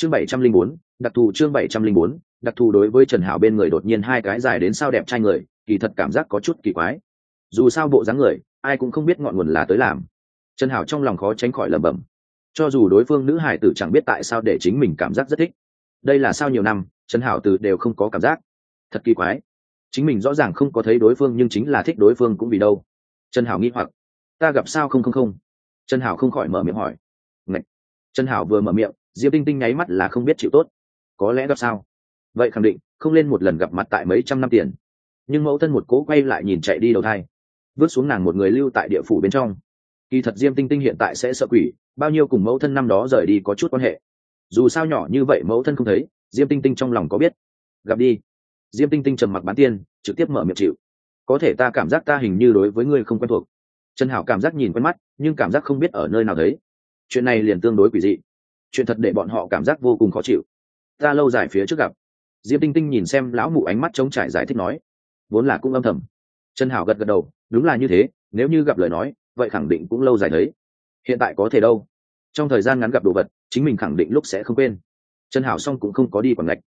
chương bảy trăm linh bốn, đặc thù chương bảy trăm linh bốn, đặc thù đối với trần hảo bên người đột nhiên hai cái dài đến sao đẹp trai người, kỳ thật cảm giác có chút kỳ quái. Dù sao bộ dáng người, ai cũng không biết ngọn nguồn là tới làm. Trần hảo trong lòng khó tránh khỏi lẩm bẩm. Cho dù đối phương nữ hải tử chẳng biết tại sao để chính mình cảm giác rất thích, đây là sao nhiều năm, trần hảo từ đều không có cảm giác. Thật kỳ quái. Chính mình rõ ràng không có thấy đối phương nhưng chính là thích đối phương cũng vì đâu. Trần hảo nghi hoặc. Ta gặp sao không không không? Trần hảo không khỏi mở miệng hỏi. Ngậy. trần hảo vừa mở miệng diệp tinh tinh nháy mắt là không biết chịu tốt. Có lẽ gặp sao? Vậy khẳng định, không lên một lần gặp mặt tại mấy trăm năm tiền. Nhưng mẫu thân một cố quay lại nhìn chạy đi đầu thai. Vứt xuống nàng một người lưu tại địa phủ bên trong. Kỳ thật diêm tinh tinh hiện tại sẽ sợ quỷ, bao nhiêu cùng mẫu thân năm đó rời đi có chút quan hệ. Dù sao nhỏ như vậy mẫu thân không thấy, diêm tinh tinh trong lòng có biết. Gặp đi. Diêm tinh tinh trầm mặc bán tiên, trực tiếp mở miệng chịu. Có thể ta cảm giác ta hình như đối với ngươi không quen thuộc. Trần hảo cảm giác nhìn quen mắt, nhưng cảm giác không biết ở nơi nào thấy. Chuyện này liền tương đối quỷ dị chuyện thật để bọn họ cảm giác vô cùng khó chịu. Ta lâu dài phía trước gặp. Diêm tinh tinh nhìn xem lão mụ ánh mắt trống trải giải thích nói. Vốn là cũng âm thầm. Trần hảo gật gật đầu, đúng là như thế, nếu như gặp lời nói, vậy khẳng định cũng lâu dài thấy. Hiện tại có thể đâu? Trong thời gian ngắn gặp đồ vật, chính mình khẳng định lúc sẽ không quên. Trần hảo xong cũng không có đi còn ngạch.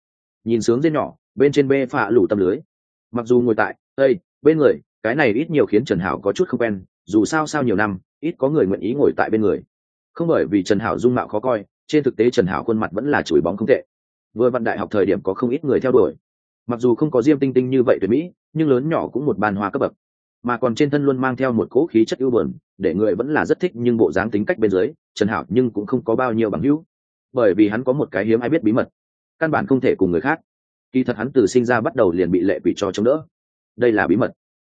Nhìn sướng dên nhỏ, bên trên bê phạ lủ tâm lưới. Mặc dù ngồi tại đây bên người, cái này ít nhiều khiến trần hảo có chút không quen, dù sao sao nhiều năm, ít có người nguyện ý ngồi tại bên người. Không bởi vì trần hảo dung mạo khó coi trên thực tế trần hảo khuôn mặt vẫn là chùi bóng không tệ. Vừa vặn đại học thời điểm có không ít người theo đuổi. Mặc dù không có diêm tinh tinh như vậy tuyệt mỹ, nhưng lớn nhỏ cũng một bàn hoa cấp bậc. Mà còn trên thân luôn mang theo một cỗ khí chất ưu bờn để người vẫn là rất thích nhưng bộ dáng tính cách bên dưới, trần hảo nhưng cũng không có bao nhiêu bằng hữu. Bởi vì hắn có một cái hiếm ai biết bí mật, căn bản không thể cùng người khác. Kỳ thật hắn từ sinh ra bắt đầu liền bị lệ quỷ cho chống đỡ. Đây là bí mật.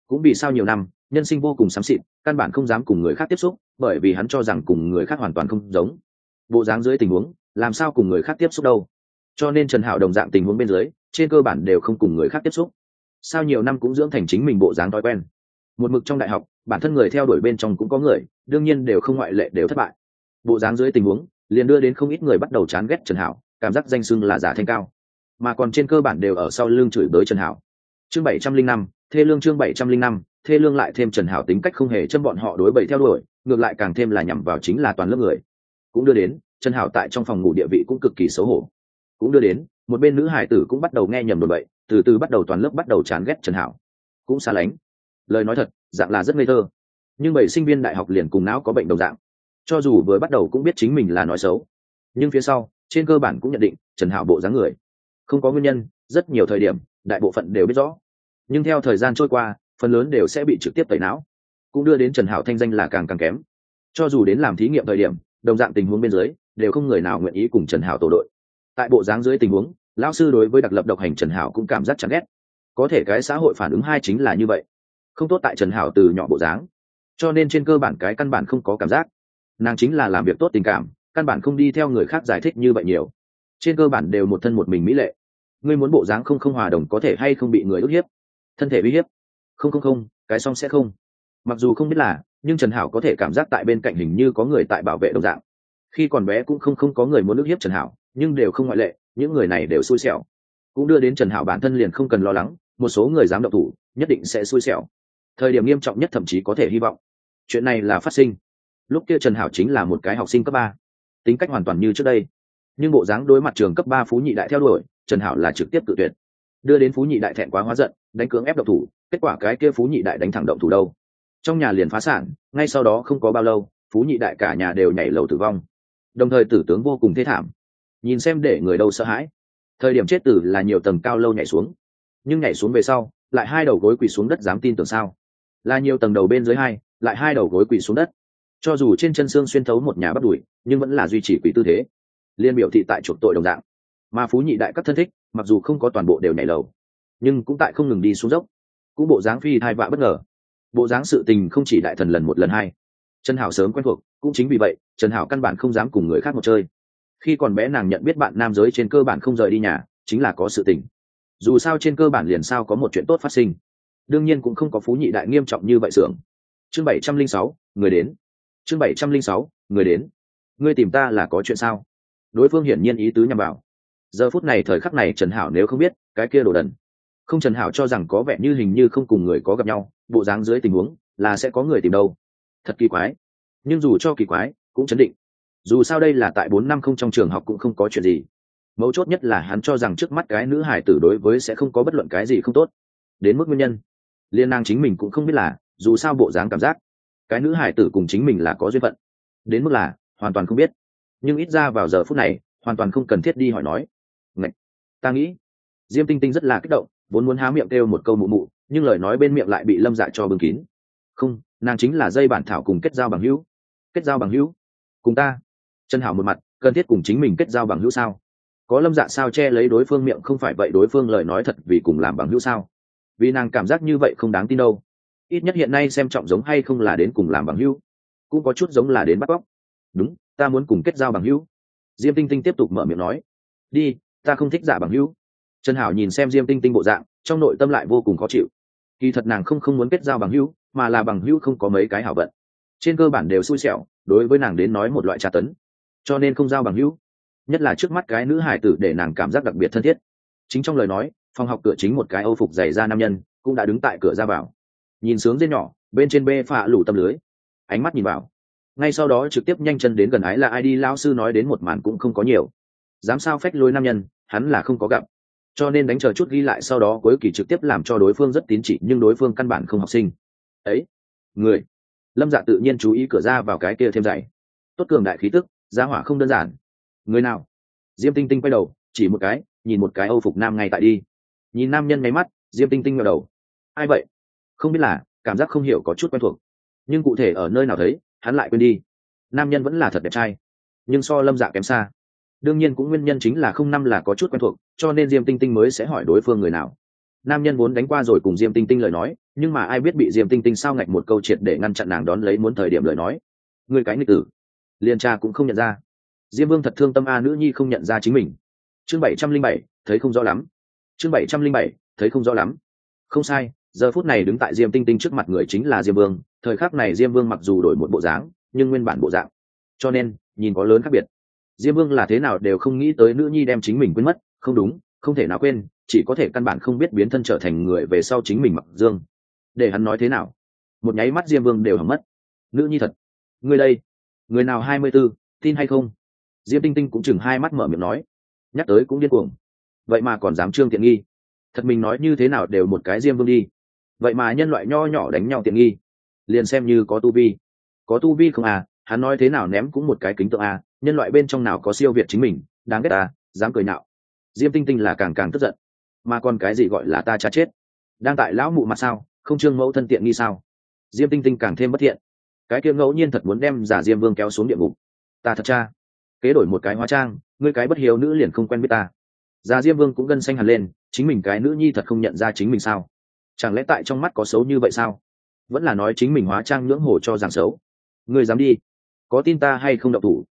Cũng vì sao nhiều năm, nhân sinh vô cùng xám xịt, căn bản không dám cùng người khác tiếp xúc, bởi vì hắn cho rằng cùng người khác hoàn toàn không giống bộ dáng dưới tình huống, làm sao cùng người khác tiếp xúc đâu? Cho nên trần hảo đồng dạng tình huống bên dưới, trên cơ bản đều không cùng người khác tiếp xúc. Sao nhiều năm cũng dưỡng thành chính mình bộ dáng thói quen. Một mực trong đại học, bản thân người theo đuổi bên trong cũng có người, đương nhiên đều không ngoại lệ, đều thất bại. Bộ dáng dưới tình huống, liền đưa đến không ít người bắt đầu chán ghét trần hảo cảm giác danh sưng là giả thanh cao. Mà còn trên cơ bản đều ở sau lưng chửi bới trần hảo chương bảy trăm linh năm, thê lương chương bảy trăm linh năm, thê lương lại thêm trần hảo tính cách không hề châm bọn họ đối bậy theo đuổi, ngược lại càng thêm là nhằm vào chính là toàn lớp người cũng đưa đến, trần hảo tại trong phòng ngủ địa vị cũng cực kỳ xấu hổ. Cũng đưa đến, một bên nữ hải tử cũng bắt đầu nghe nhầm đồn bậy, từ từ bắt đầu toàn lớp bắt đầu chán ghét trần hảo. Cũng xa lánh. Lời nói thật, dạng là rất ngây thơ. Nhưng bảy sinh viên đại học liền cùng não có bệnh đồng dạng. Cho dù vừa bắt đầu cũng biết chính mình là nói xấu. Nhưng phía sau, trên cơ bản cũng nhận định, trần hảo bộ dáng người. Không có nguyên nhân, rất nhiều thời điểm, đại bộ phận đều biết rõ. Nhưng theo thời gian trôi qua, phần lớn đều sẽ bị trực tiếp tẩy não. Cũng đưa đến trần hảo thanh danh là càng càng kém. Cho dù đến làm thí nghiệm thời điểm đồng dạng tình huống bên dưới, đều không người nào nguyện ý cùng trần hảo tổ đội. Tại bộ dáng dưới tình huống, lão sư đối với đặc lập độc hành trần hảo cũng cảm giác chán ghét. Có thể cái xã hội phản ứng hai chính là như vậy. Không tốt tại trần hảo từ nhỏ bộ dáng, cho nên trên cơ bản cái căn bản không có cảm giác. Nàng chính là làm việc tốt tình cảm, căn bản không đi theo người khác giải thích như vậy nhiều. Trên cơ bản đều một thân một mình mỹ lệ. Ngươi muốn bộ dáng không không hòa đồng có thể hay không bị người ức hiếp? Thân thể uy hiếp? Không không không, cái xong sẽ không mặc dù không biết là, nhưng trần hảo có thể cảm giác tại bên cạnh hình như có người tại bảo vệ đồng dạng. Khi còn bé cũng không không có người muốn ức hiếp trần hảo, nhưng đều không ngoại lệ, những người này đều xui xẻo. Cũng đưa đến trần hảo bản thân liền không cần lo lắng, một số người dám động thủ, nhất định sẽ xui xẻo. Thời điểm nghiêm trọng nhất thậm chí có thể hy vọng. Chuyện này là phát sinh. Lúc kia trần hảo chính là một cái học sinh cấp ba. Tính cách hoàn toàn như trước đây. Nhưng bộ dáng đối mặt trường cấp ba phú nhị đại theo đuổi, trần hảo là trực tiếp tự tuyệt. Đưa đến phú nhị đại thẹn quá hóa giận, đánh cưỡng ép động thủ, kết quả cái kia phú nhị đại đánh thẳng động thủ đâu? Trong nhà liền phá sản, ngay sau đó không có bao lâu, phú nhị đại cả nhà đều nhảy lầu tử vong. Đồng thời tử tướng vô cùng thê thảm. Nhìn xem để người đâu sợ hãi. Thời điểm chết tử là nhiều tầng cao lâu nhảy xuống. Nhưng nhảy xuống về sau, lại hai đầu gối quỳ xuống đất dám tin tưởng sao? Là nhiều tầng đầu bên dưới hai, lại hai đầu gối quỳ xuống đất. Cho dù trên chân xương xuyên thấu một nhà bắt đùi, nhưng vẫn là duy trì quỳ tư thế. Liên biểu thị tại chuộc tội đồng dạng. Mà phú nhị đại các thân thích, mặc dù không có toàn bộ đều nhảy lầu, nhưng cũng tại không ngừng đi xuống dốc. Cũng bộ dáng phi thai vạ bất ngờ bộ dáng sự tình không chỉ đại thần lần một lần hai. Trần hảo sớm quen thuộc, cũng chính vì vậy, trần hảo căn bản không dám cùng người khác một chơi. Khi còn bé nàng nhận biết bạn nam giới trên cơ bản không rời đi nhà, chính là có sự tình. Dù sao trên cơ bản liền sao có một chuyện tốt phát sinh. Đương nhiên cũng không có phú nhị đại nghiêm trọng như vậy xưởng. Chương bảy trăm linh sáu, người đến. Chương bảy trăm linh sáu, người đến. Ngươi tìm ta là có chuyện sao? Đối phương hiển nhiên ý tứ nhằm vào. Giờ phút này thời khắc này trần hảo nếu không biết, cái kia đồ đần. Không trần hảo cho rằng có vẻ như hình như không cùng người có gặp nhau bộ dáng dưới tình huống là sẽ có người tìm đâu. Thật kỳ quái. Nhưng dù cho kỳ quái, cũng chấn định. Dù sao đây là tại bốn năm không trong trường học cũng không có chuyện gì. Mấu chốt nhất là hắn cho rằng trước mắt cái nữ hải tử đối với sẽ không có bất luận cái gì không tốt. Đến mức nguyên nhân, liên nàng chính mình cũng không biết là, dù sao bộ dáng cảm giác, cái nữ hải tử cùng chính mình là có duyên phận. Đến mức là, hoàn toàn không biết. Nhưng ít ra vào giờ phút này, hoàn toàn không cần thiết đi hỏi nói. Ngậy! ta nghĩ, diêm tinh tinh rất là kích động, vốn muốn há miệng kêu một câu mụ mụ nhưng lời nói bên miệng lại bị lâm dạ cho bưng kín. Không, nàng chính là dây bản thảo cùng kết giao bằng hữu. Kết giao bằng hữu? Cùng ta. Chân hảo một mặt, cần thiết cùng chính mình kết giao bằng hữu sao? Có lâm dạ sao che lấy đối phương miệng không phải vậy đối phương lời nói thật vì cùng làm bằng hữu sao? Vì nàng cảm giác như vậy không đáng tin đâu. Ít nhất hiện nay xem trọng giống hay không là đến cùng làm bằng hữu. Cũng có chút giống là đến bắt bóc đúng, ta muốn cùng kết giao bằng hữu. Diêm tinh tinh tiếp tục mở miệng nói. Đi, ta không thích giả bằng hữu. Trần hảo nhìn xem diêm tinh tinh bộ dạng, trong nội tâm lại vô cùng khó chịu kỳ thật nàng không không muốn kết giao bằng hữu, mà là bằng hữu không có mấy cái hảo vận. Trên cơ bản đều xui xẻo, đối với nàng đến nói một loại tra tấn. Cho nên không giao bằng hữu. Nhất là trước mắt cái nữ hải tử để nàng cảm giác đặc biệt thân thiết. Chính trong lời nói, phòng học cửa chính một cái âu phục dày ra nam nhân cũng đã đứng tại cửa ra vào. Nhìn sướng dê nhỏ, bên trên bê phạ lủ tâm lưới. Ánh mắt nhìn vào. Ngay sau đó trực tiếp nhanh chân đến gần ái là ai đi lao sư nói đến một màn cũng không có nhiều. Dám sao phách lôi nam nhân, hắn là không có gặp cho nên đánh chờ chút ghi lại sau đó cuối kỳ trực tiếp làm cho đối phương rất tín chỉ, nhưng đối phương căn bản không học sinh. Ấy, người. Lâm dạ tự nhiên chú ý cửa ra vào cái kia thêm dạy. Tốt cường đại khí tức, giá hỏa không đơn giản. Người nào? Diêm tinh tinh quay đầu, chỉ một cái, nhìn một cái âu phục nam ngay tại đi. Nhìn nam nhân nháy mắt, diêm tinh tinh ngờ đầu. Ai vậy? Không biết là, cảm giác không hiểu có chút quen thuộc. Nhưng cụ thể ở nơi nào thấy, hắn lại quên đi. Nam nhân vẫn là thật đẹp trai. Nhưng so lâm dạ kém xa. Đương nhiên cũng nguyên nhân chính là không năm là có chút quen thuộc cho nên diêm tinh tinh mới sẽ hỏi đối phương người nào. Nam nhân vốn đánh qua rồi cùng diêm tinh tinh lời nói, nhưng mà ai biết bị diêm tinh tinh sao ngạch một câu triệt để ngăn chặn nàng đón lấy muốn thời điểm lời nói. Người cái nghịch tử. Liên cha cũng không nhận ra. Diêm vương thật thương tâm a nữ nhi không nhận ra chính mình. Chương bảy trăm linh bảy, thấy không rõ lắm. Chương bảy trăm linh bảy, thấy không rõ lắm. Không sai, giờ phút này đứng tại diêm tinh tinh trước mặt người chính là diêm vương. Thời khắc này diêm vương mặc dù đổi một bộ dáng, nhưng nguyên bản bộ dạng. Cho nên, nhìn có lớn khác biệt. Diêm vương là thế nào đều không nghĩ tới nữ nhi đem chính mình quên mất không đúng, không thể nào quên, chỉ có thể căn bản không biết biến thân trở thành người về sau chính mình mặc dương. Để hắn nói thế nào? Một nháy mắt diêm vương đều hầm mất. Nữ nhi thật. Người đây. Người nào hai mươi b ố tin hay không? Diêm tinh tinh cũng chừng hai mắt mở miệng nói. Nhắc tới cũng điên cuồng. Vậy mà còn dám trương tiện nghi. Thật mình nói như thế nào đều một cái diêm vương đi. Vậy mà nhân loại nho nhỏ đánh nhau tiện nghi. Liền xem như có tu vi. Có tu vi không à hắn nói thế nào ném cũng một cái kính tượng à nhân loại bên trong nào có siêu việt chính mình, đáng ghét à dám cười nạo diêm tinh tinh là càng càng tức giận. Mà còn cái gì gọi là ta cha chết? Đang tại lão mụ mặt sao? Không trương mẫu thân tiện nghi sao? Diêm tinh tinh càng thêm bất thiện. Cái kia ngẫu nhiên thật muốn đem giả diêm vương kéo xuống địa ngục. Ta thật cha. Kế đổi một cái hóa trang, ngươi cái bất hiếu nữ liền không quen biết ta. Già diêm vương cũng gân xanh hẳn lên, chính mình cái nữ nhi thật không nhận ra chính mình sao? Chẳng lẽ tại trong mắt có xấu như vậy sao? Vẫn là nói chính mình hóa trang nhưỡng hồ cho rằng xấu. Ngươi dám đi. Có tin ta hay không đậu thủ?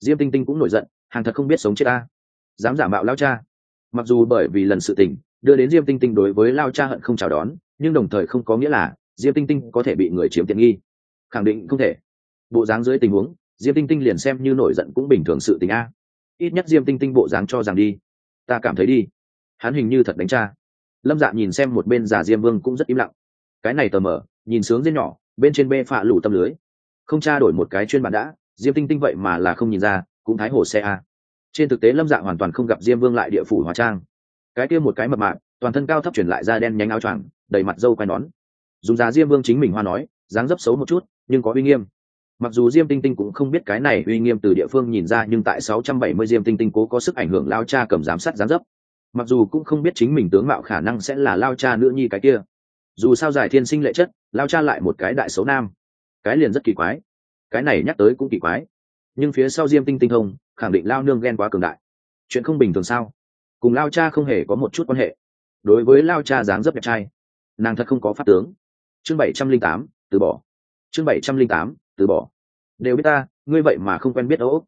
Diêm tinh tinh cũng nổi giận, hàng thật không biết sống chết ta. Dám giả mạo lao cha mặc dù bởi vì lần sự tình, đưa đến diêm tinh tinh đối với lao cha hận không chào đón, nhưng đồng thời không có nghĩa là diêm tinh tinh có thể bị người chiếm tiện nghi. Khẳng định không thể. Bộ dáng dưới tình huống, diêm tinh tinh liền xem như nổi giận cũng bình thường sự tình a. Ít nhất diêm tinh tinh bộ dáng cho rằng đi. Ta cảm thấy đi. Hắn hình như thật đánh cha. Lâm dạ nhìn xem một bên già diêm vương cũng rất im lặng. Cái này tờ mờ, nhìn sướng diên nhỏ, bên trên bê phạ lủ tâm lưới. Không tra đổi một cái chuyên bản đã, diêm tinh tinh vậy mà là không nhìn ra, cũng thái hồ xe a trên thực tế lâm dạ hoàn toàn không gặp diêm vương lại địa phủ hóa trang. Cái kia một cái mập mạp, toàn thân cao thấp chuyển lại da đen nhánh áo choàng, đầy mặt dâu quai nón. Dùng giá diêm vương chính mình hoa nói, dáng dấp xấu một chút, nhưng có uy nghiêm. Mặc dù diêm tinh tinh cũng không biết cái này uy nghiêm từ địa phương nhìn ra, nhưng tại 670 diêm tinh tinh cố có sức ảnh hưởng lao cha cầm giám sát giám dấp. Mặc dù cũng không biết chính mình tướng mạo khả năng sẽ là lao cha nữ nhi cái kia. Dù sao giải thiên sinh lệ chất, lao cha lại một cái đại xấu nam. Cái liền rất kỳ quái. Cái này nhắc tới cũng kỳ quái. Nhưng phía sau diêm tinh tinh thông khẳng định lao nương ghen quá cường đại. Chuyện không bình thường sao? Cùng lao cha không hề có một chút quan hệ. Đối với lao cha dáng dấp đẹp trai, nàng thật không có phát tướng. Chương bảy trăm linh tám, từ bỏ. Chương bảy trăm linh tám, từ bỏ. Đều biết ta, ngươi vậy mà không quen biết ấu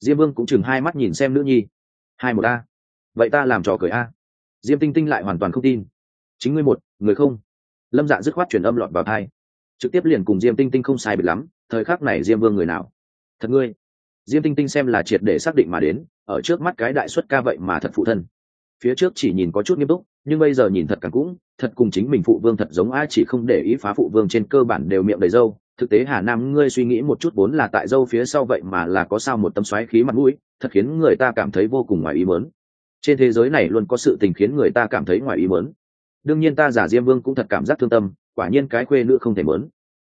diêm vương cũng chừng hai mắt nhìn xem nữ nhi. Hai một a. Vậy ta làm trò cười a. Diêm tinh tinh lại hoàn toàn không tin. Chính ngươi một, người không. Lâm dạ dứt khoát chuyển âm lọt vào thai trực tiếp liền cùng diêm tinh tinh không sai biệt lắm, thời khắc này diêm vương người nào? Thật ngươi diêm tinh tinh xem là triệt để xác định mà đến, ở trước mắt cái đại xuất ca vậy mà thật phụ thân. Phía trước chỉ nhìn có chút nghiêm túc, nhưng bây giờ nhìn thật càng cũng, thật cùng chính mình phụ vương thật giống, ai chỉ không để ý phá phụ vương trên cơ bản đều miệng đầy dâu. Thực tế hà nam, ngươi suy nghĩ một chút vốn là tại dâu phía sau vậy mà là có sao một tấm xoáy khí mặt mũi, thật khiến người ta cảm thấy vô cùng ngoài ý mớn trên thế giới này luôn có sự tình khiến người ta cảm thấy ngoài ý muốn. Đương nhiên ta giả diêm vương cũng thật cảm giác thương tâm, quả nhiên cái khuê nữ không thể mớn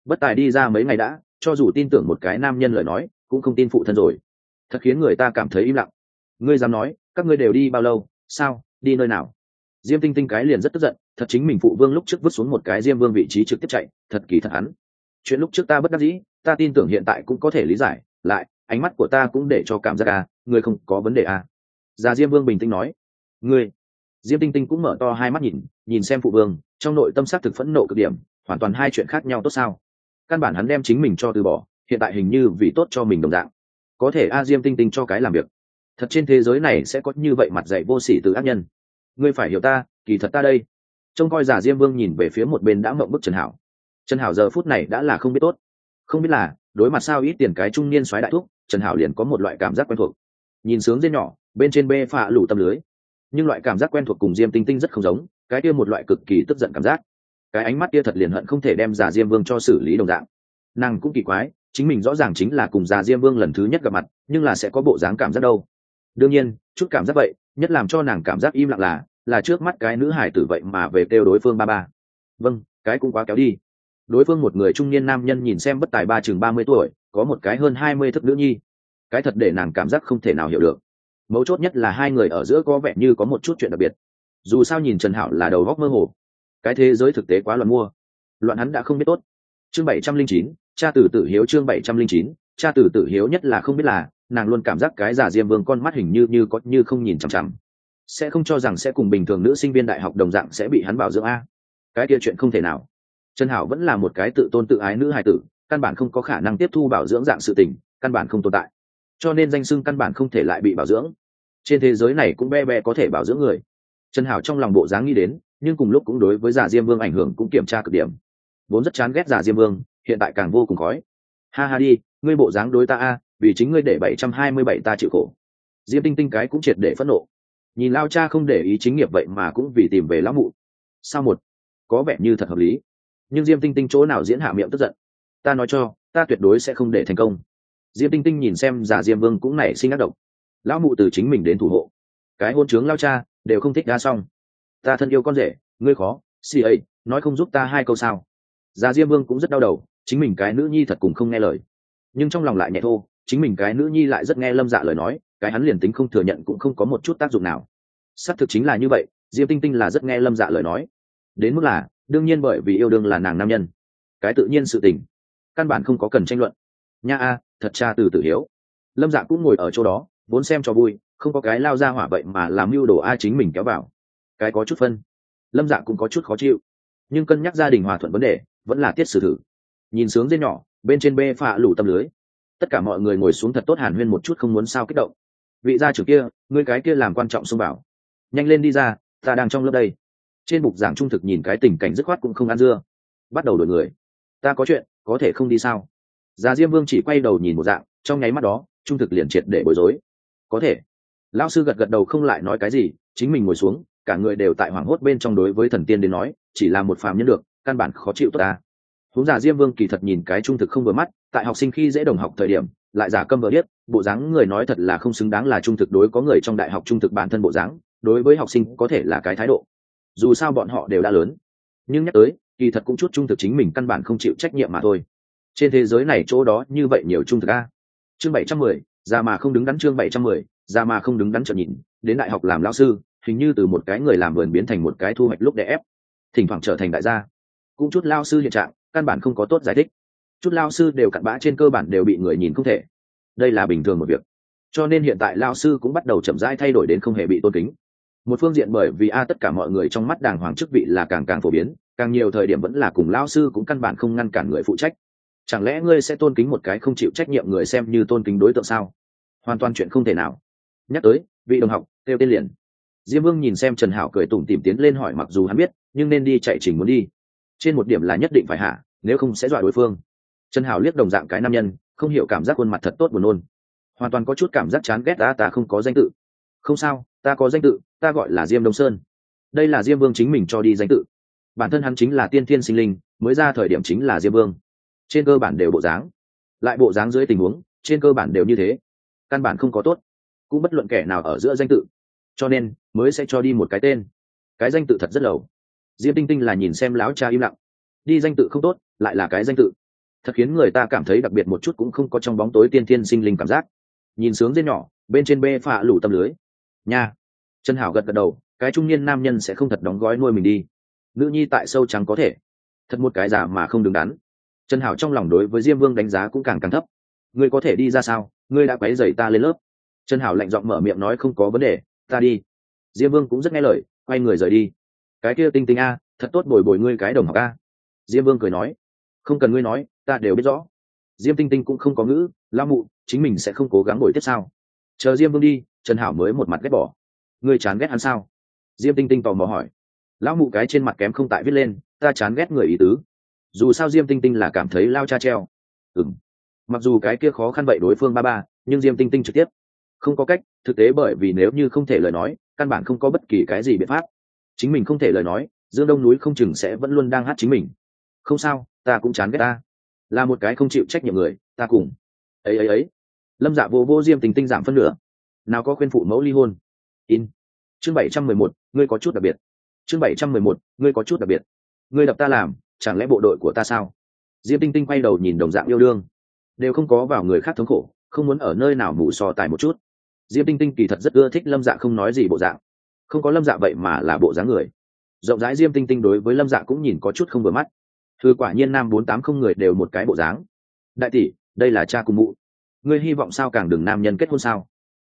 bất tài đi ra mấy ngày đã, cho dù tin tưởng một cái nam nhân lời nói cũng không tin phụ thân rồi. Thật khiến người ta cảm thấy im lặng. Ngươi dám nói, các ngươi đều đi bao lâu, sao, đi nơi nào? Diêm tinh tinh cái liền rất tức giận, thật chính mình phụ vương lúc trước vứt xuống một cái diêm vương vị trí trực tiếp chạy, thật kỳ thật hắn. Chuyện lúc trước ta bất đắc dĩ, ta tin tưởng hiện tại cũng có thể lý giải, lại, ánh mắt của ta cũng để cho cảm giác à ngươi không có vấn đề à. Già diêm vương bình tĩnh nói. Ngươi. Diêm tinh tinh cũng mở to hai mắt nhìn nhìn xem phụ vương, trong nội tâm xác thực phẫn nộ cực điểm, hoàn toàn hai chuyện khác nhau tốt sao? Căn bản hắn đem chính mình cho từ bỏ hiện tại hình như vì tốt cho mình đồng dạng. Có thể a diêm tinh tinh cho cái làm việc. Thật trên thế giới này sẽ có như vậy mặt dạy vô sỉ từ ác nhân. Ngươi phải hiểu ta, kỳ thật ta đây. Trông coi giả diêm vương nhìn về phía một bên đã mộng bức trần hảo. Trần hảo giờ phút này đã là không biết tốt. Không biết là, đối mặt sao ít tiền cái trung niên xoáy đại thúc, trần hảo liền có một loại cảm giác quen thuộc. Nhìn sướng dây nhỏ, bên trên bê phạ lủ tâm lưới. Nhưng loại cảm giác quen thuộc cùng diêm tinh tinh rất không giống, cái kia một loại cực kỳ tức giận cảm giác. Cái ánh mắt kia thật liền hận không thể đem giả diêm vương cho xử lý đồng dạng. Nàng cũng kỳ quái chính mình rõ ràng chính là cùng già diêm vương lần thứ nhất gặp mặt, nhưng là sẽ có bộ dáng cảm giác đâu. Đương nhiên, chút cảm giác vậy, nhất làm cho nàng cảm giác im lặng là là trước mắt cái nữ hải tử vậy mà về kêu đối phương ba ba. Vâng cái cũng quá kéo đi. Đối phương một người trung niên nam nhân nhìn xem bất tài ba chừng ba mươi tuổi, có một cái hơn hai mươi thức nữ nhi. Cái thật để nàng cảm giác không thể nào hiểu được. Mấu chốt nhất là hai người ở giữa có vẻ như có một chút chuyện đặc biệt. Dù sao nhìn trần hảo là đầu góc mơ hồ. Cái thế giới thực tế quá loạn mua. Loạn hắn đã không biết tốt chương bảy trăm linh chín, cha tử tử hiếu chương bảy trăm linh chín, cha tử tử hiếu nhất là không biết là, nàng luôn cảm giác cái giả diêm vương con mắt hình như như có, như không nhìn chằm chằm. Sẽ không cho rằng sẽ cùng bình thường nữ sinh viên đại học đồng dạng sẽ bị hắn bảo dưỡng a. Cái kia chuyện không thể nào. Trần hảo vẫn là một cái tự tôn tự ái nữ hài tử, căn bản không có khả năng tiếp thu bảo dưỡng dạng sự tình, căn bản không tồn tại. Cho nên danh xưng căn bản không thể lại bị bảo dưỡng. Trên thế giới này cũng be be có thể bảo dưỡng người. Trần hảo trong lòng bộ dáng nghĩ đến, nhưng cùng lúc cũng đối với giả diêm vương ảnh hưởng cũng kiểm tra cực điểm vốn rất chán ghét giả diêm vương, hiện tại càng vô cùng khói. Ha ha đi, ngươi bộ dáng đối ta a, vì chính ngươi để bảy trăm hai mươi bảy ta chịu khổ. Diêm tinh tinh cái cũng triệt để phẫn nộ. Nhìn lao cha không để ý chính nghiệp vậy mà cũng vì tìm về lão mụ. Sao một? Có vẻ như thật hợp lý. Nhưng diêm tinh tinh chỗ nào diễn hạ miệng tức giận? Ta nói cho, ta tuyệt đối sẽ không để thành công. Diêm tinh tinh nhìn xem giả diêm vương cũng nảy sinh ác động lão mụ từ chính mình đến thủ hộ. Cái hôn trướng lao cha, đều không thích ra xong ta thân yêu con rể, ngươi khó, xì ấy nói không giúp ta hai câu sao? Gia diêm vương cũng rất đau đầu, chính mình cái nữ nhi thật cùng không nghe lời. Nhưng trong lòng lại nhẹ thô, chính mình cái nữ nhi lại rất nghe lâm dạ lời nói, cái hắn liền tính không thừa nhận cũng không có một chút tác dụng nào. Xác thực chính là như vậy, diêm tinh tinh là rất nghe lâm dạ lời nói. Đến mức là, đương nhiên bởi vì yêu đương là nàng nam nhân. Cái tự nhiên sự tình, căn bản không có cần tranh luận. Nha a, thật cha từ tử hiếu lâm dạ cũng ngồi ở chỗ đó, vốn xem cho vui, không có cái lao ra hỏa vậy mà làm mưu đồ ai chính mình kéo vào. Cái có chút phân. Lâm dạ cũng có chút khó chịu. Nhưng cân nhắc gia đình hòa thuận vấn đề vẫn là tiết xử thử. Nhìn sướng dây nhỏ, bên trên bê phạ lủ tâm lưới. Tất cả mọi người ngồi xuống thật tốt hàn huyên một chút không muốn sao kích động. Vị gia trưởng kia, ngươi cái kia làm quan trọng xông bảo nhanh lên đi ra, ta đang trong lớp đây. Trên bục giảng trung thực nhìn cái tình cảnh dứt khoát cũng không ăn dưa. Bắt đầu đổi người. Ta có chuyện, có thể không đi sao? Già diêm vương chỉ quay đầu nhìn một dạng, trong nháy mắt đó, trung thực liền triệt để bối rối. Có thể. Lão sư gật gật đầu không lại nói cái gì, chính mình ngồi xuống, cả người đều tại hoảng hốt bên trong đối với thần tiên đến nói, chỉ là một phàm nhân được căn bản khó chịu tốt ta. Huống giả diêm vương kỳ thật nhìn cái trung thực không vừa mắt, tại học sinh khi dễ đồng học thời điểm, lại giả câm vờ biết, bộ dáng người nói thật là không xứng đáng là trung thực đối có người trong đại học trung thực bản thân bộ dáng, đối với học sinh có thể là cái thái độ. Dù sao bọn họ đều đã lớn. Nhưng nhắc tới, kỳ thật cũng chút trung thực chính mình căn bản không chịu trách nhiệm mà thôi. Trên thế giới này chỗ đó như vậy nhiều trung thực a. Chương bảy trăm mười ra mà không đứng đắn chương bảy trăm mười ra mà không đứng đắn trợn nhìn, đến đại học làm lao sư, hình như từ một cái người làm vườn biến thành một cái thu hoạch lúc đẻ ép, thỉnh thoảng trở thành đại gia cũng chút lao sư hiện trạng, căn bản không có tốt giải thích. Chút lao sư đều cặn bã trên cơ bản đều bị người nhìn không thể. Đây là bình thường một việc. Cho nên hiện tại lao sư cũng bắt đầu chậm rãi thay đổi đến không hề bị tôn kính. Một phương diện bởi vì a tất cả mọi người trong mắt đàng hoàng chức vị là càng càng phổ biến, càng nhiều thời điểm vẫn là cùng lao sư cũng căn bản không ngăn cản người phụ trách. Chẳng lẽ ngươi sẽ tôn kính một cái không chịu trách nhiệm người xem như tôn kính đối tượng sao? Hoàn toàn chuyện không thể nào. Nhắc tới, vị đồng học, kêu tên liền. Diêm vương nhìn xem trần hảo cười tủm tìm tiến lên hỏi mặc dù hắn biết, nhưng nên đi chạy trình muốn đi trên một điểm là nhất định phải hạ, nếu không sẽ dọa đối phương. Trần hảo liếc đồng dạng cái nam nhân, không hiểu cảm giác khuôn mặt thật tốt buồn nôn. Hoàn toàn có chút cảm giác chán ghét ta ta không có danh tự. Không sao, ta có danh tự, ta gọi là diêm đông sơn. Đây là diêm vương chính mình cho đi danh tự. Bản thân hắn chính là tiên thiên sinh linh, mới ra thời điểm chính là diêm vương. Trên cơ bản đều bộ dáng. Lại bộ dáng dưới tình huống, trên cơ bản đều như thế. Căn bản không có tốt. Cũng bất luận kẻ nào ở giữa danh tự. Cho nên, mới sẽ cho đi một cái tên. Cái danh tự thật rất lầu diêm tinh tinh là nhìn xem láo cha im lặng. Đi danh tự không tốt, lại là cái danh tự. Thật khiến người ta cảm thấy đặc biệt một chút cũng không có trong bóng tối tiên thiên sinh linh cảm giác. Nhìn sướng dê nhỏ, bên trên bê phạ lủ tâm lưới. Nha. Trần hảo gật gật đầu, cái trung niên nam nhân sẽ không thật đóng gói nuôi mình đi. Nữ nhi tại sâu trắng có thể. Thật một cái giả mà không đứng đắn. Trần hảo trong lòng đối với diêm vương đánh giá cũng càng càng thấp. Ngươi có thể đi ra sao? Ngươi đã quấy dày ta lên lớp. Trần hảo lạnh giọng mở miệng nói không có vấn đề, ta đi. Diêm vương cũng rất nghe lời, quay người rời đi cái kia tinh tinh a, thật tốt bồi bồi ngươi cái đồng học a. Diêm vương cười nói, không cần ngươi nói, ta đều biết rõ. Diêm tinh tinh cũng không có ngữ lao mụ, chính mình sẽ không cố gắng bồi tiếp sao? Chờ diêm vương đi, trần hảo mới một mặt ghét bỏ. Ngươi chán ghét hắn sao? Diêm tinh tinh tò mò hỏi. Lão mụ cái trên mặt kém không tại viết lên, ta chán ghét người ý tứ. Dù sao diêm tinh tinh là cảm thấy lao cha treo. Ừ m mặc dù cái kia khó khăn vậy đối phương ba ba, nhưng diêm tinh tinh trực tiếp. Không có cách, thực tế bởi vì nếu như không thể lời nói, căn bản không có bất kỳ cái gì biện pháp chính mình không thể lời nói, dương đông núi không chừng sẽ vẫn luôn đang hát chính mình. Không sao, ta cũng chán ghét ta. Là một cái không chịu trách nhiệm người, ta cùng. Ấy ấy ấy. Lâm dạ vô vô diêm tình tinh giảm phân nửa. Nào có khuyên phụ mẫu ly hôn? In. Chương bảy trăm mười một, ngươi có chút đặc biệt. Chương bảy trăm mười một, ngươi có chút đặc biệt. Ngươi đập ta làm, chẳng lẽ bộ đội của ta sao? Diêm tinh tinh quay đầu nhìn đồng dạng yêu đương. Đều không có vào người khác thống khổ, không muốn ở nơi nào mù so tài một chút. Diêm tinh tinh kỳ thật rất ưa thích lâm dạ không nói gì bộ dạng không có lâm dạ vậy mà là bộ dáng người. Rộng rãi diêm tinh tinh đối với lâm dạ cũng nhìn có chút không vừa mắt. Thư quả nhiên nam bốn tám không người đều một cái bộ dáng. Đại tỷ, đây là cha cùng mụ. Ngươi hy vọng sao càng đừng nam nhân kết hôn sao?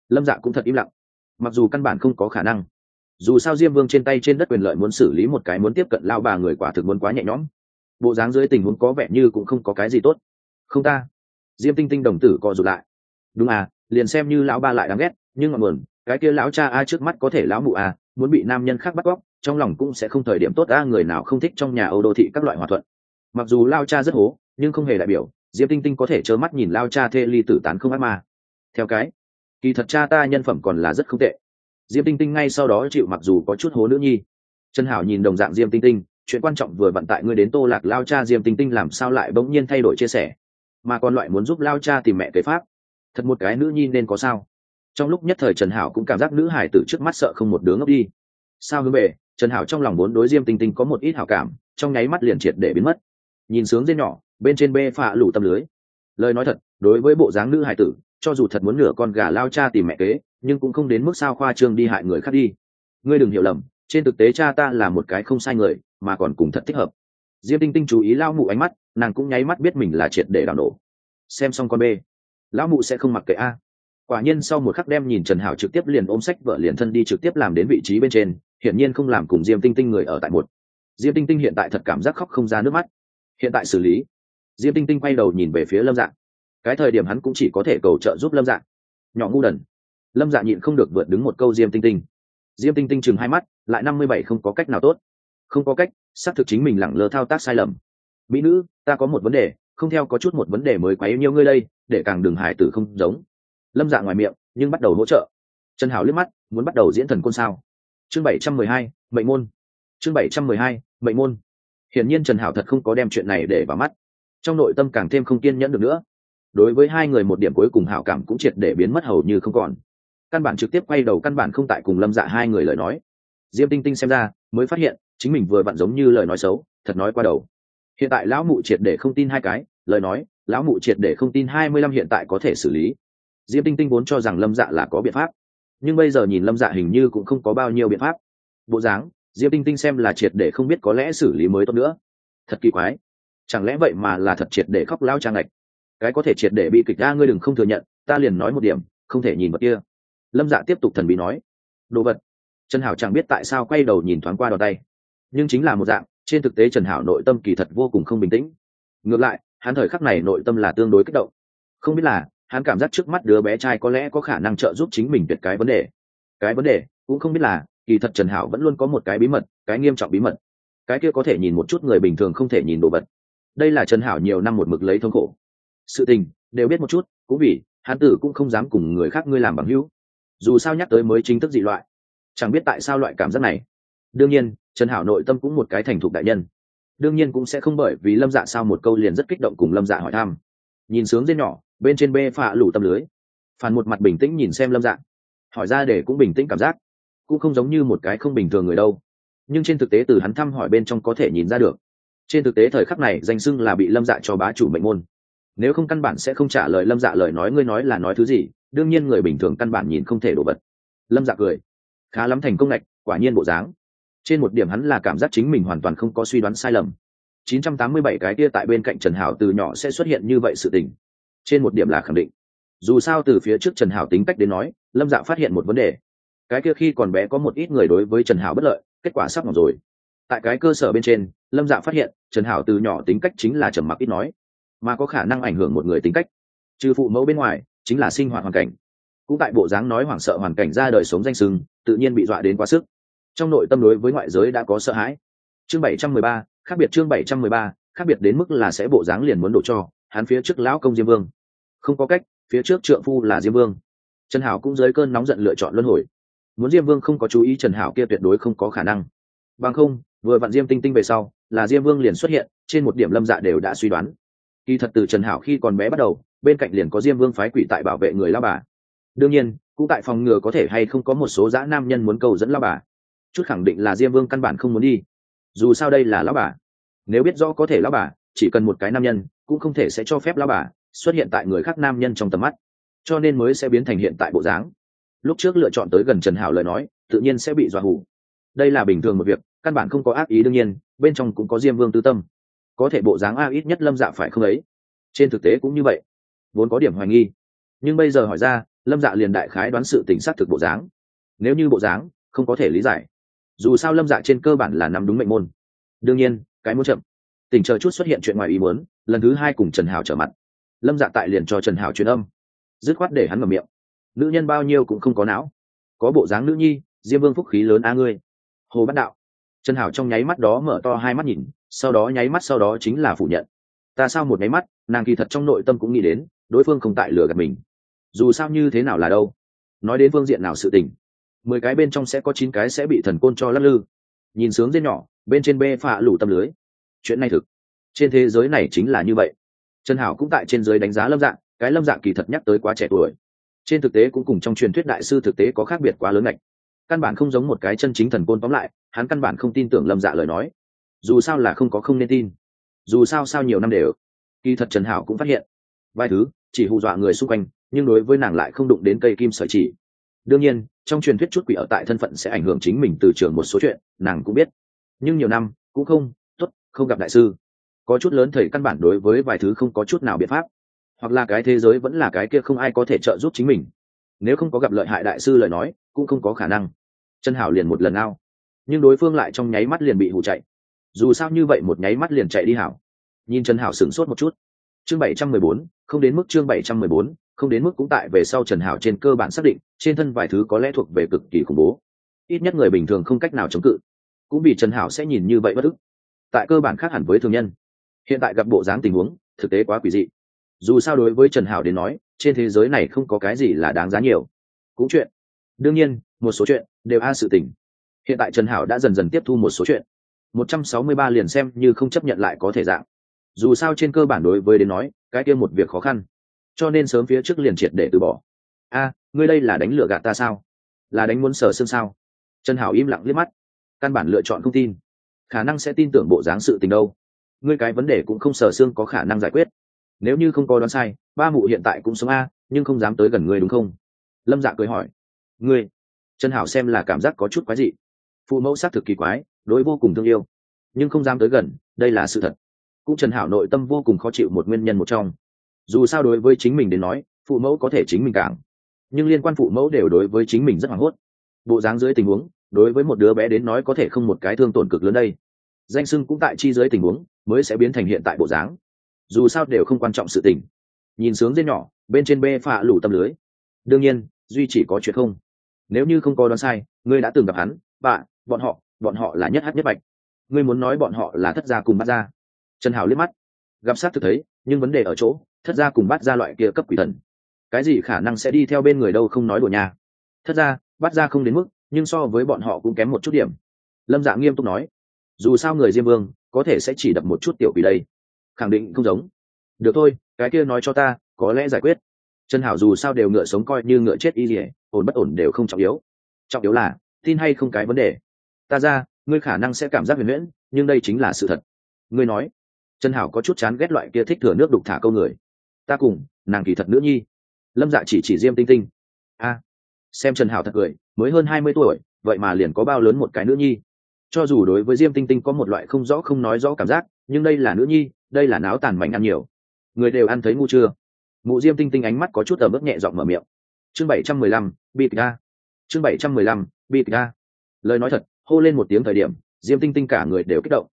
Lâm dạ cũng thật im lặng. Mặc dù căn bản không có khả năng. Dù sao diêm vương trên tay trên đất quyền lợi muốn xử lý một cái muốn tiếp cận lao bà người quả thực muốn quá nhẹ nhõm. Bộ dáng dưới tình huống có vẻ như cũng không có cái gì tốt. Không ta. Diêm tinh tinh đồng tử co rụt lại. Đúng à liền xem như lão ba lại đáng ghét, nhưng ngọn nguồn cái kia lão cha a trước mắt có thể lão mụ a, muốn bị nam nhân khác bắt cóc, trong lòng cũng sẽ không thời điểm tốt a, người nào không thích trong nhà âu đô thị các loại hòa thuận. Mặc dù lao cha rất hố, nhưng không hề đại biểu, diệp tinh tinh có thể trơ mắt nhìn lao cha thê ly tử tán không ác ma. Theo cái, kỳ thật cha ta nhân phẩm còn là rất không tệ. Diệp tinh tinh ngay sau đó chịu mặc dù có chút hố nữ nhi. Trần hảo nhìn đồng dạng Diệp tinh tinh, chuyện quan trọng vừa vận tại ngươi đến tô lạc lao cha Diệp tinh tinh làm sao lại bỗng nhiên thay đổi chia sẻ? Mà còn loại muốn giúp lao cha tìm mẹ kế pháp. Thật một cái nữ nhi nên có sao? Trong lúc nhất thời trần hảo cũng cảm giác nữ hải tử trước mắt sợ không một đứa ngốc đi. Sao hướng về, trần hảo trong lòng muốn đối diêm tinh tinh có một ít hảo cảm, trong nháy mắt liền triệt để biến mất. Nhìn sướng dê nhỏ, bên trên bê phạ lủ tâm lưới. Lời nói thật, đối với bộ dáng nữ hải tử, cho dù thật muốn nửa con gà lao cha tìm mẹ kế, nhưng cũng không đến mức sao khoa trương đi hại người khác đi. Ngươi đừng hiểu lầm, trên thực tế cha ta là một cái không sai người, mà còn cùng thật thích hợp. Diêm tinh tinh chú ý lao mụ ánh mắt, nàng cũng nháy mắt biết mình là triệt để đảo nổ. Xem xong con bê, lão mụ sẽ không mặc kệ a quả nhiên sau một khắc đem nhìn trần hảo trực tiếp liền ôm sách vợ liền thân đi trực tiếp làm đến vị trí bên trên, hiển nhiên không làm cùng diêm tinh tinh người ở tại một. Diêm tinh tinh hiện tại thật cảm giác khóc không ra nước mắt. Hiện tại xử lý. Diêm tinh tinh quay đầu nhìn về phía lâm dạng cái thời điểm hắn cũng chỉ có thể cầu trợ giúp lâm dạng nhỏ ngu đần. Lâm dạ nhịn không được vượt đứng một câu diêm tinh tinh. Diêm tinh tinh chừng hai mắt, lại năm mươi bảy không có cách nào tốt. Không có cách, xác thực chính mình lẳng lơ thao tác sai lầm. Mỹ nữ, ta có một vấn đề, không theo có chút một vấn đề mới quá yêu nhiều ngươi đây, để càng đường hải tử không giống lâm dạ ngoài miệng, nhưng bắt đầu hỗ trợ. Trần hảo liếc mắt, muốn bắt đầu diễn thần côn sao? Chương bảy trăm mười hai, mệnh môn. Chương bảy trăm mười hai, mệnh môn. Hiển nhiên trần hảo thật không có đem chuyện này để vào mắt. Trong nội tâm càng thêm không kiên nhẫn được nữa. Đối với hai người một điểm cuối cùng hảo cảm cũng triệt để biến mất hầu như không còn. Căn bản trực tiếp quay đầu căn bản không tại cùng lâm dạ hai người lời nói. Diêm tinh tinh xem ra, mới phát hiện, chính mình vừa vặn giống như lời nói xấu, thật nói qua đầu. Hiện tại lão mụ triệt để không tin hai cái, lời nói, lão mụ triệt để không tin hai mươi lăm hiện tại có thể xử lý diêm tinh tinh vốn cho rằng lâm dạ là có biện pháp. Nhưng bây giờ nhìn lâm dạ hình như cũng không có bao nhiêu biện pháp. Bộ dáng, diêm tinh tinh xem là triệt để không biết có lẽ xử lý mới tốt nữa. Thật kỳ quái. Chẳng lẽ vậy mà là thật triệt để khóc lao trang lệch cái có thể triệt để bị kịch ra ngươi đừng không thừa nhận, ta liền nói một điểm, không thể nhìn vật kia. Lâm dạ tiếp tục thần bí nói. Đồ vật. Trần hảo chẳng biết tại sao quay đầu nhìn thoáng qua đòn tay. Nhưng chính là một dạng, trên thực tế trần hảo nội tâm kỳ thật vô cùng không bình tĩnh. Ngược lại, hắn thời khắc này nội tâm là tương đối kích động. Không biết là hắn cảm giác trước mắt đứa bé trai có lẽ có khả năng trợ giúp chính mình tuyệt cái vấn đề. Cái vấn đề, cũng không biết là, kỳ thật trần hảo vẫn luôn có một cái bí mật, cái nghiêm trọng bí mật. Cái kia có thể nhìn một chút người bình thường không thể nhìn đồ vật. Đây là trần hảo nhiều năm một mực lấy thống khổ. Sự tình, đều biết một chút, cũng vì, hắn tử cũng không dám cùng người khác ngươi làm bằng hữu. Dù sao nhắc tới mới chính thức dị loại. Chẳng biết tại sao loại cảm giác này. Đương nhiên, trần hảo nội tâm cũng một cái thành thục đại nhân. Đương nhiên cũng sẽ không bởi vì lâm dạ sao một câu liền rất kích động cùng lâm dạ hỏi thăm. Nhìn sướng dê nhỏ bên trên bê phạ lủ tâm lưới. Phản một mặt bình tĩnh nhìn xem lâm dạng, hỏi ra để cũng bình tĩnh cảm giác. Cũng không giống như một cái không bình thường người đâu. Nhưng trên thực tế từ hắn thăm hỏi bên trong có thể nhìn ra được. Trên thực tế thời khắc này danh xưng là bị lâm dạ cho bá chủ mệnh môn. Nếu không căn bản sẽ không trả lời lâm dạ lời nói ngươi nói là nói thứ gì đương nhiên người bình thường căn bản nhìn không thể đổ vật. Lâm dạ cười. Khá lắm thành công lệch quả nhiên bộ dáng. Trên một điểm hắn là cảm giác chính mình hoàn toàn không có suy đoán sai lầm. 987 cái kia tại bên cạnh Trần Hảo từ nhỏ sẽ xuất hiện như vậy sự tình. Trên một điểm là khẳng định. Dù sao từ phía trước Trần Hảo tính cách đến nói, Lâm Dạ phát hiện một vấn đề. Cái kia khi còn bé có một ít người đối với Trần Hảo bất lợi, kết quả sắp ngọc rồi. Tại cái cơ sở bên trên, Lâm Dạ phát hiện, Trần Hảo từ nhỏ tính cách chính là trầm mặc ít nói, mà có khả năng ảnh hưởng một người tính cách. Trừ phụ mẫu bên ngoài, chính là sinh hoạt hoàn cảnh. Cũng tại bộ dáng nói hoảng sợ hoàn cảnh ra đời sống danh sưng tự nhiên bị dọa đến quá sức. Trong nội tâm đối với ngoại giới đã có sợ hãi. Chương 713, khác biệt chương bảy trăm mười ba khác biệt đến mức là sẽ bộ dáng liền muốn đổ cho hắn phía trước lão công diêm vương. Không có cách, phía trước trượng phu là diêm vương. Trần hảo cũng dưới cơn nóng giận lựa chọn luân hồi. Muốn diêm vương không có chú ý trần hảo kia tuyệt đối không có khả năng. Bằng không, vừa vặn diêm tinh tinh về sau, là diêm vương liền xuất hiện, trên một điểm lâm dạ đều đã suy đoán. Kỳ thật từ trần hảo khi còn bé bắt đầu, bên cạnh liền có diêm vương phái quỷ tại bảo vệ người lao bà. Đương nhiên, cũng tại phòng ngừa có thể hay không có một số dã nam nhân muốn cầu dẫn lao bà. Chút khẳng định là diêm vương căn bản không muốn đi. Dù sao đây là lão bà. Nếu biết rõ có thể lao bà, chỉ cần một cái nam nhân cũng không thể sẽ cho phép lão bà xuất hiện tại người khác nam nhân trong tầm mắt, cho nên mới sẽ biến thành hiện tại bộ dáng. Lúc trước lựa chọn tới gần trần hảo lời nói, tự nhiên sẽ bị dọa hủ đây là bình thường một việc, căn bản không có ác ý đương nhiên, bên trong cũng có diêm vương tư tâm. Có thể bộ dáng a ít nhất lâm dạ phải không ấy? Trên thực tế cũng như vậy. Vốn có điểm hoài nghi. Nhưng bây giờ hỏi ra, lâm dạ liền đại khái đoán sự tính xác thực bộ dáng. Nếu như bộ dáng, không có thể lý giải. Dù sao lâm dạ trên cơ bản là nắm đúng mệnh môn. Đương nhiên, cái muốn chậm tình chờ chút xuất hiện chuyện ngoài ý muốn, lần thứ hai cùng trần hào trở mặt. Lâm dạ tại liền cho trần hào truyền âm. Dứt khoát để hắn ngầm miệng. Nữ nhân bao nhiêu cũng không có não. Có bộ dáng nữ nhi, diêm vương phúc khí lớn a ngươi. Hồ bắt đạo. Trần hảo trong nháy mắt đó mở to hai mắt nhìn, sau đó nháy mắt sau đó chính là phủ nhận. Ta sao một nháy mắt, nàng kỳ thật trong nội tâm cũng nghĩ đến, đối phương không tại lừa gạt mình. Dù sao như thế nào là đâu? Nói đến phương diện nào sự tình, mười cái bên trong sẽ có chín cái sẽ bị thần côn cho lắc lư. Nhìn sướng dê nhỏ, bên trên bê phạ lủ tâm lưới chuyện này thực. Trên thế giới này chính là như vậy. Trần hảo cũng tại trên giới đánh giá lâm dạng, cái lâm dạng kỳ thật nhắc tới quá trẻ tuổi. Trên thực tế cũng cùng trong truyền thuyết đại sư thực tế có khác biệt quá lớn ngạch. Căn bản không giống một cái chân chính thần côn tóm lại, hắn căn bản không tin tưởng lâm dạ lời nói. Dù sao là không có không nên tin. Dù sao sao nhiều năm đều. Kỳ thật trần hảo cũng phát hiện. Vài thứ, chỉ hù dọa người xung quanh, nhưng đối với nàng lại không đụng đến cây kim sợi chỉ. Đương nhiên, trong truyền thuyết chút quỷ ở tại thân phận sẽ ảnh hưởng chính mình từ trường một số chuyện, nàng cũng biết. Nhưng nhiều năm, cũng không không gặp đại sư. Có chút lớn thầy căn bản đối với vài thứ không có chút nào biện pháp. Hoặc là cái thế giới vẫn là cái kia không ai có thể trợ giúp chính mình. Nếu không có gặp lợi hại đại sư lời nói, cũng không có khả năng. Chân hảo liền một lần ao. Nhưng đối phương lại trong nháy mắt liền bị hụ chạy. Dù sao như vậy một nháy mắt liền chạy đi hảo. Nhìn trần hảo sửng sốt một chút. Chương bảy trăm mười bốn, không đến mức chương bảy trăm mười bốn, không đến mức cũng tại về sau trần hảo trên cơ bản xác định, trên thân vài thứ có lẽ thuộc về cực kỳ khủng bố. Ít nhất người bình thường không cách nào chống cự. Cũng vì trần hảo sẽ nhìn như vậy bất ức tại cơ bản khác hẳn với thường nhân. Hiện tại gặp bộ dáng tình huống, thực tế quá quỷ dị. Dù sao đối với trần hảo đến nói, trên thế giới này không có cái gì là đáng giá nhiều. Cũng chuyện. Đương nhiên, một số chuyện đều a sự tình. Hiện tại trần hảo đã dần dần tiếp thu một số chuyện. Một trăm sáu mươi ba liền xem như không chấp nhận lại có thể dạng. Dù sao trên cơ bản đối với đến nói, cái kia một việc khó khăn. Cho nên sớm phía trước liền triệt để từ bỏ. A, ngươi đây là đánh lừa gạt ta sao? Là đánh muốn sờ xương sao? Trần hảo im lặng liếc mắt. Căn bản lựa chọn không tin khả năng sẽ tin tưởng bộ dáng sự tình đâu. Ngươi cái vấn đề cũng không sờ xương có khả năng giải quyết. Nếu như không có đoán sai, ba mụ hiện tại cũng sống a, nhưng không dám tới gần ngươi đúng không? Lâm dạ cười hỏi. Ngươi, trần hảo xem là cảm giác có chút quái dị. Phụ mẫu xác thực kỳ quái, đối vô cùng thương yêu, nhưng không dám tới gần, đây là sự thật. Cũng trần hảo nội tâm vô cùng khó chịu một nguyên nhân một trong. Dù sao đối với chính mình đến nói, phụ mẫu có thể chính mình cảng, nhưng liên quan phụ mẫu đều đối với chính mình rất hoảng hốt. Bộ dáng dưới tình huống đối với một đứa bé đến nói có thể không một cái thương tổn cực lớn đây. Danh sưng cũng tại chi dưới tình huống, mới sẽ biến thành hiện tại bộ dáng. Dù sao đều không quan trọng sự tình. Nhìn sướng dây nhỏ, bên trên bê phạ lủ tâm lưới. Đương nhiên, duy chỉ có chuyện không. Nếu như không có đoán sai, ngươi đã từng gặp hắn bạn bọn họ bọn họ là nhất hát nhất bạch. Ngươi muốn nói bọn họ là thất gia cùng bắt gia. Trần hào liếc mắt. Gặp sát thực thấy, nhưng vấn đề ở chỗ, thất gia cùng bắt gia loại kia cấp quỷ thần. Cái gì khả năng sẽ đi theo bên người đâu không nói đùa nhà thất gia bắt gia không đến mức nhưng so với bọn họ cũng kém một chút điểm. Lâm dạ nghiêm túc nói, dù sao người diêm vương có thể sẽ chỉ đập một chút tiểu quỷ đây. Khẳng định không giống. Được thôi, cái kia nói cho ta, có lẽ giải quyết. Trần hảo dù sao đều ngựa sống coi như ngựa chết y dỉa ổn bất ổn đều không trọng yếu. Trọng yếu là, tin hay không cái vấn đề. Ta ra, ngươi khả năng sẽ cảm giác huyền huyễn, nhưng đây chính là sự thật. Ngươi nói. Trần hảo có chút chán ghét loại kia thích thừa nước đục thả câu người. Ta cùng, nàng kỳ thật nữ nhi. Lâm dạ chỉ chỉ diêm tinh tinh. A xem trần hảo thật cười, mới hơn hai mươi tuổi, vậy mà liền có bao lớn một cái nữ nhi. Cho dù đối với diêm tinh tinh có một loại không rõ không nói rõ cảm giác, nhưng đây là nữ nhi, đây là náo tàn mảnh ăn nhiều. Người đều ăn thấy ngu chưa? Mụ diêm tinh tinh ánh mắt có chút ở mức nhẹ giọng mở miệng. Chương bảy trăm mười lăm, bịt ga. Chương bảy trăm mười lăm, bịt ga. Lời nói thật, hô lên một tiếng thời điểm, diêm tinh tinh cả người đều kích động.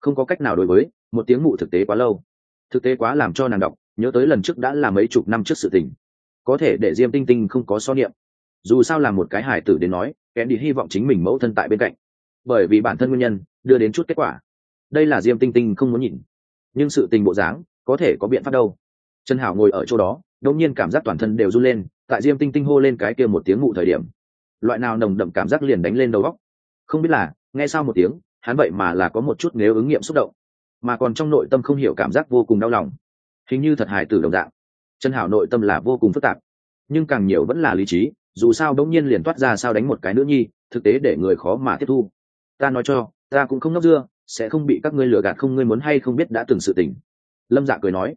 Không có cách nào đối với, một tiếng mụ thực tế quá lâu. Thực tế quá làm cho nàng đọc, nhớ tới lần trước đã là mấy chục năm trước sự tình. Có thể để diêm tinh tinh không có so niệm dù sao là một cái hải tử đến nói kém đi hy vọng chính mình mẫu thân tại bên cạnh. Bởi vì bản thân nguyên nhân, đưa đến chút kết quả. Đây là diêm tinh tinh không muốn nhìn. Nhưng sự tình bộ dáng, có thể có biện pháp đâu. Trần hảo ngồi ở chỗ đó đột nhiên cảm giác toàn thân đều run lên, tại diêm tinh tinh hô lên cái kia một tiếng ngụ thời điểm. Loại nào nồng đậm cảm giác liền đánh lên đầu góc không biết là, nghe sau một tiếng, hắn vậy mà là có một chút nếu ứng nghiệm xúc động. Mà còn trong nội tâm không hiểu cảm giác vô cùng đau lòng. Hình như thật hài tử đồng dạng. Trần hảo nội tâm là vô cùng phức tạp. Nhưng càng nhiều vẫn là lý trí dù sao đống nhiên liền toát ra sao đánh một cái nữ nhi, thực tế để người khó mà tiếp thu. Ta nói cho, ta cũng không nốc dưa, sẽ không bị các ngươi lừa gạt không, ngươi muốn hay không biết đã từng sự tình. Lâm dạ cười nói,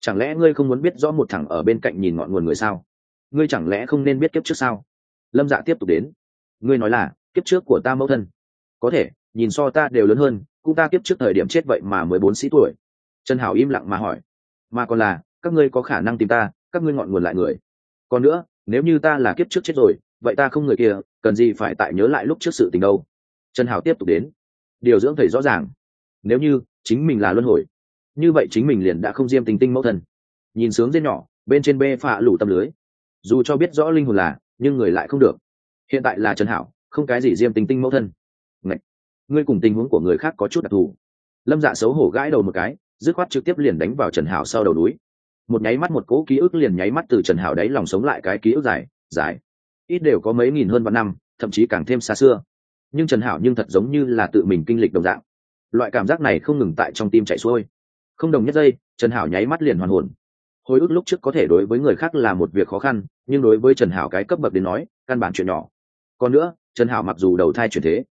chẳng lẽ ngươi không muốn biết rõ một thằng ở bên cạnh nhìn ngọn nguồn người sao? Ngươi chẳng lẽ không nên biết kiếp trước sao? Lâm dạ tiếp tục đến, ngươi nói là, kiếp trước của ta mẫu thân. Có thể, nhìn so ta đều lớn hơn, cũng ta kiếp trước thời điểm chết vậy mà mười bốn sĩ tuổi. Trần hảo im lặng mà hỏi, mà còn là, các ngươi có khả năng tìm ta, các ngươi ngọn nguồn lại người. Còn nữa nếu như ta là kiếp trước chết rồi, vậy ta không người kia, cần gì phải tại nhớ lại lúc trước sự tình đâu? Trần hảo tiếp tục đến. Điều dưỡng thầy rõ ràng. Nếu như chính mình là luân hồi, như vậy chính mình liền đã không diêm tình tinh mẫu thân nhìn sướng dây nhỏ, bên trên bê phạ lủ tâm lưới. Dù cho biết rõ linh hồn là, nhưng người lại không được. Hiện tại là trần hảo, không cái gì diêm tình tinh mẫu thân Ngậy! ngươi cùng tình huống của người khác có chút đặc thù. Lâm dạ xấu hổ gãi đầu một cái, dứt khoát trực tiếp liền đánh vào trần hảo sau đầu núi một nháy mắt một cỗ ký ức liền nháy mắt từ trần hảo đáy lòng sống lại cái ký ức dài dài. Ít đều có mấy nghìn hơn vạn năm, thậm chí càng thêm xa xưa. Nhưng trần hảo nhưng thật giống như là tự mình kinh lịch đồng dạng. Loại cảm giác này không ngừng tại trong tim chạy xuôi. Không đồng nhất giây, trần hảo nháy mắt liền hoàn hồn. Hồi ức lúc trước có thể đối với người khác là một việc khó khăn, nhưng đối với trần hảo cái cấp bậc đến nói, căn bản chuyện nhỏ. Còn nữa, trần hảo mặc dù đầu thai chuyển thế,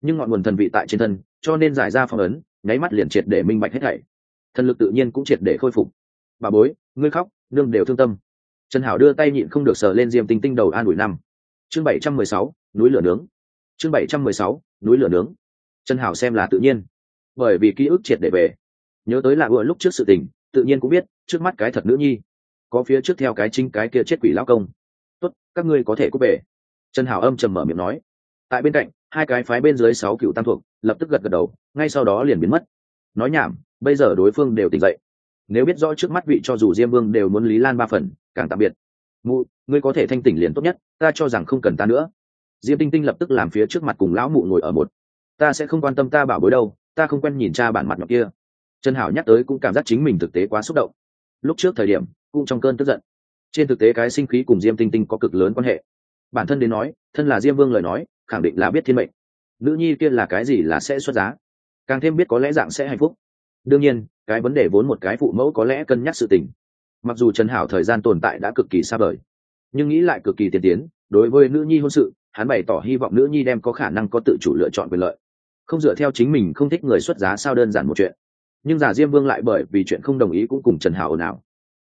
nhưng ngọn nguồn thần vị tại trên thân, cho nên giải ra phong ấn, nháy mắt liền triệt để minh bạch hết thảy. Thần lực tự nhiên cũng triệt để khôi phục bà bối, ngươi khóc nương đều thương tâm. Trần hảo đưa tay nhịn không được sờ lên diêm tinh tinh đầu an ủi năm. Chương bảy trăm mười sáu, núi lửa nướng. Chương bảy trăm mười sáu, núi lửa nướng. Trần hảo xem là tự nhiên. Bởi vì ký ức triệt để về. Nhớ tới là vừa lúc trước sự tình, tự nhiên cũng biết, trước mắt cái thật nữ nhi. Có phía trước theo cái chính cái kia chết quỷ lao công. Tốt, các ngươi có thể cúp về. Trần hảo âm trầm mở miệng nói. Tại bên cạnh, hai cái phái bên dưới sáu cựu tam thuộc, lập tức gật gật đầu, ngay sau đó liền biến mất. Nói nhảm, bây giờ đối phương đều tỉnh dậy nếu biết rõ trước mắt vị cho dù diêm vương đều muốn lý lan ba phần, càng tạm biệt. Mụ, ngươi có thể thanh tỉnh liền tốt nhất, ta cho rằng không cần ta nữa. Diêm tinh tinh lập tức làm phía trước mặt cùng lão mụ ngồi ở một. Ta sẽ không quan tâm ta bảo bối đâu, ta không quen nhìn cha bản mặt nhọc kia. Trần hảo nhắc tới cũng cảm giác chính mình thực tế quá xúc động. Lúc trước thời điểm, cũng trong cơn tức giận. Trên thực tế cái sinh khí cùng diêm tinh tinh có cực lớn quan hệ. Bản thân đến nói, thân là diêm vương lời nói, khẳng định là biết thiên mệnh. Nữ nhi kia là cái gì là sẽ xuất giá. Càng thêm biết có lẽ dạng sẽ hạnh phúc đương nhiên, cái vấn đề vốn một cái phụ mẫu có lẽ cân nhắc sự tình. Mặc dù trần hảo thời gian tồn tại đã cực kỳ xa vời, nhưng nghĩ lại cực kỳ tiên tiến, đối với nữ nhi hôn sự, hắn bày tỏ hy vọng nữ nhi đem có khả năng có tự chủ lựa chọn quyền lợi. Không dựa theo chính mình không thích người xuất giá sao đơn giản một chuyện. Nhưng giả diêm vương lại bởi vì chuyện không đồng ý cũng cùng trần hảo ồn ào.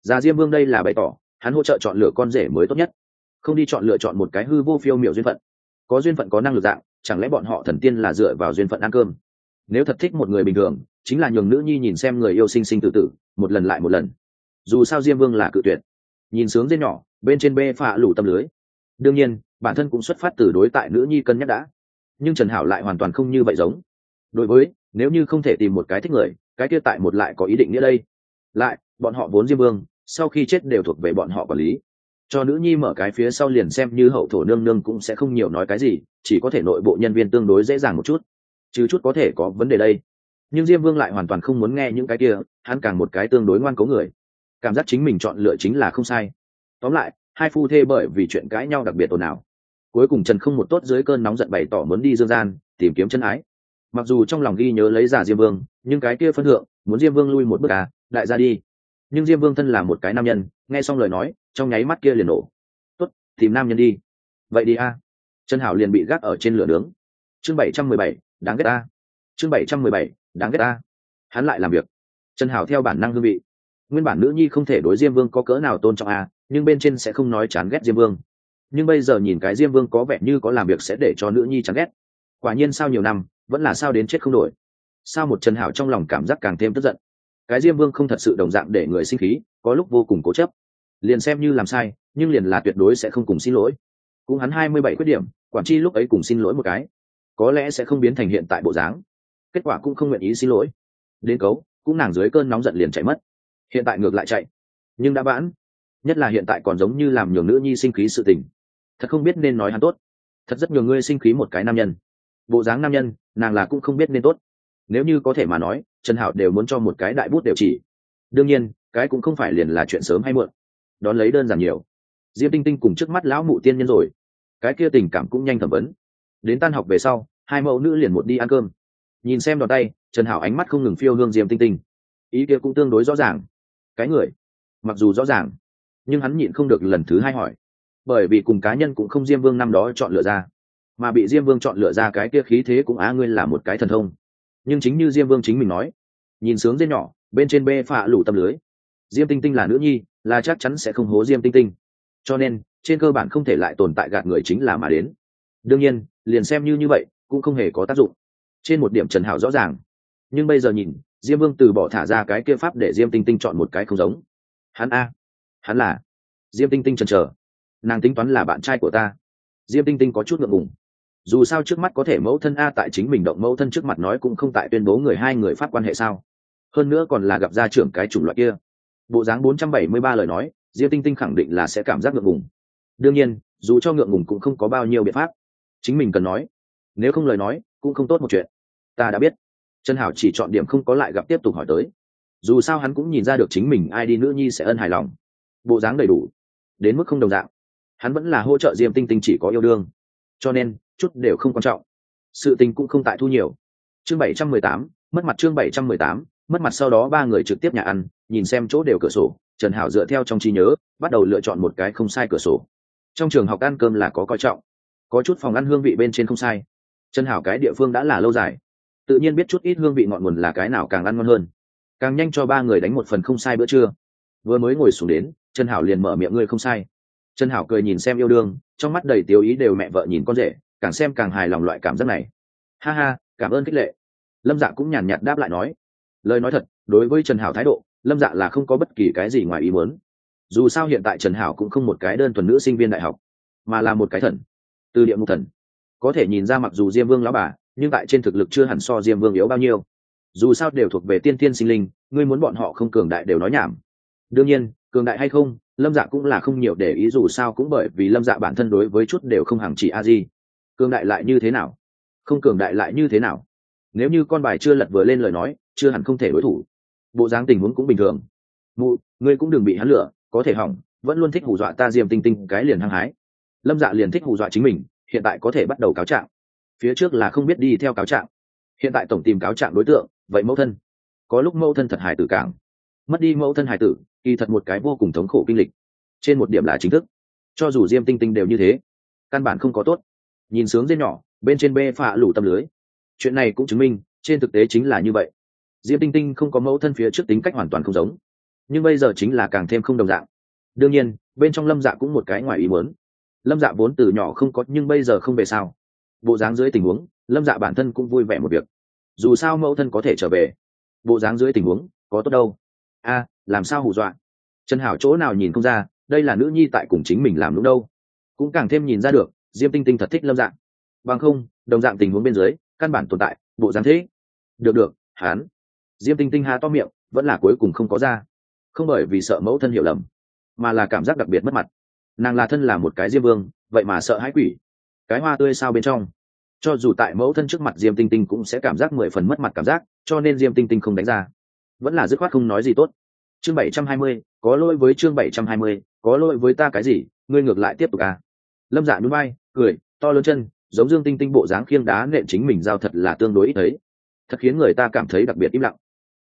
Giả diêm vương đây là bày tỏ, hắn hỗ trợ chọn lựa con rể mới tốt nhất. Không đi chọn lựa chọn một cái hư vô phiêu miểu duyên phận. Có duyên phận có năng lực dạng, chẳng lẽ bọn họ thần tiên là dựa vào duyên phận ăn cơm? Nếu thật thích một người bình thường chính là nhường nữ nhi nhìn xem người yêu sinh sinh tự tử, một lần lại một lần. Dù sao diêm vương là cự tuyệt. Nhìn sướng dây nhỏ, bên trên bê phạ lủ tâm lưới. Đương nhiên, bản thân cũng xuất phát từ đối tại nữ nhi cân nhắc đã. Nhưng trần hảo lại hoàn toàn không như vậy giống. Đối với, nếu như không thể tìm một cái thích người, cái kia tại một lại có ý định nghĩa đây. Lại, bọn họ vốn diêm vương, sau khi chết đều thuộc về bọn họ quản lý. Cho nữ nhi mở cái phía sau liền xem như hậu thổ nương nương cũng sẽ không nhiều nói cái gì, chỉ có thể nội bộ nhân viên tương đối dễ dàng một chút. Chứ chút có thể có vấn đề đây nhưng diêm vương lại hoàn toàn không muốn nghe những cái kia, hắn càng một cái tương đối ngoan cố người. Cảm giác chính mình chọn lựa chính là không sai. Tóm lại, hai phu thê bởi vì chuyện cãi nhau đặc biệt ồn ào. Cuối cùng trần không một tốt dưới cơn nóng giận bày tỏ muốn đi dương gian, tìm kiếm chân ái. Mặc dù trong lòng ghi nhớ lấy giả diêm vương, nhưng cái kia phân thượng, muốn diêm vương lui một bước à đại ra đi. Nhưng diêm vương thân là một cái nam nhân, nghe xong lời nói, trong nháy mắt kia liền nổ. Tốt, tìm nam nhân đi. Vậy đi a. Trần hảo liền bị gác ở trên lửa nướng. Chương bảy trăm mười bảy, đáng ghét à? chương bảy trăm mười bảy đáng ghét ta. Hắn lại làm việc. Trần hảo theo bản năng hương vị. Nguyên bản nữ nhi không thể đối diêm vương có cỡ nào tôn trọng à nhưng bên trên sẽ không nói chán ghét diêm vương. Nhưng bây giờ nhìn cái diêm vương có vẻ như có làm việc sẽ để cho nữ nhi chán ghét. Quả nhiên sao nhiều năm, vẫn là sao đến chết không đổi. Sao một trần hảo trong lòng cảm giác càng thêm tức giận. Cái diêm vương không thật sự đồng dạng để người sinh khí, có lúc vô cùng cố chấp. Liền xem như làm sai, nhưng liền là tuyệt đối sẽ không cùng xin lỗi. Cũng hắn hai mươi bảy khuyết điểm, quản chi lúc ấy cùng xin lỗi một cái. Có lẽ sẽ không biến thành hiện tại bộ dáng kết quả cũng không nguyện ý xin lỗi. Đến cấu, cũng nàng dưới cơn nóng giận liền chạy mất. Hiện tại ngược lại chạy. Nhưng đã vãn. Nhất là hiện tại còn giống như làm nhường nữ nhi sinh khí sự tình. Thật không biết nên nói hắn tốt. Thật rất nhiều ngươi sinh khí một cái nam nhân. Bộ dáng nam nhân, nàng là cũng không biết nên tốt. Nếu như có thể mà nói, trần hảo đều muốn cho một cái đại bút đều chỉ. Đương nhiên, cái cũng không phải liền là chuyện sớm hay muộn. Đón lấy đơn giản nhiều. Diêm tinh tinh cùng trước mắt lão mụ tiên nhân rồi. Cái kia tình cảm cũng nhanh thẩm vấn. Đến tan học về sau, hai mẫu nữ liền một đi ăn cơm nhìn xem đòn tay, trần hảo ánh mắt không ngừng phiêu hương diêm tinh tinh. Ý kia cũng tương đối rõ ràng. Cái người, mặc dù rõ ràng, nhưng hắn nhịn không được lần thứ hai hỏi. Bởi vì cùng cá nhân cũng không diêm vương năm đó chọn lựa ra, mà bị diêm vương chọn lựa ra cái kia khí thế cũng á ngươi là một cái thần thông. Nhưng chính như diêm vương chính mình nói, nhìn sướng dê nhỏ, bên trên bê phạ lủ tâm lưới. Diêm tinh tinh là nữ nhi, là chắc chắn sẽ không hố diêm tinh tinh. Cho nên, trên cơ bản không thể lại tồn tại gạt người chính là mà đến. Đương nhiên, liền xem như như vậy, cũng không hề có tác dụng trên một điểm trần hảo rõ ràng. Nhưng bây giờ nhìn, diêm vương từ bỏ thả ra cái kia pháp để diêm tinh tinh chọn một cái không giống. Hắn a, hắn là diêm tinh tinh chần chờ. Nàng tính toán là bạn trai của ta. Diêm tinh tinh có chút ngượng ngùng. Dù sao trước mắt có thể mẫu thân a, tại chính mình động mẫu thân trước mặt nói cũng không tại tuyên bố người hai người phát quan hệ sao. Hơn nữa còn là gặp gia trưởng cái chủng loại kia. Bộ dáng bốn trăm bảy mươi ba lời nói, diêm tinh tinh khẳng định là sẽ cảm giác ngượng ngùng. Đương nhiên, dù cho ngượng ngùng cũng không có bao nhiêu biện pháp. Chính mình cần nói. Nếu không lời nói, cũng không tốt một chuyện ta đã biết. Trần hảo chỉ chọn điểm không có lại gặp tiếp tục hỏi tới. Dù sao hắn cũng nhìn ra được chính mình ai đi nữ nhi sẽ ân hài lòng. Bộ dáng đầy đủ. Đến mức không đồng dạng. Hắn vẫn là hỗ trợ diêm tinh tinh chỉ có yêu đương. Cho nên, chút đều không quan trọng. Sự tình cũng không tại thu nhiều. Chương bảy trăm mười tám, mất mặt chương bảy trăm mười tám, mất mặt sau đó ba người trực tiếp nhà ăn, nhìn xem chỗ đều cửa sổ, trần hảo dựa theo trong trí nhớ, bắt đầu lựa chọn một cái không sai cửa sổ. Trong trường học ăn cơm là có coi trọng. Có chút phòng ăn hương vị bên trên không sai. Trần hảo cái địa phương đã là lâu dài tự nhiên biết chút ít hương vị ngọn nguồn là cái nào càng ăn ngon hơn. Càng nhanh cho ba người đánh một phần không sai bữa trưa. Vừa mới ngồi xuống đến, trần hảo liền mở miệng, ngươi không sai. Trần hảo cười nhìn xem yêu đương, trong mắt đầy tiêu ý đều mẹ vợ nhìn con rể, càng xem càng hài lòng loại cảm giác này. Ha ha, cảm ơn khích lệ. Lâm dạ cũng nhàn nhạt đáp lại nói. Lời nói thật, đối với trần hảo thái độ, lâm dạ là không có bất kỳ cái gì ngoài ý muốn. Dù sao hiện tại trần hảo cũng không một cái đơn thuần nữ sinh viên đại học, mà là một cái thần. Từ địa ngục thần. Có thể nhìn ra mặc dù diêm vương lão bà nhưng tại trên thực lực chưa hẳn so diêm vương yếu bao nhiêu. Dù sao đều thuộc về tiên tiên sinh linh, ngươi muốn bọn họ không cường đại đều nói nhảm. Đương nhiên, cường đại hay không, lâm dạ cũng là không nhiều để ý dù sao cũng bởi vì lâm dạ bản thân đối với chút đều không hàng chỉ a di. Cường đại lại như thế nào? Không cường đại lại như thế nào? Nếu như con bài chưa lật vừa lên lời nói, chưa hẳn không thể đối thủ. Bộ dáng tình huống cũng bình thường. Mụ, ngươi cũng đừng bị hắn lửa có thể hỏng, vẫn luôn thích hù dọa ta diêm tinh tinh, cái liền hăng hái. Lâm dạ liền thích hù dọa chính mình, hiện tại có thể bắt đầu cáo trạng phía trước là không biết đi theo cáo trạng. Hiện tại tổng tìm cáo trạng đối tượng, vậy mẫu thân. Có lúc mẫu thân thật hài tử cảng mất đi mẫu thân hài tử, kỳ thật một cái vô cùng thống khổ kinh lịch. Trên một điểm là chính thức. Cho dù diêm tinh tinh đều như thế, căn bản không có tốt. Nhìn sướng dê nhỏ, bên trên bê phạ lủ tâm lưới. Chuyện này cũng chứng minh, trên thực tế chính là như vậy. Diêm tinh tinh không có mẫu thân phía trước tính cách hoàn toàn không giống. Nhưng bây giờ chính là càng thêm không đồng dạng. Đương nhiên, bên trong lâm dạ cũng một cái ngoài ý muốn. Lâm dạ vốn từ nhỏ không có, nhưng bây giờ không về sao bộ dáng dưới tình huống, lâm dạ bản thân cũng vui vẻ một việc. Dù sao mẫu thân có thể trở về. Bộ dáng dưới tình huống, có tốt đâu. A, làm sao hù dọa? Trần hảo chỗ nào nhìn không ra, đây là nữ nhi tại cùng chính mình làm lúc đâu. Cũng càng thêm nhìn ra được, diêm tinh tinh thật thích lâm dạng bằng không, đồng dạng tình huống bên dưới, căn bản tồn tại, bộ dáng thế. Được được hán diêm tinh tinh há to miệng, vẫn là cuối cùng không có ra. Không bởi vì sợ mẫu thân hiểu lầm, mà là cảm giác đặc biệt mất mặt. Nàng là thân là một cái diêm vương, vậy mà sợ hãi quỷ cái hoa tươi sao bên trong. Cho dù tại mẫu thân trước mặt diêm tinh tinh cũng sẽ cảm giác mười phần mất mặt cảm giác, cho nên diêm tinh tinh không đánh ra. Vẫn là dứt khoát không nói gì tốt. Chương bảy trăm hai mươi, có lỗi với chương bảy trăm hai mươi, có lỗi với ta cái gì, ngươi ngược lại tiếp tục à. Lâm dạ núi bay cười, to lớn chân, giống dương tinh tinh bộ dáng khiêng đá nện chính mình giao thật là tương đối ít thấy. Thật khiến người ta cảm thấy đặc biệt im lặng.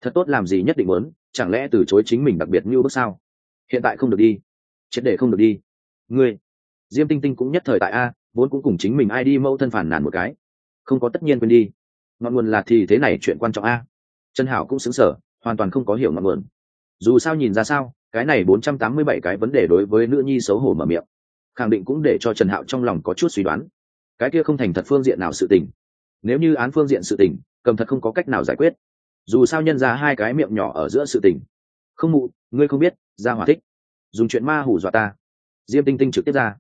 Thật tốt làm gì nhất định muốn, chẳng lẽ từ chối chính mình đặc biệt như bước sao? Hiện tại không được đi. Triệt để không được đi. Ngươi. Diêm tinh tinh cũng nhất thời tại a vốn cũng cùng chính mình ai đi mẫu thân phản nàn một cái. Không có tất nhiên quên đi. Ngọn nguồn là thì thế này chuyện quan trọng a. Trần hảo cũng xứng sở hoàn toàn không có hiểu ngọn nguồn. Dù sao nhìn ra sao, cái này bốn trăm tám mươi bảy cái vấn đề đối với nữ nhi xấu hổ mở miệng, khẳng định cũng để cho trần hạo trong lòng có chút suy đoán. Cái kia không thành thật phương diện nào sự tình. Nếu như án phương diện sự tình, cầm thật không có cách nào giải quyết. Dù sao nhân ra hai cái miệng nhỏ ở giữa sự tình. Không mụ, ngươi không biết, ra hỏa thích. Dùng chuyện ma hủ dọa ta. Diêm tinh tinh trực tiếp ra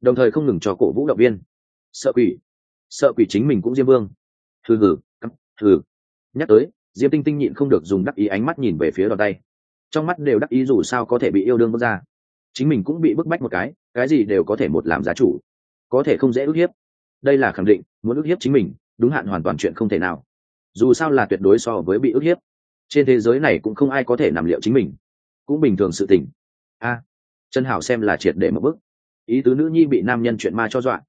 đồng thời không ngừng cho cổ vũ động viên. Sợ quỷ. Sợ quỷ chính mình cũng diêm vương. Hừ hừ thư nhắc tới diêm tinh tinh nhịn không được dùng đắc ý ánh mắt nhìn về phía đòn tay. Trong mắt đều đắc ý dù sao có thể bị yêu đương bước ra. Chính mình cũng bị bức bách một cái cái gì đều có thể một làm giá chủ. Có thể không dễ ức hiếp. Đây là khẳng định muốn ức hiếp chính mình đúng hạn hoàn toàn chuyện không thể nào. Dù sao là tuyệt đối so với bị ức hiếp. Trên thế giới này cũng không ai có thể nằm liệu chính mình. Cũng bình thường sự tình. A à, trần hảo xem là triệt để một bức ý tứ nữ nhi bị nam nhân chuyện ma cho dọa.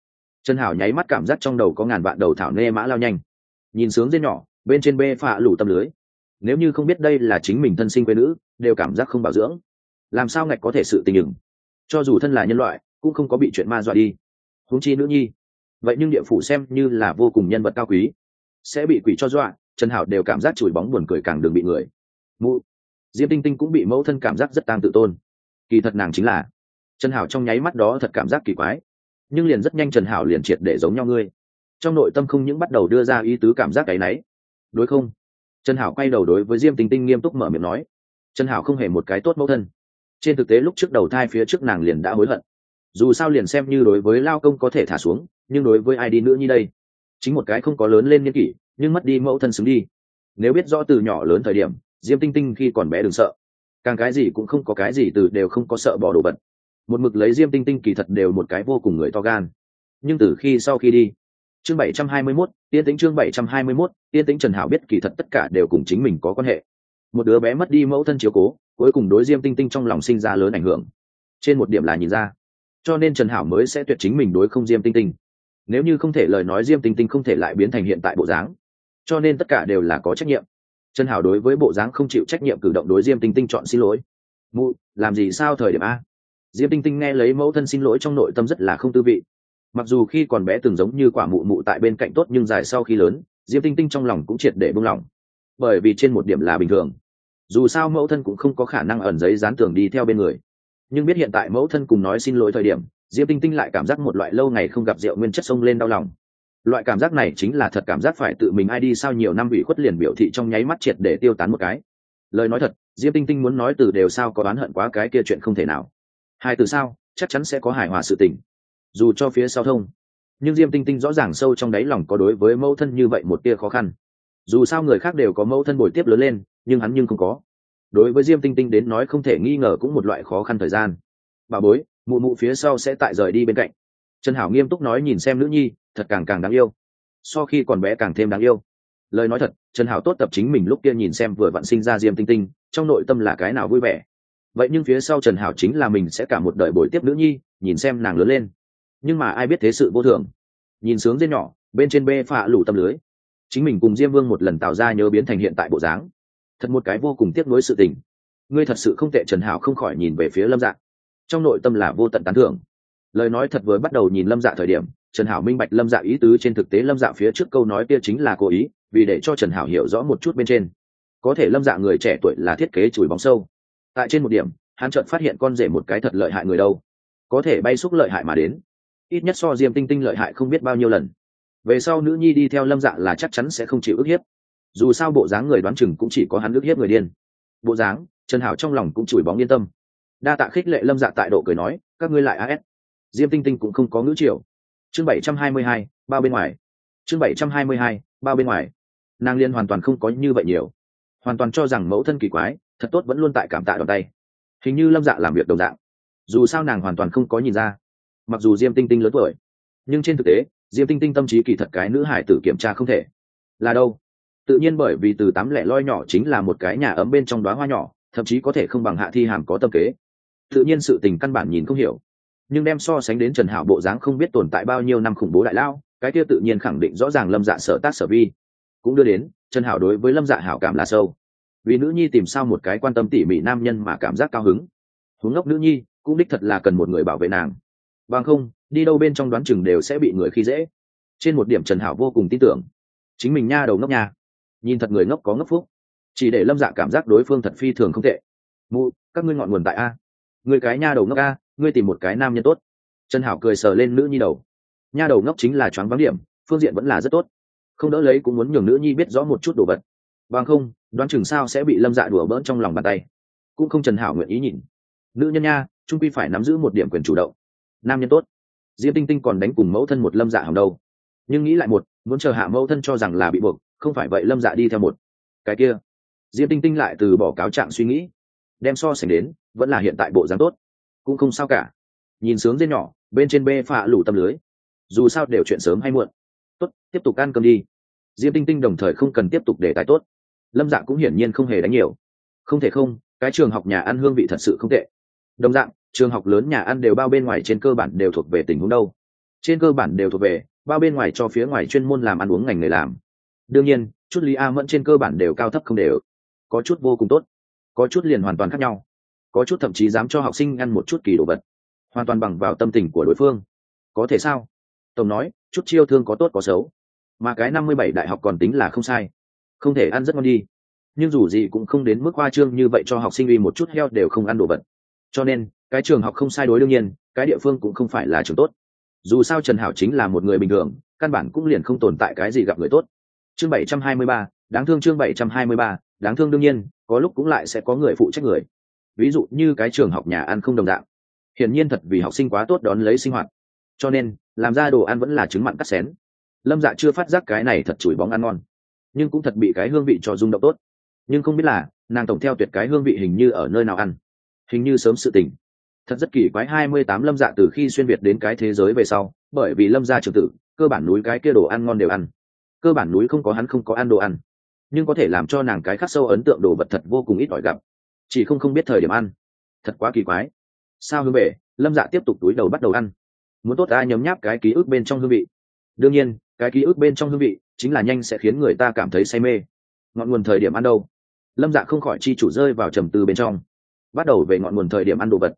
Trần hảo nháy mắt cảm giác trong đầu có ngàn vạn đầu thảo nê mã lao nhanh. Nhìn sướng dê nhỏ, bên trên bê phạ lủ tâm lưới. Nếu như không biết đây là chính mình thân sinh quê nữ, đều cảm giác không bảo dưỡng. Làm sao ngạch có thể sự tình ứng cho dù thân là nhân loại, cũng không có bị chuyện ma dọa đi. Húng chi nữ nhi. Vậy nhưng địa phủ xem như là vô cùng nhân vật cao quý. Sẽ bị quỷ cho dọa, trần hảo đều cảm giác chùi bóng buồn cười càng đường bị người. Mụ. Diêm tinh tinh cũng bị mẫu thân cảm giác rất tang tự tôn. Kỳ thật nàng chính là trần hảo trong nháy mắt đó thật cảm giác kỳ quái. Nhưng liền rất nhanh trần hảo liền triệt để giống nhau ngươi. Trong nội tâm không những bắt đầu đưa ra ý tứ cảm giác cái náy đối không? Trần hảo quay đầu đối với diêm tinh tinh nghiêm túc mở miệng nói. Trần hảo không hề một cái tốt mẫu thân. Trên thực tế lúc trước đầu thai phía trước nàng liền đã hối hận. Dù sao liền xem như đối với lao công có thể thả xuống, nhưng đối với ai đi nữa như đây? Chính một cái không có lớn lên n kỷ, nhưng mất đi mẫu thân xứng đi. Nếu biết rõ từ nhỏ lớn thời điểm, diêm tinh tinh khi còn bé đừng sợ. Càng cái gì cũng không có cái gì từ đều không có sợ bỏ đồ vật một mực lấy diêm tinh tinh kỳ thật đều một cái vô cùng người to gan. Nhưng từ khi sau khi đi chương 721, tiên tính chương 721, tiên tính trần hảo biết kỳ thật tất cả đều cùng chính mình có quan hệ. Một đứa bé mất đi mẫu thân chiếu cố cuối cùng đối diêm tinh tinh trong lòng sinh ra lớn ảnh hưởng. Trên một điểm là nhìn ra cho nên trần hảo mới sẽ tuyệt chính mình đối không diêm tinh tinh. Nếu như không thể lời nói diêm tinh tinh không thể lại biến thành hiện tại bộ dáng cho nên tất cả đều là có trách nhiệm. Trần hảo đối với bộ dáng không chịu trách nhiệm cử động đối diêm tinh tinh chọn xin lỗi. Mụ làm gì sao thời điểm a? Diêm tinh tinh nghe lấy mẫu thân xin lỗi trong nội tâm rất là không tư vị. Mặc dù khi còn bé từng giống như quả mụ mụ tại bên cạnh tốt nhưng dài sau khi lớn diêm tinh tinh trong lòng cũng triệt để buông lỏng. Bởi vì trên một điểm là bình thường. Dù sao mẫu thân cũng không có khả năng ẩn giấy dán tường đi theo bên người. Nhưng biết hiện tại mẫu thân cùng nói xin lỗi thời điểm diêm tinh tinh lại cảm giác một loại lâu ngày không gặp rượu nguyên chất sông lên đau lòng. Loại cảm giác này chính là thật cảm giác phải tự mình ai đi sau nhiều năm bị khuất liền biểu thị trong nháy mắt triệt để tiêu tán một cái. Lời nói thật diêm tinh tinh muốn nói từ đều sao có oán hận quá cái kia chuyện không thể nào hai từ sao, chắc chắn sẽ có hài hòa sự tình. Dù cho phía sau thông, nhưng diêm tinh tinh rõ ràng sâu trong đáy lòng có đối với mẫu thân như vậy một tia khó khăn. Dù sao người khác đều có mẫu thân bồi tiếp lớn lên, nhưng hắn nhưng không có. Đối với diêm tinh tinh đến nói không thể nghi ngờ cũng một loại khó khăn thời gian. Bà bối, mụ mụ phía sau sẽ tại rời đi bên cạnh. Trần hảo nghiêm túc nói nhìn xem nữ nhi, thật càng càng đáng yêu. So khi còn bé càng thêm đáng yêu. Lời nói thật, trần hảo tốt tập chính mình lúc kia nhìn xem vừa vặn sinh ra diêm tinh tinh, trong nội tâm là cái nào vui vẻ vậy nhưng phía sau trần hảo chính là mình sẽ cả một đời bồi tiếp nữ nhi, nhìn xem nàng lớn lên. Nhưng mà ai biết thế sự vô thường. Nhìn sướng dên nhỏ, bên trên bê phạ lủ tâm lưới. Chính mình cùng diêm vương một lần tạo ra nhớ biến thành hiện tại bộ dáng. Thật một cái vô cùng tiếc nuối sự tình. Ngươi thật sự không tệ, trần hảo không khỏi nhìn về phía lâm dạ. Trong nội tâm là vô tận tán thưởng. Lời nói thật vừa bắt đầu nhìn lâm dạ thời điểm, trần hảo minh bạch lâm dạ ý tứ trên thực tế lâm dạ phía trước câu nói kia chính là cố ý, vì để cho trần hảo hiểu rõ một chút bên trên. Có thể lâm dạ người trẻ tuổi là thiết kế chùi bóng sâu tại trên một điểm, hắn chợt phát hiện con rể một cái thật lợi hại người đâu. Có thể bay xúc lợi hại mà đến. Ít nhất so diêm tinh tinh lợi hại không biết bao nhiêu lần. Về sau nữ nhi đi theo lâm dạ là chắc chắn sẽ không chịu ức hiếp. Dù sao bộ dáng người đoán chừng cũng chỉ có hắn ức hiếp người điên. Bộ dáng, trần hảo trong lòng cũng chửi bóng yên tâm. Đa tạ khích lệ lâm dạ tại độ cười nói, các ngươi lại as diêm tinh tinh cũng không có ngữ triệu chương bảy trăm hai mươi hai, bao bên ngoài. Chương bảy trăm hai mươi hai, bao bên ngoài. Nàng liên hoàn toàn không có như vậy nhiều. Hoàn toàn cho rằng mẫu thân kỳ quái thật tốt vẫn luôn tại cảm tạ đòn tay. Hình như lâm dạ làm việc đồng dạng. Dù sao nàng hoàn toàn không có nhìn ra. Mặc dù diêm tinh tinh lớn tuổi, nhưng trên thực tế, diêm tinh tinh tâm trí kỳ thật cái nữ hải tử kiểm tra không thể. Là đâu? Tự nhiên bởi vì từ tám lẻ loi nhỏ chính là một cái nhà ấm bên trong đoá hoa nhỏ, thậm chí có thể không bằng hạ thi hàm có tâm kế. Tự nhiên sự tình căn bản nhìn không hiểu. Nhưng đem so sánh đến trần hảo bộ dáng không biết tồn tại bao nhiêu năm khủng bố đại lao, cái kia tự nhiên khẳng định rõ ràng lâm dạ sở tác sở vi. Cũng đưa đến, trần hảo đối với lâm dạ hảo cảm là sâu vì nữ nhi tìm sao một cái quan tâm tỉ mỉ nam nhân mà cảm giác cao hứng. Huống ngốc nữ nhi, cũng đích thật là cần một người bảo vệ nàng. Bằng không, đi đâu bên trong đoán chừng đều sẽ bị người khi dễ. Trên một điểm trần hảo vô cùng tin tưởng. Chính mình nha đầu ngốc nha. Nhìn thật người ngốc có ngốc phúc. Chỉ để lâm dạ cảm giác đối phương thật phi thường không tệ. Mụ, các ngươi ngọn nguồn tại a. Người cái nha đầu ngốc a, ngươi tìm một cái nam nhân tốt. Trần hảo cười sờ lên nữ nhi đầu. Nha đầu ngốc chính là choáng vắng điểm, phương diện vẫn là rất tốt. Không đỡ lấy cũng muốn nhường nữ nhi biết rõ một chút đồ vật. Bằng không đoán chừng sao sẽ bị lâm dạ đùa bỡn trong lòng bàn tay. Cũng không trần hảo nguyện ý nhìn. Nữ nhân nha, trung quy phải nắm giữ một điểm quyền chủ động. Nam nhân tốt. Diêm tinh tinh còn đánh cùng mẫu thân một lâm dạ hỏng đầu nhưng nghĩ lại một, muốn chờ hạ mẫu thân cho rằng là bị buộc, không phải vậy lâm dạ đi theo một. Cái kia. Diêm tinh tinh lại từ bỏ cáo trạng suy nghĩ. Đem so sánh đến, vẫn là hiện tại bộ dáng tốt. Cũng không sao cả. Nhìn sướng dây nhỏ, bên trên bê phạ lủ tâm lưới. Dù sao đều chuyện sớm hay muộn. Tốt, tiếp tục ăn cơm đi. Diêm tinh tinh đồng thời không cần tiếp tục để tài tốt lâm dạng cũng hiển nhiên không hề đánh nhiều. Không thể không, cái trường học nhà ăn hương vị thật sự không tệ. Đồng dạng, trường học lớn nhà ăn đều bao bên ngoài trên cơ bản đều thuộc về tình huống đâu. Trên cơ bản đều thuộc về, bao bên ngoài cho phía ngoài chuyên môn làm ăn uống ngành người làm. Đương nhiên, chút lý a mẫn trên cơ bản đều cao thấp không đều. Có chút vô cùng tốt, có chút liền hoàn toàn khác nhau. Có chút thậm chí dám cho học sinh ăn một chút kỳ đồ vật. Hoàn toàn bằng vào tâm tình của đối phương. Có thể sao? Tổng nói, chút chiêu thương có tốt có xấu. Mà cái năm mươi bảy đại học còn tính là không sai không thể ăn rất ngon đi. Nhưng dù gì cũng không đến mức khoa trương như vậy cho học sinh uy một chút heo đều không ăn đồ vật. Cho nên, cái trường học không sai đối đương nhiên, cái địa phương cũng không phải là trường tốt. Dù sao trần hảo chính là một người bình thường, căn bản cũng liền không tồn tại cái gì gặp người tốt. Chương bảy trăm hai mươi ba, đáng thương chương bảy trăm hai mươi ba, đáng thương đương nhiên, có lúc cũng lại sẽ có người phụ trách người. Ví dụ như cái trường học nhà ăn không đồng dạng. Hiển nhiên thật vì học sinh quá tốt đón lấy sinh hoạt. Cho nên, làm ra đồ ăn vẫn là trứng mặn cắt xén. Lâm dạ chưa phát giác cái này thật chùi bóng ăn ngon nhưng cũng thật bị cái hương vị cho rung động tốt. Nhưng không biết là, nàng tổng theo tuyệt cái hương vị hình như ở nơi nào ăn. Hình như sớm sự tỉnh. thật rất kỳ quái, hai mươi tám lâm dạ từ khi xuyên việt đến cái thế giới về sau, bởi vì lâm dạ gia trường tử, cơ bản núi cái kia đồ ăn ngon đều ăn. Cơ bản núi không có hắn không có ăn đồ ăn. Nhưng có thể làm cho nàng cái khắc sâu ấn tượng đồ vật thật vô cùng ít ỏi gặp. Chỉ không không biết thời điểm ăn. Thật quá kỳ quái. Sao hương về, lâm dạ tiếp tục túi đầu bắt đầu ăn. Muốn tốt ta nhấm nháp cái ký ức bên trong hương vị. Đương nhiên cái ký ức bên trong hương vị chính là nhanh sẽ khiến người ta cảm thấy say mê. Ngọn nguồn thời điểm ăn đâu? Lâm dạ không khỏi chi chủ rơi vào trầm tư bên trong. Bắt đầu về ngọn nguồn thời điểm ăn đồ vật.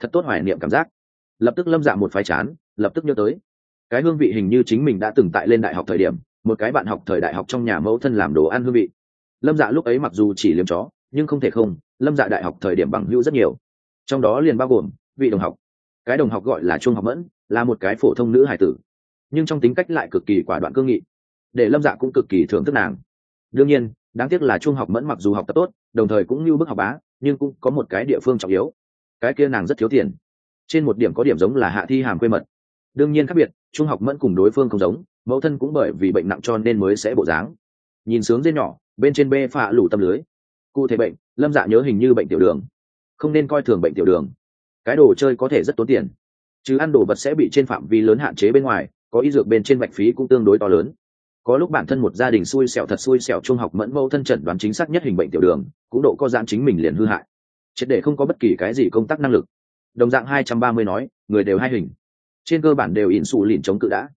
Thật tốt hoài niệm cảm giác. Lập tức lâm dạ một phái chán, lập tức nhớ tới. Cái hương vị hình như chính mình đã từng tại lên đại học thời điểm, một cái bạn học thời đại học trong nhà mẫu thân làm đồ ăn hương vị. Lâm dạ lúc ấy mặc dù chỉ liếm chó, nhưng không thể không, lâm dạ đại học thời điểm bằng hữu rất nhiều. Trong đó liền bao gồm vị đồng học. Cái đồng học gọi là trung học mẫn, là một cái phổ thông nữ hải tử nhưng trong tính cách lại cực kỳ quả đoạn cương nghị, để lâm dạ cũng cực kỳ thưởng thức nàng. Đương nhiên, đáng tiếc là trung học mẫn mặc dù học tập tốt, đồng thời cũng như bức học bá, nhưng cũng có một cái địa phương trọng yếu. Cái kia nàng rất thiếu tiền. Trên một điểm có điểm giống là hạ thi hàm quê mật. Đương nhiên khác biệt, trung học mẫn cùng đối phương không giống, mẫu thân cũng bởi vì bệnh nặng cho nên mới sẽ bộ dáng. Nhìn sướng dây nhỏ, bên trên bê phạ lủ tâm lưới. Cụ thể bệnh, lâm dạ nhớ hình như bệnh tiểu đường. Không nên coi thường bệnh tiểu đường. Cái đồ chơi có thể rất tốn tiền. Chứ ăn đồ vật sẽ bị trên phạm vi lớn hạn chế bên ngoài có y dược bên trên mạch phí cũng tương đối to lớn. Có lúc bản thân một gia đình xui xẻo thật xui xẻo trung học mẫn mâu thân trận đoán chính xác nhất hình bệnh tiểu đường, cũng độ có giãn chính mình liền hư hại. Triệt để không có bất kỳ cái gì công tác năng lực. Đồng dạng hai trăm ba mươi nói, người đều hai hình. Trên cơ bản đều ỉn xù lìn chống cự đã.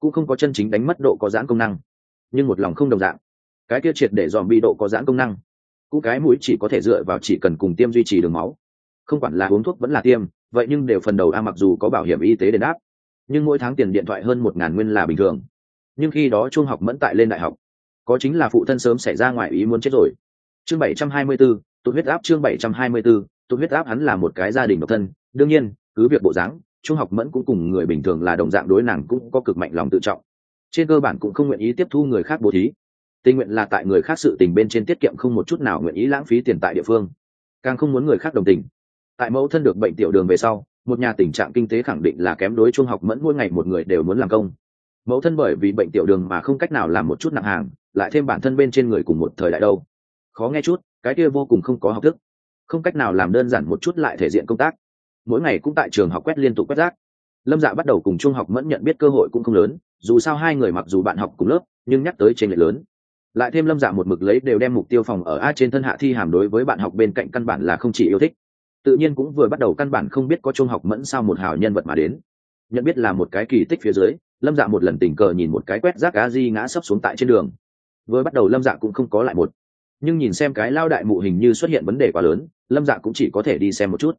Cũng không có chân chính đánh mất độ có giãn công năng. Nhưng một lòng không đồng dạng. Cái kia triệt để dòm bị độ có giãn công năng. Cũng cái mũi chỉ có thể dựa vào chỉ cần cùng tiêm duy trì đường máu. Không quản là uống thuốc vẫn là tiêm, vậy nhưng đều phần đầu a mặc dù có bảo hiểm y tế đền áp nhưng mỗi tháng tiền điện thoại hơn một ngàn nguyên là bình thường. Nhưng khi đó trung học mẫn tại lên đại học có chính là phụ thân sớm xảy ra ngoài ý muốn chết rồi. Chương bảy trăm hai mươi 724, tụt huyết áp chương bảy trăm hai mươi 724, tụt huyết áp hắn là một cái gia đình độc thân. Đương nhiên cứ việc bộ dáng trung học mẫn cũng cùng người bình thường là đồng dạng đối nàng cũng có cực mạnh lòng tự trọng. Trên cơ bản cũng không nguyện ý tiếp thu người khác bố thí. Tình nguyện là tại người khác sự tình bên trên tiết kiệm không một chút nào nguyện ý lãng phí tiền tại địa phương. Càng không muốn người khác đồng tình. Tại mẫu thân được bệnh tiểu đường về sau một nhà tình trạng kinh tế khẳng định là kém đối trung học mẫn mỗi ngày một người đều muốn làm công. Mẫu thân bởi vì bệnh tiểu đường mà không cách nào làm một chút nặng hàng, lại thêm bản thân bên trên người cùng một thời đại đâu. Khó nghe chút, cái kia vô cùng không có học thức. Không cách nào làm đơn giản một chút lại thể diện công tác. Mỗi ngày cũng tại trường học quét liên tục quét rác. Lâm dạ bắt đầu cùng trung học mẫn nhận biết cơ hội cũng không lớn, dù sao hai người mặc dù bạn học cùng lớp, nhưng nhắc tới trên lệ lớn. Lại thêm lâm dạ một mực lấy đều đem mục tiêu phòng ở a trên thân hạ thi hàm đối với bạn học bên cạnh căn bản là không chỉ yêu thích tự nhiên cũng vừa bắt đầu căn bản không biết có trung học mẫn sao một hào nhân vật mà đến. Nhận biết là một cái kỳ tích phía dưới, lâm dạ một lần tình cờ nhìn một cái quét rác a di ngã sấp xuống tại trên đường. Vừa bắt đầu lâm dạ cũng không có lại một. Nhưng nhìn xem cái lao đại mụ hình như xuất hiện vấn đề quá lớn, lâm dạ cũng chỉ có thể đi xem một chút.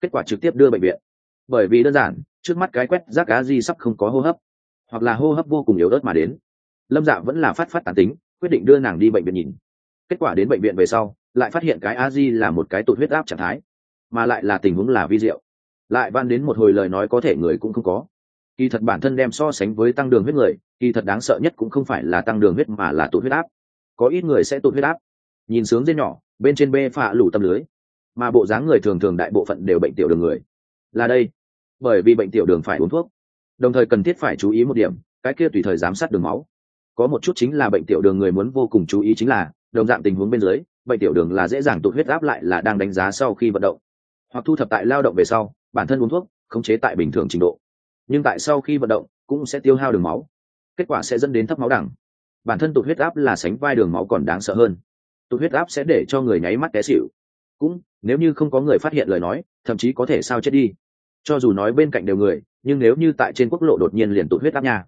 Kết quả trực tiếp đưa bệnh viện. Bởi vì đơn giản, trước mắt cái quét rác a di sắp không có hô hấp, hoặc là hô hấp vô cùng yếu ớt mà đến. Lâm dạ vẫn là phát phát tàn tính, quyết định đưa nàng đi bệnh viện nhìn. Kết quả đến bệnh viện về sau, lại phát hiện cái a di là một cái tụt huyết áp trạng thái mà lại là tình huống là vi diệu. Lại van đến một hồi lời nói có thể người cũng không có. Kỳ thật bản thân đem so sánh với tăng đường huyết người, kỳ thật đáng sợ nhất cũng không phải là tăng đường huyết mà là tụt huyết áp. Có ít người sẽ tụt huyết áp. Nhìn sướng dây nhỏ, bên trên bê phạ lủ tâm lưới. Mà bộ dáng người thường thường đại bộ phận đều bệnh tiểu đường người. Là đây. Bởi vì bệnh tiểu đường phải uống thuốc. Đồng thời cần thiết phải chú ý một điểm, cái kia tùy thời giám sát đường máu. Có một chút chính là bệnh tiểu đường người muốn vô cùng chú ý chính là, đồng dạng tình huống bên dưới, bệnh tiểu đường là dễ dàng tụt huyết áp lại là đang đánh giá sau khi vận động hoặc thu thập tại lao động về sau, bản thân uống thuốc, khống chế tại bình thường trình độ. Nhưng tại sau khi vận động, cũng sẽ tiêu hao đường máu. Kết quả sẽ dẫn đến thấp máu đẳng. Bản thân tụt huyết áp là sánh vai đường máu còn đáng sợ hơn. Tụt huyết áp sẽ để cho người nháy mắt té xịu cũng, nếu như không có người phát hiện lời nói, thậm chí có thể sao chết đi. Cho dù nói bên cạnh đều người, nhưng nếu như tại trên quốc lộ đột nhiên liền tụt huyết áp nha.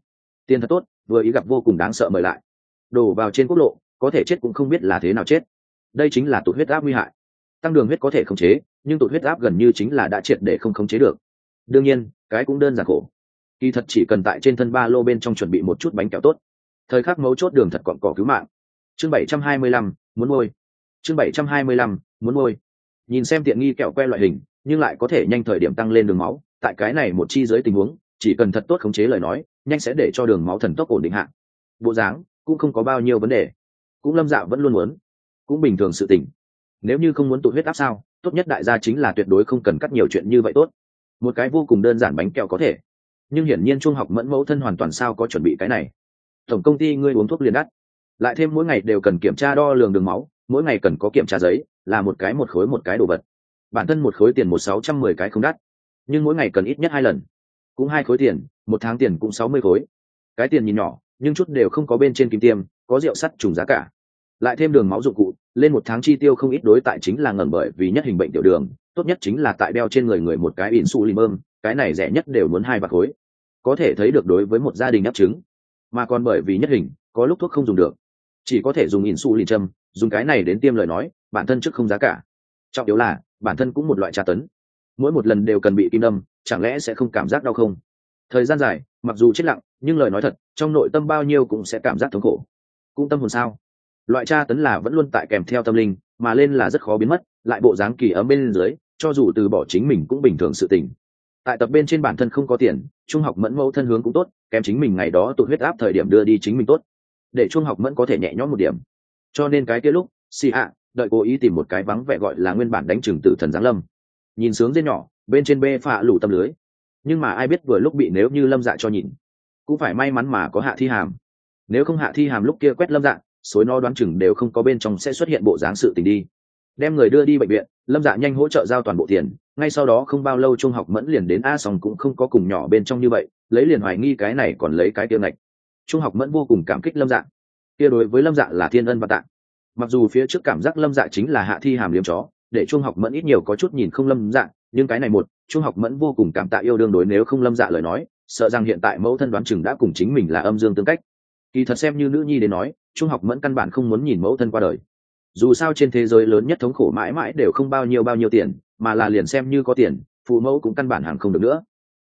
Tiền thật tốt, vừa ý gặp vô cùng đáng sợ mời lại. Đổ vào trên quốc lộ, có thể chết cũng không biết là thế nào chết. Đây chính là tụt huyết áp nguy hại tăng đường huyết có thể khống chế, nhưng tụt huyết áp gần như chính là đã triệt để không khống chế được. Đương nhiên, cái cũng đơn giản khổ. Kỳ thật chỉ cần tại trên thân ba lô bên trong chuẩn bị một chút bánh kẹo tốt. Thời khắc mấu chốt đường thật còn cỏ cứu mạng. Chương bảy trăm hai mươi lăm, muốn môi chương bảy trăm hai mươi lăm, muốn môi nhìn xem tiện nghi kẹo que loại hình, nhưng lại có thể nhanh thời điểm tăng lên đường máu, tại cái này một chi dưới tình huống, chỉ cần thật tốt khống chế lời nói, nhanh sẽ để cho đường máu thần tốc ổn định hạn bộ dáng cũng không có bao nhiêu vấn đề. Cũng lâm dạ vẫn luôn muốn. Cũng bình thường sự tỉnh nếu như không muốn tụ huyết áp sao, tốt nhất đại gia chính là tuyệt đối không cần cắt nhiều chuyện như vậy tốt. Một cái vô cùng đơn giản bánh kẹo có thể. Nhưng hiển nhiên trung học mẫn mẫu thân hoàn toàn sao có chuẩn bị cái này. Tổng công ty ngươi uống thuốc liền đắt. Lại thêm mỗi ngày đều cần kiểm tra đo lường đường máu, mỗi ngày cần có kiểm tra giấy, là một cái một khối một cái đồ vật. Bản thân một khối tiền một sáu trăm mười cái không đắt. Nhưng mỗi ngày cần ít nhất hai lần. Cũng hai khối tiền, một tháng tiền cũng sáu mươi khối. Cái tiền nhìn nhỏ, nhưng chút đều không có bên trên kim tiêm, có rượu sắt trùng giá cả. Lại thêm đường máu dụng cụ lên một tháng chi tiêu không ít đối tại chính là ngẩn bởi vì nhất hình bệnh tiểu đường, tốt nhất chính là tại đeo trên người người một cái insulin bơm, cái này rẻ nhất đều muốn hai bạc khối. Có thể thấy được đối với một gia đình đáp chứng mà còn bởi vì nhất hình, có lúc thuốc không dùng được. Chỉ có thể dùng insulin châm, dùng cái này đến tiêm lời nói, bản thân trước không giá cả. Trọng yếu là, bản thân cũng một loại tra tấn. Mỗi một lần đều cần bị kim đâm, chẳng lẽ sẽ không cảm giác đau không? Thời gian dài, mặc dù chết lặng, nhưng lời nói thật, trong nội tâm bao nhiêu cũng sẽ cảm giác thống khổ. Cũng tâm hồn sao? Loại tra tấn là vẫn luôn tại kèm theo tâm linh, mà lên là rất khó biến mất, lại bộ dáng kỳ ấm bên dưới, cho dù từ bỏ chính mình cũng bình thường sự tình. Tại tập bên trên bản thân không có tiền, trung học mẫn mẫu thân hướng cũng tốt kèm chính mình ngày đó tụt huyết áp thời điểm đưa đi chính mình tốt. Để trung học mẫn có thể nhẹ nhõm một điểm. Cho nên cái kia lúc si ạ, đợi cố ý tìm một cái vắng vẻ gọi là nguyên bản đánh trừng tử thần giáng lâm. Nhìn sướng dê nhỏ, bên trên bê phạ lủ tâm lưới. Nhưng mà ai biết vừa lúc bị nếu như lâm dạ cho nhìn, cũng phải may mắn mà có hạ thi hàm. Nếu không hạ thi hàm lúc kia quét lâm dạ xối no đoán chừng đều không có bên trong sẽ xuất hiện bộ dáng sự tình đi. Đem người đưa đi bệnh viện, lâm dạ nhanh hỗ trợ giao toàn bộ tiền, ngay sau đó không bao lâu trung học mẫn liền đến a sòng cũng không có cùng nhỏ bên trong như vậy, lấy liền hoài nghi cái này còn lấy cái tiêu ngạch. Trung học mẫn vô cùng cảm kích lâm dạ. Kia đối với lâm dạ là thiên ân và tạng mặc dù phía trước cảm giác lâm dạ chính là hạ thi hàm liếm chó, để trung học mẫn ít nhiều có chút nhìn không lâm dạ nhưng cái này một, trung học mẫn vô cùng cảm tạ yêu đương đối nếu không lâm dạ lời nói, sợ rằng hiện tại mẫu thân đoán chừng đã cùng chính mình là âm dương tương cách. Kỳ thật xem như nữ nhi đến nói trung học mẫn căn bản không muốn nhìn mẫu thân qua đời. Dù sao trên thế giới lớn nhất thống khổ mãi mãi đều không bao nhiêu bao nhiêu tiền, mà là liền xem như có tiền, phụ mẫu cũng căn bản hàng không được nữa.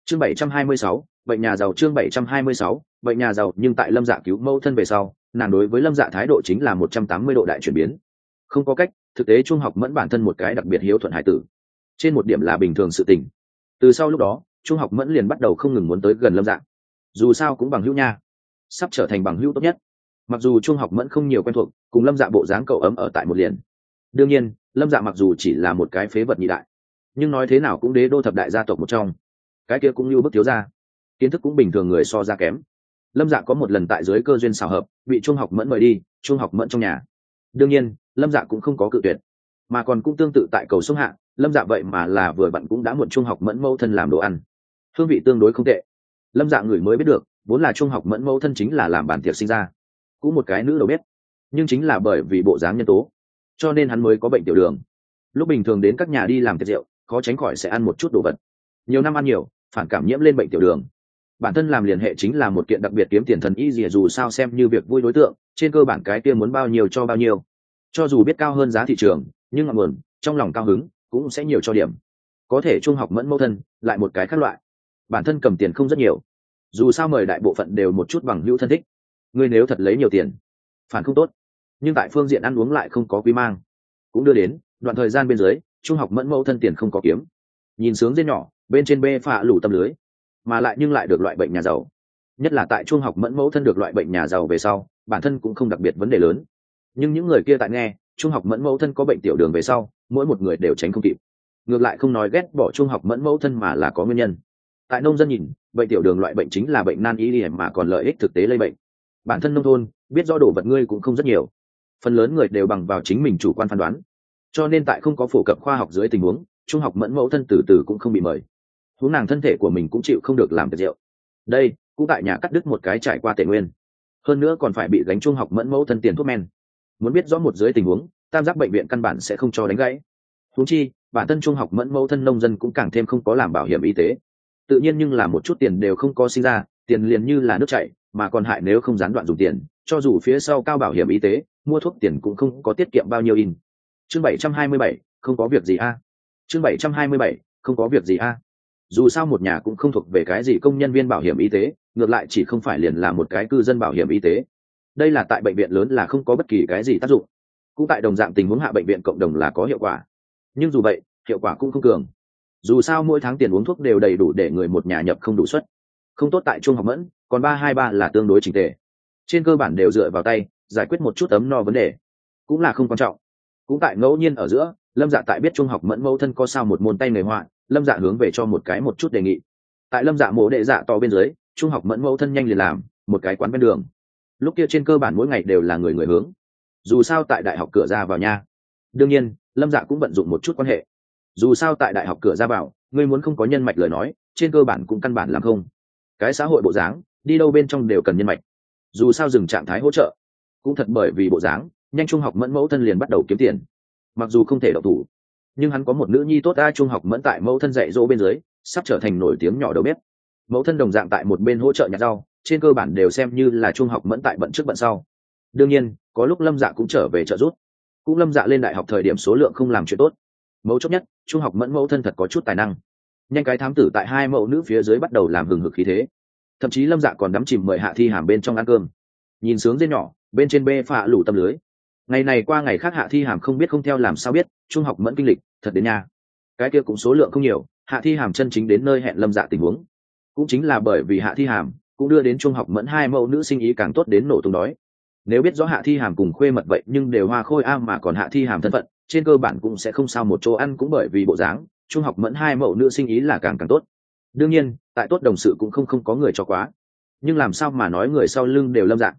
Chương bảy trăm hai mươi sáu, bệnh nhà giàu chương bảy trăm hai mươi sáu, bệnh nhà giàu nhưng tại lâm dạ cứu mẫu thân về sau, nàng đối với lâm dạ thái độ chính là một trăm tám mươi độ đại chuyển biến. Không có cách, thực tế trung học mẫn bản thân một cái đặc biệt hiếu thuận hải tử. Trên một điểm là bình thường sự tình. Từ sau lúc đó, trung học mẫn liền bắt đầu không ngừng muốn tới gần lâm dạ. Dù sao cũng bằng hữu nha. Sắp trở thành bằng hữu tốt nhất mặc dù trung học mẫn không nhiều quen thuộc, cùng lâm dạ bộ dáng cậu ấm ở tại một liền. Đương nhiên, lâm dạ mặc dù chỉ là một cái phế vật nhị đại, nhưng nói thế nào cũng đế đô thập đại gia tộc một trong. Cái kia cũng như bức thiếu ra kiến thức cũng bình thường người so ra kém. Lâm dạ có một lần tại dưới cơ duyên xào hợp, bị trung học mẫn mời đi, trung học mẫn trong nhà. Đương nhiên, lâm dạ cũng không có cự tuyệt, mà còn cũng tương tự tại cầu sông hạ, lâm dạ vậy mà là vừa bạn cũng đã muộn trung học mẫn mẫu thân làm đồ ăn. Hương vị tương đối không tệ. Lâm dạ người mới biết được, vốn là trung học mẫn mẫu thân chính là làm bản tiệc sinh ra cũng một cái nữ đầu bếp. Nhưng chính là bởi vì bộ dáng nhân tố, cho nên hắn mới có bệnh tiểu đường. Lúc bình thường đến các nhà đi làm tiệc rượu, khó tránh khỏi sẽ ăn một chút đồ vật. Nhiều năm ăn nhiều, phản cảm nhiễm lên bệnh tiểu đường. Bản thân làm liên hệ chính là một kiện đặc biệt kiếm tiền thần y gì dù sao xem như việc vui đối tượng, trên cơ bản cái kia muốn bao nhiêu cho bao nhiêu. Cho dù biết cao hơn giá thị trường, nhưng ngọn nguồn, trong lòng cao hứng, cũng sẽ nhiều cho điểm. Có thể trung học mẫn mẫu thân, lại một cái khác loại. Bản thân cầm tiền không rất nhiều. Dù sao mời đại bộ phận đều một chút bằng hữu thân thích ngươi nếu thật lấy nhiều tiền, phản không tốt. Nhưng tại phương diện ăn uống lại không có quý mang. Cũng đưa đến, đoạn thời gian bên dưới, trung học mẫn mẫu thân tiền không có kiếm. Nhìn sướng dê nhỏ, bên trên bê phạ lủ tâm lưới, mà lại nhưng lại được loại bệnh nhà giàu. Nhất là tại trung học mẫn mẫu thân được loại bệnh nhà giàu về sau, bản thân cũng không đặc biệt vấn đề lớn. Nhưng những người kia tại nghe, trung học mẫn mẫu thân có bệnh tiểu đường về sau, mỗi một người đều tránh không kịp. Ngược lại không nói ghét bỏ trung học mẫn mẫu thân mà là có nguyên nhân. Tại nông dân nhìn, bệnh tiểu đường loại bệnh chính là bệnh nan y mà còn lợi ích thực tế lây bệnh bản thân nông thôn, biết do đồ vật ngươi cũng không rất nhiều. Phần lớn người đều bằng vào chính mình chủ quan phán đoán. Cho nên tại không có phổ cập khoa học dưới tình huống, trung học mẫn mẫu thân từ từ cũng không bị mời. Huống nàng thân thể của mình cũng chịu không được làm tiệc rượu. Đây, cũng tại nhà cắt đứt một cái trải qua tệ nguyên. Hơn nữa còn phải bị gánh trung học mẫn mẫu thân tiền thuốc men. Muốn biết rõ một dưới tình huống, tam giác bệnh viện căn bản sẽ không cho đánh gãy. Huống chi, bản thân trung học mẫn mẫu thân nông dân cũng càng thêm không có làm bảo hiểm y tế. Tự nhiên nhưng là một chút tiền đều không có sinh ra, tiền liền như là nước chảy mà còn hại nếu không gián đoạn dùng tiền, cho dù phía sau cao bảo hiểm y tế, mua thuốc tiền cũng không có tiết kiệm bao nhiêu in. Chương bảy trăm hai mươi bảy, không có việc gì a. Chương bảy trăm hai mươi bảy, không có việc gì a. Dù sao một nhà cũng không thuộc về cái gì công nhân viên bảo hiểm y tế, ngược lại chỉ không phải liền là một cái cư dân bảo hiểm y tế. Đây là tại bệnh viện lớn là không có bất kỳ cái gì tác dụng. Cũng tại đồng dạng tình huống hạ bệnh viện cộng đồng là có hiệu quả. Nhưng dù vậy, hiệu quả cũng không cường. Dù sao mỗi tháng tiền uống thuốc đều đầy đủ để người một nhà nhập không đủ suất. Không tốt tại trung học mẫn còn ba hai ba là tương đối trình tề. Trên cơ bản đều dựa vào tay, giải quyết một chút ấm no vấn đề. Cũng là không quan trọng. Cũng tại ngẫu nhiên ở giữa, lâm dạ tại biết trung học mẫn mẫu thân có sao một môn tay nghề họa, lâm dạ hướng về cho một cái một chút đề nghị. Tại lâm dạ mộ đệ dạ to bên dưới, trung học mẫn mẫu thân nhanh liền làm, một cái quán bên đường. Lúc kia trên cơ bản mỗi ngày đều là người người hướng. Dù sao tại đại học cửa ra vào nha. Đương nhiên, lâm dạ cũng vận dụng một chút quan hệ. Dù sao tại đại học cửa ra vào, ngươi muốn không có nhân mạch lời nói, trên cơ bản cũng căn bản làm không. Cái xã hội bộ dáng đi đâu bên trong đều cần nhân mạch. Dù sao dừng trạng thái hỗ trợ, cũng thật bởi vì bộ dáng, nhanh trung học mẫn mẫu thân liền bắt đầu kiếm tiền. Mặc dù không thể độc thủ, nhưng hắn có một nữ nhi tốt đa trung học mẫn tại mẫu thân dạy dỗ bên dưới, sắp trở thành nổi tiếng nhỏ đầu bếp. Mẫu thân đồng dạng tại một bên hỗ trợ nhặt rau, trên cơ bản đều xem như là trung học mẫn tại bận trước bận sau. Đương nhiên, có lúc lâm dạ cũng trở về trợ giúp. Cũng lâm dạ lên đại học thời điểm số lượng không làm chuyện tốt. Mẫu chốc nhất, trung học mẫn mẫu thân thật có chút tài năng. Nhanh cái thám tử tại hai mẫu nữ phía dưới bắt đầu làm hừng hực khí thế thậm chí lâm dạ còn đắm chìm mời hạ thi hàm bên trong ăn cơm nhìn sướng dên nhỏ bên trên bê phạ lủ tâm lưới ngày này qua ngày khác hạ thi hàm không biết không theo làm sao biết trung học mẫn kinh lịch thật đến nhà cái kia cũng số lượng không nhiều hạ thi hàm chân chính đến nơi hẹn lâm dạ tình huống cũng chính là bởi vì hạ thi hàm cũng đưa đến trung học mẫn hai mẫu nữ sinh ý càng tốt đến nổ tung đói nếu biết rõ hạ thi hàm cùng khuê mật vậy nhưng đều hoa khôi a mà còn hạ thi hàm thân phận trên cơ bản cũng sẽ không sao một chỗ ăn cũng bởi vì bộ dáng trung học mẫn hai mẫu nữ sinh ý là càng càng tốt đương nhiên, tại tốt đồng sự cũng không không có người cho quá. Nhưng làm sao mà nói người sau lưng đều lâm dạng?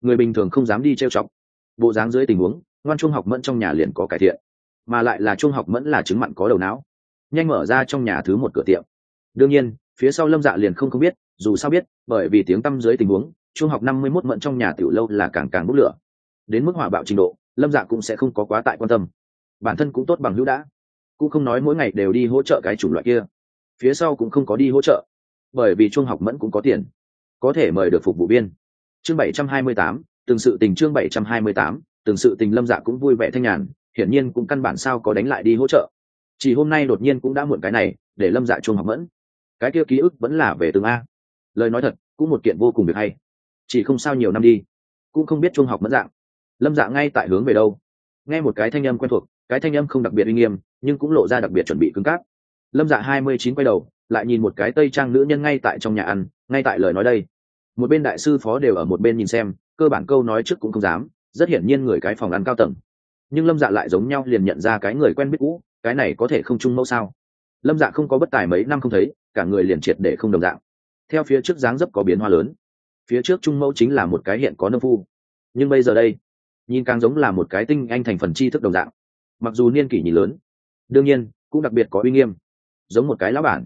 Người bình thường không dám đi trêu chọc. Bộ dáng dưới tình huống, ngoan trung học mẫn trong nhà liền có cải thiện. Mà lại là trung học mẫn là chứng mặn có đầu não. Nhanh mở ra trong nhà thứ một cửa tiệm. Đương nhiên, phía sau lâm dạ liền không không biết, dù sao biết, bởi vì tiếng tăm dưới tình huống, trung học năm mươi mốt mẫn trong nhà tiểu lâu là càng càng bốc lửa. Đến mức hỏa bạo trình độ, lâm dạ cũng sẽ không có quá tại quan tâm. Bản thân cũng tốt bằng hữu đã. Cũng không nói mỗi ngày đều đi hỗ trợ cái chủng loại kia phía sau cũng không có đi hỗ trợ, bởi vì trung học mẫn cũng có tiền, có thể mời được phục vụ viên. Chương bảy trăm hai mươi tám, từng sự tình chương bảy trăm hai mươi tám, từng sự tình lâm dạ cũng vui vẻ thanh nhàn, hiển nhiên cũng căn bản sao có đánh lại đi hỗ trợ. Chỉ hôm nay đột nhiên cũng đã muộn cái này, để lâm dạ trung học mẫn. Cái kia ký ức vẫn là về từng a. Lời nói thật, cũng một kiện vô cùng việc hay. Chỉ không sao nhiều năm đi, cũng không biết trung học mẫn dạng. Lâm dạ ngay tại hướng về đâu. Nghe một cái thanh âm quen thuộc, cái thanh âm không đặc biệt uy nghiêm, nhưng cũng lộ ra đặc biệt chuẩn bị cứng cáp lâm dạ hai mươi chín quay đầu, lại nhìn một cái tây trang nữ nhân ngay tại trong nhà ăn, ngay tại lời nói đây. Một bên đại sư phó đều ở một bên nhìn xem, cơ bản câu nói trước cũng không dám, rất hiển nhiên người cái phòng ăn cao tầng. Nhưng lâm dạ lại giống nhau liền nhận ra cái người quen biết cũ, cái này có thể không chung mẫu sao? Lâm dạ không có bất tài mấy năm không thấy, cả người liền triệt để không đồng dạng. Theo phía trước dáng dấp có biến hoa lớn. Phía trước trung mẫu chính là một cái hiện có nông phu. Nhưng bây giờ đây, nhìn càng giống là một cái tinh anh thành phần tri thức đồng dạng. Mặc dù niên kỷ nhìn lớn, đương nhiên, cũng đặc biệt có uy nghiêm giống một cái lão bản.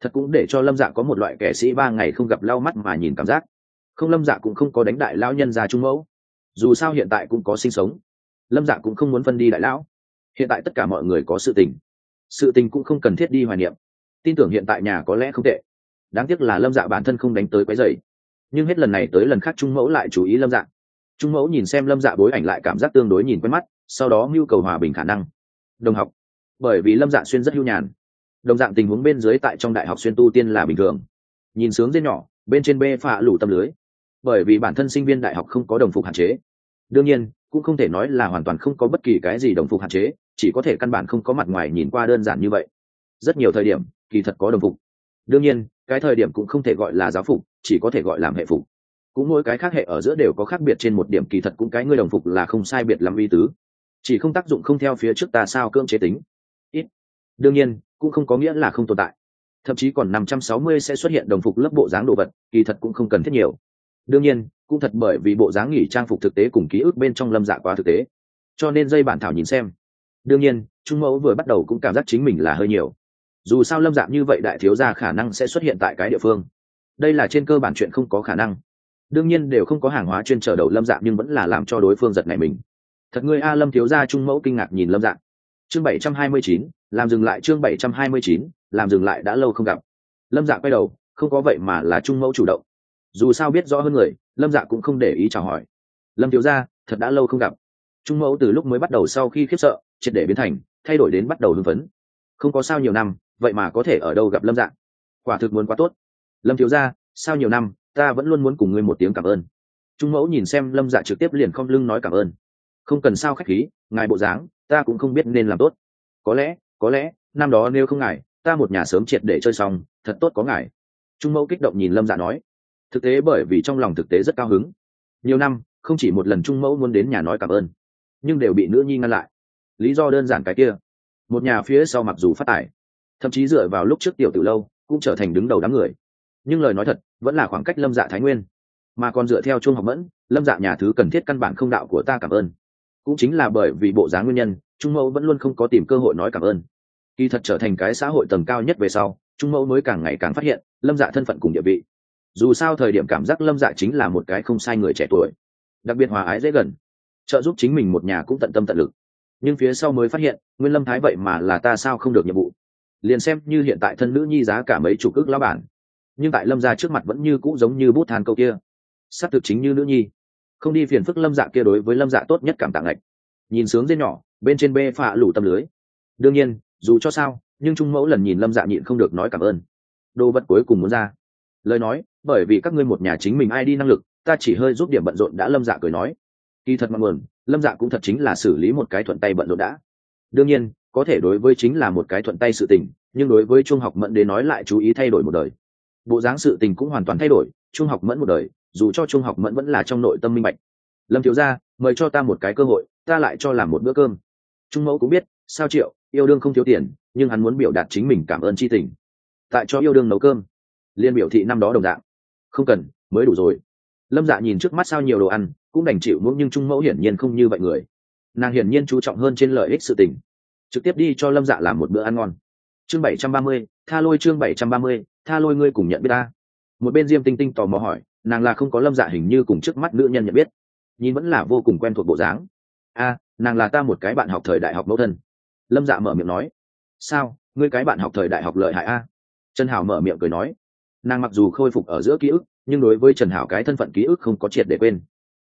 Thật cũng để cho lâm dạ có một loại kẻ sĩ ba ngày không gặp lau mắt mà nhìn cảm giác. Không, lâm dạ cũng không có đánh đại lão nhân ra trung mẫu. Dù sao hiện tại cũng có sinh sống. Lâm dạ cũng không muốn phân đi đại lão. Hiện tại tất cả mọi người có sự tình. Sự tình cũng không cần thiết đi hoài niệm. Tin tưởng hiện tại nhà có lẽ không tệ. Đáng tiếc là lâm dạ bản thân không đánh tới quấy dày nhưng hết lần này tới lần khác trung mẫu lại chú ý lâm dạ. Trung mẫu nhìn xem lâm dạ bối ảnh lại cảm giác tương đối nhìn quen mắt, sau đó mưu cầu hòa bình khả năng. Đồng học. Bởi vì lâm dạ xuyên rất hưu nhàn đồng dạng tình huống bên dưới tại trong đại học xuyên tu tiên là bình thường. Nhìn sướng dê nhỏ, bên trên bê phạ lủ tâm lưới. Bởi vì bản thân sinh viên đại học không có đồng phục hạn chế. Đương nhiên, cũng không thể nói là hoàn toàn không có bất kỳ cái gì đồng phục hạn chế, chỉ có thể căn bản không có mặt ngoài nhìn qua đơn giản như vậy. Rất nhiều thời điểm, kỳ thật có đồng phục. Đương nhiên, cái thời điểm cũng không thể gọi là giáo phục, chỉ có thể gọi làm hệ phục. Cũng mỗi cái khác hệ ở giữa đều có khác biệt trên một điểm kỳ thật cũng cái ngươi đồng phục là không sai biệt lắm uy tứ. Chỉ không tác dụng không theo phía trước ta sao cưỡng chế tính. Ít. Đương nhiên cũng không có nghĩa là không tồn tại. Thậm chí còn năm trăm sáu mươi sẽ xuất hiện đồng phục lớp bộ dáng đồ vật, kỳ thật cũng không cần thiết nhiều. Đương nhiên, cũng thật bởi vì bộ dáng nghỉ trang phục thực tế cùng ký ức bên trong lâm dạ quá thực tế. Cho nên dây bản thảo nhìn xem. Đương nhiên, trung mẫu vừa bắt đầu cũng cảm giác chính mình là hơi nhiều. Dù sao lâm dạng như vậy đại thiếu gia khả năng sẽ xuất hiện tại cái địa phương. Đây là trên cơ bản chuyện không có khả năng. Đương nhiên đều không có hàng hóa chuyên trở đầu lâm dạng nhưng vẫn là làm cho đối phương giật này mình. Thật ngươi a lâm thiếu gia trung mẫu kinh ngạc nhìn lâm dạng chương bảy trăm hai mươi chín, làm dừng lại chương bảy trăm hai mươi chín, làm dừng lại đã lâu không gặp. Lâm dạng quay đầu, không có vậy mà là trung mẫu chủ động. Dù sao biết rõ hơn người, lâm dạ cũng không để ý chào hỏi. Lâm thiếu gia, thật đã lâu không gặp. Trung mẫu từ lúc mới bắt đầu sau khi khiếp sợ, triệt để biến thành, thay đổi đến bắt đầu hưng phấn. Không có sao nhiều năm, vậy mà có thể ở đâu gặp lâm dạ? Quả thực muốn quá tốt. Lâm thiếu gia sao nhiều năm, ta vẫn luôn muốn cùng ngươi một tiếng cảm ơn. Trung mẫu nhìn xem lâm dạ trực tiếp liền không lưng nói cảm ơn không cần sao khách khí, ngài bộ dáng, ta cũng không biết nên làm tốt. Có lẽ có lẽ, năm đó nếu không ngài, ta một nhà sớm triệt để chơi xong, thật tốt có ngài. Trung mẫu kích động nhìn lâm dạ nói. Thực tế bởi vì trong lòng thực tế rất cao hứng. Nhiều năm, không chỉ một lần trung mẫu muốn đến nhà nói cảm ơn, nhưng đều bị nữ nhi ngăn lại. Lý do đơn giản cái kia. Một nhà phía sau mặc dù phát tải thậm chí dựa vào lúc trước tiểu từ lâu, cũng trở thành đứng đầu đám người. Nhưng lời nói thật, vẫn là khoảng cách lâm dạ thái nguyên. Mà còn dựa theo chuông học mẫn, lâm dạ nhà thứ cần thiết căn bản không đạo của ta cảm ơn cũng chính là bởi vì bộ dáng nguyên nhân, trung mẫu vẫn luôn không có tìm cơ hội nói cảm ơn. Kỳ thật trở thành cái xã hội tầng cao nhất về sau, trung mẫu mới càng ngày càng phát hiện, lâm dạ thân phận cùng địa vị. Dù sao thời điểm cảm giác lâm dạ chính là một cái không sai người trẻ tuổi, đặc biệt hòa ái dễ gần, trợ giúp chính mình một nhà cũng tận tâm tận lực. Nhưng phía sau mới phát hiện, nguyên lâm thái vậy mà là ta sao không được nhiệm vụ. Liền xem như hiện tại thân nữ nhi giá cả mấy chục ước lao bản, nhưng tại lâm gia trước mặt vẫn như cũ giống như bút than câu kia. S ắ c thực chính như nữ nhi không đi phiền phức lâm dạ kia đối với lâm dạ tốt nhất cảm tạng lệch nhìn sướng dê nhỏ, bên trên bê phạ lủ tâm lưới. Đương nhiên, dù cho sao, nhưng trung mẫu lần nhìn lâm dạ nhịn không được nói cảm ơn. Đồ vật cuối cùng muốn ra. Lời nói, bởi vì các ngươi một nhà chính mình ai đi năng lực, ta chỉ hơi giúp điểm bận rộn đã lâm dạ cười nói. Kỳ thật mặn nguồn lâm dạ cũng thật chính là xử lý một cái thuận tay bận rộn đã. Đương nhiên, có thể đối với chính là một cái thuận tay sự tình, nhưng đối với trung học mẫn đến nói lại chú ý thay đổi một đời. Bộ dáng sự tình cũng hoàn toàn thay đổi, trung học mẫn một đời dù cho trung học mẫn vẫn là trong nội tâm minh bạch. Lâm thiếu gia, mời cho ta một cái cơ hội, ta lại cho làm một bữa cơm. Trung mẫu cũng biết, sao triệu, yêu đương không thiếu tiền, nhưng hắn muốn biểu đạt chính mình cảm ơn c h i tình. Tại cho yêu đương nấu cơm. Liên biểu thị năm đó đồng dạng. Không cần, mới đủ rồi. Lâm dạ nhìn trước mắt sao nhiều đồ ăn, cũng đành chịu muỗng nhưng trung mẫu hiển nhiên không như vậy người. Nàng hiển nhiên chú trọng hơn trên lợi ích sự tình. Trực tiếp đi cho lâm dạ làm một bữa ăn ngon. Chương bảy trăm ba mươi, tha lôi chương bảy trăm ba mươi, tha lôi ngươi cùng nhận biết ta. Một bên diêm tinh tinh tò mò hỏi nàng là không có lâm dạ hình như cùng trước mắt nữ nhân nhận biết, nhìn vẫn là vô cùng quen thuộc bộ dáng. A, nàng là ta một cái bạn học thời đại học mẫu thân. Lâm dạ mở miệng nói. Sao? Ngươi cái bạn học thời đại học lợi hại a? Trần hảo mở miệng cười nói. Nàng mặc dù khôi phục ở giữa ký ức, nhưng đối với trần hảo cái thân phận ký ức không có triệt để quên.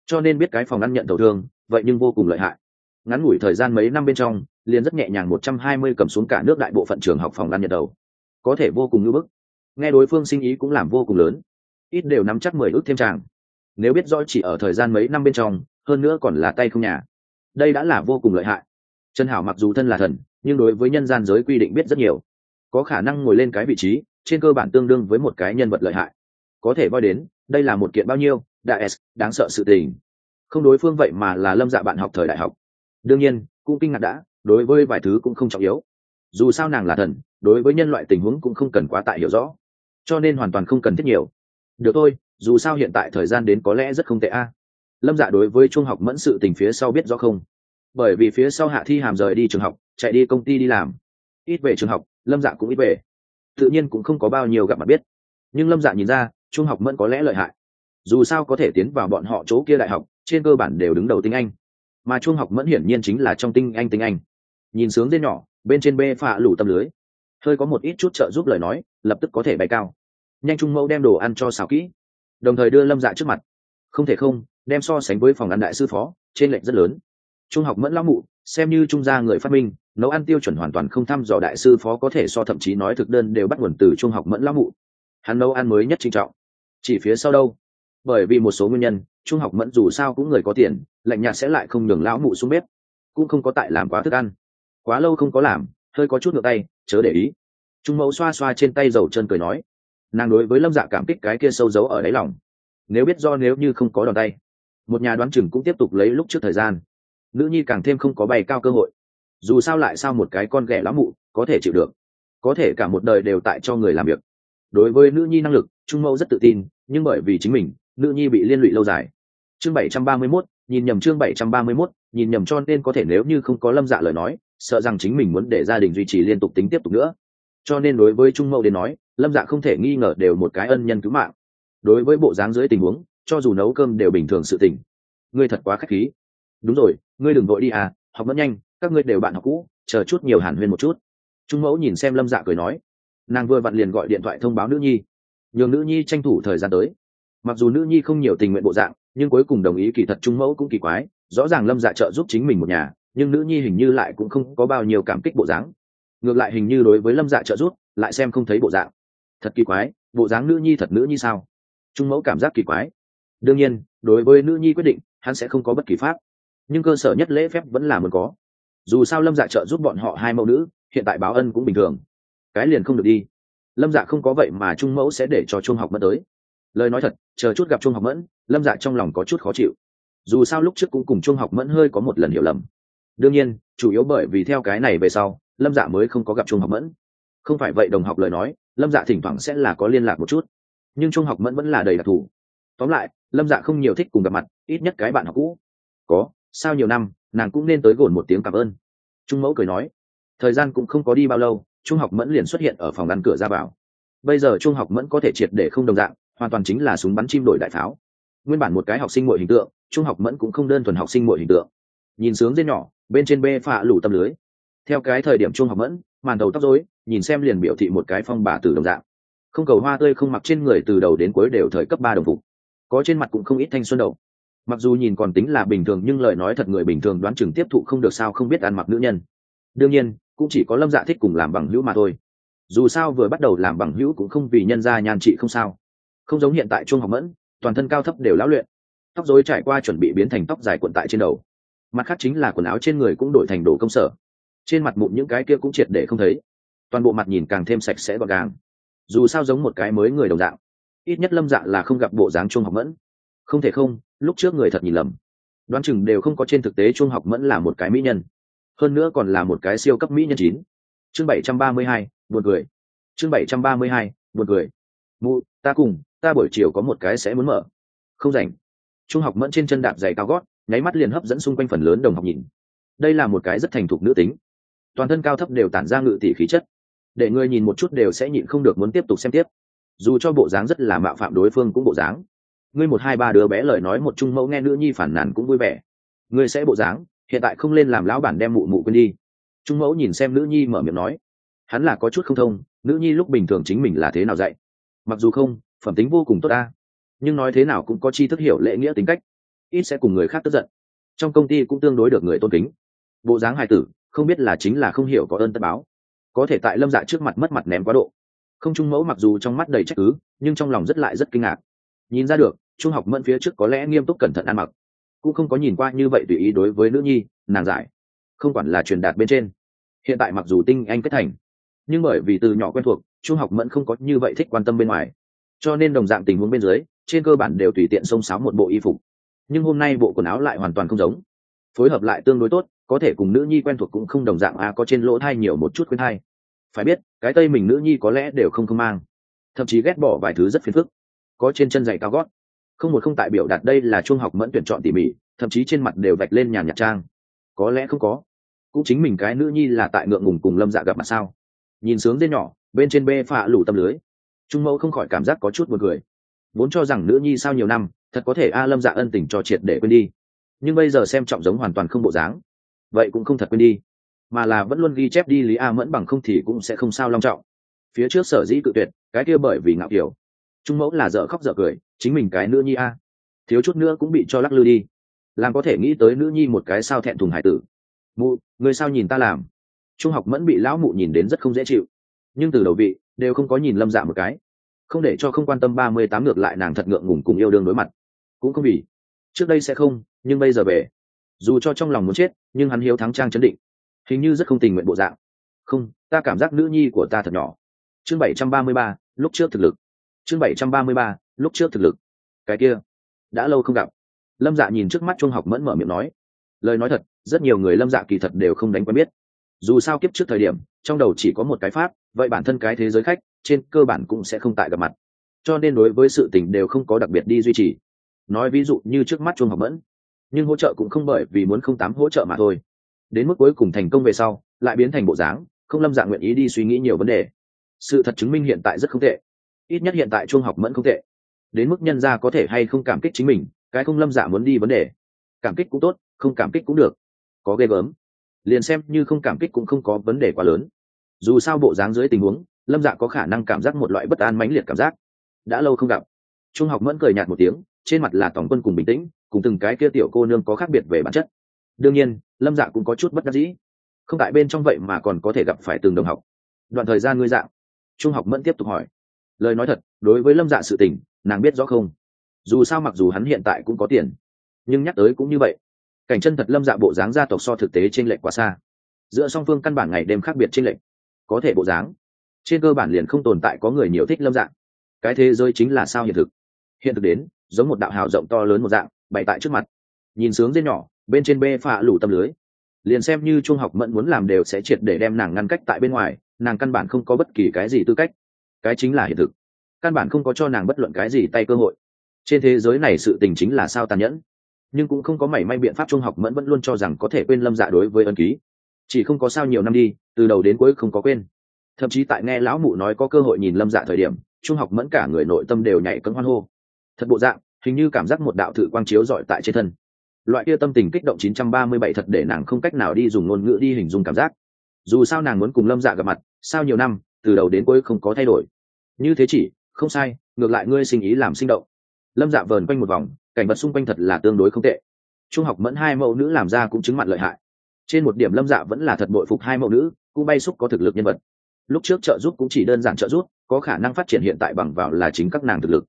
Cho nên biết cái phòng ăn nhận tổn thương, vậy nhưng vô cùng lợi hại. Ngắn ngủi thời gian mấy năm bên trong, liền rất nhẹ nhàng một trăm hai mươi cầm xuống cả nước đại bộ phận trường học phòng ăn nhận đầu. Có thể vô cùng ngưỡng bức. Nghe đối phương sinh ý cũng làm vô cùng lớn ít đều nắm chắc mười ước thêm tràng. Nếu biết rõ chỉ ở thời gian mấy năm bên trong, hơn nữa còn là tay không nhà. Đây đã là vô cùng lợi hại. Trần hảo mặc dù thân là thần, nhưng đối với nhân gian giới quy định biết rất nhiều. Có khả năng ngồi lên cái vị trí, trên cơ bản tương đương với một cái nhân vật lợi hại. Có thể voi đến, đây là một kiện bao nhiêu, đại s, đáng sợ sự tình. Không đối phương vậy mà là lâm dạ bạn học thời đại học. Đương nhiên, cũng kinh ngạc đã, đối với vài thứ cũng không trọng yếu. Dù sao nàng là thần, đối với nhân loại tình huống cũng không cần quá tại hiểu rõ. Cho nên hoàn toàn không cần thiết nhiều được thôi, dù sao hiện tại thời gian đến có lẽ rất không tệ a. Lâm dạ đối với trung học mẫn sự tình phía sau biết rõ không? Bởi vì phía sau hạ thi hàm rời đi trường học, chạy đi công ty đi làm. Ít về trường học, lâm dạ cũng ít về. Tự nhiên cũng không có bao nhiêu gặp mặt biết. Nhưng lâm dạ nhìn ra, trung học mẫn có lẽ lợi hại. Dù sao có thể tiến vào bọn họ chỗ kia đại học, trên cơ bản đều đứng đầu tiếng anh. Mà trung học mẫn hiển nhiên chính là trong tinh anh tinh anh. Nhìn sướng dê nhỏ, bên trên bê phạ lủ tâm lưới. Hơi có một ít chút trợ giúp lời nói, lập tức có thể bay cao nhanh trung mẫu đem đồ ăn cho xào kỹ, đồng thời đưa lâm dạ trước mặt. Không thể không, đem so sánh với phòng ăn đại sư phó, trên lệnh rất lớn. Trung học mẫn lão mụ, xem như trung gia người phát minh, nấu ăn tiêu chuẩn hoàn toàn không thăm dò đại sư phó có thể so thậm chí nói thực đơn đều bắt nguồn từ trung học mẫn lão mụ. Hắn nấu ăn mới nhất trinh trọng. Chỉ phía sau đâu? Bởi vì một số nguyên nhân, trung học mẫn dù sao cũng người có tiền, lạnh nhạt sẽ lại không nhường lão mụ xuống bếp. Cũng không có tại làm quá thức ăn. Quá lâu không có làm, hơi có chút ngược tay, chớ để ý. Trung mẫu xoa xoa trên tay dầu chân cười nói nàng đối với lâm dạ cảm kích cái kia sâu giấu ở đáy lòng. Nếu biết do nếu như không có đòn tay một nhà đoán chừng cũng tiếp tục lấy lúc trước thời gian. Nữ nhi càng thêm không có bày cao cơ hội. Dù sao lại sao một cái con ghẻ lão mụ có thể chịu được? Có thể cả một đời đều tại cho người làm việc. Đối với nữ nhi năng lực trung mẫu rất tự tin nhưng bởi vì chính mình nữ nhi bị liên lụy lâu dài. Chương bảy trăm ba mươi 731, nhìn nhầm chương bảy trăm ba mươi 731, nhìn nhầm cho nên có thể nếu như không có lâm dạ lời nói sợ rằng chính mình muốn để gia đình duy trì liên tục tính tiếp tục nữa. Cho nên đối với trung mẫu đến nói lâm dạ không thể nghi ngờ đều một cái ân nhân cứu mạng. Đối với bộ dáng dưới tình huống, cho dù nấu cơm đều bình thường sự tình. Ngươi thật quá k h á c h khí. Đúng rồi, ngươi đừng vội đi à học mất nhanh, các ngươi đều bạn học cũ, chờ chút nhiều hàn huyên một chút. Trung mẫu nhìn xem lâm dạ cười nói. Nàng vừa vặn liền gọi điện thoại thông báo nữ nhi. Nhường nữ nhi tranh thủ thời gian tới. Mặc dù nữ nhi không nhiều tình nguyện bộ dạng, nhưng cuối cùng đồng ý kỳ thật trung mẫu cũng kỳ quái. Rõ ràng lâm dạ trợ giúp chính mình một nhà, nhưng nữ nhi hình như lại cũng không có bao nhiêu cảm kích bộ dáng. Ngược lại hình như đối với lâm dạ trợ giúp, lại xem không thấy bộ dạng thật kỳ quái, bộ dáng nữ nhi thật nữ nhi sao? Trung mẫu cảm giác kỳ quái. Đương nhiên, đối với nữ nhi quyết định, hắn sẽ không có bất kỳ pháp. Nhưng cơ sở nhất lễ phép vẫn là muốn có. Dù sao lâm dạ trợ giúp bọn họ hai mẫu nữ, hiện tại báo ân cũng bình thường. Cái liền không được đi. Lâm dạ không có vậy mà trung mẫu sẽ để cho trung học mẫn tới. Lời nói thật, chờ chút gặp trung học mẫn, lâm dạ trong lòng có chút khó chịu. Dù sao lúc trước cũng cùng trung học mẫn hơi có một lần hiểu lầm. Đương nhiên, chủ yếu bởi vì theo cái này về sau, lâm dạ mới không có gặp trung học mẫn không phải vậy đồng học lời nói, lâm dạ thỉnh thoảng sẽ là có liên lạc một chút. Nhưng trung học mẫn vẫn là đầy đặc thù. Tóm lại, lâm dạ không nhiều thích cùng gặp mặt, ít nhất cái bạn học cũ. Có, sau nhiều năm, nàng cũng nên tới gồn một tiếng cảm ơn. Trung mẫu cười nói, thời gian cũng không có đi bao lâu, trung học mẫn liền xuất hiện ở phòng ngăn cửa ra vào. Bây giờ trung học mẫn có thể triệt để không đồng dạng, hoàn toàn chính là súng bắn chim đổi đại pháo. Nguyên bản một cái học sinh mọi hình tượng, trung học mẫn cũng không đơn thuần học sinh mọi hình tượng. Nhìn sướng dê nhỏ, bên trên bê phạ lủ tâm lưới. Theo cái thời điểm trung học mẫn, màn đầu tóc rối nhìn xem liền biểu thị một cái phong bà từ đồng dạng. Không cầu hoa tươi không mặc trên người từ đầu đến cuối đều thời cấp ba đồng phục. Có trên mặt cũng không ít thanh xuân đầu mặc dù nhìn còn tính là bình thường nhưng lời nói thật người bình thường đoán chừng tiếp thụ không được sao không biết ăn mặc nữ nhân. Đương nhiên, cũng chỉ có lâm dạ thích cùng làm bằng hữu mà thôi. Dù sao vừa bắt đầu làm bằng hữu cũng không vì nhân gia nhan trị không sao. Không giống hiện tại trung học mẫn, toàn thân cao thấp đều lão luyện. Tóc dối trải qua chuẩn bị biến thành tóc dài quận tại trên đầu. Mặt khác chính là quần áo trên người cũng đổi thành đồ công sở. Trên mặt mụn những cái kia cũng triệt để không thấy toàn bộ mặt nhìn càng thêm sạch sẽ gọn gàng. Dù sao giống một cái mới người đồng dạng, ít nhất lâm dạ là không gặp bộ dáng chuông học mẫn. Không thể không, lúc trước người thật nhìn lầm. Đoán chừng đều không có trên thực tế chuông học mẫn là một cái mỹ nhân. Hơn nữa còn là một cái siêu cấp mỹ nhân chín. Chương bảy trăm ba mươi hai, buồn cười. Chương bảy trăm ba mươi hai, buồn cười. Mụ, ta cùng, ta buổi chiều có một cái sẽ muốn mở. Không rảnh. Trung học mẫn trên chân đạp giày cao gót, nháy mắt liền hấp dẫn xung quanh phần lớn đồng học nhìn. Đây là một cái rất thành thục nữ tính. Toàn thân cao thấp đều tản ra ngự tỷ khí chất để người nhìn một chút đều sẽ nhịn không được muốn tiếp tục xem tiếp. Dù cho bộ dáng rất là mạo phạm đối phương cũng bộ dáng. Ngươi một hai ba đứa bé lời nói một trung mẫu nghe nữ nhi phản nàn cũng vui vẻ. Ngươi sẽ bộ dáng, hiện tại không lên làm lão bản đem mụ mụ quên đi. Trung mẫu nhìn xem nữ nhi mở miệng nói. Hắn là có chút không thông, nữ nhi lúc bình thường chính mình là thế nào dạy? Mặc dù không, phẩm tính vô cùng tốt ta. Nhưng nói thế nào cũng có chi thức hiểu lễ nghĩa tính cách. Ít sẽ cùng người khác tức giận. Trong công ty cũng tương đối được người tôn kính. Bộ dáng hài tử, không biết là chính là không hiểu có ơn tất báo có thể tại lâm dạ trước mặt mất mặt ném quá độ. Không trung mẫu mặc dù trong mắt đầy trách cứ, nhưng trong lòng rất lại rất kinh ngạc. Nhìn ra được, trung học mẫn phía trước có lẽ nghiêm túc cẩn thận ăn mặc. Cũng không có nhìn qua như vậy tùy ý đối với nữ nhi, nàng giải. Không quản là truyền đạt bên trên. Hiện tại mặc dù tinh anh kết thành, nhưng bởi vì từ nhỏ quen thuộc, trung học mẫn không có như vậy thích quan tâm bên ngoài. Cho nên đồng dạng tình huống bên dưới, trên cơ bản đều tùy tiện xông xáo một bộ y phục. Nhưng hôm nay bộ quần áo lại hoàn toàn không giống. Phối hợp lại tương đối tốt có thể cùng nữ nhi quen thuộc cũng không đồng dạng a có trên lỗ thai nhiều một chút khuyên thai. Phải biết, cái tây mình nữ nhi có lẽ đều không không mang. Thậm chí ghét bỏ vài thứ rất phiền phức. Có trên chân giày cao gót. Không một không tại biểu đạt đây là trung học mẫn tuyển chọn tỉ mỉ, thậm chí trên mặt đều vạch lên nhàn nhạt trang. Có lẽ không có. Cũng chính mình cái nữ nhi là tại ngượng ngùng cùng lâm dạ gặp mặt sao? Nhìn sướng dê nhỏ, bên trên bê phạ lủ tâm lưới. Trung mẫu không khỏi cảm giác có chút buồn cười. Vốn cho rằng nữ nhi sau nhiều năm, thật có thể a, lâm dạ ân tình cho triệt để quên đi. Nhưng bây giờ xem trọng giống hoàn toàn không bộ dáng vậy cũng không thật quên đi. Mà là vẫn luôn ghi chép đi lý a mẫn bằng không thì cũng sẽ không sao long trọng. Phía trước sở dĩ cự tuyệt, cái kia bởi vì ngạo kiểu. Trung mẫu là dở khóc dở cười, chính mình cái nữ nhi a. Thiếu chút nữa cũng bị cho lắc lư đi. Làm có thể nghĩ tới nữ nhi một cái sao thẹn thùng hải tử. Mụ, người sao nhìn ta làm? Trung học mẫn bị lão mụ nhìn đến rất không dễ chịu. Nhưng từ đầu vị, đều không có nhìn lâm dạ một cái. Không để cho không quan tâm ba mươi tám ngược lại nàng thật ngượng ngùng cùng yêu đương đối mặt. Cũng không vì. Trước đây sẽ không, nhưng bây giờ về dù cho trong lòng muốn chết, nhưng hắn hiếu thắng trang chấn định. Hình như rất không tình nguyện bộ dạng. Không, ta cảm giác nữ nhi của ta thật nhỏ. Chương bảy trăm ba mươi ba, lúc trước thực lực. Chương bảy trăm ba mươi ba, lúc trước thực lực. Cái kia, đã lâu không gặp. Lâm dạ nhìn trước mắt trung học mẫn mở miệng nói. Lời nói thật, rất nhiều người lâm dạ kỳ thật đều không đánh quen biết. Dù sao kiếp trước thời điểm, trong đầu chỉ có một cái pháp, vậy bản thân cái thế giới khách, trên cơ bản cũng sẽ không tại gặp mặt. Cho nên đối với sự tình đều không có đặc biệt đi duy trì. Nói ví dụ như trước mắt trung học mẫn nhưng hỗ trợ cũng không bởi vì muốn không tám hỗ trợ mà thôi. Đến mức cuối cùng thành công về sau, lại biến thành bộ dáng, không lâm dạng nguyện ý đi suy nghĩ nhiều vấn đề. Sự thật chứng minh hiện tại rất không tệ. Ít nhất hiện tại trung học mẫn không tệ. Đến mức nhân gia có thể hay không cảm kích chính mình, cái không lâm dạ muốn đi vấn đề. Cảm kích cũng tốt, không cảm kích cũng được. Có ghê gớm. Liền xem như không cảm kích cũng không có vấn đề quá lớn. Dù sao bộ dáng dưới tình huống, lâm dạ có khả năng cảm giác một loại bất an mãnh liệt cảm giác. Đã lâu không gặp. Trung học mẫn cười nhạt một tiếng, trên mặt là tổng quân cùng bình tĩnh cùng từng cái kia tiểu cô nương có khác biệt về bản chất. Đương nhiên, lâm dạ cũng có chút bất đắc dĩ. Không tại bên trong vậy mà còn có thể gặp phải từng đồng học. Đoạn thời gian ngươi dạng, trung học mẫn tiếp tục hỏi. Lời nói thật, đối với lâm dạ sự tình, nàng biết rõ không? Dù sao mặc dù hắn hiện tại cũng có tiền, nhưng nhắc tới cũng như vậy. Cảnh chân thật lâm dạ bộ dáng gia tộc so thực tế trên lệnh quá xa. Giữa song phương căn bản ngày đêm khác biệt trên lệnh có thể bộ dáng, trên cơ bản liền không tồn tại có người nhiều thích lâm dạng cái thế giới chính là sao hiện thực? Hiện thực đến, giống một đạo hào rộng to lớn một dạng bày tại trước mặt. Nhìn sướng dê nhỏ, bên trên bê phạ lủ tâm lưới. Liền xem như trung học mẫn muốn làm đều sẽ triệt để đem nàng ngăn cách tại bên ngoài, nàng căn bản không có bất kỳ cái gì tư cách. Cái chính là hiện thực. Căn bản không có cho nàng bất luận cái gì tay cơ hội. Trên thế giới này sự tình chính là sao tàn nhẫn. Nhưng cũng không có mảy may biện pháp trung học mẫn vẫn luôn cho rằng có thể quên lâm dạ đối với ân ký. Chỉ không có sao nhiều năm đi, từ đầu đến cuối không có quên. Thậm chí tại nghe lão mụ nói có cơ hội nhìn lâm dạ thời điểm trung học mẫn cả người nội tâm đều nhảy cấm hoan hô. Thật bộ dạng hình như cảm giác một đạo thự quang chiếu dọi tại trên thân. Loại kia tâm tình kích động 937 thật để nàng không cách nào đi dùng ngôn ngữ đi hình dung cảm giác. Dù sao nàng muốn cùng lâm dạ gặp mặt sao nhiều năm từ đầu đến cuối không có thay đổi. Như thế chỉ không sai ngược lại ngươi sinh ý làm sinh động. Lâm dạ vờn quanh một vòng cảnh vật xung quanh thật là tương đối không tệ. Trung học mẫn hai mẫu nữ làm ra cũng chứng mặn lợi hại. Trên một điểm lâm dạ vẫn là thật bội phục hai mẫu nữ cũng bay xúc có thực lực nhân vật. Lúc trước trợ giúp cũng chỉ đơn giản trợ giúp có khả năng phát triển hiện tại bằng vào là chính các nàng thực lực.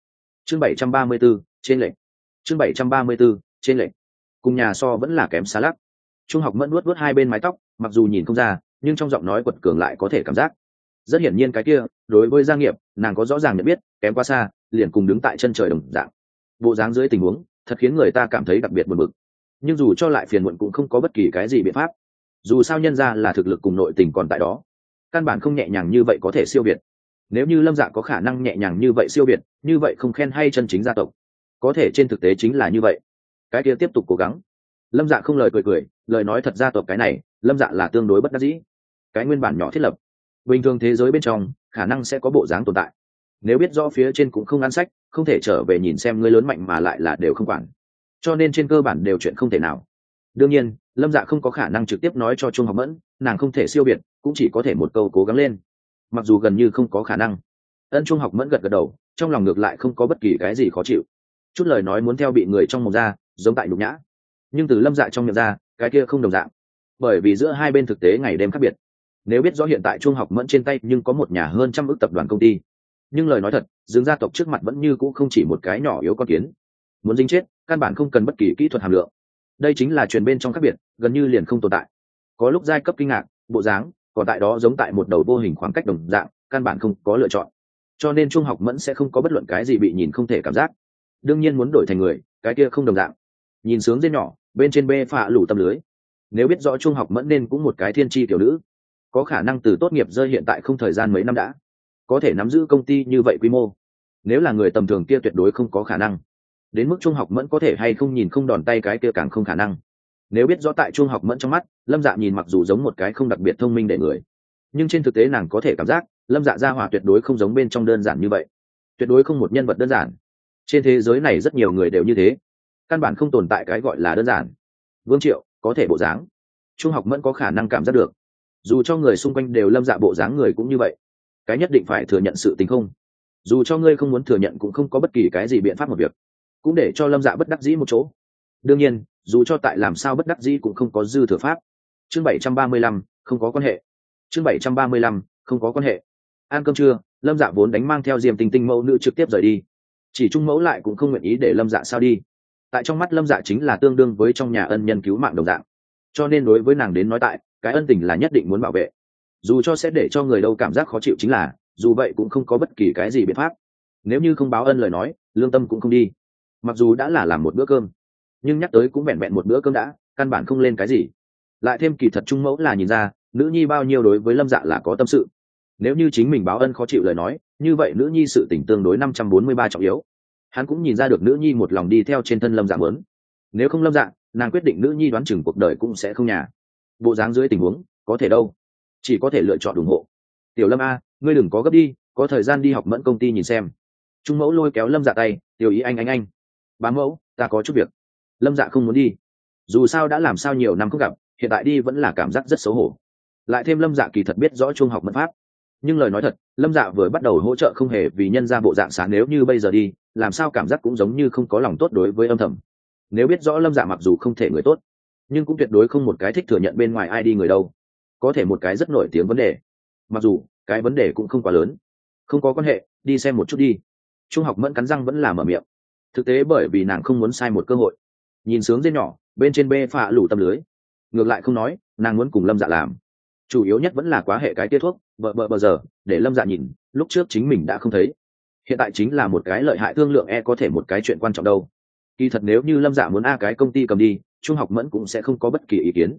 Chương bảy trăm ba mươi 734, trên lệnh chương bảy trăm ba mươi 734, trên lệnh cùng nhà so vẫn là kém xa lắc. Trung học mẫn nuốt nuốt hai bên mái tóc mặc dù nhìn không ra nhưng trong giọng nói quật cường lại có thể cảm giác. Rất hiển nhiên cái kia đối với gia nghiệp nàng có rõ ràng nhận biết kém quá xa liền cùng đứng tại chân trời đồng dạng. Bộ dáng dưới tình huống thật khiến người ta cảm thấy đặc biệt buồn bực. Nhưng dù cho lại phiền muộn cũng không có bất kỳ cái gì biện pháp. Dù sao nhân ra là thực lực cùng nội tình còn tại đó. Căn bản không nhẹ nhàng như vậy có thể siêu việt. Nếu như lâm dạ có khả năng nhẹ nhàng như vậy siêu việt như vậy không khen hay chân chính gia tộc có thể trên thực tế chính là như vậy. Cái kia tiếp tục cố gắng. Lâm dạ không lời cười cười, lời nói thật ra tộc cái này, lâm dạ là tương đối bất đắc dĩ. Cái nguyên bản nhỏ thiết lập. Bình thường thế giới bên trong, khả năng sẽ có bộ dáng tồn tại. Nếu biết rõ phía trên cũng không ăn sách, không thể trở về nhìn xem ngươi lớn mạnh mà lại là đều không quản. Cho nên trên cơ bản đều chuyện không thể nào. Đương nhiên, lâm dạ không có khả năng trực tiếp nói cho trung học mẫn, nàng không thể siêu biệt cũng chỉ có thể một câu cố gắng lên. Mặc dù gần như không có khả năng. Ân trung học mẫn gật gật đầu, trong lòng ngược lại không có bất kỳ cái gì khó chịu chút lời nói muốn theo bị người trong mồm ra, giống tại nhục nhã. Nhưng từ lâm dạ trong miệng ra, cái kia không đồng dạng. Bởi vì giữa hai bên thực tế ngày đêm khác biệt. Nếu biết rõ hiện tại trung học mẫn trên tay nhưng có một nhà hơn trăm ước tập đoàn công ty. Nhưng lời nói thật, dương gia tộc trước mặt vẫn như cũng không chỉ một cái nhỏ yếu con kiến. Muốn dính chết, căn bản không cần bất kỳ kỹ thuật hàm lượng. Đây chính là truyền bên trong khác biệt, gần như liền không tồn tại. Có lúc giai cấp kinh ngạc, bộ dáng, còn tại đó giống tại một đầu vô hình khoảng cách đồng dạng, căn bản không có lựa chọn. Cho nên trung học mẫn sẽ không có bất luận cái gì bị nhìn không thể cảm giác đương nhiên muốn đổi thành người, cái kia không đồng dạng. Nhìn sướng dê nhỏ, bên trên bê phạ lủ tâm lưới. Nếu biết rõ trung học mẫn nên cũng một cái thiên tri tiểu nữ. Có khả năng từ tốt nghiệp rơi hiện tại không thời gian mấy năm đã. Có thể nắm giữ công ty như vậy quy mô. Nếu là người tầm thường kia tuyệt đối không có khả năng. Đến mức trung học mẫn có thể hay không nhìn không đòn tay cái kia càng không khả năng. Nếu biết rõ tại trung học mẫn trong mắt, lâm dạ nhìn mặc dù giống một cái không đặc biệt thông minh để người. Nhưng trên thực tế nàng có thể cảm giác, lâm dạ gia hỏa tuyệt đối không giống bên trong đơn giản như vậy. Tuyệt đối không một nhân vật đơn giản trên thế giới này rất nhiều người đều như thế. Căn bản không tồn tại cái gọi là đơn giản. Vương triệu, có thể bộ dáng. Trung học mẫn có khả năng cảm giác được. Dù cho người xung quanh đều lâm dạ bộ dáng người cũng như vậy. Cái nhất định phải thừa nhận sự tình không? Dù cho ngươi không muốn thừa nhận cũng không có bất kỳ cái gì biện pháp một việc. Cũng để cho lâm dạ bất đắc dĩ một chỗ. Đương nhiên, dù cho tại làm sao bất đắc dĩ cũng không có dư thừa pháp. Chương bảy trăm ba mươi lăm, không có quan hệ. Chương bảy trăm ba mươi lăm, không có quan hệ. Ăn cơm trưa, lâm dạ vốn đánh mang theo diềm tinh tinh mẫu nữ trực tiếp rời đi chỉ trung mẫu lại cũng không nguyện ý để lâm dạ sao đi. Tại trong mắt lâm dạ chính là tương đương với trong nhà ân nhân cứu mạng đồng dạng. Cho nên đối với nàng đến nói tại, cái ân tình là nhất định muốn bảo vệ. Dù cho sẽ để cho người đâu cảm giác khó chịu chính là, dù vậy cũng không có bất kỳ cái gì biện pháp. Nếu như không báo ân lời nói, lương tâm cũng không đi. Mặc dù đã là làm một bữa cơm, nhưng nhắc tới cũng vẹn vẹn một bữa cơm đã, căn bản không lên cái gì. Lại thêm kỳ thật trung mẫu là nhìn ra, nữ nhi bao nhiêu đối với lâm dạ là có tâm sự. Nếu như chính mình báo ân khó chịu lời nói như vậy nữ nhi sự tỉnh tương đối năm trăm bốn mươi ba trọng yếu. Hắn cũng nhìn ra được nữ nhi một lòng đi theo trên thân lâm dạ muốn. Nếu không lâm dạ nàng quyết định nữ nhi đoán chừng cuộc đời cũng sẽ không nhà. Bộ dáng dưới tình huống, có thể đâu? Chỉ có thể lựa chọn ủng hộ. Tiểu lâm a, ngươi đừng có gấp đi, có thời gian đi học mẫn công ty nhìn xem. Trung mẫu lôi kéo lâm dạ tay, tiểu ý anh anh anh. Bám mẫu, ta có chút việc. Lâm dạ không muốn đi. Dù sao đã làm sao nhiều năm không gặp, hiện tại đi vẫn là cảm giác rất xấu hổ. Lại thêm lâm dạ kỳ thật biết rõ trung học mẫn pháp nhưng lời nói thật, lâm dạ vừa bắt đầu hỗ trợ không hề vì nhân ra bộ dạng sáng nếu như bây giờ đi, làm sao cảm giác cũng giống như không có lòng tốt đối với âm thầm. Nếu biết rõ lâm dạ mặc dù không thể người tốt, nhưng cũng tuyệt đối không một cái thích thừa nhận bên ngoài ai đi người đâu. Có thể một cái rất nổi tiếng vấn đề. Mặc dù, cái vấn đề cũng không quá lớn. Không có quan hệ, đi xem một chút đi. Trung học mẫn cắn răng vẫn là mở miệng. Thực tế bởi vì nàng không muốn sai một cơ hội. Nhìn sướng dê nhỏ, bên trên bê phạ lủ tâm lưới. Ngược lại không nói, nàng muốn cùng lâm dạ làm. Chủ yếu nhất vẫn là quá hệ cái tia thuốc bờ bờ bờ giờ, để lâm dạ nhìn, lúc trước chính mình đã không thấy. Hiện tại chính là một cái lợi hại thương lượng e có thể một cái chuyện quan trọng đâu. Kỳ thật nếu như lâm dạ muốn a cái công ty cầm đi, trung học mẫn cũng sẽ không có bất kỳ ý kiến.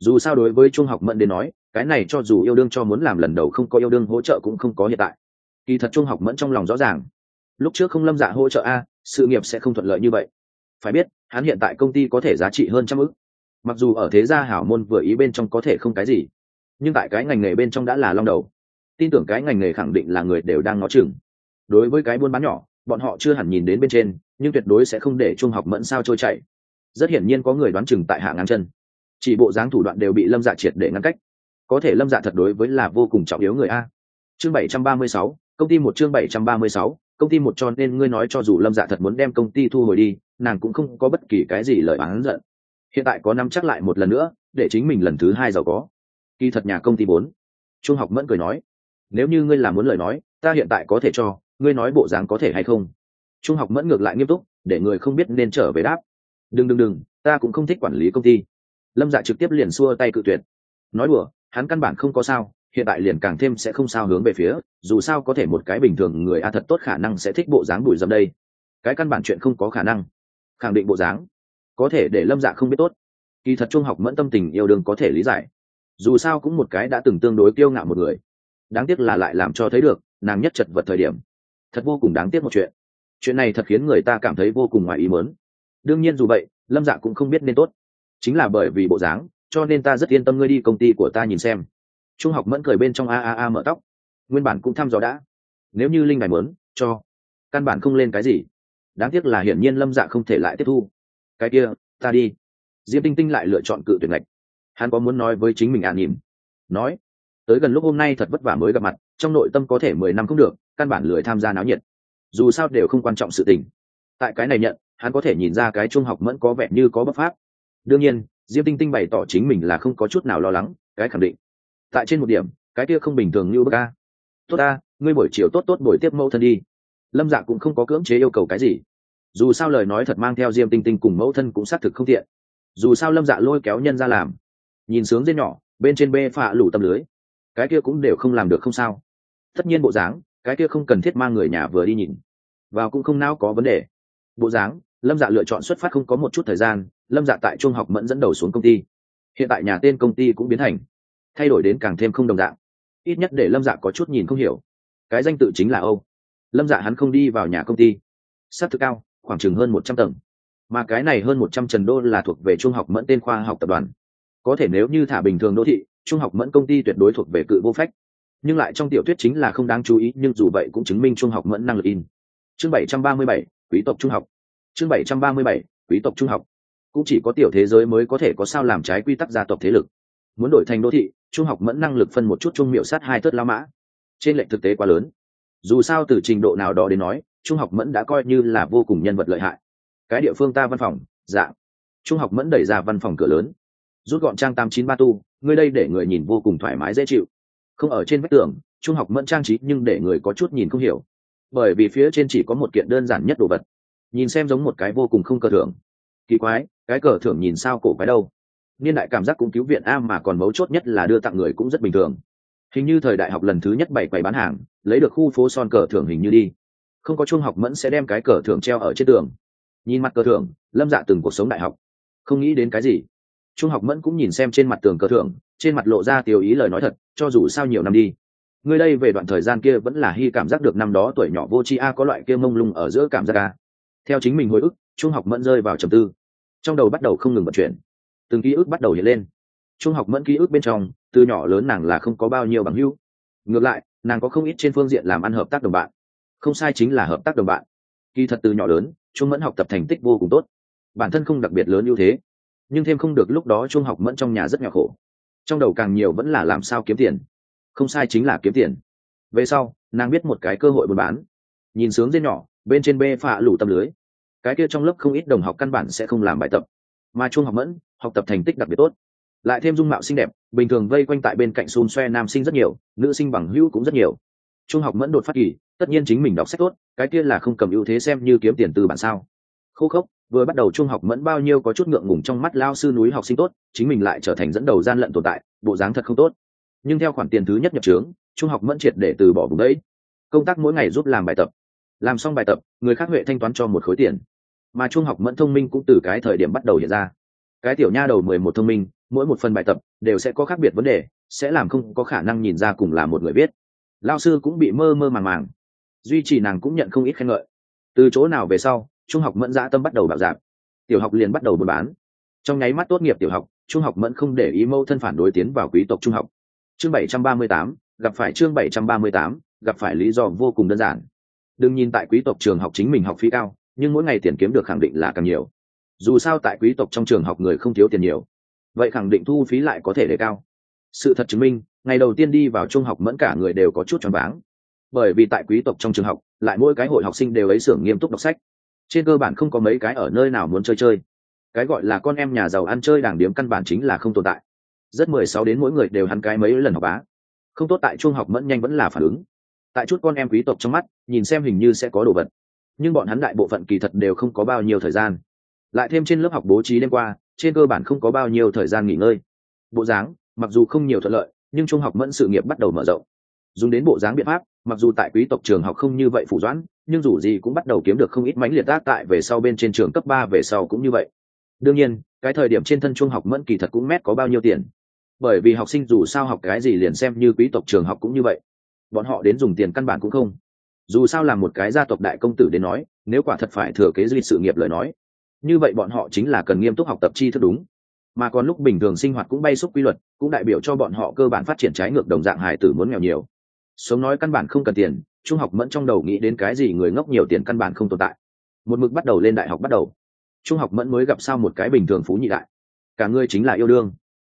Dù sao đối với trung học mẫn đến nói, cái này cho dù yêu đương cho muốn làm lần đầu không có yêu đương hỗ trợ cũng không có hiện tại. Kỳ thật trung học mẫn trong lòng rõ ràng. Lúc trước không lâm dạ hỗ trợ a, sự nghiệp sẽ không thuận lợi như vậy. Phải biết, hắn hiện tại công ty có thể giá trị hơn trăm ức. Mặc dù ở thế gia hảo môn vừa ý bên trong có thể không cái gì nhưng tại cái ngành nghề bên trong đã là long đầu. Tin tưởng cái ngành nghề khẳng định là người đều đang ngó chừng. Đối với cái buôn bán nhỏ, bọn họ chưa hẳn nhìn đến bên trên, nhưng tuyệt đối sẽ không để trung học mẫn sao trôi chảy. Rất hiển nhiên có người đoán chừng tại hạ ngang chân. Chỉ bộ dáng thủ đoạn đều bị lâm dạ triệt để ngăn cách. Có thể lâm dạ thật đối với là vô cùng trọng yếu người a. Chương bảy trăm ba mươi sáu, công ty một chương bảy trăm ba mươi sáu, công ty một cho nên ngươi nói cho dù lâm dạ thật muốn đem công ty thu hồi đi, nàng cũng không có bất kỳ cái gì lời bán giận. Hiện tại có năm chắc lại một lần nữa, để chính mình lần thứ hai giàu có kỳ thật nhà công ty bốn. Trung học mẫn cười nói, nếu như ngươi làm muốn lời nói, ta hiện tại có thể cho, ngươi nói bộ dáng có thể hay không? Trung học mẫn ngược lại nghiêm túc, để người không biết nên trở về đáp, đừng đừng đừng, ta cũng không thích quản lý công ty. Lâm dạ trực tiếp liền xua tay cự tuyệt. Nói đùa, hắn căn bản không có sao, hiện tại liền càng thêm sẽ không sao hướng về phía, dù sao có thể một cái bình thường người a thật tốt khả năng sẽ thích bộ dáng đùi dâm đây. Cái căn bản chuyện không có khả năng. Khẳng định bộ dáng. Có thể để lâm dạ không biết tốt. Kỳ thật trung học mẫn tâm tình yêu đương có thể lý giải dù sao cũng một cái đã từng tương đối kiêu ngạo một người. Đáng tiếc là lại làm cho thấy được, nàng nhất chật vật thời điểm. Thật vô cùng đáng tiếc một chuyện. Chuyện này thật khiến người ta cảm thấy vô cùng ngoài ý mớn đương nhiên dù vậy, lâm dạ cũng không biết nên tốt. Chính là bởi vì bộ dáng, cho nên ta rất yên tâm ngươi đi công ty của ta nhìn xem. Trung học mẫn cười bên trong a a a mở tóc. Nguyên bản cũng thăm dò đã. Nếu như linh bài mớn cho. Căn bản không lên cái gì. Đáng tiếc là hiển nhiên lâm dạ không thể lại tiếp thu. Cái kia, ta đi. Diêm tinh tinh lại lựa chọn cự tuyển ngạch hắn có muốn nói với chính mình an à nói. Tới gần lúc hôm nay thật vất vả mới gặp mặt, trong nội tâm có thể mười năm không được, căn bản lười tham gia náo nhiệt. Dù sao đều không quan trọng sự tình. Tại cái này nhận, hắn có thể nhìn ra cái trung học mẫn có vẻ như có bất pháp. Đương nhiên, diêm tinh tinh bày tỏ chính mình là không có chút nào lo lắng, cái khẳng định. Tại trên một điểm, cái kia không bình thường như Bất ca tốt ta, ngươi buổi chiều tốt tốt buổi tiếp mẫu thân đi. Lâm dạ cũng không có cưỡng chế yêu cầu cái gì. Dù sao lời nói thật mang theo diêm tinh tinh cùng mẫu thân cũng xác thực không tiện. Dù sao lâm dạ lôi kéo nhân ra làm nhìn sướng dên nhỏ, bên trên bê phạ lủ tâm lưới. Cái kia cũng đều không làm được không sao. Tất nhiên bộ dáng, cái kia không cần thiết mang người nhà vừa đi nhìn. Vào cũng không nào có vấn đề. Bộ dáng, lâm dạ lựa chọn xuất phát không có một chút thời gian, lâm dạ tại trung học mẫn dẫn đầu xuống công ty. Hiện tại nhà tên công ty cũng biến thành, thay đổi đến càng thêm không đồng dạng. Ít nhất để lâm dạ có chút nhìn không hiểu. Cái danh tự chính là âu. Lâm dạ hắn không đi vào nhà công ty. S á t thực cao, khoảng chừng hơn một trăm tầng. Mà cái này hơn một trăm trần đô là thuộc về trung học mẫn tên khoa học tập đoàn có thể nếu như thả bình thường đô thị, trung học mẫn công ty tuyệt đối thuộc về cự vô phách. Nhưng lại trong tiểu thuyết chính là không đáng chú ý, nhưng dù vậy cũng chứng minh trung học mẫn năng lực in. Chương bảy trăm ba mươi bảy, quý tộc trung học. Chương bảy trăm ba mươi bảy, quý tộc trung học. Cũng chỉ có tiểu thế giới mới có thể có sao làm trái quy tắc gia tộc thế lực. Muốn đổi thành đô thị, trung học mẫn năng lực phân một chút trung miệu sát hai thớt la mã. Trên lệnh thực tế quá lớn. Dù sao từ trình độ nào đó đến nói, trung học mẫn đã coi như là vô cùng nhân vật lợi hại. Cái địa phương ta văn phòng dạng trung học mẫn đẩy ra văn phòng cửa lớn rút gọn trang tám chín ba tu, ngươi đây để người nhìn vô cùng thoải mái dễ chịu. Không ở trên vách tường, trung học mẫn trang trí nhưng để người có chút nhìn không hiểu. Bởi vì phía trên chỉ có một kiện đơn giản nhất đồ vật. Nhìn xem giống một cái vô cùng không cờ thưởng. Kỳ quái, cái cờ thưởng nhìn sao cổ quái đâu. Niên đại cảm giác cũng cứu viện a mà còn mấu chốt nhất là đưa tặng người cũng rất bình thường. Hình như thời đại học lần thứ nhất bảy quầy bán hàng, lấy được khu phố son cờ thưởng hình như đi. Không có trung học mẫn sẽ đem cái cờ thưởng treo ở trên tường. Nhìn mặt cờ thưởng, lâm dạ từng cuộc sống đại học. Không nghĩ đến cái gì trung học mẫn cũng nhìn xem trên mặt tường cờ thưởng, trên mặt lộ ra tiểu ý lời nói thật, cho dù sao nhiều năm đi. Người đây về đoạn thời gian kia vẫn là hy cảm giác được năm đó tuổi nhỏ vô tri a có loại kia mông lung ở giữa cảm giác a. Theo chính mình hồi ức, trung học mẫn rơi vào trầm tư. Trong đầu bắt đầu không ngừng vận chuyển. Từng ký ức bắt đầu hiện lên. Trung học mẫn ký ức bên trong, từ nhỏ lớn nàng là không có bao nhiêu bằng hữu. Ngược lại, nàng có không ít trên phương diện làm ăn hợp tác đồng bạn. Không sai chính là hợp tác đồng bạn. Kỳ thật từ nhỏ lớn, trung mẫn học tập thành tích vô cùng tốt. Bản thân không đặc biệt lớn ưu thế nhưng thêm không được lúc đó trung học mẫn trong nhà rất nhỏ khổ. Trong đầu càng nhiều vẫn là làm sao kiếm tiền. Không sai chính là kiếm tiền. Về sau, nàng biết một cái cơ hội buôn bán. Nhìn sướng dê nhỏ, bên trên bê phạ lủ tâm lưới. Cái kia trong lớp không ít đồng học căn bản sẽ không làm bài tập. Mà trung học mẫn, học tập thành tích đặc biệt tốt. Lại thêm dung mạo xinh đẹp, bình thường vây quanh tại bên cạnh xun xoe nam sinh rất nhiều, nữ sinh bằng hữu cũng rất nhiều. Trung học mẫn đột phát kỳ, tất nhiên chính mình đọc sách tốt, cái kia là không cầm ưu thế xem như kiếm tiền từ bản sao. Khô khốc vừa bắt đầu trung học mẫn bao nhiêu có chút ngượng ngùng trong mắt lao sư núi học sinh tốt, chính mình lại trở thành dẫn đầu gian lận tồn tại, bộ dáng thật không tốt. Nhưng theo khoản tiền thứ nhất nhập trướng, trung học mẫn triệt để từ bỏ vùng đấy. Công tác mỗi ngày giúp làm bài tập. Làm xong bài tập, người khác huệ thanh toán cho một khối tiền. Mà trung học mẫn thông minh cũng từ cái thời điểm bắt đầu hiện ra. Cái tiểu nha đầu mười một thông minh, mỗi một phần bài tập đều sẽ có khác biệt vấn đề, sẽ làm không có khả năng nhìn ra cùng là một người biết lao sư cũng bị mơ mơ màng màng. Duy trì nàng cũng nhận không ít khen ngợi. Từ chỗ nào về sau trung học mẫn dã tâm bắt đầu bảo giảm tiểu học liền bắt đầu buôn bán. Trong nháy mắt tốt nghiệp tiểu học, trung học mẫn không để ý mâu thân phản đối tiến vào quý tộc trung học. Chương bảy trăm ba mươi tám, gặp phải chương bảy trăm ba mươi tám, gặp phải lý do vô cùng đơn giản. Đừng nhìn tại quý tộc trường học chính mình học phí cao, nhưng mỗi ngày tiền kiếm được khẳng định là càng nhiều. Dù sao tại quý tộc trong trường học người không thiếu tiền nhiều. Vậy khẳng định thu phí lại có thể đề cao. Sự thật chứng minh, ngày đầu tiên đi vào trung học mẫn cả người đều có chút choáng váng. Bởi vì tại quý tộc trong trường học, lại mỗi cái hội học sinh đều ấy xưởng nghiêm túc đọc sách trên cơ bản không có mấy cái ở nơi nào muốn chơi chơi. Cái gọi là con em nhà giàu ăn chơi đảng điếm căn bản chính là không tồn tại. Rất mười sáu đến mỗi người đều hắn cái mấy lần học bá. Không tốt tại trung học mẫn nhanh vẫn là phản ứng. Tại chút con em quý tộc trong mắt, nhìn xem hình như sẽ có đồ vật. Nhưng bọn hắn đại bộ phận kỳ thật đều không có bao nhiêu thời gian. Lại thêm trên lớp học bố trí đêm qua, trên cơ bản không có bao nhiêu thời gian nghỉ ngơi. Bộ dáng, mặc dù không nhiều thuận lợi, nhưng trung học mẫn sự nghiệp bắt đầu mở rộng. Dùng đến bộ dáng biện pháp mặc dù tại quý tộc trường học không như vậy phủ doãn, nhưng dù gì cũng bắt đầu kiếm được không ít mánh liệt tác tại về sau bên trên trường cấp ba về sau cũng như vậy. Đương nhiên, cái thời điểm trên thân trung học mẫn kỳ thật cũng mét có bao nhiêu tiền. Bởi vì học sinh dù sao học cái gì liền xem như quý tộc trường học cũng như vậy. Bọn họ đến dùng tiền căn bản cũng không. Dù sao là một cái gia tộc đại công tử đến nói, nếu quả thật phải thừa kế duy sự nghiệp lời nói, như vậy bọn họ chính là cần nghiêm túc học tập chi thức đúng. Mà còn lúc bình thường sinh hoạt cũng bay xúc quy luật, cũng đại biểu cho bọn họ cơ bản phát triển trái ngược đồng dạng hài tử muốn nghèo nhiều sống nói căn bản không cần tiền, trung học mẫn trong đầu nghĩ đến cái gì người ngốc nhiều tiền căn bản không tồn tại. Một mực bắt đầu lên đại học bắt đầu. Trung học mẫn mới gặp sao một cái bình thường phú nhị đại. Cả ngươi chính là yêu đương.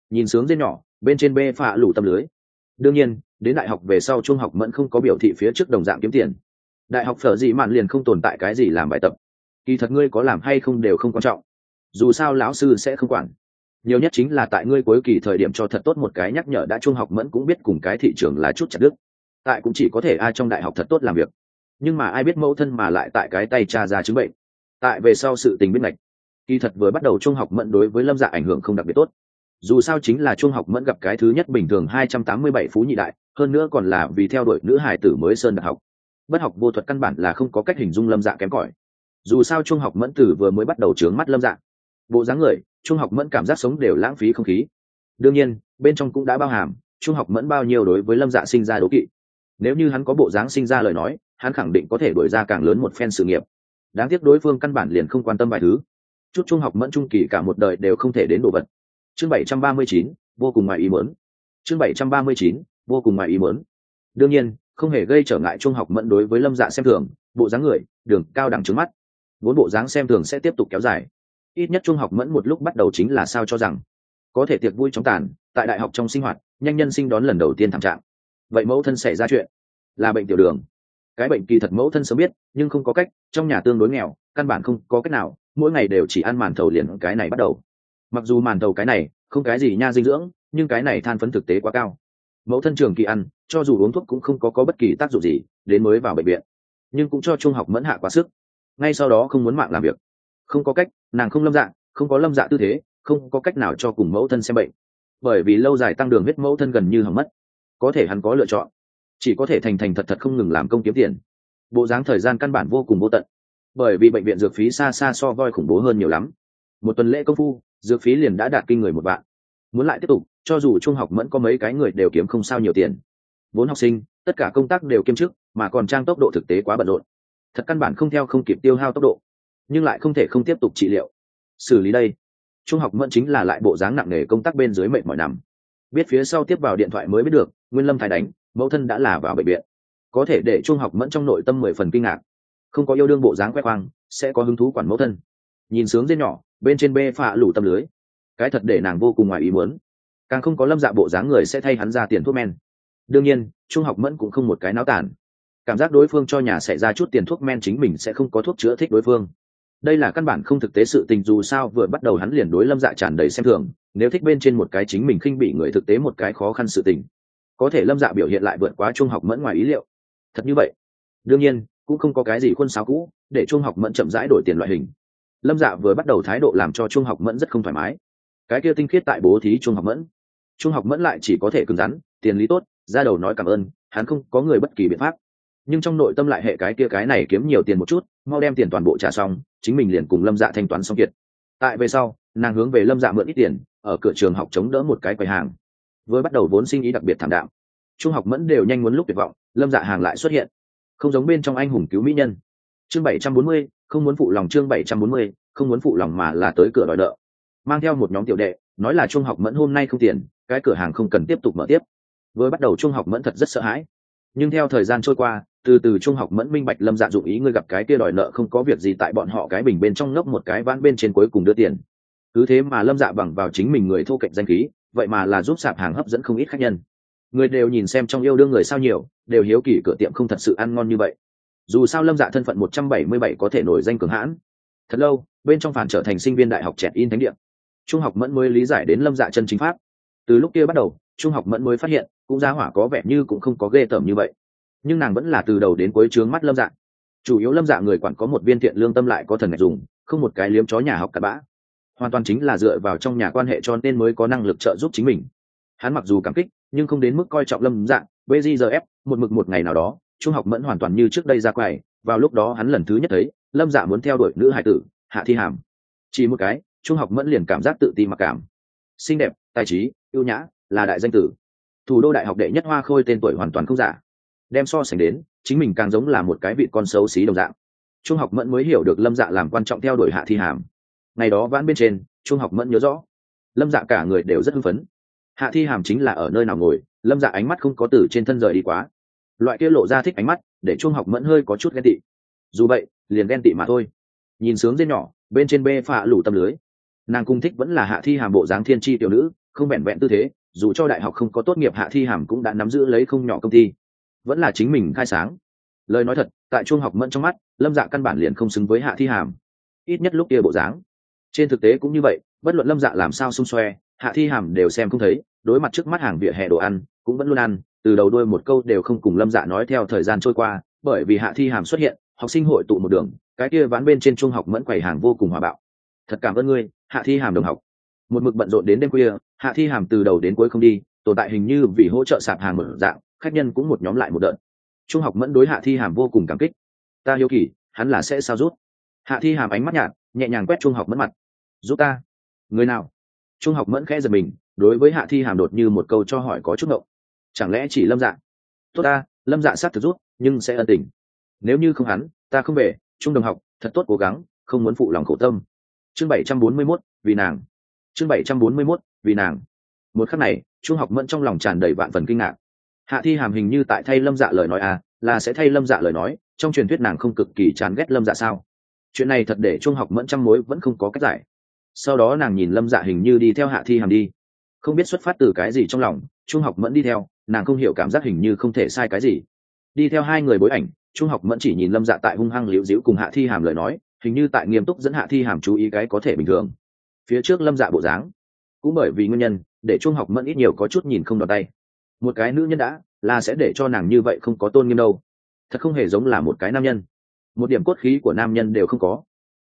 Nhìn sướng dê nhỏ, bên trên bê phạ lủ tâm lưới. Đương nhiên, đến đại học về sau trung học mẫn không có biểu thị phía trước đồng dạng kiếm tiền. Đại học phở dị mạn liền không tồn tại cái gì làm bài tập. Kỳ thật ngươi có làm hay không đều không quan trọng. Dù sao lão sư sẽ không quản. Nhiều nhất chính là tại ngươi cuối kỳ thời điểm cho thật tốt một cái nhắc nhở đã trung học mẫn cũng biết cùng cái thị trường là chút chặt đức tại cũng chỉ có thể ai trong đại học thật tốt làm việc. Nhưng mà ai biết mẫu thân mà lại tại cái tay cha ra chứng bệnh. Tại về sau sự tình biết ngạch. Kỳ thật vừa bắt đầu trung học mẫn đối với lâm dạ ảnh hưởng không đặc biệt tốt. Dù sao chính là trung học mẫn gặp cái thứ nhất bình thường hai trăm tám mươi bảy phú nhị đại, hơn nữa còn là vì theo đuổi nữ hải tử mới sơn đại học. Bất học vô thuật căn bản là không có cách hình dung lâm dạ kém cỏi. Dù sao trung học mẫn tử vừa mới bắt đầu trướng mắt lâm dạ. Bộ dáng người, trung học mẫn cảm giác sống đều lãng phí không khí. Đương nhiên, bên trong cũng đã bao hàm trung học mẫn bao nhiêu đối với lâm dạ sinh ra đố kỵ nếu như hắn có bộ dáng sinh ra lời nói, hắn khẳng định có thể đổi ra càng lớn một phen sự nghiệp. Đáng tiếc đối phương căn bản liền không quan tâm vài thứ. Chút trung học mẫn trung kỳ cả một đời đều không thể đến đồ vật. Chương bảy trăm ba mươi chín, vô cùng ngoài ý mớn chương bảy trăm ba mươi chín, vô cùng ngoài ý mớn đương nhiên, không hề gây trở ngại trung học mẫn đối với lâm dạ xem thường, bộ dáng người, đường, cao đẳng trứng mắt. Vốn bộ dáng xem thường sẽ tiếp tục kéo dài. Ít nhất trung học mẫn một lúc bắt đầu chính là sao cho rằng. Có thể tiệc vui trong tàn, tại đại học trong sinh hoạt, nhanh nhân sinh đón lần đầu tiên thảm trạng vậy mẫu thân xảy ra chuyện là bệnh tiểu đường. Cái bệnh kỳ thật mẫu thân sớm biết nhưng không có cách trong nhà tương đối nghèo căn bản không có cách nào mỗi ngày đều chỉ ăn màn thầu liền cái này bắt đầu. Mặc dù màn thầu cái này không cái gì nha dinh dưỡng nhưng cái này than phấn thực tế quá cao. Mẫu thân trường kỳ ăn cho dù uống thuốc cũng không có, có bất kỳ tác dụng gì đến mới vào bệnh viện. Nhưng cũng cho trung học mẫn hạ quá sức. Ngay sau đó không muốn mạng làm việc. Không có cách nàng không lâm dạ không có lâm dạ tư thế không có cách nào cho cùng mẫu thân xem bệnh. Bởi vì lâu dài tăng đường huyết mẫu thân gần như hỏng mất có thể hắn có lựa chọn. Chỉ có thể thành thành thật thật không ngừng làm công kiếm tiền. Bộ dáng thời gian căn bản vô cùng vô tận. Bởi vì bệnh viện dược phí xa xa so voi khủng bố hơn nhiều lắm. Một tuần lễ công phu, dược phí liền đã đạt kinh người một vạn. Muốn lại tiếp tục, cho dù trung học mẫn có mấy cái người đều kiếm không sao nhiều tiền. Vốn học sinh, tất cả công tác đều kiêm chức, mà còn trang tốc độ thực tế quá bận rộn. Thật căn bản không theo không kịp tiêu hao tốc độ. Nhưng lại không thể không tiếp tục trị liệu. Xử lý đây, trung học mẫn chính là lại bộ dáng nặng nề công tác bên dưới mệnh mọi nằm biết phía sau tiếp vào điện thoại mới biết được, nguyên lâm thái đánh, mẫu thân đã là vào bệnh viện. Có thể để trung học mẫn trong nội tâm mười phần kinh ngạc. Không có yêu đương bộ dáng quét khoang, sẽ có hứng thú quản mẫu thân. Nhìn sướng dê nhỏ, bên trên bê phạ lủ tâm lưới. Cái thật để nàng vô cùng ngoài ý muốn. Càng không có lâm dạ bộ dáng người sẽ thay hắn ra tiền thuốc men. Đương nhiên, trung học mẫn cũng không một cái náo tản cảm giác đối phương cho nhà xảy ra chút tiền thuốc men chính mình sẽ không có thuốc chữa thích đối phương đây là căn bản không thực tế sự tình, dù sao vừa bắt đầu hắn liền đối lâm dạ tràn đầy xem thường, nếu thích bên trên một cái chính mình khinh bị người thực tế một cái khó khăn sự tình. Có thể lâm dạ biểu hiện lại vượt quá trung học mẫn ngoài ý liệu. Thật như vậy? Đương nhiên, cũng không có cái gì khuôn sáo cũ, để trung học mẫn chậm rãi đổi tiền loại hình. Lâm dạ vừa bắt đầu thái độ làm cho trung học mẫn rất không thoải mái. Cái kia tinh khiết tại bố thí trung học mẫn. Trung học mẫn lại chỉ có thể cứng rắn, tiền lý tốt, ra đầu nói cảm ơn, hắn không có người bất kỳ biện pháp nhưng trong nội tâm lại hệ cái kia cái này kiếm nhiều tiền một chút, mau đem tiền toàn bộ trả xong, chính mình liền cùng lâm dạ thanh toán xong kiệt tại về sau, nàng hướng về lâm dạ mượn ít tiền, ở cửa trường học chống đỡ một cái quầy hàng. Với bắt đầu vốn sinh ý đặc biệt thảm đạm. Trung học mẫn đều nhanh muốn lúc tuyệt vọng, lâm dạ hàng lại xuất hiện. Không giống bên trong anh hùng cứu mỹ nhân. Chương bảy trăm bốn mươi, không muốn phụ lòng chương bảy trăm bốn mươi, không muốn phụ lòng mà là tới cửa đòi nợ. Mang theo một nhóm tiểu đệ, nói là trung học mẫn hôm nay không tiền, cái cửa hàng không cần tiếp tục mở tiếp. Với bắt đầu trung học mẫn thật rất sợ hãi. Nhưng theo thời gian trôi qua từ từ trung học mẫn minh bạch lâm dạ dụng ý ngươi gặp cái kia đòi nợ không có việc gì tại bọn họ cái bình bên trong ngốc một cái ván bên trên cuối cùng đưa tiền. Cứ thế mà lâm dạ bằng vào chính mình người thô cạnh danh khí, vậy mà là giúp sạp hàng hấp dẫn không ít khách nhân. Người đều nhìn xem trong yêu đương người sao nhiều, đều hiếu kỳ cửa tiệm không thật sự ăn ngon như vậy. Dù sao lâm dạ thân phận một trăm bảy mươi bảy có thể nổi danh cường hãn. Thật lâu, bên trong phản trở thành sinh viên đại học trẻ in thánh địa. Trung học mẫn mới lý giải đến lâm dạ chân chính pháp. Từ lúc kia bắt đầu, trung học mẫn mới phát hiện, cũng ra hỏa có vẻ như cũng không có ghê tởm như vậy nhưng nàng vẫn là từ đầu đến cuối trướng mắt lâm dạ. Chủ yếu lâm dạ người quản có một viên thiện lương tâm lại có thần ngạch dùng, không một cái liếm chó nhà học cặp bã. Hoàn toàn chính là dựa vào trong nhà quan hệ cho nên mới có năng lực trợ giúp chính mình. Hắn mặc dù cảm kích, nhưng không đến mức coi trọng lâm dạ ép, một mực một ngày nào đó, trung học mẫn hoàn toàn như trước đây ra quầy. Vào lúc đó hắn lần thứ nhất thấy, lâm dạ muốn theo đuổi nữ hải tử, hạ thi hàm. Chỉ một cái, trung học mẫn liền cảm giác tự ti mặc cảm. Xinh đẹp, tài trí, ưu nhã, là đại danh tử. Thủ đô đại học đệ nhất hoa khôi tên tuổi hoàn toàn không giả đem so sánh đến, chính mình càng giống là một cái vị con xấu xí đồng dạng. Trung học mẫn mới hiểu được lâm dạ làm quan trọng theo đuổi hạ thi hàm. Ngày đó vãn bên trên, trung học mẫn nhớ rõ. Lâm dạ cả người đều rất hưng phấn. Hạ thi hàm chính là ở nơi nào ngồi, lâm dạ ánh mắt không có từ trên thân rời đi quá. Loại kia lộ ra thích ánh mắt, để trung học mẫn hơi có chút ghen tị. Dù vậy, liền ghen tị mà thôi. Nhìn sướng dê nhỏ, bên trên bê phạ lủ tâm lưới. Nàng cung thích vẫn là hạ thi hàm bộ dáng thiên tri tiểu nữ, không vẹn vẹn tư thế, dù cho đại học không có tốt nghiệp hạ thi hàm cũng đã nắm giữ lấy không nhỏ công ty vẫn là chính mình khai sáng. Lời nói thật, tại trung học mẫn trong mắt, lâm dạ căn bản liền không xứng với hạ thi hàm. Ít nhất lúc kia bộ dáng. Trên thực tế cũng như vậy, bất luận lâm dạ làm sao xung xoe, hạ thi hàm đều xem không thấy, đối mặt trước mắt hàng vỉa hè đồ ăn, cũng vẫn luôn ăn, từ đầu đuôi một câu đều không cùng lâm dạ nói theo thời gian trôi qua, bởi vì hạ thi hàm xuất hiện, học sinh hội tụ một đường, cái kia ván bên trên trung học mẫn quầy hàng vô cùng hòa bạo. Thật cảm ơn ngươi, hạ thi hàm đồng học. Một mực bận rộn đến đêm khuya, hạ thi hàm từ đầu đến cuối không đi, tồn tại hình như vì hỗ trợ sạp hàng mở dạng khách nhân cũng một nhóm lại một đợt. Trung học mẫn đối hạ thi hàm vô cùng cảm kích. Ta hiếu kỳ hắn là sẽ sao rút? Hạ thi hàm ánh mắt nhạt nhẹ nhàng quét trung học mẫn mặt. Giúp ta. Người nào? Trung học mẫn khẽ giật mình đối với hạ thi hàm đột như một câu cho hỏi có chút ngộng. Chẳng lẽ chỉ lâm dạ? Tốt ta lâm dạ sát thực rút nhưng sẽ ân tình. Nếu như không hắn ta không về trung đồng học thật tốt cố gắng không muốn phụ lòng khổ tâm. Chương bảy trăm bốn mươi 741, vì nàng. Chương bảy trăm bốn mươi 741, vì nàng. Một khắc này trung học mẫn trong lòng tràn đầy vạn phần kinh ngạc hạ thi hàm hình như tại thay lâm dạ lời nói à là sẽ thay lâm dạ lời nói, trong truyền thuyết nàng không cực kỳ chán ghét lâm dạ sao? Chuyện này thật để trung học mẫn trăm mối vẫn không có cách giải. Sau đó nàng nhìn lâm dạ hình như đi theo hạ thi hàm đi. Không biết xuất phát từ cái gì trong lòng, trung học mẫn đi theo, nàng không hiểu cảm giác hình như không thể sai cái gì. Đi theo hai người bối ảnh, trung học mẫn chỉ nhìn lâm dạ tại hung hăng liễu dĩu cùng hạ thi hàm lời nói, hình như tại nghiêm túc dẫn hạ thi hàm chú ý cái có thể bình thường. Phía trước lâm dạ bộ dáng, cũng bởi vì nguyên nhân, để trung học mẫn ít nhiều có chút nhìn không đòn tay một cái nữ nhân đã, là sẽ để cho nàng như vậy không có tôn nghiêm đâu. Thật không hề giống là một cái nam nhân. Một điểm cốt khí của nam nhân đều không có.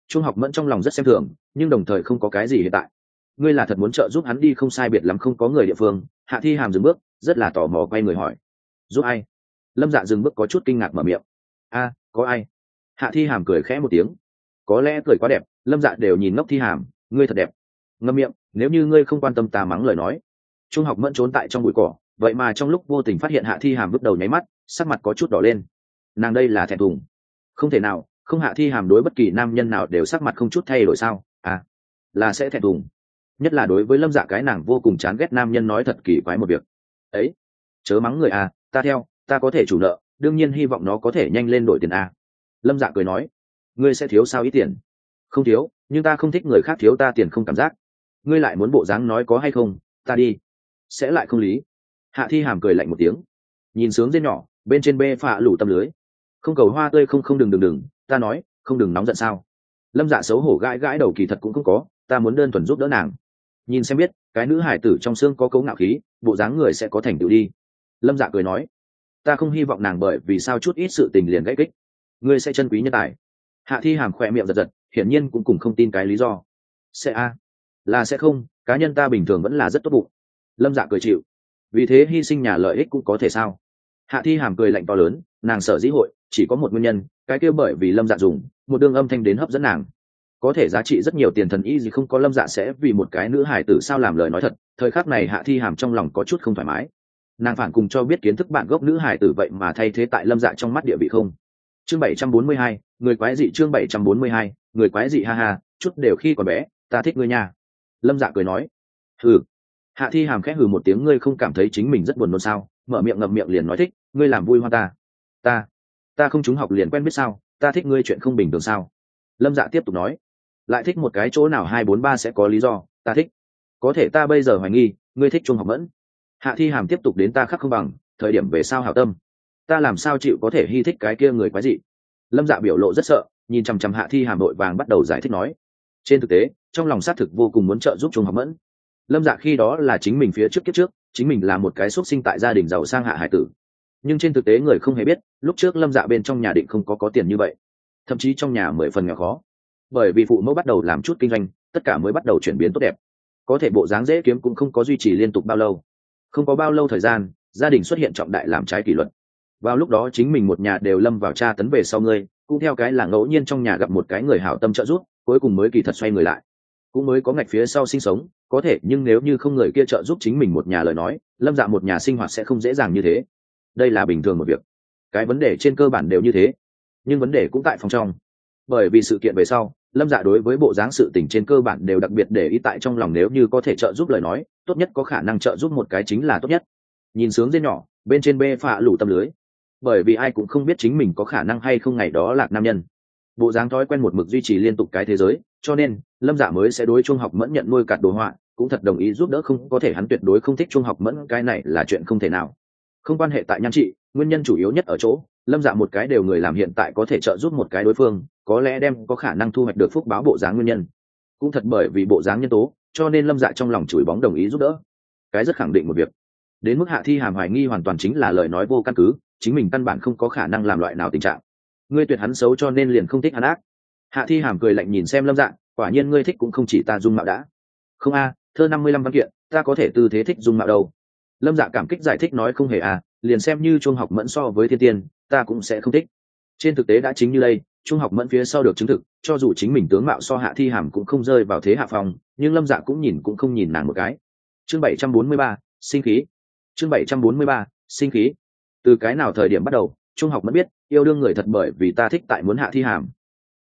Trung học mẫn trong lòng rất xem thường, nhưng đồng thời không có cái gì hiện tại. Ngươi là thật muốn trợ giúp hắn đi không sai biệt lắm không có người địa phương, hạ thi hàm dừng bước, rất là tò mò quay người hỏi. Giúp ai? Lâm dạ dừng bước có chút kinh ngạc mở miệng. A, có ai? Hạ thi hàm cười khẽ một tiếng. Có lẽ cười quá đẹp, lâm dạ đều nhìn ngốc thi hàm, ngươi thật đẹp. Ngâm miệng, nếu như ngươi không quan tâm tà mắng lời nói. Trung học mẫn trốn tại trong bụi cỏ vậy mà trong lúc vô tình phát hiện hạ thi hàm bước đầu nháy mắt, sắc mặt có chút đỏ lên. Nàng đây là thẹn thùng. Không thể nào, không hạ thi hàm đối bất kỳ nam nhân nào đều sắc mặt không chút thay đổi sao? À là sẽ thẹn thùng. Nhất là đối với lâm dạ cái nàng vô cùng chán ghét nam nhân nói thật kỳ quái một việc. Ấy, chớ mắng người à ta theo, ta có thể chủ nợ, đương nhiên hy vọng nó có thể nhanh lên đổi tiền à. lâm dạ cười nói, ngươi sẽ thiếu sao ít tiền? Không thiếu, nhưng ta không thích người khác thiếu ta tiền không cảm giác. Ngươi lại muốn bộ dáng nói có hay không? Ta đi. Sẽ lại không lý hạ thi hàm cười lạnh một tiếng. Nhìn sướng dê nhỏ, bên trên bê phạ lủ tâm lưới. Không cầu hoa tươi không không đừng đừng đừng, ta nói, không đừng nóng giận sao. Lâm dạ xấu hổ gãi gãi đầu kỳ thật cũng không có, ta muốn đơn thuần giúp đỡ nàng. Nhìn xem biết, cái nữ hải tử trong xương có cấu ngạo khí, bộ dáng người sẽ có thành tựu đi. Lâm dạ cười nói, ta không hy vọng nàng bởi vì sao chút ít sự tình liền gãy kích. Ngươi sẽ chân quý nhân tài. Hạ thi hàm khỏe miệng giật giật, hiển nhiên cũng cùng không tin cái lý do. Sẽ a. Là sẽ không, cá nhân ta bình thường vẫn là rất tốt bụng. Lâm dạ cười chịu vì thế hy sinh nhà lợi ích cũng có thể sao? Hạ thi hàm cười lạnh to lớn, nàng sở dĩ hội, chỉ có một nguyên nhân, cái kia bởi vì lâm dạ dùng, một đường âm thanh đến hấp dẫn nàng. Có thể giá trị rất nhiều tiền thần y gì không có lâm dạ sẽ vì một cái nữ hải tử sao làm lời nói thật, thời khắc này hạ thi hàm trong lòng có chút không thoải mái. Nàng phản cùng cho biết kiến thức bạn gốc nữ hải tử vậy mà thay thế tại lâm dạ trong mắt địa vị không? Chương bảy trăm bốn mươi hai, người quái dị chương bảy trăm bốn mươi hai, người quái dị ha ha, chút đều khi còn bé, ta thích ngươi nha. Lâm dạ cười nói thử hạ thi hàm khẽ hừ một tiếng, ngươi không cảm thấy chính mình rất buồn nôn sao? Mở miệng ngậm miệng liền nói, thích, ngươi làm vui hoa ta. Ta ta không trúng học liền quen biết sao? Ta thích ngươi chuyện không bình thường sao? Lâm dạ tiếp tục nói, lại thích một cái chỗ nào hai bốn ba sẽ có lý do, ta thích. Có thể ta bây giờ hoài nghi, ngươi thích trung học mẫn. Hạ thi hàm tiếp tục đến ta khắc không bằng, thời điểm về sao hảo tâm? Ta làm sao chịu có thể hy thích cái kia người quái dị? Lâm dạ biểu lộ rất sợ, nhìn chằm chằm hạ thi hàm đội vàng bắt đầu giải thích nói, trên thực tế, trong lòng xác thực vô cùng muốn trợ giúp trung học mẫn lâm dạ khi đó là chính mình phía trước kiếp trước, chính mình là một cái xuất sinh tại gia đình giàu sang hạ hải tử. Nhưng trên thực tế người không hề biết, lúc trước lâm dạ bên trong nhà định không có có tiền như vậy. Thậm chí trong nhà mười phần nghèo khó. Bởi vì phụ mẫu bắt đầu làm chút kinh doanh, tất cả mới bắt đầu chuyển biến tốt đẹp. Có thể bộ dáng dễ kiếm cũng không có duy trì liên tục bao lâu. Không có bao lâu thời gian, gia đình xuất hiện trọng đại làm trái kỷ luật. Vào lúc đó chính mình một nhà đều lâm vào tra tấn về sau ngươi, cũng theo cái là ngẫu nhiên trong nhà gặp một cái người hảo tâm trợ giúp, cuối cùng mới kỳ thật xoay người lại cũng mới có ngạch phía sau sinh sống, có thể, nhưng nếu như không người kia trợ giúp chính mình một nhà lời nói, lâm dạ một nhà sinh hoạt sẽ không dễ dàng như thế. Đây là bình thường một việc. Cái vấn đề trên cơ bản đều như thế. Nhưng vấn đề cũng tại phòng trong. Bởi vì sự kiện về sau, lâm dạ đối với bộ dáng sự tình trên cơ bản đều đặc biệt để ý tại trong lòng nếu như có thể trợ giúp lời nói, tốt nhất có khả năng trợ giúp một cái chính là tốt nhất. Nhìn sướng dê nhỏ, bên trên bê phạ lủ tâm lưới. Bởi vì ai cũng không biết chính mình có khả năng hay không ngày đó lạc nam nhân. Bộ dáng thói quen một mực duy trì liên tục cái thế giới cho nên, lâm dạ mới sẽ đối trung học mẫn nhận nuôi cạt đồ họa, cũng thật đồng ý giúp đỡ không, có thể hắn tuyệt đối không thích trung học mẫn, cái này là chuyện không thể nào. Không quan hệ tại nhan trị, nguyên nhân chủ yếu nhất ở chỗ, lâm dạ một cái đều người làm hiện tại có thể trợ giúp một cái đối phương, có lẽ đem có khả năng thu hoạch được phúc báo bộ dáng nguyên nhân. Cũng thật bởi vì bộ dáng nhân tố, cho nên lâm dạ trong lòng chửi bóng đồng ý giúp đỡ. Cái rất khẳng định một việc. Đến mức hạ thi hàm hoài nghi hoàn toàn chính là lời nói vô căn cứ, chính mình căn bản không có khả năng làm loại nào tình trạng. Ngươi tuyệt hắn xấu cho nên liền không thích hắn ác hạ thi hàm cười lạnh nhìn xem lâm dạ quả nhiên ngươi thích cũng không chỉ ta dung mạo đã. Không a, thơ năm mươi lăm văn kiện, ta có thể tư thế thích dung mạo đâu. Lâm dạ cảm kích giải thích nói không hề à liền xem như trung học mẫn so với thiên tiên, ta cũng sẽ không thích. Trên thực tế đã chính như đây, trung học mẫn phía sau được chứng thực, cho dù chính mình tướng mạo so hạ thi hàm cũng không rơi vào thế hạ phòng nhưng lâm dạ cũng nhìn cũng không nhìn nàng một cái. Chương bảy trăm bốn mươi ba, sinh khí. Chương bảy trăm bốn mươi ba, sinh khí. Từ cái nào thời điểm bắt đầu, trung học mẫn biết, yêu đương người thật bởi vì ta thích tại muốn hạ thi hàm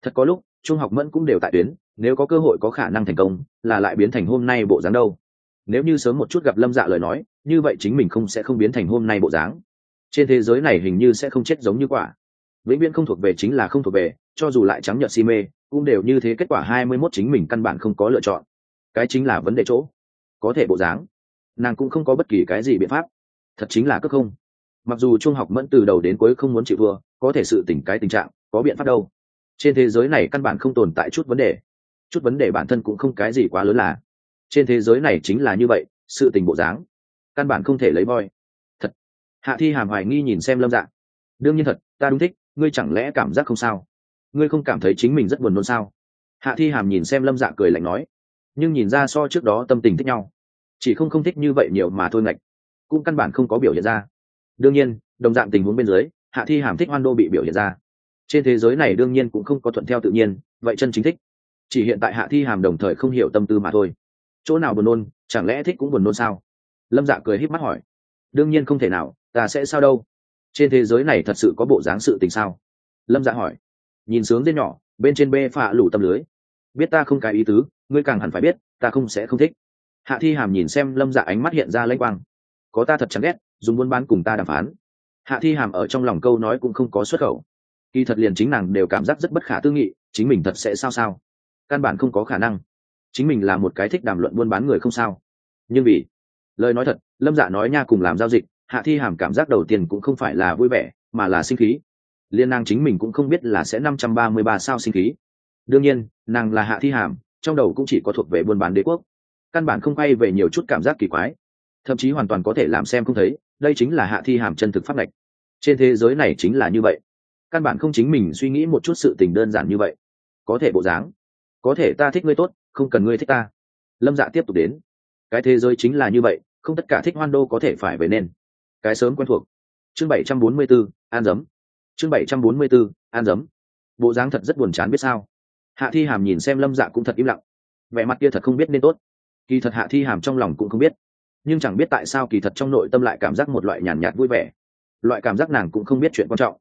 thật có lúc, trung học mẫn cũng đều tại tuyến, nếu có cơ hội có khả năng thành công, là lại biến thành hôm nay bộ dáng đâu. Nếu như sớm một chút gặp lâm dạ lời nói, như vậy chính mình không sẽ không biến thành hôm nay bộ dáng. Trên thế giới này hình như sẽ không chết giống như quả. Vĩnh viễn không thuộc về chính là không thuộc về, cho dù lại trắng nhợt si mê, cũng đều như thế kết quả hai mươi mốt chính mình căn bản không có lựa chọn. Cái chính là vấn đề chỗ. Có thể bộ dáng, nàng cũng không có bất kỳ cái gì biện pháp. Thật chính là cất không. Mặc dù trung học mẫn từ đầu đến cuối không muốn chịu thua, có thể sự tỉnh cái tình trạng, có biện pháp đâu trên thế giới này căn bản không tồn tại chút vấn đề. Chút vấn đề bản thân cũng không cái gì quá lớn là. Trên thế giới này chính là như vậy, sự tình bộ dáng. Căn bản không thể lấy voi. Thật. Hạ thi hàm hoài nghi nhìn xem lâm dạ. Đương nhiên thật, ta đúng thích, ngươi chẳng lẽ cảm giác không sao? Ngươi không cảm thấy chính mình rất buồn nôn sao? Hạ thi hàm nhìn xem lâm dạ cười lạnh nói. Nhưng nhìn ra so trước đó tâm tình thích nhau. Chỉ không không thích như vậy nhiều mà thôi ngạch. Cũng căn bản không có biểu hiện ra. Đương nhiên, đồng dạng tình huống bên dưới, hạ thi hàm thích hoan đô bị biểu hiện ra trên thế giới này đương nhiên cũng không có thuận theo tự nhiên, vậy chân chính thích. Chỉ hiện tại hạ thi hàm đồng thời không hiểu tâm tư mà thôi. Chỗ nào buồn nôn, chẳng lẽ thích cũng buồn nôn sao? Lâm dạ cười híp mắt hỏi. Đương nhiên không thể nào, ta sẽ sao đâu? Trên thế giới này thật sự có bộ dáng sự tình sao? Lâm dạ hỏi. Nhìn sướng dên nhỏ, bên trên bê phạ lủ tâm lưới. Biết ta không cái ý tứ, ngươi càng hẳn phải biết, ta không sẽ không thích. Hạ thi hàm nhìn xem lâm dạ ánh mắt hiện ra lênh quang. Có ta thật chẳng ghét, dùng buôn bán cùng ta đàm phán. Hạ thi hàm ở trong lòng câu nói cũng không có xuất khẩu kỳ thật liền chính nàng đều cảm giác rất bất khả tư nghị, chính mình thật sẽ sao sao? Căn bản không có khả năng. Chính mình là một cái thích đàm luận buôn bán người không sao. Nhưng vì, lời nói thật, lâm dạ nói nha cùng làm giao dịch, hạ thi hàm cảm giác đầu tiên cũng không phải là vui vẻ, mà là sinh khí. Liên nàng chính mình cũng không biết là sẽ năm trăm ba mươi ba sao sinh khí. Đương nhiên, nàng là hạ thi hàm, trong đầu cũng chỉ có thuộc về buôn bán đế quốc. Căn bản không quay về nhiều chút cảm giác kỳ quái. Thậm chí hoàn toàn có thể làm xem không thấy, đây chính là hạ thi hàm chân thực pháp lệch. Trên thế giới này chính là như vậy căn bản không chính mình suy nghĩ một chút sự tình đơn giản như vậy. Có thể bộ dáng. Có thể ta thích ngươi tốt không cần ngươi thích ta. Lâm dạ tiếp tục đến. Cái thế giới chính là như vậy không tất cả thích hoan đô có thể phải về nên. Cái sớm quen thuộc. Chương bảy trăm bốn mươi 744, an dấm chương bảy trăm bốn mươi 744, an dấm bộ dáng thật rất buồn chán biết sao. Hạ thi hàm nhìn xem lâm dạ cũng thật im lặng. Vẻ mặt kia thật không biết nên tốt. Kỳ thật hạ thi hàm trong lòng cũng không biết. Nhưng chẳng biết tại sao kỳ thật trong nội tâm lại cảm giác một loại nhàn nhạt, nhạt vui vẻ. Loại cảm giác nàng cũng không biết chuyện quan trọng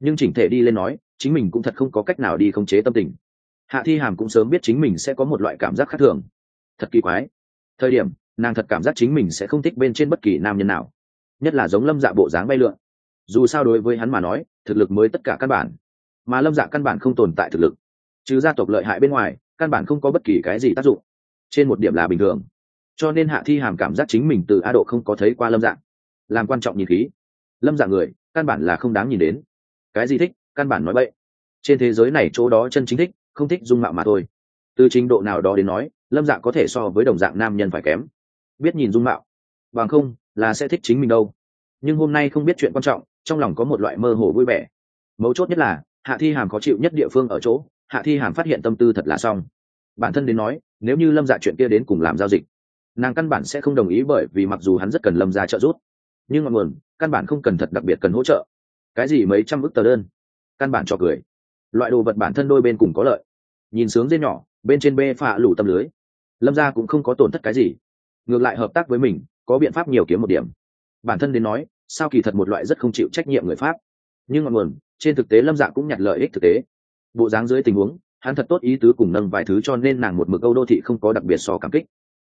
nhưng chỉnh thể đi lên nói, chính mình cũng thật không có cách nào đi khống chế tâm tình. Hạ thi hàm cũng sớm biết chính mình sẽ có một loại cảm giác khác thường. Thật kỳ quái. Thời điểm, nàng thật cảm giác chính mình sẽ không thích bên trên bất kỳ nam nhân nào, nhất là giống lâm dạ bộ dáng bay lượn. Dù sao đối với hắn mà nói, thực lực mới tất cả căn bản. Mà lâm dạ căn bản không tồn tại thực lực. Chứ gia tộc lợi hại bên ngoài, căn bản không có bất kỳ cái gì tác dụng. Trên một điểm là bình thường. Cho nên hạ thi hàm cảm giác chính mình từ a độ không có thấy qua lâm dạng làm quan trọng nhìn khí. Lâm dạng người, căn bản là không đáng nhìn đến cái gì thích, căn bản nói vậy trên thế giới này chỗ đó chân chính thích, không thích dung mạo mà thôi. Từ trình độ nào đó đến nói, lâm dạng có thể so với đồng dạng nam nhân phải kém. Biết nhìn dung mạo, bằng không là sẽ thích chính mình đâu. Nhưng hôm nay không biết chuyện quan trọng, trong lòng có một loại mơ hồ vui vẻ. Mấu chốt nhất là, hạ thi hàm khó chịu nhất địa phương ở chỗ, hạ thi hàm phát hiện tâm tư thật là xong. Bản thân đến nói, nếu như lâm dạ chuyện kia đến cùng làm giao dịch, nàng căn bản sẽ không đồng ý bởi vì mặc dù hắn rất cần lâm ra trợ giúp. Nhưng ngọn nguồn, căn bản không cần thật đặc biệt cần hỗ trợ cái gì mấy trăm ức tờ đơn? Căn bản cho cười. Loại đồ vật bản thân đôi bên cùng có lợi. Nhìn sướng dê nhỏ, bên trên bê phạ lủ tâm lưới. Lâm gia cũng không có tổn thất cái gì. Ngược lại hợp tác với mình, có biện pháp nhiều kiếm một điểm. Bản thân đến nói, sao kỳ thật một loại rất không chịu trách nhiệm người pháp. Nhưng ngọn nguồn, trên thực tế lâm dạ cũng nhặt lợi ích thực tế. Bộ dáng dưới tình huống, hắn thật tốt ý tứ cùng nâng vài thứ cho nên nàng một mực âu đô thị không có đặc biệt so cảm kích.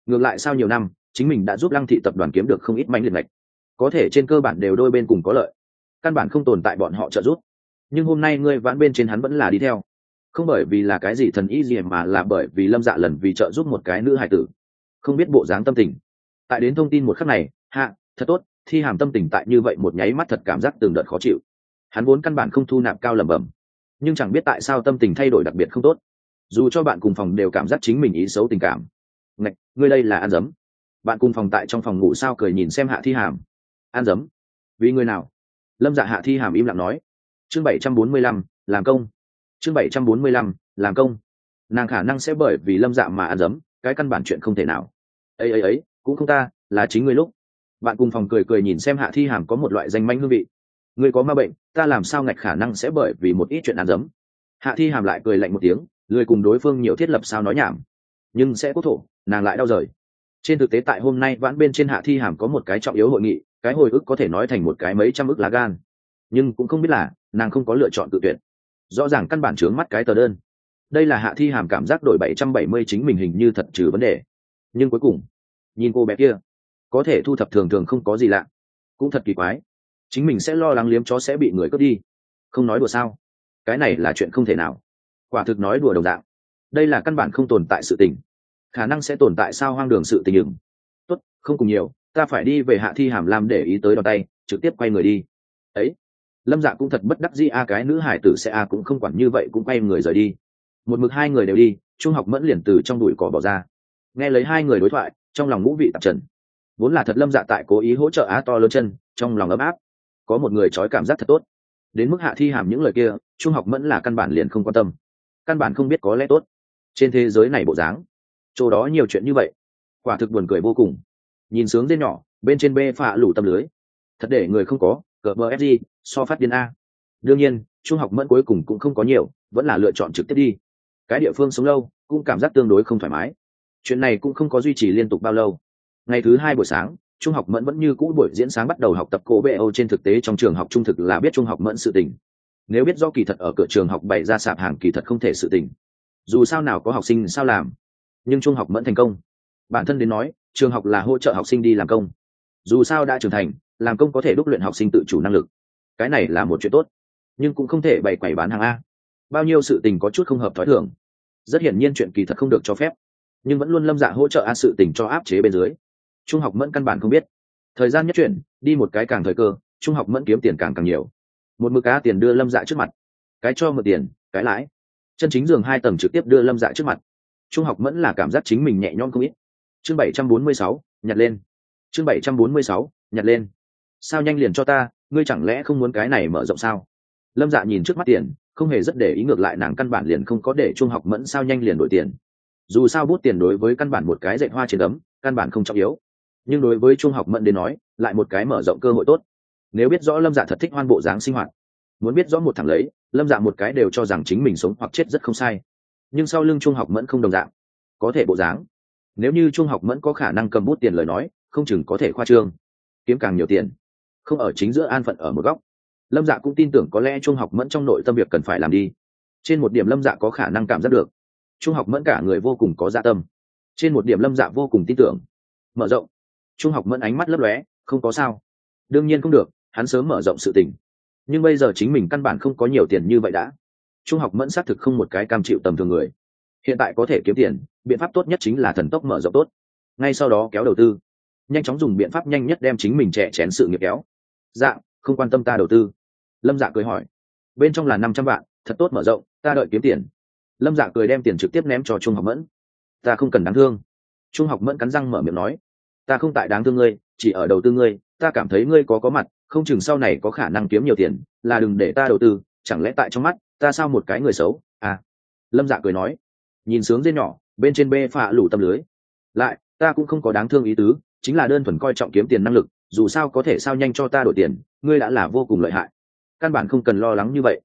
Ngược lại sau nhiều năm, chính mình đã giúp lăng thị tập đoàn kiếm được không ít manh liệt lệch có thể trên cơ bản đều đôi bên cùng có lợi căn bản không tồn tại bọn họ trợ giúp. Nhưng hôm nay ngươi vãn bên trên hắn vẫn là đi theo. Không bởi vì là cái gì thần ý gì mà là bởi vì lâm dạ lần vì trợ giúp một cái nữ hài tử. Không biết bộ dáng tâm tình. Tại đến thông tin một khắc này hạ thật tốt, thi hàm tâm tình tại như vậy một nháy mắt thật cảm giác từng đợt khó chịu. Hắn vốn căn bản không thu nạp cao lẩm bẩm, nhưng chẳng biết tại sao tâm tình thay đổi đặc biệt không tốt. Dù cho bạn cùng phòng đều cảm giác chính mình ý xấu tình cảm. Ngạch, ngươi đây là ăn dấm. Bạn cùng phòng tại trong phòng ngủ sao cười nhìn xem hạ thi hàm. Ăn dấm? Vì người nào? Lâm dạ hạ thi hàm im lặng nói. Chương bảy trăm bốn mươi lăm, làm công. Chương bảy trăm bốn mươi lăm, làm công. Nàng khả năng sẽ bởi vì lâm dạ mà ăn dấm, cái căn bản chuyện không thể nào. Ấy ấy ấy, cũng không ta, là chính ngươi lúc. Bạn cùng phòng cười cười nhìn xem hạ thi hàm có một loại danh manh hương vị. Ngươi có ma bệnh, ta làm sao ngạch khả năng sẽ bởi vì một ít chuyện ăn dấm? Hạ thi hàm lại cười lạnh một tiếng, lười cùng đối phương nhiều thiết lập sao nói nhảm. Nhưng sẽ quốc thổ nàng lại đau rời. Trên thực tế tại hôm nay vãn bên trên hạ thi hàm có một cái trọng yếu hội nghị cái hồi ức có thể nói thành một cái mấy trăm ức lá gan. Nhưng cũng không biết là nàng không có lựa chọn tự tuyển. Rõ ràng căn bản trướng mắt cái tờ đơn. Đây là hạ thi hàm cảm giác đổi bảy trăm bảy mươi chính mình hình như thật trừ vấn đề. Nhưng cuối cùng, nhìn cô bé kia, có thể thu thập thường thường không có gì lạ. Cũng thật kỳ quái. Chính mình sẽ lo lắng liếm chó sẽ bị người cướp đi. Không nói đùa sao? Cái này là chuyện không thể nào. Quả thực nói đùa đồng dạng. Đây là căn bản không tồn tại sự tình. Khả năng sẽ tồn tại sao hoang đường sự tình ứng tốt, không cùng nhiều ta phải đi về hạ thi hàm lam để ý tới đòn tay, trực tiếp quay người đi. Ấy, lâm dạ cũng thật bất đắc dĩ, a, cái nữ hải tử sẽ a, cũng không quản như vậy, cũng quay người rời đi. Một mực hai người đều đi, trung học mẫn liền từ trong đùi cỏ bỏ ra. Nghe lấy hai người đối thoại, trong lòng ngũ vị tạp trần. Vốn là thật lâm dạ tại cố ý hỗ trợ á to lớn chân, trong lòng ấm áp. Có một người trói cảm giác thật tốt. Đến mức hạ thi hàm những lời kia, trung học mẫn là căn bản liền không quan tâm. Căn bản không biết có lẽ tốt. Trên thế giới này bộ dáng, chỗ đó nhiều chuyện như vậy, quả thực buồn cười vô cùng nhìn sướng dên nhỏ, bên trên bê phạ lủ tâm lưới. Thật để người không có, cờ bờ fg so phát điên a. Đương nhiên, trung học mẫn cuối cùng cũng không có nhiều, vẫn là lựa chọn trực tiếp đi. Cái địa phương sống lâu, cũng cảm giác tương đối không thoải mái. Chuyện này cũng không có duy trì liên tục bao lâu. Ngày thứ hai buổi sáng, trung học mẫn vẫn như cũ buổi diễn sáng bắt đầu học tập cổ bệ âu trên thực tế trong trường học trung thực là biết trung học mẫn sự tình. Nếu biết do kỳ thật ở cửa trường học bày ra sạp hàng kỳ thật không thể sự tình. Dù sao nào có học sinh sao làm. Nhưng trung học mẫn thành công bản thân đến nói, trường học là hỗ trợ học sinh đi làm công. Dù sao đã trưởng thành, làm công có thể đúc luyện học sinh tự chủ năng lực. Cái này là một chuyện tốt, nhưng cũng không thể bày quẩy bán hàng a. Bao nhiêu sự tình có chút không hợp thói thường. Rất hiển nhiên chuyện kỳ thật không được cho phép, nhưng vẫn luôn lâm dạ hỗ trợ a sự tình cho áp chế bên dưới. Trung học mẫn căn bản không biết. Thời gian nhất chuyển, đi một cái càng thời cơ, trung học mẫn kiếm tiền càng càng nhiều. Một mực cá tiền đưa lâm dạ trước mặt. Cái cho một tiền, cái lãi. Chân chính giường hai tầng trực tiếp đưa lâm dạ trước mặt. Trung học mẫn là cảm giác chính mình nhẹ nhõm không ít chương bảy trăm bốn mươi sáu, nhặt lên. Chương bảy trăm bốn mươi sáu, nhặt lên. Sao nhanh liền cho ta, ngươi chẳng lẽ không muốn cái này mở rộng sao? Lâm dạ nhìn trước mắt tiền, không hề rất để ý ngược lại nàng căn bản liền không có để trung học mẫn sao nhanh liền đổi tiền. Dù sao bút tiền đối với căn bản một cái dạy hoa trên ấm căn bản không trọng yếu. Nhưng đối với trung học mẫn đến nói, lại một cái mở rộng cơ hội tốt. Nếu biết rõ lâm dạ thật thích hoan bộ dáng sinh hoạt, muốn biết rõ một thằng lấy, lâm dạ một cái đều cho rằng chính mình sống hoặc chết rất không sai. Nhưng sau lưng trung học mẫn không đồng dạng, có thể bộ dáng nếu như trung học mẫn có khả năng cầm bút tiền lời nói, không chừng có thể khoa trương. Kiếm càng nhiều tiền. Không ở chính giữa an phận ở một góc. Lâm dạ cũng tin tưởng có lẽ trung học mẫn trong nội tâm việc cần phải làm đi. Trên một điểm lâm dạ có khả năng cảm giác được. Trung học mẫn cả người vô cùng có dạ tâm. Trên một điểm lâm dạ vô cùng tin tưởng. Mở rộng. Trung học mẫn ánh mắt lấp lóe, không có sao. Đương nhiên không được, hắn sớm mở rộng sự tình. Nhưng bây giờ chính mình căn bản không có nhiều tiền như vậy đã. Trung học mẫn xác thực không một cái cam chịu tầm thường người hiện tại có thể kiếm tiền, biện pháp tốt nhất chính là thần tốc mở rộng tốt. Ngay sau đó kéo đầu tư. Nhanh chóng dùng biện pháp nhanh nhất đem chính mình trẻ chén sự nghiệp kéo. Dạ không quan tâm ta đầu tư. Lâm dạ cười hỏi. Bên trong là năm trăm vạn, thật tốt mở rộng, ta đợi kiếm tiền. Lâm dạ cười đem tiền trực tiếp ném cho trung học mẫn. Ta không cần đáng thương. Trung học mẫn cắn răng mở miệng nói. Ta không tại đáng thương ngươi, chỉ ở đầu tư ngươi, ta cảm thấy ngươi có có mặt, không chừng sau này có khả năng kiếm nhiều tiền, là đừng để ta đầu tư, chẳng lẽ tại trong mắt, ta sao một cái người xấu? À. Lâm dạ cười nói nhìn sướng dê nhỏ, bên trên bê phạ lủ tâm lưới. Lại, ta cũng không có đáng thương ý tứ, chính là đơn thuần coi trọng kiếm tiền năng lực, dù sao có thể sao nhanh cho ta đổi tiền, ngươi đã là vô cùng lợi hại. Căn bản không cần lo lắng như vậy.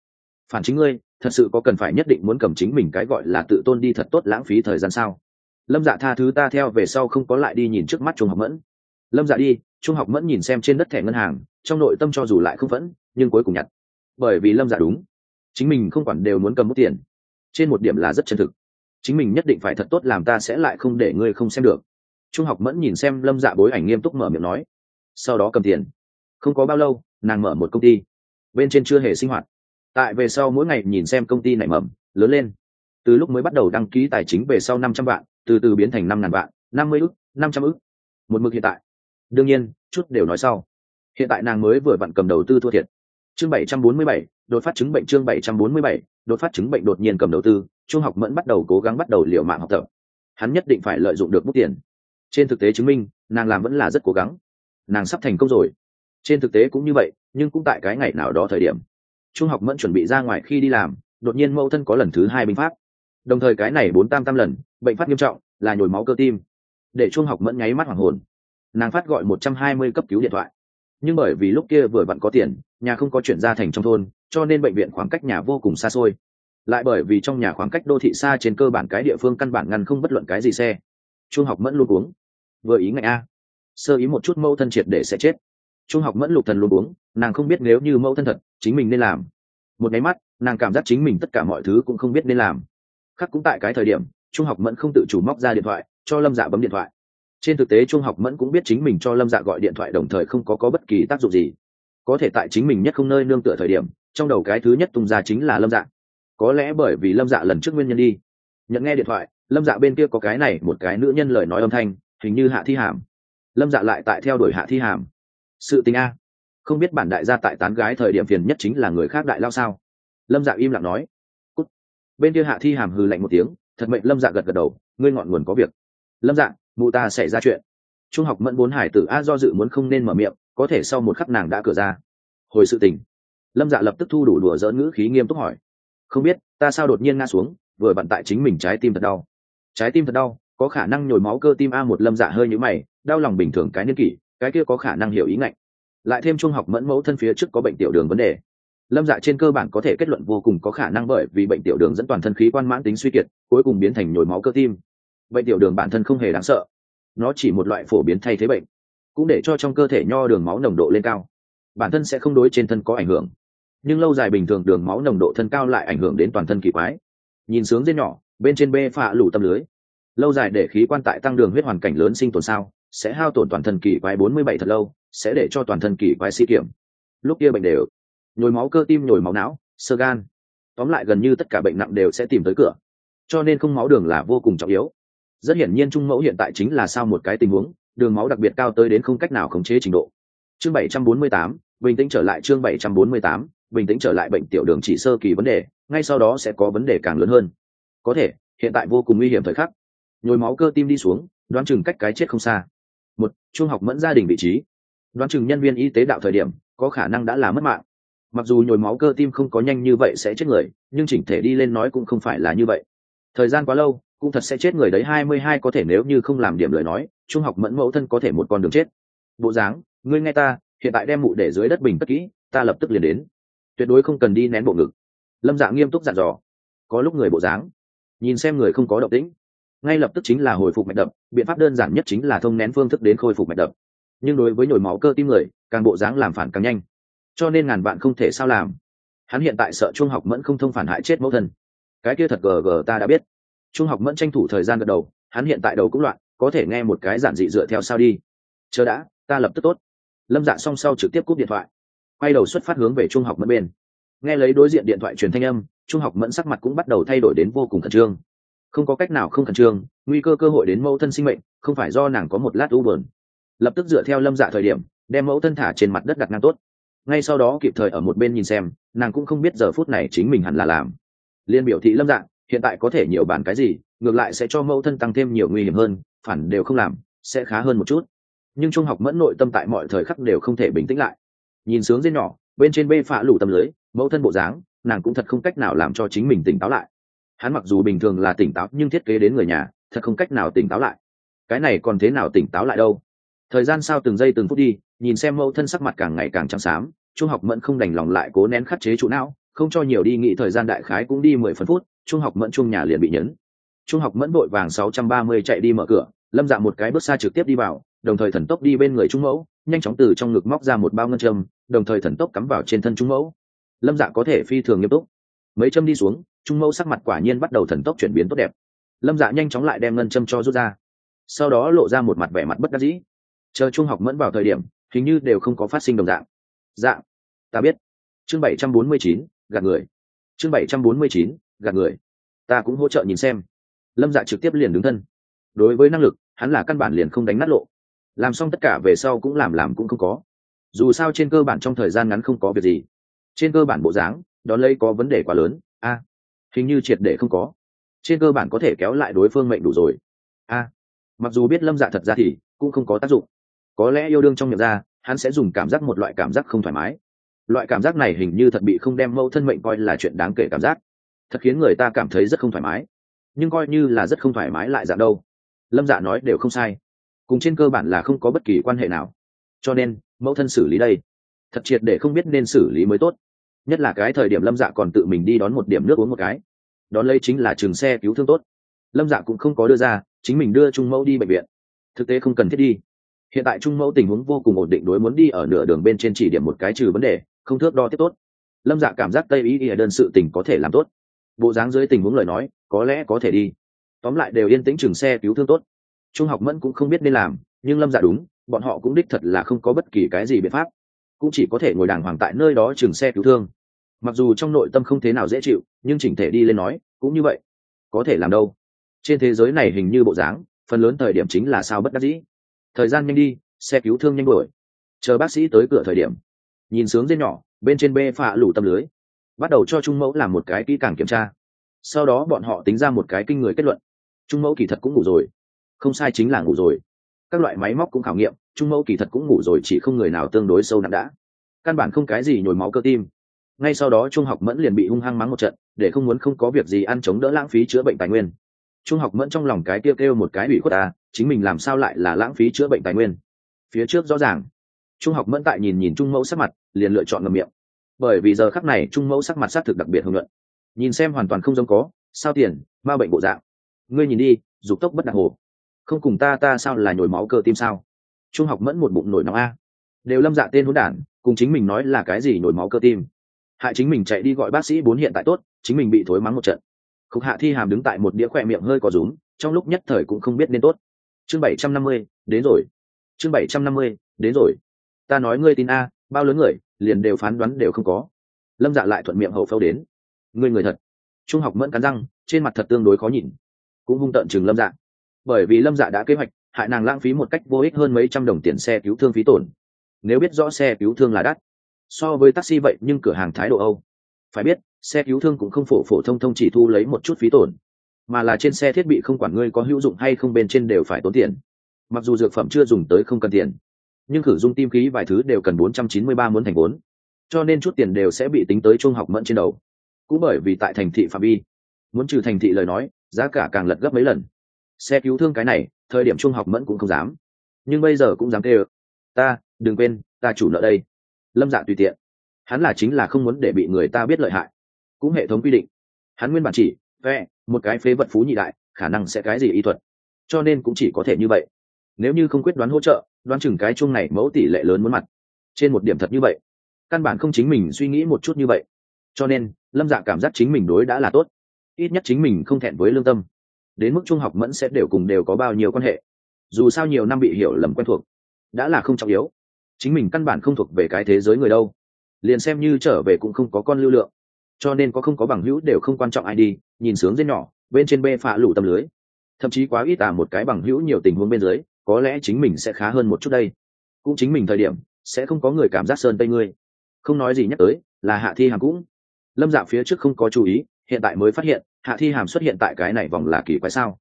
Phản chính ngươi, thật sự có cần phải nhất định muốn cầm chính mình cái gọi là tự tôn đi thật tốt lãng phí thời gian sao? Lâm dạ tha thứ ta theo về sau không có lại đi nhìn trước mắt trung học mẫn. Lâm dạ đi, trung học mẫn nhìn xem trên đất thẻ ngân hàng, trong nội tâm cho dù lại không phẫn nhưng cuối cùng nhặt. Bởi vì lâm dạ đúng. Chính mình không quản đều muốn cầm mất tiền. Trên một điểm là rất chân thực chính mình nhất định phải thật tốt làm ta sẽ lại không để ngươi không xem được. Trung học mẫn nhìn xem lâm dạ bối ảnh nghiêm túc mở miệng nói, sau đó cầm tiền. Không có bao lâu, nàng mở một công ty, bên trên chưa hề sinh hoạt. Tại về sau mỗi ngày nhìn xem công ty nảy mầm, lớn lên. Từ lúc mới bắt đầu đăng ký tài chính về sau năm trăm vạn, từ từ biến thành năm ngàn vạn, năm mươi ức, năm trăm ức. Một mực hiện tại. Đương nhiên, chút đều nói sau. Hiện tại nàng mới vừa vặn cầm đầu tư thua thiệt. Chương bảy trăm bốn mươi bảy, đột phát chứng bệnh chương bảy đột phát chứng bệnh đột nhiên cầm đầu tư, trung học mẫn bắt đầu cố gắng bắt đầu liệu mạng học tập. Hắn nhất định phải lợi dụng được bút tiền. Trên thực tế chứng minh, nàng làm vẫn là rất cố gắng. Nàng sắp thành công rồi. Trên thực tế cũng như vậy, nhưng cũng tại cái ngày nào đó thời điểm. Trung học mẫn chuẩn bị ra ngoài khi đi làm, đột nhiên mẫu thân có lần thứ hai binh phát đồng thời cái này bốn tam tam lần, bệnh phát nghiêm trọng, là nhồi máu cơ tim. Để trung học mẫn nháy mắt hoàng hồn. Nàng phát gọi một trăm hai mươi cấp cứu điện thoại. Nhưng bởi vì lúc kia vừa vặn có tiền nhà không có chuyển ra thành trong thôn, cho nên bệnh viện khoảng cách nhà vô cùng xa xôi. Lại bởi vì trong nhà khoảng cách đô thị xa trên cơ bản cái địa phương căn bản ngăn không bất luận cái gì xe. Trung học mẫn luôn uống. Vừa ý ngại a. Sơ ý một chút mẫu thân triệt để sẽ chết. Trung học mẫn lục thần luôn uống, nàng không biết nếu như mẫu thân thật, chính mình nên làm. Một nháy mắt, nàng cảm giác chính mình tất cả mọi thứ cũng không biết nên làm. Khắc cũng tại cái thời điểm, trung học mẫn không tự chủ móc ra điện thoại, cho lâm dạ bấm điện thoại. Trên thực tế trung học mẫn cũng biết chính mình cho lâm dạ gọi điện thoại đồng thời không có có bất kỳ tác dụng gì có thể tại chính mình nhất không nơi nương tựa thời điểm, trong đầu cái thứ nhất tung ra chính là lâm dạ. Có lẽ bởi vì lâm dạ lần trước nguyên nhân đi. Nhận nghe điện thoại, lâm dạ bên kia có cái này một cái nữ nhân lời nói âm thanh, hình như hạ thi hàm. Lâm dạ lại tại theo đuổi hạ thi hàm. Sự tình a. Không biết bản đại gia tại tán gái thời điểm phiền nhất chính là người khác đại lao sao? Lâm dạ im lặng nói. Cút. bên kia hạ thi hàm hừ lạnh một tiếng, thật mệnh lâm dạ gật gật đầu, ngươi ngọn nguồn có việc. Lâm dạ mụ ta xảy ra chuyện trung học mẫn bốn hải tử a do dự muốn không nên mở miệng, có thể sau một khắc nàng đã cửa ra. Hồi sự tình. Lâm dạ lập tức thu đủ đùa dỡn ngữ khí nghiêm túc hỏi. Không biết, ta sao đột nhiên ngã xuống, vừa bận tại chính mình trái tim thật đau. Trái tim thật đau, có khả năng nhồi máu cơ tim a một lâm dạ hơi nhũ mày, đau lòng bình thường cái niên kỷ, cái kia có khả năng hiểu ý ngạnh. Lại thêm trung học mẫn mẫu thân phía trước có bệnh tiểu đường vấn đề. Lâm dạ trên cơ bản có thể kết luận vô cùng có khả năng bởi vì bệnh tiểu đường dẫn toàn thân khí quan mãn tính suy kiệt, cuối cùng biến thành nhồi máu cơ tim. Bệnh tiểu đường bản thân không hề đáng sợ nó chỉ một loại phổ biến thay thế bệnh, cũng để cho trong cơ thể nho đường máu nồng độ lên cao. Bản thân sẽ không đối trên thân có ảnh hưởng, nhưng lâu dài bình thường đường máu nồng độ thân cao lại ảnh hưởng đến toàn thân kỳ quái. Nhìn sướng dây nhỏ, bên trên bê phạ lủ tâm lưới. Lâu dài để khí quan tại tăng đường huyết hoàn cảnh lớn sinh tồn sao, sẽ hao tổn toàn thân kỳ quái bốn mươi bảy thật lâu, sẽ để cho toàn thân kỳ quái si kiểm. Lúc kia bệnh đều, nhồi máu cơ tim, nhồi máu não, sơ gan. Tóm lại gần như tất cả bệnh nặng đều sẽ tìm tới cửa. Cho nên không máu đường là vô cùng trọng yếu rất hiển nhiên trung mẫu hiện tại chính là sao một cái tình huống đường máu đặc biệt cao tới đến không cách nào khống chế trình độ. Chương 748, bình tĩnh trở lại chương 748, bình tĩnh trở lại bệnh tiểu đường chỉ sơ kỳ vấn đề ngay sau đó sẽ có vấn đề càng lớn hơn. Có thể hiện tại vô cùng nguy hiểm thời khắc. Nhồi máu cơ tim đi xuống đoán chừng cách cái chết không xa. Một trung học mẫn gia đình vị trí. Đoán chừng nhân viên y tế đạo thời điểm có khả năng đã là mất mạng. Mặc dù nhồi máu cơ tim không có nhanh như vậy sẽ chết người nhưng chỉnh thể đi lên nói cũng không phải là như vậy. Thời gian quá lâu cũng thật sẽ chết người đấy. Hai mươi hai có thể nếu như không làm điểm lời nói, trung học mẫn mẫu thân có thể một con đường chết. Bộ dáng, ngươi nghe ta, hiện tại đem mụ để dưới đất bình tất kỹ, ta lập tức liền đến. Tuyệt đối không cần đi nén bộ ngực. Lâm dạ nghiêm túc dặn dò. Có lúc người bộ dáng, nhìn xem người không có động tĩnh. Ngay lập tức chính là hồi phục mạch đập, biện pháp đơn giản nhất chính là thông nén phương thức đến khôi phục mạch đập. Nhưng đối với nhồi máu cơ tim người, càng bộ dáng làm phản càng nhanh. Cho nên ngàn bạn không thể sao làm. Hắn hiện tại sợ trung học mẫn không thông phản hại chết mẫu thân. Cái kia thật gờ gờ ta đã biết trung học mẫn tranh thủ thời gian gật đầu, hắn hiện tại đầu cũng loạn, có thể nghe một cái giản dị dựa theo sao đi. Chờ đã, ta lập tức tốt. Lâm dạ song sau trực tiếp cúp điện thoại. Quay đầu xuất phát hướng về trung học mẫn bên. Nghe lấy đối diện điện thoại truyền thanh âm, trung học mẫn sắc mặt cũng bắt đầu thay đổi đến vô cùng khẩn trương. Không có cách nào không khẩn trương, nguy cơ cơ hội đến mẫu thân sinh mệnh, không phải do nàng có một lát u bờn lập tức dựa theo lâm dạ thời điểm, đem mẫu thân thả trên mặt đất đặt ngang tốt. Ngay sau đó kịp thời ở một bên nhìn xem, nàng cũng không biết giờ phút này chính mình hẳn là làm. Liên biểu thị lâm dạng hiện tại có thể nhiều bản cái gì, ngược lại sẽ cho mẫu thân tăng thêm nhiều nguy hiểm hơn, phản đều không làm, sẽ khá hơn một chút. Nhưng trung học mẫn nội tâm tại mọi thời khắc đều không thể bình tĩnh lại. Nhìn sướng dên nhỏ, bên trên bê phạ lủ tâm lưới, mẫu thân bộ dáng, nàng cũng thật không cách nào làm cho chính mình tỉnh táo lại. Hắn mặc dù bình thường là tỉnh táo, nhưng thiết kế đến người nhà, thật không cách nào tỉnh táo lại. Cái này còn thế nào tỉnh táo lại đâu? Thời gian sao từng giây từng phút đi, nhìn xem mẫu thân sắc mặt càng ngày càng trắng xám, trung học mẫn không đành lòng lại cố nén khắt chế trụ não, không cho nhiều đi nghĩ thời gian đại khái cũng đi mười phần phút trung học mẫn chung nhà liền bị nhấn. Trung học mẫn vội vàng 630 chạy đi mở cửa lâm dạ một cái bước xa trực tiếp đi vào đồng thời thần tốc đi bên người trung mẫu nhanh chóng từ trong ngực móc ra một bao ngân châm đồng thời thần tốc cắm vào trên thân trung mẫu. Lâm dạ có thể phi thường nghiêm túc. Mấy châm đi xuống trung mẫu sắc mặt quả nhiên bắt đầu thần tốc chuyển biến tốt đẹp. Lâm dạ nhanh chóng lại đem ngân châm cho rút ra. Sau đó lộ ra một mặt vẻ mặt bất đắc dĩ. Chờ trung học mẫn vào thời điểm hình như đều không có phát sinh đồng dạng. Dạ ta biết. Chương 749, gạt người. Chương 749, gạt người. Ta cũng hỗ trợ nhìn xem. Lâm dạ trực tiếp liền đứng thân. Đối với năng lực, hắn là căn bản liền không đánh nát lộ. Làm xong tất cả về sau cũng làm làm cũng không có. Dù sao trên cơ bản trong thời gian ngắn không có việc gì. Trên cơ bản bộ dáng, đón lấy có vấn đề quá lớn, a, hình như triệt để không có. Trên cơ bản có thể kéo lại đối phương mệnh đủ rồi, a. Mặc dù biết lâm dạ thật ra thì cũng không có tác dụng. Có lẽ yêu đương trong miệng ra, hắn sẽ dùng cảm giác một loại cảm giác không thoải mái. Loại cảm giác này hình như thật bị không đem mẫu thân mệnh coi là chuyện đáng kể cảm giác thật khiến người ta cảm thấy rất không thoải mái. Nhưng coi như là rất không thoải mái lại dạng đâu. Lâm dạ nói đều không sai. Cùng trên cơ bản là không có bất kỳ quan hệ nào. Cho nên, mẫu thân xử lý đây. Thật triệt để không biết nên xử lý mới tốt. Nhất là cái thời điểm lâm dạ còn tự mình đi đón một điểm nước uống một cái. Đón lấy chính là trường xe cứu thương tốt. Lâm dạ cũng không có đưa ra, chính mình đưa trung mẫu đi bệnh viện. Thực tế không cần thiết đi. Hiện tại trung mẫu tình huống vô cùng ổn định đối muốn đi ở nửa đường bên trên chỉ điểm một cái trừ vấn đề, không thước đo tiếp tốt. Lâm dạ cảm giác tây ý ỉa đơn sự tình có thể làm tốt bộ dáng dưới tình huống lời nói, có lẽ có thể đi. Tóm lại đều yên tĩnh chừng xe cứu thương tốt. Trung học mẫn cũng không biết nên làm, nhưng lâm dạ đúng, bọn họ cũng đích thật là không có bất kỳ cái gì biện pháp. Cũng chỉ có thể ngồi đàng hoàng tại nơi đó chừng xe cứu thương. Mặc dù trong nội tâm không thế nào dễ chịu, nhưng chỉnh thể đi lên nói, cũng như vậy. Có thể làm đâu? Trên thế giới này hình như bộ dáng, phần lớn thời điểm chính là sao bất đắc dĩ. Thời gian nhanh đi, xe cứu thương nhanh đuổi. Chờ bác sĩ tới cửa thời điểm, nhìn sướng dên nhỏ, bên trên bê phạ lủ tâm lưới bắt đầu cho trung mẫu làm một cái kỹ càng kiểm tra. Sau đó bọn họ tính ra một cái kinh người kết luận. Trung mẫu kỳ thật cũng ngủ rồi. Không sai chính là ngủ rồi. Các loại máy móc cũng khảo nghiệm, trung mẫu kỳ thật cũng ngủ rồi chỉ không người nào tương đối sâu nặng đã. Căn bản không cái gì nhồi máu cơ tim. Ngay sau đó trung học mẫn liền bị hung hăng mắng một trận, để không muốn không có việc gì ăn chống đỡ lãng phí chữa bệnh tài nguyên. Trung học mẫn trong lòng cái kêu kêu một cái ủy khuất ta, chính mình làm sao lại là lãng phí chữa bệnh tài nguyên? Phía trước rõ ràng, trung học mẫn tại nhìn nhìn trung mẫu sắc mặt, liền lựa chọn ngầm miệng bởi vì giờ khắc này trung mẫu sắc mặt xác thực đặc biệt hưng luận. Nhìn xem hoàn toàn không giống có, sao tiền, ma bệnh bộ dạng. Ngươi nhìn đi, dục tốc bất đặc hồ. Không cùng ta ta sao là nhồi máu cơ tim sao? Trung học mẫn một bụng nổi nóng a. Đều lâm dạ tên hôn đản, cùng chính mình nói là cái gì nổi máu cơ tim. Hại chính mình chạy đi gọi bác sĩ bốn hiện tại tốt, chính mình bị thối mắng một trận. Khúc hạ thi hàm đứng tại một đĩa khỏe miệng hơi có rúm, trong lúc nhất thời cũng không biết nên tốt. Chương bảy trăm năm mươi, đến rồi. Chương bảy trăm năm mươi, đến rồi. Ta nói ngươi tin a, bao lớn người liền đều phán đoán đều không có. Lâm dạ lại thuận miệng hậu phâu đến. Ngươi người thật. Trung học mẫn cắn răng, trên mặt thật tương đối khó nhìn. Cũng hung tợn chừng lâm dạ. Bởi vì lâm dạ đã kế hoạch, hại nàng lãng phí một cách vô ích hơn mấy trăm đồng tiền xe cứu thương phí tổn. Nếu biết rõ xe cứu thương là đắt, so với taxi vậy nhưng cửa hàng thái độ âu. Phải biết, xe cứu thương cũng không phổ phổ thông thông chỉ thu lấy một chút phí tổn, mà là trên xe thiết bị không quản ngươi có hữu dụng hay không bên trên đều phải tốn tiền. Mặc dù dược phẩm chưa dùng tới không cần tiền nhưng khử dung tim khí vài thứ đều cần 493 muốn thành vốn, cho nên chút tiền đều sẽ bị tính tới trung học mẫn trên đầu. Cũng bởi vì tại thành thị phạm vi, muốn trừ thành thị lời nói, giá cả càng lật gấp mấy lần. Xe cứu thương cái này, thời điểm trung học mẫn cũng không dám. Nhưng bây giờ cũng dám kêu, ta, đừng quên, ta chủ nợ đây. Lâm dạ tùy tiện. Hắn là chính là không muốn để bị người ta biết lợi hại. Cũng hệ thống quy định. Hắn nguyên bản chỉ, vẽ, một cái phế vật phú nhị đại, khả năng sẽ cái gì y thuật? Cho nên cũng chỉ có thể như vậy nếu như không quyết đoán hỗ trợ, đoán chừng cái chung này mẫu tỷ lệ lớn muốn mặt. Trên một điểm thật như vậy. Căn bản không chính mình suy nghĩ một chút như vậy. Cho nên, lâm dạ cảm giác chính mình đối đã là tốt. Ít nhất chính mình không thẹn với lương tâm. Đến mức trung học mẫn sẽ đều cùng đều có bao nhiêu quan hệ. Dù sao nhiều năm bị hiểu lầm quen thuộc, đã là không trọng yếu. Chính mình căn bản không thuộc về cái thế giới người đâu. Liền xem như trở về cũng không có con lưu lượng. Cho nên có không có bằng hữu đều không quan trọng ai đi, nhìn sướng dên nhỏ, bên trên bê phạ lủ tâm lưới. Thậm chí quá ít à một cái bằng hữu nhiều tình huống bên dưới có lẽ chính mình sẽ khá hơn một chút đây. Cũng chính mình thời điểm, sẽ không có người cảm giác sơn tây ngươi. Không nói gì nhắc tới, là hạ thi hàm cũng. Lâm dạ phía trước không có chú ý, hiện tại mới phát hiện, hạ thi hàm xuất hiện tại cái này vòng là kỳ quái sao?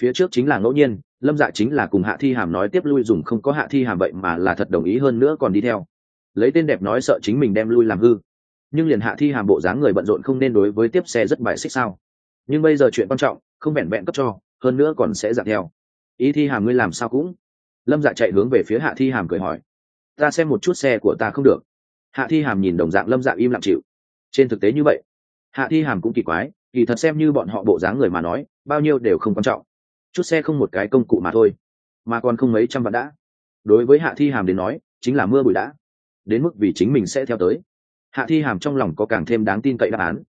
Phía trước chính là ngẫu nhiên, lâm dạ chính là cùng hạ thi hàm nói tiếp lui dùng không có hạ thi hàm vậy mà là thật đồng ý hơn nữa còn đi theo. Lấy tên đẹp nói sợ chính mình đem lui làm hư. Nhưng liền hạ thi hàm bộ dáng người bận rộn không nên đối với tiếp xe rất bài xích sao? Nhưng bây giờ chuyện quan trọng, không vẹn vẹn cấp cho, hơn nữa còn sẽ dạng theo ý thi hàm ngươi làm sao cũng. Lâm dạ chạy hướng về phía hạ thi hàm cười hỏi. Ta xem một chút xe của ta không được. Hạ thi hàm nhìn đồng dạng lâm dạ im lặng chịu. Trên thực tế như vậy, hạ thi hàm cũng kỳ quái, kỳ thật xem như bọn họ bộ dáng người mà nói, bao nhiêu đều không quan trọng. Chút xe không một cái công cụ mà thôi, mà còn không mấy trăm vạn đã. Đối với hạ thi hàm đến nói, chính là mưa bụi đã. Đến mức vì chính mình sẽ theo tới. Hạ thi hàm trong lòng có càng thêm đáng tin cậy đáp án.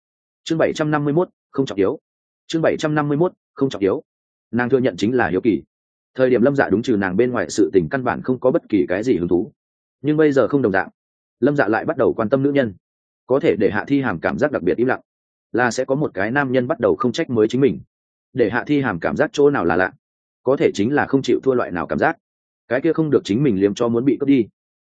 Chương bảy trăm năm mươi mốt, không trọng yếu. Chương bảy trăm năm mươi mốt, không trọng yếu. Nàng thừa nhận chính là hiếu kỳ thời điểm lâm dạ đúng trừ nàng bên ngoài, sự tình căn bản không có bất kỳ cái gì hứng thú. Nhưng bây giờ không đồng dạng. Lâm dạ lại bắt đầu quan tâm nữ nhân. Có thể để hạ thi hàm cảm giác đặc biệt im lặng. Là sẽ có một cái nam nhân bắt đầu không trách mới chính mình. Để hạ thi hàm cảm giác chỗ nào là lạ, có thể chính là không chịu thua loại nào cảm giác. Cái kia không được chính mình liếm cho muốn bị cướp đi.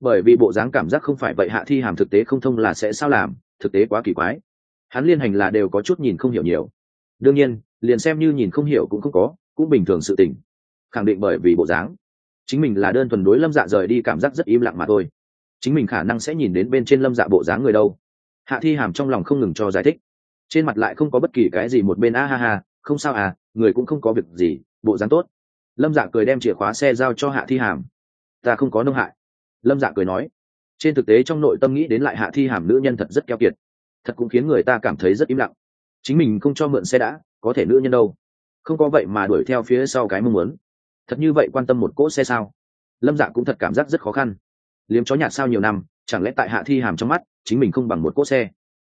Bởi vì bộ dáng cảm giác không phải vậy, hạ thi hàm thực tế không thông là sẽ sao làm, thực tế quá kỳ quái. Hắn liên hành là đều có chút nhìn không hiểu nhiều. Đương nhiên, liền xem như nhìn không hiểu cũng không có, cũng bình thường sự tình khẳng định bởi vì bộ dáng. Chính mình là đơn thuần đối lâm dạ rời đi cảm giác rất im lặng mà thôi. Chính mình khả năng sẽ nhìn đến bên trên lâm dạ bộ dáng người đâu. Hạ thi hàm trong lòng không ngừng cho giải thích. Trên mặt lại không có bất kỳ cái gì một bên a ha ha, không sao à người cũng không có việc gì, bộ dáng tốt. Lâm dạ cười đem chìa khóa xe giao cho hạ thi hàm. Ta không có nông hại. Lâm dạ cười nói. Trên thực tế trong nội tâm nghĩ đến lại hạ thi hàm nữ nhân thật rất keo kiệt. Thật cũng khiến người ta cảm thấy rất im lặng. Chính mình không cho mượn xe đã, có thể nữ nhân đâu. Không có vậy mà đuổi theo phía sau cái mong muốn thật như vậy quan tâm một cỗ xe sao? Lâm dạ cũng thật cảm giác rất khó khăn. Liếm chó nhạt sao nhiều năm, chẳng lẽ tại hạ thi hàm trong mắt, chính mình không bằng một cỗ xe?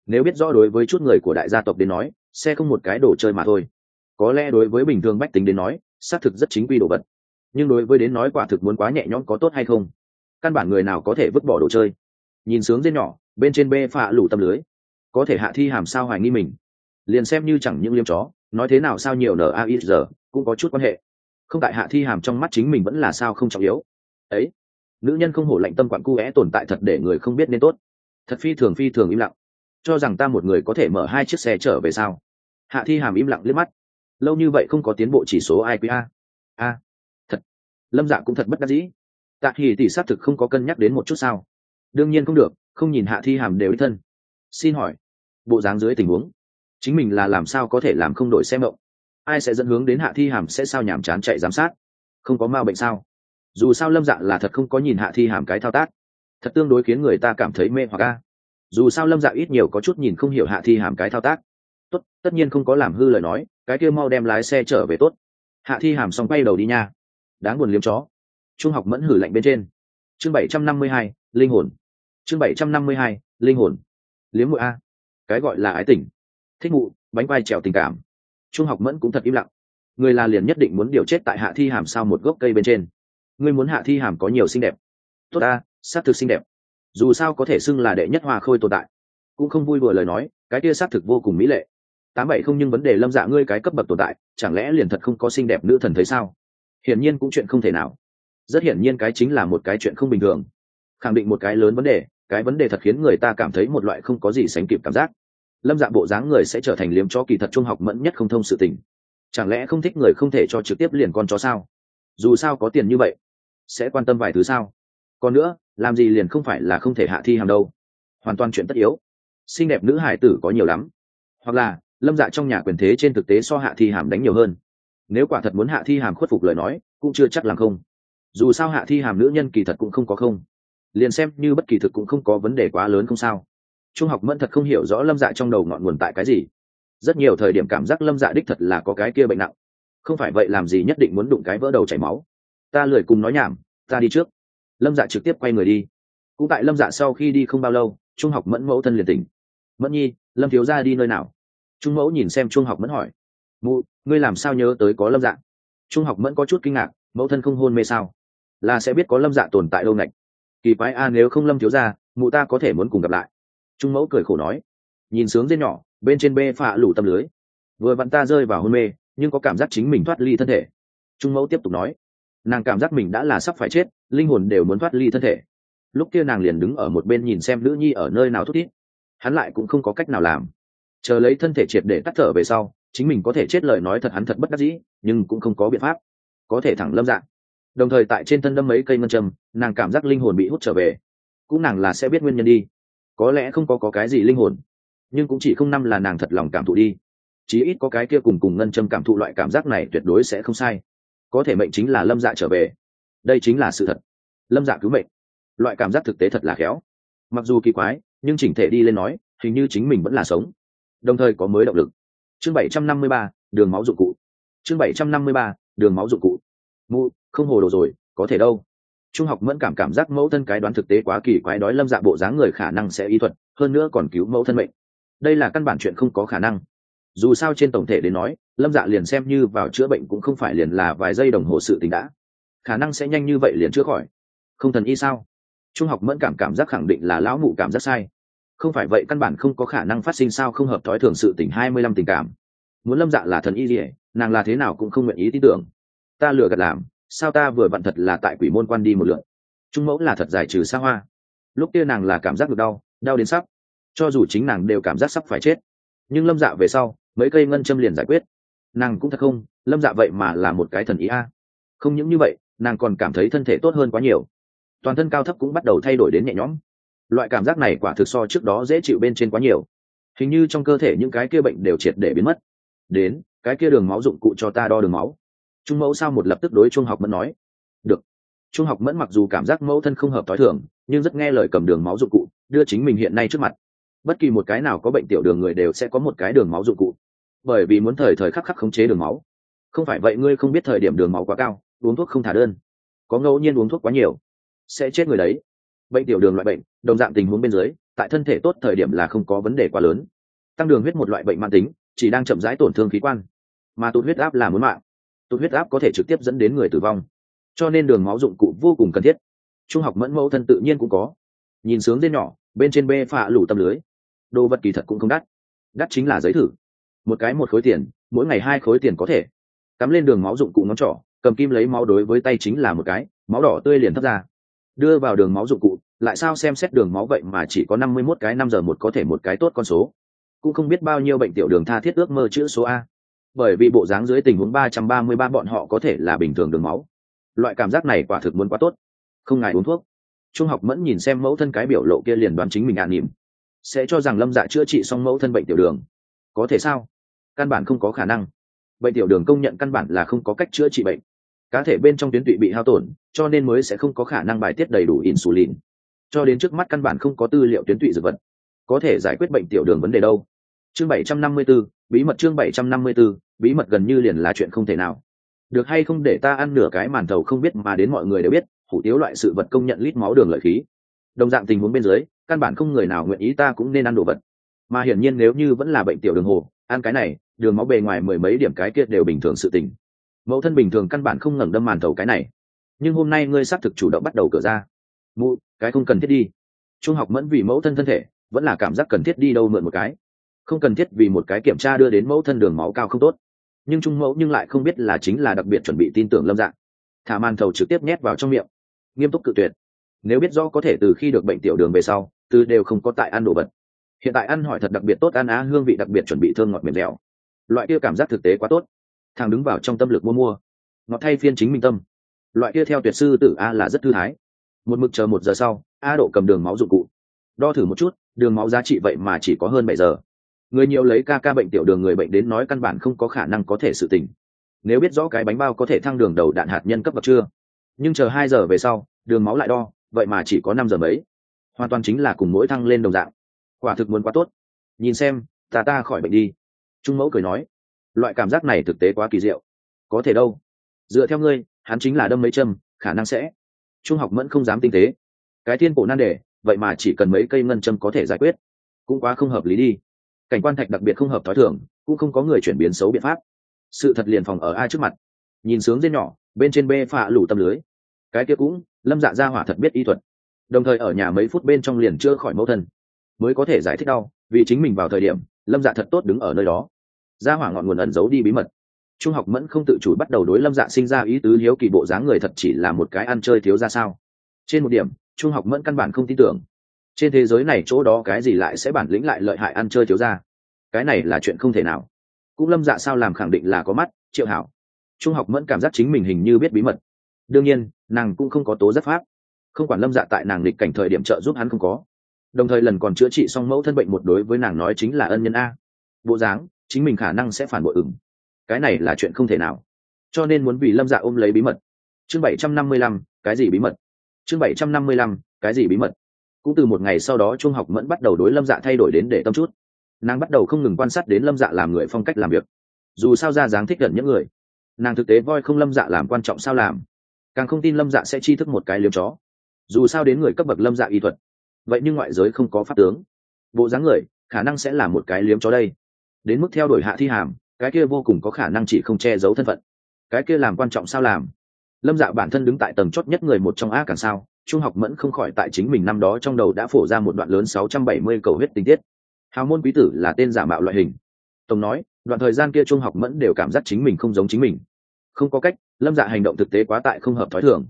Nếu biết rõ đối với chút người của đại gia tộc đến nói, xe không một cái đồ chơi mà thôi. Có lẽ đối với bình thường bách tính đến nói, xác thực rất chính quy đồ vật. Nhưng đối với đến nói quả thực muốn quá nhẹ nhõm có tốt hay không? Căn bản người nào có thể vứt bỏ đồ chơi. Nhìn sướng dê nhỏ, bên trên bê phạ lủ tâm lưới. Có thể hạ thi hàm sao hoài nghi mình? Liền xem như chẳng những liêm chó, nói thế nào sao nhiều n a i giờ cũng có chút quan hệ không tại hạ thi hàm trong mắt chính mình vẫn là sao không trọng yếu. Ấy, nữ nhân không hổ lạnh tâm quặn cu é tồn tại thật để người không biết nên tốt. Thật phi thường phi thường im lặng. Cho rằng ta một người có thể mở hai chiếc xe trở về sao? Hạ thi hàm im lặng liếc mắt. Lâu như vậy không có tiến bộ chỉ số iqa a. Thật. Lâm dạ cũng thật bất đắc dĩ. Tạ thì tỷ xác thực không có cân nhắc đến một chút sao? Đương nhiên không được, không nhìn hạ thi hàm đều đích thân. Xin hỏi, bộ dáng dưới tình huống, chính mình là làm sao có thể làm không đổi xe mộng? Ai sẽ dẫn hướng đến hạ thi hàm sẽ sao nhàm chán chạy giám sát? Không có ma bệnh sao? Dù sao lâm dạ là thật không có nhìn hạ thi hàm cái thao tác. Thật tương đối khiến người ta cảm thấy mê hoặc a. Dù sao lâm dạ ít nhiều có chút nhìn không hiểu hạ thi hàm cái thao tác. Tốt, tất nhiên không có làm hư lời nói, cái kia mau đem lái xe trở về tốt. Hạ thi hàm xong bay đầu đi nha. Đáng buồn liếm chó. Trung học mẫn hử lạnh bên trên. Chương bảy trăm năm mươi hai, linh hồn. Chương bảy trăm năm mươi hai, linh hồn. Liếm mũi a. Cái gọi là ái tình. Thích mụ, bánh quai trèo tình cảm trung học mẫn cũng thật im lặng. Người là liền nhất định muốn điều chết tại hạ thi hàm sao một gốc cây bên trên. Ngươi muốn hạ thi hàm có nhiều xinh đẹp. Tốt ta, xác thực xinh đẹp. Dù sao có thể xưng là đệ nhất hoa khôi tồn tại. Cũng không vui vừa lời nói, cái kia xác thực vô cùng mỹ lệ. Tám bảy không nhưng vấn đề lâm dạ ngươi cái cấp bậc tồn tại, chẳng lẽ liền thật không có xinh đẹp nữ thần thấy sao? Hiển nhiên cũng chuyện không thể nào. Rất hiển nhiên cái chính là một cái chuyện không bình thường. Khẳng định một cái lớn vấn đề, cái vấn đề thật khiến người ta cảm thấy một loại không có gì sánh kịp cảm giác lâm dạ bộ dáng người sẽ trở thành liếm cho kỳ thật trung học mẫn nhất không thông sự tình. Chẳng lẽ không thích người không thể cho trực tiếp liền con chó sao? Dù sao có tiền như vậy, sẽ quan tâm vài thứ sao? Còn nữa, làm gì liền không phải là không thể hạ thi hàng đâu. Hoàn toàn chuyện tất yếu. Xinh đẹp nữ hải tử có nhiều lắm. Hoặc là, lâm dạ trong nhà quyền thế trên thực tế so hạ thi hàm đánh nhiều hơn. Nếu quả thật muốn hạ thi hàm khuất phục lời nói, cũng chưa chắc làm không. Dù sao hạ thi hàm nữ nhân kỳ thật cũng không có không. Liền xem như bất kỳ thực cũng không có vấn đề quá lớn không sao trung học mẫn thật không hiểu rõ lâm dạ trong đầu ngọn nguồn tại cái gì. Rất nhiều thời điểm cảm giác lâm dạ đích thật là có cái kia bệnh nặng. Không phải vậy làm gì nhất định muốn đụng cái vỡ đầu chảy máu. Ta lười cùng nói nhảm, ta đi trước. Lâm dạ trực tiếp quay người đi. Cũng tại lâm dạ sau khi đi không bao lâu, trung học mẫn mẫu thân liền tỉnh. Mẫn nhi, lâm thiếu ra đi nơi nào? Trung mẫu nhìn xem trung học mẫn hỏi. Mụ, ngươi làm sao nhớ tới có lâm dạ? Trung học mẫn có chút kinh ngạc, mẫu thân không hôn mê sao? Là sẽ biết có lâm dạ tồn tại đâu ngạch. Kỳ quái a, nếu không lâm thiếu ra mụ ta có thể muốn cùng gặp lại trung mẫu cười khổ nói, nhìn sướng dên nhỏ, bên trên bê phạ lủ tâm lưới. Vừa vặn ta rơi vào hôn mê, nhưng có cảm giác chính mình thoát ly thân thể. Trung mẫu tiếp tục nói, nàng cảm giác mình đã là sắp phải chết, linh hồn đều muốn thoát ly thân thể. Lúc kia nàng liền đứng ở một bên nhìn xem nữ nhi ở nơi nào thút thít. Hắn lại cũng không có cách nào làm. Chờ lấy thân thể triệt để tắt thở về sau, chính mình có thể chết lời nói thật hắn thật bất đắc dĩ, nhưng cũng không có biện pháp. Có thể thẳng lâm dạng. Đồng thời tại trên thân đâm mấy cây ngân châm, nàng cảm giác linh hồn bị hút trở về. Cũng nàng là sẽ biết nguyên nhân đi có lẽ không có, có cái gì linh hồn nhưng cũng chỉ không năm là nàng thật lòng cảm thụ đi. Chí ít có cái kia cùng cùng ngân châm cảm thụ loại cảm giác này tuyệt đối sẽ không sai. Có thể mệnh chính là lâm dạ trở về. Đây chính là sự thật. Lâm dạ cứu mệnh. Loại cảm giác thực tế thật là khéo. Mặc dù kỳ quái nhưng chỉnh thể đi lên nói hình như chính mình vẫn là sống. Đồng thời có mới động lực. Chương bảy trăm năm mươi ba đường máu dụng cụ. Chương bảy trăm năm mươi ba đường máu dụng cụ. Mụ không hồ đồ rồi có thể đâu? Trung học mẫn cảm cảm giác mẫu thân cái đoán thực tế quá kỳ quái đói lâm dạ bộ dáng người khả năng sẽ y thuật, hơn nữa còn cứu mẫu thân mệnh. Đây là căn bản chuyện không có khả năng. Dù sao trên tổng thể đến nói, lâm dạ liền xem như vào chữa bệnh cũng không phải liền là vài giây đồng hồ sự tình đã. Khả năng sẽ nhanh như vậy liền chữa khỏi. Không thần y sao? Trung học mẫn cảm cảm giác khẳng định là lão mụ cảm giác sai. Không phải vậy căn bản không có khả năng phát sinh sao không hợp thói thường sự tình hai mươi lăm tình cảm. Muốn lâm dạ là thần y gì nàng là thế nào cũng không nguyện ý tin tưởng. Ta lừa gạt làm sao ta vừa vặn thật là tại quỷ môn quan đi một lượn? Trung mẫu là thật giải trừ xa hoa. Lúc kia nàng là cảm giác được đau đau đến sắp. Cho dù chính nàng đều cảm giác sắp phải chết. Nhưng lâm dạ về sau, mấy cây ngân châm liền giải quyết. Nàng cũng thật không, lâm dạ vậy mà là một cái thần ý a. Không những như vậy, nàng còn cảm thấy thân thể tốt hơn quá nhiều. Toàn thân cao thấp cũng bắt đầu thay đổi đến nhẹ nhõm. Loại cảm giác này quả thực so trước đó dễ chịu bên trên quá nhiều. Hình như trong cơ thể những cái kia bệnh đều triệt để biến mất. Đến, cái kia đường máu dụng cụ cho ta đo đường máu trung mẫu sao một lập tức đối trung học mẫn nói, được. Trung học mẫn mặc dù cảm giác mẫu thân không hợp t h o i thường, nhưng rất nghe lời cầm đường máu dụng cụ, đưa chính mình hiện nay trước mặt. Bất kỳ một cái nào có bệnh tiểu đường người đều sẽ có một cái đường máu dụng cụ. Bởi vì muốn thời thời khắc khắc khống chế đường máu. Không phải vậy ngươi không biết thời điểm đường máu quá cao, uống thuốc không thả đơn. Có ngẫu nhiên uống thuốc quá nhiều, sẽ chết người đấy. Bệnh tiểu đường loại bệnh, đồng dạng tình huống bên dưới, tại thân thể tốt thời điểm là không có vấn đề quá lớn. Tăng đường huyết một loại bệnh mạng tính, chỉ đang chậm rãi tổn thương khí quan. Mà tụt huyết áp là muốn mạng tụt huyết áp có thể trực tiếp dẫn đến người tử vong. Cho nên đường máu dụng cụ vô cùng cần thiết. Trung học mẫn mẫu thân tự nhiên cũng có. Nhìn sướng dên nhỏ, bên trên bê phạ lủ tâm lưới. Đồ vật kỳ thật cũng không đắt. Đắt chính là giấy thử. Một cái một khối tiền, mỗi ngày hai khối tiền có thể. Cắm lên đường máu dụng cụ ngón trỏ, cầm kim lấy máu đối với tay chính là một cái, máu đỏ tươi liền thấp ra. Đưa vào đường máu dụng cụ, lại sao xem xét đường máu vậy mà chỉ có năm mươi mốt cái năm giờ một có thể một cái tốt con số. Cũng không biết bao nhiêu bệnh tiểu đường tha thiết ước mơ chữ số a bởi vì bộ dáng dưới tình huống ba trăm ba mươi ba bọn họ có thể là bình thường đường máu. Loại cảm giác này quả thực muốn quá tốt. Không ngại uống thuốc. Trung học mẫn nhìn xem mẫu thân cái biểu lộ kia liền đoán chính mình an nỉm. Sẽ cho rằng lâm dạ chữa trị xong mẫu thân bệnh tiểu đường. Có thể sao? Căn bản không có khả năng. Bệnh tiểu đường công nhận căn bản là không có cách chữa trị bệnh. Cá thể bên trong tuyến tụy bị hao tổn cho nên mới sẽ không có khả năng bài tiết đầy đủ insulin. Cho đến trước mắt căn bản không có tư liệu tuyến tụy dược vật. Có thể giải quyết bệnh tiểu đường vấn đề đâu. Chương 754, bí mật chương 754, bí mật gần như liền là chuyện không thể nào. Được hay không để ta ăn nửa cái màn thầu không biết mà đến mọi người đều biết hủ tiếu loại sự vật công nhận lít máu đường lợi khí. Đồng dạng tình huống bên dưới căn bản không người nào nguyện ý ta cũng nên ăn đồ vật. Mà hiển nhiên nếu như vẫn là bệnh tiểu đường hồ ăn cái này đường máu bề ngoài mười mấy điểm cái kia đều bình thường sự tình. Mẫu thân bình thường căn bản không ngẩng đâm màn thầu cái này. Nhưng hôm nay ngươi xác thực chủ động bắt đầu cửa ra. Mụ cái không cần thiết đi. Trung học mẫn vì mẫu thân thân thể vẫn là cảm giác cần thiết đi đâu mượn một cái không cần thiết vì một cái kiểm tra đưa đến mẫu thân đường máu cao không tốt. Nhưng trung mẫu nhưng lại không biết là chính là đặc biệt chuẩn bị tin tưởng lâm dạng. Thả màn thầu trực tiếp nhét vào trong miệng. Nghiêm túc cự tuyệt. Nếu biết rõ có thể từ khi được bệnh tiểu đường về sau từ đều không có tại ăn đồ vật. Hiện tại ăn hỏi thật đặc biệt tốt, ăn á hương vị đặc biệt chuẩn bị thơm ngọt mềm dẻo. Loại kia cảm giác thực tế quá tốt. Thằng đứng vào trong tâm lực mua mua. Ngọt thay phiên chính minh tâm. Loại kia theo tuyệt sư tử a là rất thư thái. Một mực chờ một giờ sau, a độ cầm đường máu dụng cụ. Đo thử một chút, đường máu giá trị vậy mà chỉ có hơn bảy giờ người nhiều lấy ca ca bệnh tiểu đường người bệnh đến nói căn bản không có khả năng có thể sự tỉnh nếu biết rõ cái bánh bao có thể thăng đường đầu đạn hạt nhân cấp bậc chưa? Nhưng chờ hai giờ về sau, đường máu lại đo, vậy mà chỉ có năm giờ mấy. Hoàn toàn chính là cùng mỗi thăng lên đồng dạng. Quả thực muốn quá tốt. Nhìn xem, ta ta khỏi bệnh đi. Trung mẫu cười nói. Loại cảm giác này thực tế quá kỳ diệu. Có thể đâu? Dựa theo ngươi, hắn chính là đâm mấy châm, khả năng sẽ. Trung học mẫn không dám tinh tế. Cái thiên cổ nan đề, vậy mà chỉ cần mấy cây ngân châm có thể giải quyết. Cũng quá không hợp lý đi cảnh quan thạch đặc biệt không hợp thói thường, cũng không có người chuyển biến xấu biện pháp. Sự thật liền phòng ở ai trước mặt? Nhìn sướng dây nhỏ, bên trên bê phạ lủ tâm lưới. Cái kia cũng, lâm dạ ra hỏa thật biết y thuật. Đồng thời ở nhà mấy phút bên trong liền chưa khỏi mẫu thân. Mới có thể giải thích đau, vì chính mình vào thời điểm, lâm dạ thật tốt đứng ở nơi đó. Ra hỏa ngọn nguồn ẩn giấu đi bí mật. Trung học mẫn không tự chủ bắt đầu đối lâm dạ sinh ra ý tứ hiếu kỳ bộ dáng người thật chỉ là một cái ăn chơi thiếu ra sao. Trên một điểm, trung học mẫn căn bản không tin tưởng trên thế giới này chỗ đó cái gì lại sẽ bản lĩnh lại lợi hại ăn chơi thiếu ra cái này là chuyện không thể nào. Cũng lâm dạ sao làm khẳng định là có mắt, triệu hảo. Trung học mẫn cảm giác chính mình hình như biết bí mật. Đương nhiên, nàng cũng không có tố rất pháp. Không quản lâm dạ tại nàng lịch cảnh thời điểm trợ giúp hắn không có. Đồng thời lần còn chữa trị xong mẫu thân bệnh một đối với nàng nói chính là ân nhân a. Bộ dáng, chính mình khả năng sẽ phản bội ứng. Cái này là chuyện không thể nào. Cho nên muốn vì lâm dạ ôm lấy bí mật. Chương bảy trăm năm mươi lăm, cái gì bí mật? Chương bảy trăm năm mươi lăm, cái gì bí mật? Cũng từ một ngày sau đó trung học mẫn bắt đầu đối lâm dạ thay đổi đến để tâm chút. Nàng bắt đầu không ngừng quan sát đến lâm dạ làm người phong cách làm việc. Dù sao ra dáng thích gần những người, nàng thực tế voi không lâm dạ làm quan trọng sao làm. Càng không tin lâm dạ sẽ chi thức một cái liếm chó. Dù sao đến người cấp bậc lâm dạ y thuật, vậy nhưng ngoại giới không có pháp tướng. Bộ dáng người, khả năng sẽ là một cái liếm chó đây. Đến mức theo đuổi hạ thi hàm, cái kia vô cùng có khả năng chỉ không che giấu thân phận. Cái kia làm quan trọng sao làm. Lâm dạ bản thân đứng tại tầng chót nhất người một trong a càng sao trung học mẫn không khỏi tại chính mình năm đó trong đầu đã phổ ra một đoạn lớn sáu trăm bảy mươi cầu huyết tình tiết. Hào môn quý tử là tên giả mạo loại hình. Tổng nói, đoạn thời gian kia trung học mẫn đều cảm giác chính mình không giống chính mình. Không có cách, lâm dạ hành động thực tế quá tại không hợp thói thường.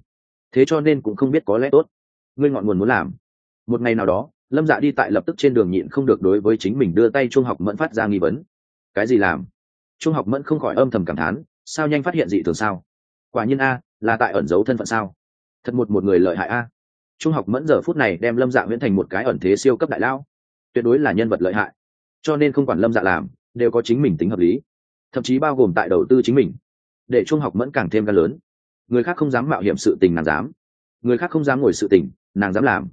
Thế cho nên cũng không biết có lẽ tốt. Ngươi ngọn nguồn muốn làm. Một ngày nào đó, lâm dạ đi tại lập tức trên đường nhịn không được đối với chính mình đưa tay trung học mẫn phát ra nghi vấn. Cái gì làm? Trung học mẫn không khỏi âm thầm cảm thán, sao nhanh phát hiện dị thường sao? Quả nhiên a, là tại ẩn giấu thân phận sao? Thật một một người lợi hại a. Trung học mẫn giờ phút này đem lâm dạ viễn thành một cái ẩn thế siêu cấp đại lao tuyệt đối là nhân vật lợi hại. Cho nên không quản lâm dạ làm, đều có chính mình tính hợp lý. Thậm chí bao gồm tại đầu tư chính mình. Để trung học mẫn càng thêm gan lớn. Người khác không dám mạo hiểm sự tình nàng dám. Người khác không dám ngồi sự tình, nàng dám làm.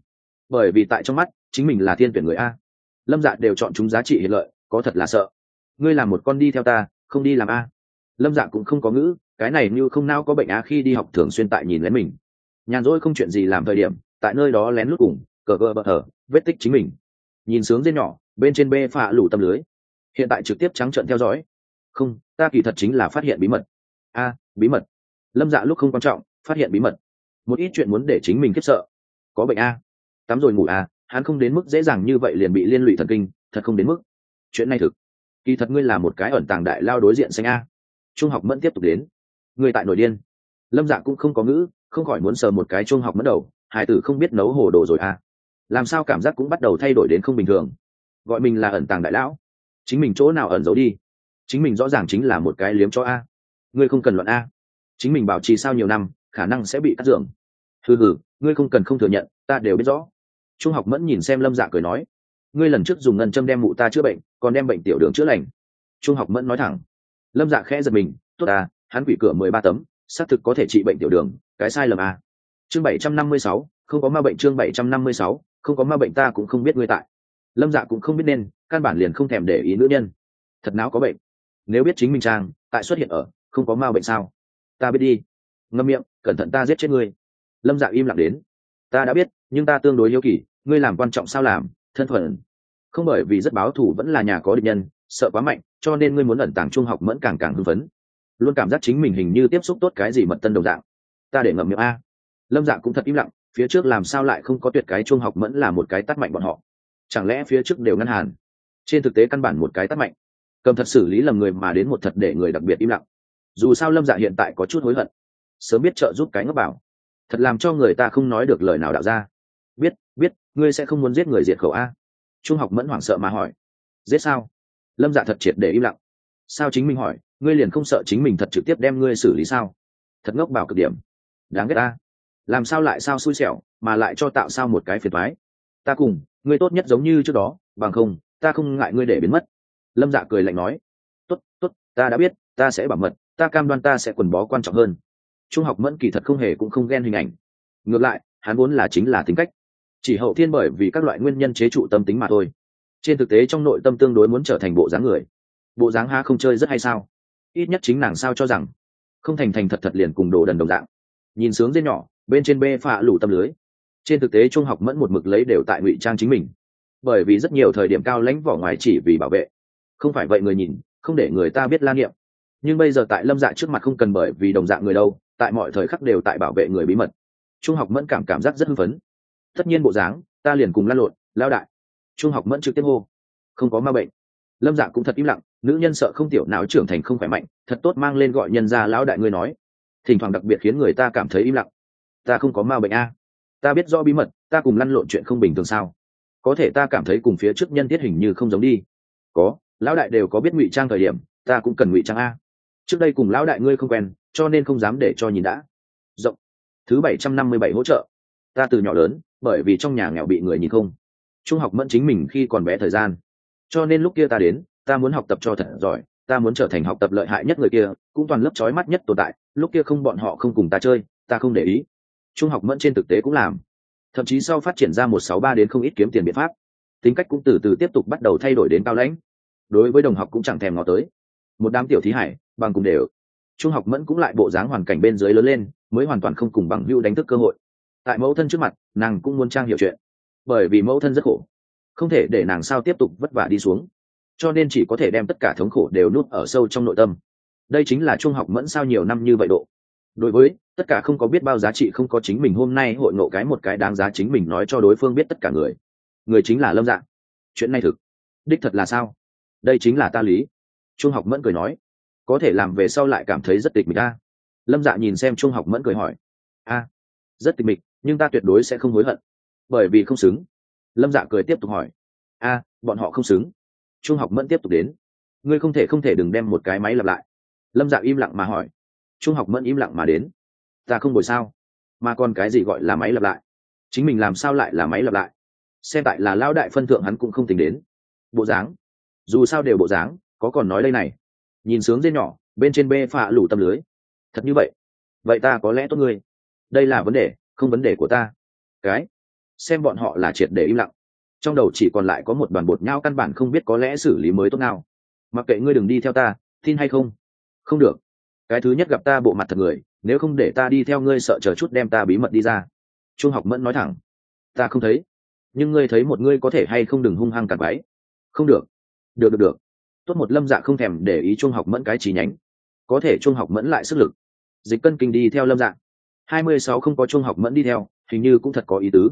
Bởi vì tại trong mắt, chính mình là thiên tuyển người a. Lâm dạ đều chọn chúng giá trị hiện lợi, có thật là sợ. Ngươi làm một con đi theo ta, không đi làm a. Lâm dạ cũng không có ngữ, cái này như không nao có bệnh á khi đi học thường xuyên tại nhìn lén mình nhàn rỗi không chuyện gì làm thời điểm, tại nơi đó lén lút cùng, cờ cờ bờ thờ, vết tích chính mình. Nhìn sướng dê nhỏ, bên trên bê phạ lủ tâm lưới. Hiện tại trực tiếp trắng trợn theo dõi. Không, ta kỳ thật chính là phát hiện bí mật. A, bí mật. Lâm dạ lúc không quan trọng, phát hiện bí mật. Một ít chuyện muốn để chính mình khiếp sợ. Có bệnh a. Tắm rồi ngủ a, hắn không đến mức dễ dàng như vậy liền bị liên lụy thần kinh, thật không đến mức. Chuyện này thực. Kỳ thật ngươi là một cái ẩn tàng đại lao đối diện xanh a. Trung học mẫn tiếp tục đến. Người tại nội điên. Lâm dạ cũng không có ngữ không khỏi muốn sờ một cái trung học mẫn đầu, hải tử không biết nấu hồ đồ rồi à? làm sao cảm giác cũng bắt đầu thay đổi đến không bình thường. Gọi mình là ẩn tàng đại lão. Chính mình chỗ nào ẩn giấu đi? Chính mình rõ ràng chính là một cái liếm cho a. Ngươi không cần luận a. Chính mình bảo trì sao nhiều năm, khả năng sẽ bị cắt dưỡng hừ hừ, ngươi không cần không thừa nhận, ta đều biết rõ. Trung học mẫn nhìn xem lâm dạ cười nói. Ngươi lần trước dùng ngân châm đem mụ ta chữa bệnh, còn đem bệnh tiểu đường chữa lành. Trung học mẫn nói thẳng. Lâm dạ khẽ giật mình, tốt à hắn quỷ cửa mười ba tấm xác thực có thể trị bệnh tiểu đường, cái sai lầm à. chương bảy trăm năm mươi sáu, không có ma bệnh chương bảy trăm năm mươi sáu, không có ma bệnh ta cũng không biết ngươi tại. Lâm dạ cũng không biết nên, căn bản liền không thèm để ý nữ nhân. Thật não có bệnh. Nếu biết chính mình trang, tại xuất hiện ở, không có ma bệnh sao? Ta biết đi. Ngâm miệng, cẩn thận ta giết chết ngươi. Lâm dạ im lặng đến. Ta đã biết, nhưng ta tương đối yêu kỳ, ngươi làm quan trọng sao làm, thân thuận. không bởi vì rất báo thù vẫn là nhà có định nhân, sợ quá mạnh, cho nên ngươi muốn ẩn tàng trung học mẫn càng càng hưng phấn luôn cảm giác chính mình hình như tiếp xúc tốt cái gì mật tân đồng dạng. Ta để ngậm miệng a. Lâm dạ cũng thật im lặng, phía trước làm sao lại không có tuyệt cái chuông học mẫn là một cái tắt mạnh bọn họ. Chẳng lẽ phía trước đều ngăn hàn? Trên thực tế căn bản một cái tắt mạnh. Cầm thật xử lý lầm người mà đến một thật để người đặc biệt im lặng. Dù sao lâm dạ hiện tại có chút hối hận. Sớm biết trợ giúp cái ngốc bảo. Thật làm cho người ta không nói được lời nào đạo ra. Biết biết, ngươi sẽ không muốn giết người diệt khẩu a. Trung học mẫn hoảng sợ mà hỏi. Giết sao? Lâm dạ thật triệt để im lặng. Sao chính mình hỏi? Ngươi liền không sợ chính mình thật trực tiếp đem ngươi xử lý sao? Thật ngốc bảo cực điểm. Đáng ghét ta. Làm sao lại sao xui xẻo, mà lại cho tạo sao một cái phiền thoái ta cùng, ngươi tốt nhất giống như trước đó, bằng không, ta không ngại ngươi để biến mất. Lâm dạ cười lạnh nói. Tốt tốt, ta đã biết, ta sẽ bảo mật, ta cam đoan ta sẽ quần bó quan trọng hơn. Trung học mẫn kỳ thật không hề cũng không ghen hình ảnh. Ngược lại, hắn vốn là chính là tính cách. Chỉ hậu thiên bởi vì các loại nguyên nhân chế trụ tâm tính mà thôi. Trên thực tế trong nội tâm tương đối muốn trở thành bộ dáng người. Bộ dáng ha không chơi rất hay sao? Ít nhất chính nàng sao cho rằng không thành thành thật thật liền cùng đồ đần đồng dạng. Nhìn sướng dê nhỏ, bên trên bê phạ lủ tâm lưới. Trên thực tế trung học mẫn một mực lấy đều tại ngụy trang chính mình. Bởi vì rất nhiều thời điểm cao lãnh vỏ ngoài chỉ vì bảo vệ. Không phải vậy người nhìn, không để người ta biết la niệm nhưng bây giờ tại lâm dạ trước mặt không cần bởi vì đồng dạng người đâu, tại mọi thời khắc đều tại bảo vệ người bí mật. Trung học mẫn cảm cảm giác rất hưng phấn. Tất nhiên bộ dáng, ta liền cùng lăn lộn, lao đại. Trung học mẫn trực tiếp hô. Không có ma bệnh. Lâm dạ cũng thật im lặng nữ nhân sợ không tiểu não trưởng thành không khỏe mạnh, thật tốt mang lên gọi nhân ra lão đại ngươi nói. Thỉnh thoảng đặc biệt khiến người ta cảm thấy im lặng. Ta không có ma bệnh a. Ta biết rõ bí mật, ta cùng lăn lộn chuyện không bình thường sao? Có thể ta cảm thấy cùng phía trước nhân tiết hình như không giống đi. Có, lão đại đều có biết ngụy trang thời điểm, ta cũng cần ngụy trang a. Trước đây cùng lão đại ngươi không quen, cho nên không dám để cho nhìn đã. Rộng. Thứ bảy trăm năm mươi bảy hỗ trợ. Ta từ nhỏ lớn, bởi vì trong nhà nghèo bị người nhìn không. Trung học mẫn chính mình khi còn bé thời gian. Cho nên lúc kia ta đến ta muốn học tập cho thật giỏi, ta muốn trở thành học tập lợi hại nhất người kia, cũng toàn lớp trói mắt nhất tồn tại, lúc kia không bọn họ không cùng ta chơi, ta không để ý. Trung học mẫn trên thực tế cũng làm. Thậm chí sau phát triển ra một sáu ba đến không ít kiếm tiền biện pháp. Tính cách cũng từ từ tiếp tục bắt đầu thay đổi đến cao lãnh. Đối với đồng học cũng chẳng thèm ngó tới. Một đám tiểu thí hải, bằng cùng đều. Trung học mẫn cũng lại bộ dáng hoàn cảnh bên dưới lớn lên, mới hoàn toàn không cùng bằng hưu đánh thức cơ hội. Tại mẫu thân trước mặt, nàng cũng muốn trang hiểu chuyện. Bởi vì mẫu thân rất khổ. Không thể để nàng sao tiếp tục vất vả đi xuống cho nên chỉ có thể đem tất cả thống khổ đều nuốt ở sâu trong nội tâm. Đây chính là trung học mẫn sao nhiều năm như vậy độ. Đối với, tất cả không có biết bao giá trị không có chính mình hôm nay hội ngộ cái một cái đáng giá chính mình nói cho đối phương biết tất cả người. Người chính là lâm dạng chuyện này thực. Đích thật là sao? Đây chính là ta lý. Trung học mẫn cười nói. Có thể làm về sau lại cảm thấy rất tịch mịch a. Lâm dạ nhìn xem trung học mẫn cười hỏi. A, rất tịch mịch, nhưng ta tuyệt đối sẽ không hối hận. Bởi vì không xứng. Lâm dạ cười tiếp tục hỏi. A, bọn họ không xứng trung học mẫn tiếp tục đến. Ngươi không thể không thể đừng đem một cái máy lặp lại. Lâm dạ im lặng mà hỏi. Trung học mẫn im lặng mà đến. Ta không bồi sao? Mà còn cái gì gọi là máy lặp lại? Chính mình làm sao lại là máy lặp lại? Xem tại là lao đại phân thượng hắn cũng không tính đến. Bộ dáng? Dù sao đều bộ dáng, có còn nói đây này. Nhìn sướng dê nhỏ, bên trên bê phạ lủ tâm lưới. Thật như vậy? Vậy ta có lẽ tốt ngươi. Đây là vấn đề, không vấn đề của ta. Cái? Xem bọn họ là triệt để im lặng trong đầu chỉ còn lại có một đoàn bột nhau căn bản không biết có lẽ xử lý mới tốt nào. Mặc kệ ngươi đừng đi theo ta, tin hay không? Không được. Cái thứ nhất gặp ta bộ mặt thật người, nếu không để ta đi theo ngươi sợ chờ chút đem ta bí mật đi ra. Trung học mẫn nói thẳng. Ta không thấy. Nhưng ngươi thấy một ngươi có thể hay không đừng hung hăng cản váy không được. Được được được. Tốt một lâm dạ không thèm để ý trung học mẫn cái trí nhánh. Có thể trung học mẫn lại sức lực. Dịch cân kinh đi theo lâm dạ. Hai mươi sáu không có trung học mẫn đi theo, hình như cũng thật có ý tứ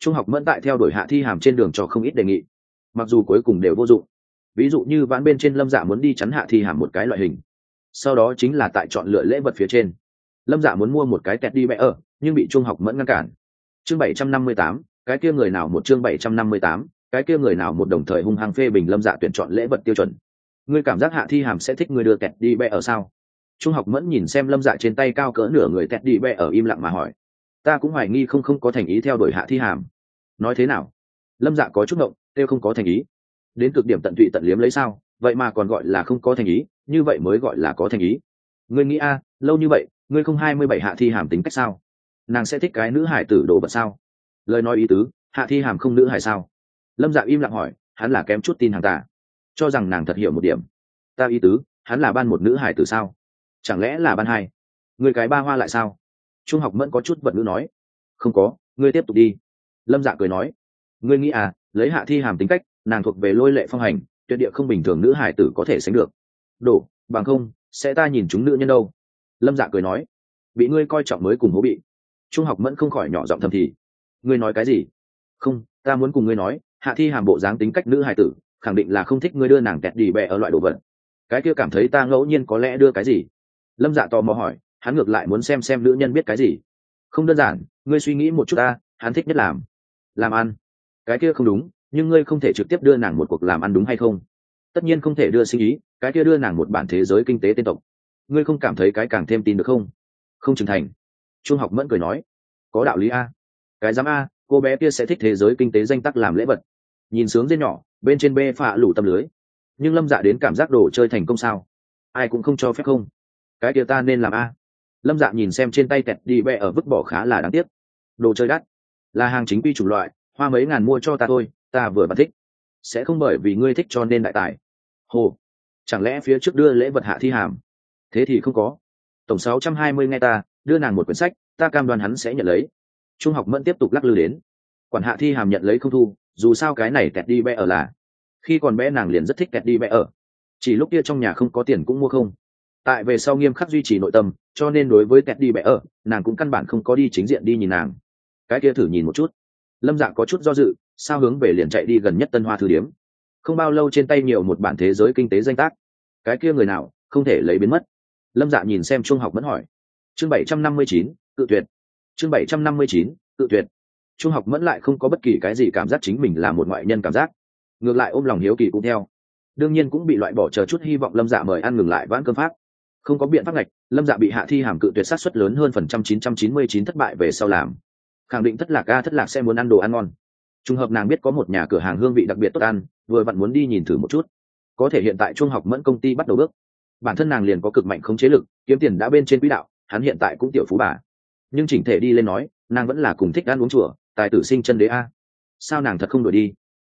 trung học mẫn tại theo đuổi hạ thi hàm trên đường cho không ít đề nghị. Mặc dù cuối cùng đều vô dụng. Ví dụ như vãn bên trên lâm dạ muốn đi chắn hạ thi hàm một cái loại hình. Sau đó chính là tại chọn lựa lễ vật phía trên. Lâm dạ muốn mua một cái tẹt đi mẹ ở, nhưng bị trung học mẫn ngăn cản. Chương bảy trăm năm mươi tám, cái kia người nào một chương bảy trăm năm mươi tám, cái kia người nào một đồng thời hung hăng phê bình lâm dạ tuyển chọn lễ vật tiêu chuẩn. Ngươi cảm giác hạ thi hàm sẽ thích ngươi đưa tẹt đi bẹ ở sao? Trung học mẫn nhìn xem lâm dạ trên tay cao cỡ nửa người tẹt đi bẹ ở im lặng mà hỏi ta cũng hoài nghi không không có thành ý theo đuổi hạ thi hàm. Nói thế nào? Lâm dạ có chút ngộng têu không có thành ý. Đến cực điểm tận tụy tận liếm lấy sao, vậy mà còn gọi là không có thành ý, như vậy mới gọi là có thành ý. Ngươi nghĩ a, lâu như vậy, ngươi không hai mươi bảy hạ thi hàm tính cách sao? Nàng sẽ thích cái nữ hải tử đồ vật sao? Lời nói ý tứ, hạ thi hàm không nữ hải sao? Lâm dạ im lặng hỏi, hắn là kém chút tin hàng tả cho rằng nàng thật hiểu một điểm. Ta ý tứ, hắn là ban một nữ hải tử sao? Chẳng lẽ là ban hai? Người cái ba hoa lại sao? Trung học mẫn có chút vật ngữ nói. Không có, ngươi tiếp tục đi. Lâm dạ cười nói. Ngươi nghĩ à lấy hạ thi hàm tính cách, nàng thuộc về lôi lệ phong hành, tuyệt địa không bình thường nữ hải tử có thể sánh được. Đổ, bằng không, sẽ ta nhìn chúng nữ nhân đâu? Lâm dạ cười nói. Bị ngươi coi trọng mới cùng hố bị. Trung học mẫn không khỏi nhỏ giọng thầm thì. Ngươi nói cái gì? Không, ta muốn cùng ngươi nói, hạ thi hàm bộ dáng tính cách nữ hải tử, khẳng định là không thích ngươi đưa nàng tẹt đi bẹ ở loại đồ vật. Cái kia cảm thấy ta ngẫu nhiên có lẽ đưa cái gì? Lâm dạ tò mò hỏi hắn ngược lại muốn xem xem nữ nhân biết cái gì. Không đơn giản, ngươi suy nghĩ một chút ta, hắn thích nhất làm làm ăn. Cái kia không đúng, nhưng ngươi không thể trực tiếp đưa nàng một cuộc làm ăn đúng hay không? Tất nhiên không thể đưa sinh ý, cái kia đưa nàng một bản thế giới kinh tế tên tộc. Ngươi không cảm thấy cái càng thêm tin được không? Không trưởng thành. Trung học mẫn cười nói, có đạo lý a. Cái dám a, cô bé kia sẽ thích thế giới kinh tế danh tắc làm lễ vật. Nhìn sướng dê nhỏ, bên trên bê phạ lủ tâm lưới. Nhưng lâm dạ đến cảm giác đồ chơi thành công sao? Ai cũng không cho phép không? Cái kia ta nên làm a lâm dạ nhìn xem trên tay tẹt đi bẹ ở vứt bỏ khá là đáng tiếc. Đồ chơi đắt. Là hàng chính quy chủng loại, hoa mấy ngàn mua cho ta thôi, ta vừa bật thích. Sẽ không bởi vì ngươi thích cho nên đại tài. Hồ. Chẳng lẽ phía trước đưa lễ vật hạ thi hàm? Thế thì không có. Tổng sáu trăm hai mươi nghe ta, đưa nàng một quyển sách, ta cam đoan hắn sẽ nhận lấy. Trung học mẫn tiếp tục lắc lư đến. Quản hạ thi hàm nhận lấy không thu, dù sao cái này tẹt đi bẹ ở là. Khi còn bé nàng liền rất thích tẹt đi bẹ ở. Chỉ lúc kia trong nhà không có tiền cũng mua không tại về sau nghiêm khắc duy trì nội tâm, cho nên đối với tẹt đi bẹ ở nàng cũng căn bản không có đi chính diện đi nhìn nàng. Cái kia thử nhìn một chút. Lâm dạ có chút do dự, sao hướng về liền chạy đi gần nhất tân hoa thư điếm. Không bao lâu trên tay nhiều một bản thế giới kinh tế danh tác. Cái kia người nào, không thể lấy biến mất. Lâm dạ nhìn xem trung học mẫn hỏi. Chương bảy trăm năm mươi chín, cự tuyệt. Chương bảy trăm năm mươi chín, cự tuyệt. Trung học mẫn lại không có bất kỳ cái gì cảm giác chính mình là một ngoại nhân cảm giác. Ngược lại ôm lòng hiếu kỳ cũng theo. Đương nhiên cũng bị loại bỏ chờ chút hy vọng lâm dạ mời ăn ngừng lại vãn cơm pháp không có biện pháp ngạch, lâm dạ bị hạ thi hàm cự tuyệt sát xuất lớn hơn phần trăm chín trăm chín mươi chín thất bại về sau làm. Khẳng định thất lạc a thất lạc sẽ muốn ăn đồ ăn ngon. Trùng hợp nàng biết có một nhà cửa hàng hương vị đặc biệt tốt ăn, vừa vặn muốn đi nhìn thử một chút. Có thể hiện tại trung học mẫn công ty bắt đầu bước. Bản thân nàng liền có cực mạnh không chế lực, kiếm tiền đã bên trên quỹ đạo, hắn hiện tại cũng tiểu phú bà. Nhưng chỉnh thể đi lên nói, nàng vẫn là cùng thích ăn uống chùa, tài tử sinh chân đế a. Sao nàng thật không đổi đi?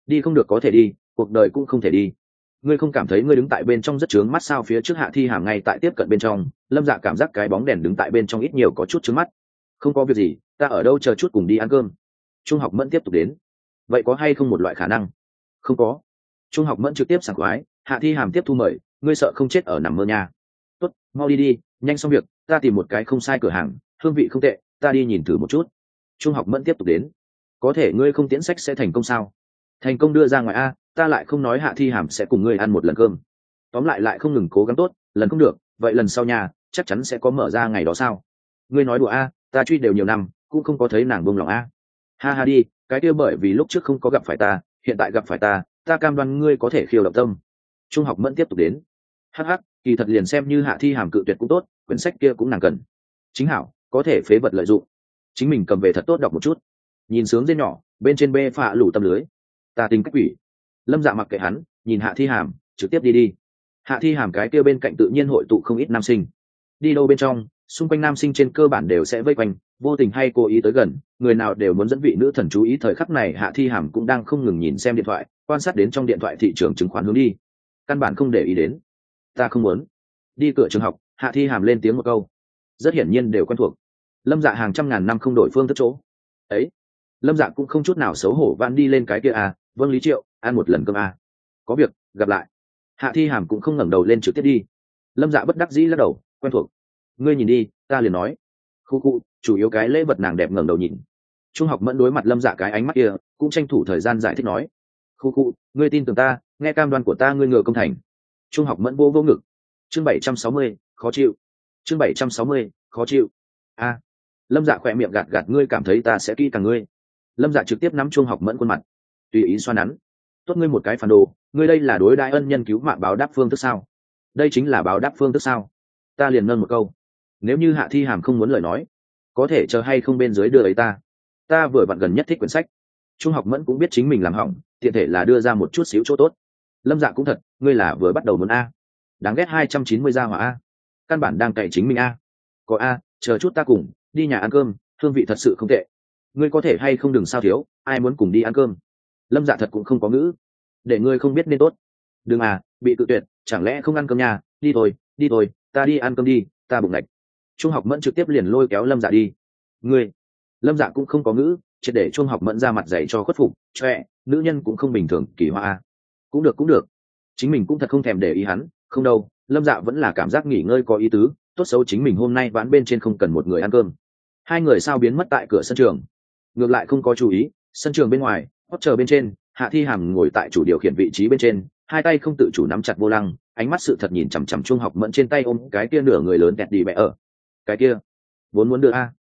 Đi không được có thể đi, cuộc đời cũng không thể đi ngươi không cảm thấy ngươi đứng tại bên trong rất trướng mắt sao? Phía trước hạ thi hàm ngay tại tiếp cận bên trong, lâm dạ cảm giác cái bóng đèn đứng tại bên trong ít nhiều có chút trướng mắt. Không có việc gì, ta ở đâu chờ chút cùng đi ăn cơm. Trung học mẫn tiếp tục đến. Vậy có hay không một loại khả năng? Không có. Trung học mẫn trực tiếp sảng khoái, hạ thi hàm tiếp thu mời, ngươi sợ không chết ở nằm mơ nhà tốt, mau đi đi, nhanh xong việc, ta tìm một cái không sai cửa hàng, hương vị không tệ, ta đi nhìn thử một chút. Trung học mẫn tiếp tục đến. Có thể ngươi không tiễn sách sẽ thành công sao? Thành công đưa ra ngoài a ta lại không nói hạ thi hàm sẽ cùng ngươi ăn một lần cơm. Tóm lại lại không ngừng cố gắng tốt, lần không được, vậy lần sau nhà chắc chắn sẽ có mở ra ngày đó sao? Ngươi nói đùa a, ta truy đều nhiều năm, cũng không có thấy nàng buông lòng a. Ha ha đi, cái kia bởi vì lúc trước không có gặp phải ta, hiện tại gặp phải ta ta cam đoan ngươi có thể khiêu động tâm. Trung học mẫn tiếp tục đến. Hh kỳ thật liền xem như hạ thi hàm cự tuyệt cũng tốt, quyển sách kia cũng nàng cần. Chính hảo, có thể phế vật lợi dụng. Chính mình cầm về thật tốt đọc một chút. Nhìn sướng dê nhỏ, bên trên bê phạ lủ tâm lưới. Ta tính cách quỷ lâm dạ mặc kệ hắn, nhìn hạ thi hàm, trực tiếp đi đi. Hạ thi hàm cái kia bên cạnh tự nhiên hội tụ không ít nam sinh. Đi đâu bên trong, xung quanh nam sinh trên cơ bản đều sẽ vây quanh, vô tình hay cố ý tới gần, người nào đều muốn dẫn vị nữ thần chú ý thời khắc này hạ thi hàm cũng đang không ngừng nhìn xem điện thoại, quan sát đến trong điện thoại thị trường chứng khoán hướng đi. Căn bản không để ý đến. Ta không muốn. Đi cửa trường học, hạ thi hàm lên tiếng một câu. Rất hiển nhiên đều quen thuộc. Lâm dạ hàng trăm ngàn năm không đổi phương thất chỗ. Ấy, lâm dạ cũng không chút nào xấu hổ van đi lên cái kia à vâng lý triệu ăn một lần cơm à. có việc, gặp lại. Hạ thi hàm cũng không ngẩng đầu lên trực tiếp đi. Lâm dạ bất đắc dĩ lắc đầu, quen thuộc. Ngươi nhìn đi, ta liền nói. Khu khu, chủ yếu cái lễ vật nàng đẹp ngẩng đầu nhìn. Trung học mẫn đối mặt lâm dạ cái ánh mắt kia, cũng tranh thủ thời gian giải thích nói. Khu khu, ngươi tin tưởng ta, nghe cam đoan của ta ngươi ngừa công thành. Trung học mẫn vô vô ngực. Chương bảy trăm sáu mươi, khó chịu. Chương bảy trăm sáu mươi, khó chịu. A. Lâm dạ khỏe miệng gạt gạt, ngươi cảm thấy ta sẽ kỹ càng ngươi. Lâm dạ trực tiếp nắm Trung học mẫn khuôn mặt. Tùy ý xoa nắn tốt ngươi một cái phản đồ, ngươi đây là đối đại ân nhân cứu mạng báo đáp phương thức sao? Đây chính là báo đáp phương thức sao? Ta liền nâng một câu. Nếu như hạ thi hàm không muốn lời nói, có thể chờ hay không bên dưới đưa ấy ta? Ta vừa vặn gần nhất thích quyển sách. Trung học mẫn cũng biết chính mình làm hỏng, tiện thể là đưa ra một chút xíu chỗ tốt. Lâm dạ cũng thật, ngươi là vừa bắt đầu muốn a. Đáng ghét hai trăm chín mươi gia hỏa a. Căn bản đang cậy chính mình a. Có a, chờ chút ta cùng, đi nhà ăn cơm, hương vị thật sự không tệ. Ngươi có thể hay không đừng sao thiếu, ai muốn cùng đi ăn cơm? Lâm dạ thật cũng không có ngữ. Để ngươi không biết nên tốt. Đừng à bị tự tuyệt, chẳng lẽ không ăn cơm nhà? Đi thôi đi thôi, ta đi ăn cơm đi, ta bụng lạch trung học mẫn trực tiếp liền lôi kéo lâm dạ đi. Ngươi. Lâm dạ cũng không có ngữ chỉ để trung học mẫn ra mặt dạy cho khuất phục choẹ nữ nhân cũng không bình thường, kỳ hoa. Cũng được cũng được. Chính mình cũng thật không thèm để ý hắn, không đâu, lâm dạ vẫn là cảm giác nghỉ ngơi có ý tứ, tốt xấu chính mình hôm nay ván bên trên không cần một người ăn cơm. Hai người sao biến mất tại cửa sân trường? Ngược lại không có chú ý, sân trường bên ngoài hót chờ bên trên, hạ thi hàm ngồi tại chủ điều khiển vị trí bên trên, hai tay không tự chủ nắm chặt vô lăng, ánh mắt sự thật nhìn chằm chằm trung học mẫn trên tay ôm cái kia nửa người lớn đẹp đi bẹ ở. Cái kia, vốn muốn đưa a.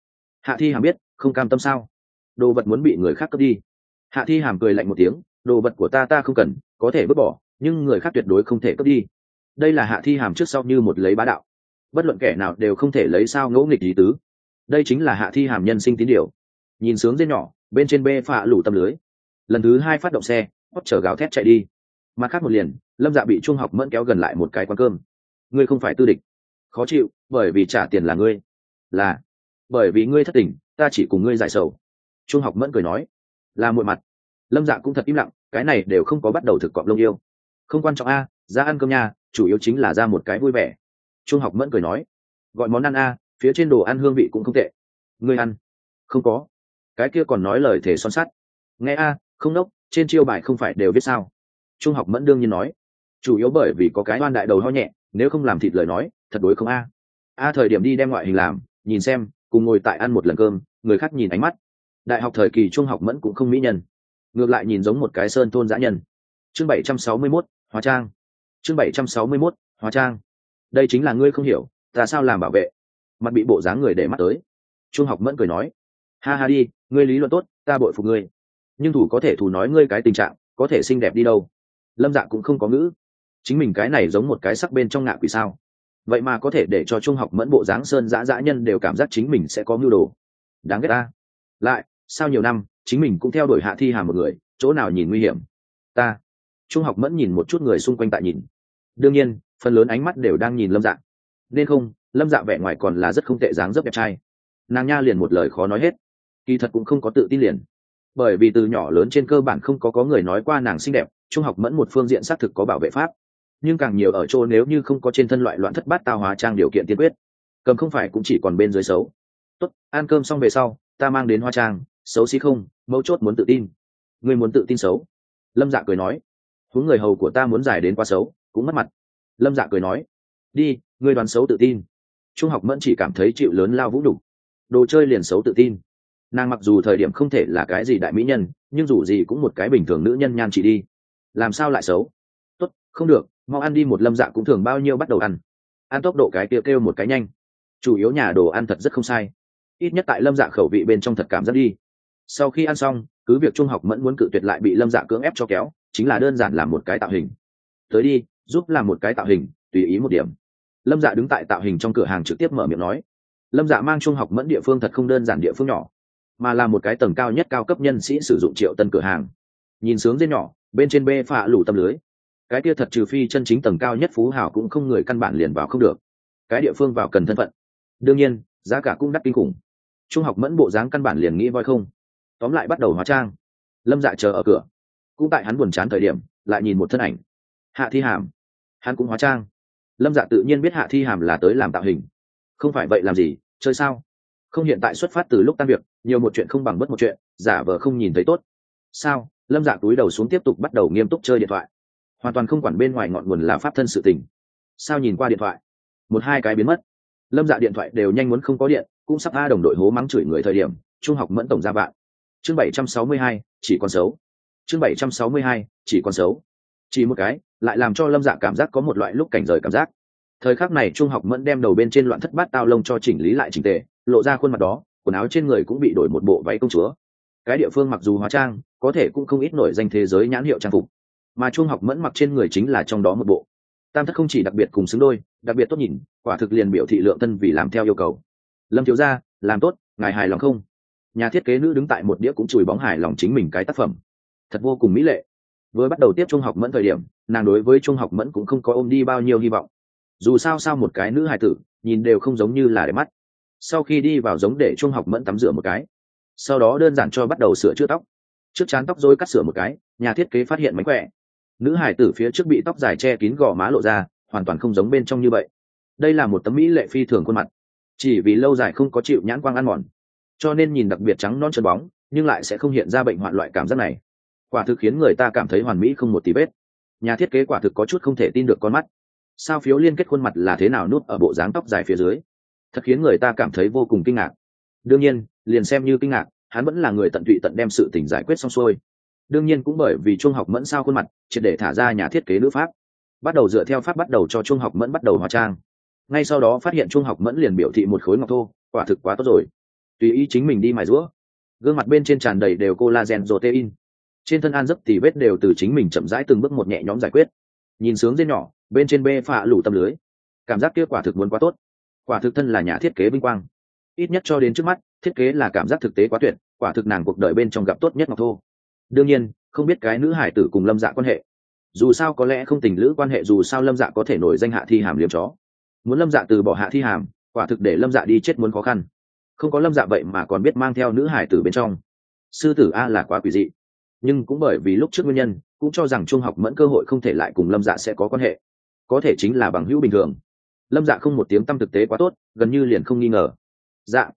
Hạ thi hàm biết, không cam tâm sao? Đồ vật muốn bị người khác cướp đi. Hạ thi hàm cười lạnh một tiếng, đồ vật của ta ta không cần, có thể vứt bỏ, nhưng người khác tuyệt đối không thể cướp đi. Đây là hạ thi hàm trước sau như một lấy bá đạo. Bất luận kẻ nào đều không thể lấy sao ngẫu nghịch lý tứ. Đây chính là hạ thi hàm nhân sinh tín điều. Nhìn sướng dây nhỏ, bên trên bê phạ lủ tâm lưới lần thứ hai phát động xe hót chở gáo thét chạy đi. Mặt khác một liền, lâm dạ bị trung học mẫn kéo gần lại một cái quán cơm. Ngươi không phải tư địch. Khó chịu, bởi vì trả tiền là ngươi. Là, bởi vì ngươi thất tình, ta chỉ cùng ngươi giải sầu. Trung học mẫn cười nói, là muội mặt. Lâm dạ cũng thật im lặng, cái này đều không có bắt đầu thực cọp lông yêu. Không quan trọng a, ra ăn cơm nha, chủ yếu chính là ra một cái vui vẻ. Trung học mẫn cười nói, gọi món ăn a, phía trên đồ ăn hương vị cũng không tệ. Ngươi ăn. Không có. Cái kia còn nói lời thể son sắt. Nghe a không nốc trên chiêu bài không phải đều biết sao? Trung học mẫn đương nhiên nói. Chủ yếu bởi vì có cái oan đại đầu ho nhẹ nếu không làm thịt lời nói thật đối không a. A thời điểm đi đem ngoại hình làm nhìn xem cùng ngồi tại ăn một lần cơm người khác nhìn ánh mắt. Đại học thời kỳ trung học mẫn cũng không mỹ nhân. Ngược lại nhìn giống một cái sơn thôn dã nhân. Chương bảy trăm sáu mươi 761, hóa trang. Chương bảy trăm sáu mươi 761, hóa trang. Đây chính là ngươi không hiểu ta sao làm bảo vệ? Mặt bị bộ dáng người để mắt tới. Trung học mẫn cười nói. Ha ha đi ngươi lý luận tốt ta bội phục ngươi nhưng thủ có thể thủ nói ngươi cái tình trạng, có thể xinh đẹp đi đâu? Lâm dạ cũng không có ngữ. Chính mình cái này giống một cái sắc bên trong ngạ quỷ sao? Vậy mà có thể để cho trung học mẫn bộ dáng sơn dã dã nhân đều cảm giác chính mình sẽ có mưu đồ. Đáng ghét ta. Lại, sau nhiều năm, chính mình cũng theo đuổi hạ thi hà một người, chỗ nào nhìn nguy hiểm? Ta. Trung học mẫn nhìn một chút người xung quanh tại nhìn. Đương nhiên, phần lớn ánh mắt đều đang nhìn lâm dạ. Nên không, lâm dạ vẻ ngoài còn là rất không tệ dáng dấp đẹp trai. Nàng nha liền một lời khó nói hết. Kỳ thật cũng không có tự tin liền bởi vì từ nhỏ lớn trên cơ bản không có có người nói qua nàng xinh đẹp trung học mẫn một phương diện xác thực có bảo vệ pháp. Nhưng càng nhiều ở chỗ nếu như không có trên thân loại loạn thất bát tao hóa trang điều kiện tiên quyết cầm không phải cũng chỉ còn bên dưới xấu. Tốt ăn cơm xong về sau ta mang đến hoa trang xấu xí không mấu chốt muốn tự tin. Ngươi muốn tự tin xấu. Lâm dạ cười nói. Huống người hầu của ta muốn giải đến quá xấu cũng mất mặt. Lâm dạ cười nói. Đi ngươi đoàn xấu tự tin. Trung học mẫn chỉ cảm thấy chịu lớn lao vũ đủ, đồ chơi liền xấu tự tin nàng mặc dù thời điểm không thể là cái gì đại mỹ nhân, nhưng dù gì cũng một cái bình thường nữ nhân nhan chị đi. Làm sao lại xấu? Tốt, không được, mau ăn đi một lâm dạ cũng thường bao nhiêu bắt đầu ăn. Ăn tốc độ cái kêu kêu một cái nhanh. Chủ yếu nhà đồ ăn thật rất không sai. Ít nhất tại lâm dạ khẩu vị bên trong thật cảm giác đi. Sau khi ăn xong, cứ việc trung học mẫn muốn cự tuyệt lại bị lâm dạ cưỡng ép cho kéo, chính là đơn giản làm một cái tạo hình. Tới đi, giúp làm một cái tạo hình, tùy ý một điểm. Lâm dạ đứng tại tạo hình trong cửa hàng trực tiếp mở miệng nói. Lâm dạ mang trung học mẫn địa phương thật không đơn giản địa phương nhỏ mà là một cái tầng cao nhất cao cấp nhân sĩ sử dụng triệu tân cửa hàng. Nhìn sướng dây nhỏ, bên trên bê phạ lủ tâm lưới. Cái kia thật trừ phi chân chính tầng cao nhất phú hào cũng không người căn bản liền vào không được. Cái địa phương vào cần thân phận. Đương nhiên, giá cả cũng đắt kinh khủng. Trung học mẫn bộ dáng căn bản liền nghĩ voi không. Tóm lại bắt đầu hóa trang. Lâm dạ chờ ở cửa. Cũng tại hắn buồn chán thời điểm, lại nhìn một thân ảnh. Hạ thi hàm. Hắn cũng hóa trang. Lâm dạ tự nhiên biết hạ thi hàm là tới làm tạo hình. Không phải vậy làm gì, chơi sao? Không hiện tại xuất phát từ lúc tan việc nhiều một chuyện không bằng bất một chuyện, giả vờ không nhìn thấy tốt. Sao? Lâm dạ túi đầu xuống tiếp tục bắt đầu nghiêm túc chơi điện thoại. Hoàn toàn không quản bên ngoài ngọn nguồn là pháp thân sự tình. Sao nhìn qua điện thoại? Một hai cái biến mất. Lâm dạ điện thoại đều nhanh muốn không có điện, cũng sắp a đồng đội hố mắng chửi người thời điểm, trung học mẫn tổng ra vạn chương bảy trăm sáu mươi hai, chỉ còn xấu. Chương bảy trăm sáu mươi hai, chỉ còn xấu. Chỉ một cái, lại làm cho lâm dạ cảm giác có một loại lúc cảnh rời cảm giác. Thời khắc này trung học mẫn đem đầu bên trên loạn thất bát tao lông cho chỉnh lý lại chỉnh tề, lộ ra khuôn mặt đó quần áo trên người cũng bị đổi một bộ váy công chúa. Cái địa phương mặc dù hóa trang, có thể cũng không ít nổi danh thế giới nhãn hiệu trang phục. Mà chuông học mẫn mặc trên người chính là trong đó một bộ. Tam thất không chỉ đặc biệt cùng xứng đôi, đặc biệt tốt nhìn, quả thực liền biểu thị lượng thân vì làm theo yêu cầu. Lâm thiếu gia, làm tốt, ngài hài lòng không? Nhà thiết kế nữ đứng tại một đĩa cũng chùi bóng hài lòng chính mình cái tác phẩm. Thật vô cùng mỹ lệ. Vừa bắt đầu tiếp trung học mẫn thời điểm, nàng đối với trung học mẫn cũng không có ôm đi bao nhiêu hy vọng. Dù sao sao một cái nữ hài tử, nhìn đều không giống như là để mắt sau khi đi vào giống để trung học mẫn tắm rửa một cái. Sau đó đơn giản cho bắt đầu sửa chữa tóc. Trước chán tóc dối cắt sửa một cái, nhà thiết kế phát hiện mánh khỏe. Nữ hải tử phía trước bị tóc dài che kín gò má lộ ra, hoàn toàn không giống bên trong như vậy. Đây là một tấm mỹ lệ phi thường khuôn mặt. Chỉ vì lâu dài không có chịu nhãn quang ăn mòn, cho nên nhìn đặc biệt trắng non trơn bóng, nhưng lại sẽ không hiện ra bệnh hoạn loại cảm giác này. Quả thực khiến người ta cảm thấy hoàn mỹ không một tí vết. Nhà thiết kế quả thực có chút không thể tin được con mắt. Sao phiếu liên kết khuôn mặt là thế nào nút ở bộ dáng tóc dài phía dưới? Thật khiến người ta cảm thấy vô cùng kinh ngạc. Đương nhiên, liền xem như kinh ngạc, hắn vẫn là người tận tụy tận đem sự tình giải quyết xong xuôi. Đương nhiên cũng bởi vì trung học mẫn sao khuôn mặt, triệt để thả ra nhà thiết kế nữ pháp. Bắt đầu dựa theo pháp bắt đầu cho trung học mẫn bắt đầu hóa trang. Ngay sau đó phát hiện trung học mẫn liền biểu thị một khối ngọc thô, quả thực quá tốt rồi. Tùy ý chính mình đi mài rũa gương mặt bên trên tràn đầy đều collagen protein. Trên thân an giấc thì vết đều từ chính mình chậm rãi từng bước một nhẹ nhõm giải quyết. Nhìn sướng dây nhỏ, bên trên bê phạ lủ tâm lưới. Cảm giác kia quả thực muốn quá tốt quả thực thân là nhà thiết kế vinh quang. Ít nhất cho đến trước mắt, thiết kế là cảm giác thực tế quá tuyệt, quả thực nàng cuộc đời bên trong gặp tốt nhất ngọc thô. Đương nhiên, không biết cái nữ hải tử cùng lâm dạ quan hệ. Dù sao có lẽ không tình lữ quan hệ, dù sao lâm dạ có thể nổi danh hạ thi hàm liếm chó. Muốn lâm dạ từ bỏ hạ thi hàm, quả thực để lâm dạ đi chết muốn khó khăn. Không có lâm dạ vậy mà còn biết mang theo nữ hải tử bên trong. Sư tử a là quá quỷ dị. Nhưng cũng bởi vì lúc trước nguyên nhân, cũng cho rằng trung học mẫn cơ hội không thể lại cùng lâm dạ sẽ có quan hệ. Có thể chính là bằng hữu bình thường lâm dạ không một tiếng tâm thực tế quá tốt, gần như liền không nghi ngờ. Dạ.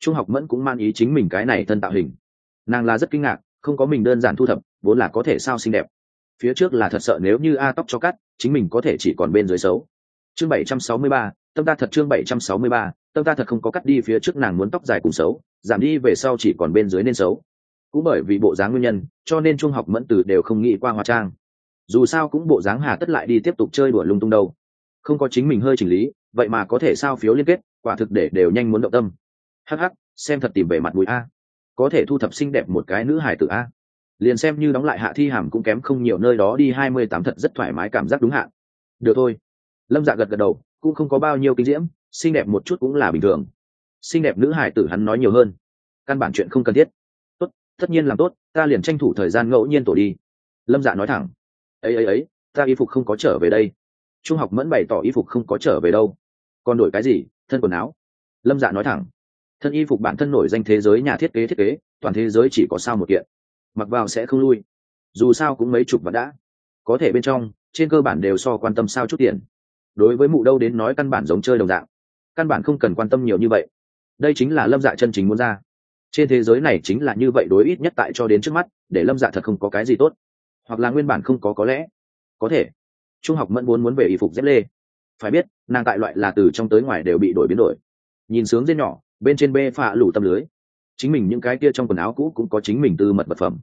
Trung học mẫn cũng mang ý chính mình cái này thân tạo hình. Nàng là rất kinh ngạc, không có mình đơn giản thu thập, vốn là có thể sao xinh đẹp. Phía trước là thật sợ nếu như a tóc cho cắt, chính mình có thể chỉ còn bên dưới xấu. Chương bảy trăm sáu mươi ba, tâm ta thật chương bảy trăm sáu mươi ba, tâm ta thật không có cắt đi phía trước nàng muốn tóc dài cùng xấu, giảm đi về sau chỉ còn bên dưới nên xấu. Cũng bởi vì bộ dáng nguyên nhân, cho nên trung học mẫn từ đều không nghĩ qua hóa trang. Dù sao cũng bộ dáng hà tất lại đi tiếp tục chơi đùa lung tung đâu không có chính mình hơi chỉnh lý, vậy mà có thể sao phiếu liên kết, quả thực để đều nhanh muốn động tâm. Hh xem thật tìm về mặt mũi a. Có thể thu thập xinh đẹp một cái nữ hải tử a. Liền xem như đóng lại hạ thi hàm cũng kém không nhiều nơi đó đi, hai mươi tám thật rất thoải mái, cảm giác đúng hạn. Được thôi. Lâm dạ gật gật đầu, cũng không có bao nhiêu kinh diễm, xinh đẹp một chút cũng là bình thường. Xinh đẹp nữ hải tử hắn nói nhiều hơn. Căn bản chuyện không cần thiết. Tốt, tất nhiên làm tốt, ta liền tranh thủ thời gian ngẫu nhiên tổ đi. Lâm dạ nói thẳng. Ấy ấy ấy, ta y phục không có trở về đây trung học mẫn bày tỏ y phục không có trở về đâu. Còn đổi cái gì? Thân quần áo. Lâm dạ nói thẳng. Thân y phục bản thân nổi danh thế giới nhà thiết kế thiết kế, toàn thế giới chỉ có sao một kiện. Mặc vào sẽ không lui. Dù sao cũng mấy chục vạn đã. Có thể bên trong, trên cơ bản đều so quan tâm sao chút tiền. Đối với mụ đâu đến nói căn bản giống chơi đồng dạng. Căn bản không cần quan tâm nhiều như vậy. Đây chính là lâm dạ chân chính muốn ra. Trên thế giới này chính là như vậy đối ít nhất tại cho đến trước mắt, để lâm dạ thật không có cái gì tốt. Hoặc là nguyên bản không có có lẽ. Có thể trung học mẫn muốn muốn về y phục dép lê. Phải biết, nàng tại loại là từ trong tới ngoài đều bị đổi biến đổi. Nhìn sướng dê nhỏ, bên trên bê phạ lủ tâm lưới. Chính mình những cái kia trong quần áo cũ cũng có chính mình tư mật vật phẩm.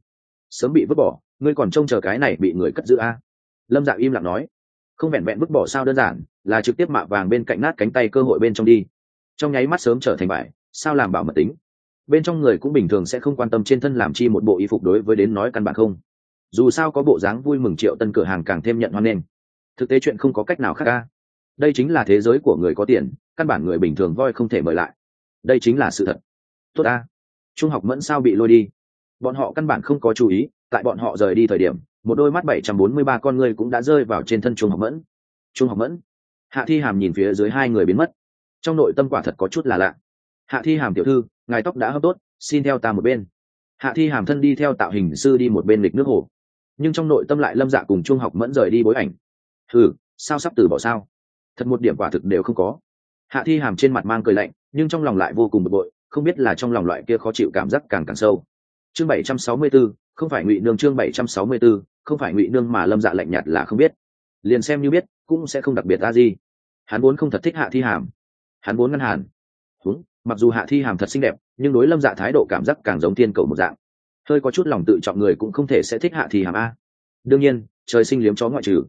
Sớm bị vứt bỏ, ngươi còn trông chờ cái này bị người cất giữ a? Lâm dạ im lặng nói. Không vẹn vẹn vứt bỏ sao đơn giản, là trực tiếp mạ vàng bên cạnh nát cánh tay cơ hội bên trong đi. Trong nháy mắt sớm trở thành bại sao làm bảo mật tính. Bên trong người cũng bình thường sẽ không quan tâm trên thân làm chi một bộ y phục đối với đến nói căn bản không. Dù sao có bộ dáng vui mừng triệu tân cửa hàng càng thêm nhận hoan nghênh thực tế chuyện không có cách nào khác ca. Đây chính là thế giới của người có tiền, căn bản người bình thường voi không thể mời lại. Đây chính là sự thật. Tốt ta. Trung học mẫn sao bị lôi đi? Bọn họ căn bản không có chú ý, tại bọn họ rời đi thời điểm, một đôi mắt bảy trăm bốn mươi ba con người cũng đã rơi vào trên thân trung học mẫn. Trung học mẫn. Hạ thi hàm nhìn phía dưới hai người biến mất. Trong nội tâm quả thật có chút là lạ. Hạ thi hàm tiểu thư, ngài tóc đã hấp tốt, xin theo ta một bên. Hạ thi hàm thân đi theo tạo hình sư đi một bên lịch nước hồ. Nhưng trong nội tâm lại lâm dạ cùng trung học mẫn rời đi bối ảnh thử sao sắp từ bỏ sao? Thật một điểm quả thực đều không có. Hạ thi hàm trên mặt mang cười lạnh nhưng trong lòng lại vô cùng bực bội không biết là trong lòng loại kia khó chịu cảm giác càng càng sâu. Chương bảy trăm sáu mươi 764, không phải ngụy nương chương bảy trăm sáu mươi 764, không phải ngụy nương mà lâm dạ lạnh nhạt là không biết. Liền xem như biết cũng sẽ không đặc biệt ra gì. Hắn vốn không thật thích hạ thi hàm. Hắn vốn ngăn hàn. Đúng mặc dù hạ thi hàm thật xinh đẹp nhưng đối lâm dạ thái độ cảm giác càng giống thiên cầu một dạng. Hơi có chút lòng tự trọng người cũng không thể sẽ thích hạ thi hàm a. Đương nhiên trời sinh liếm chó ngoại trừ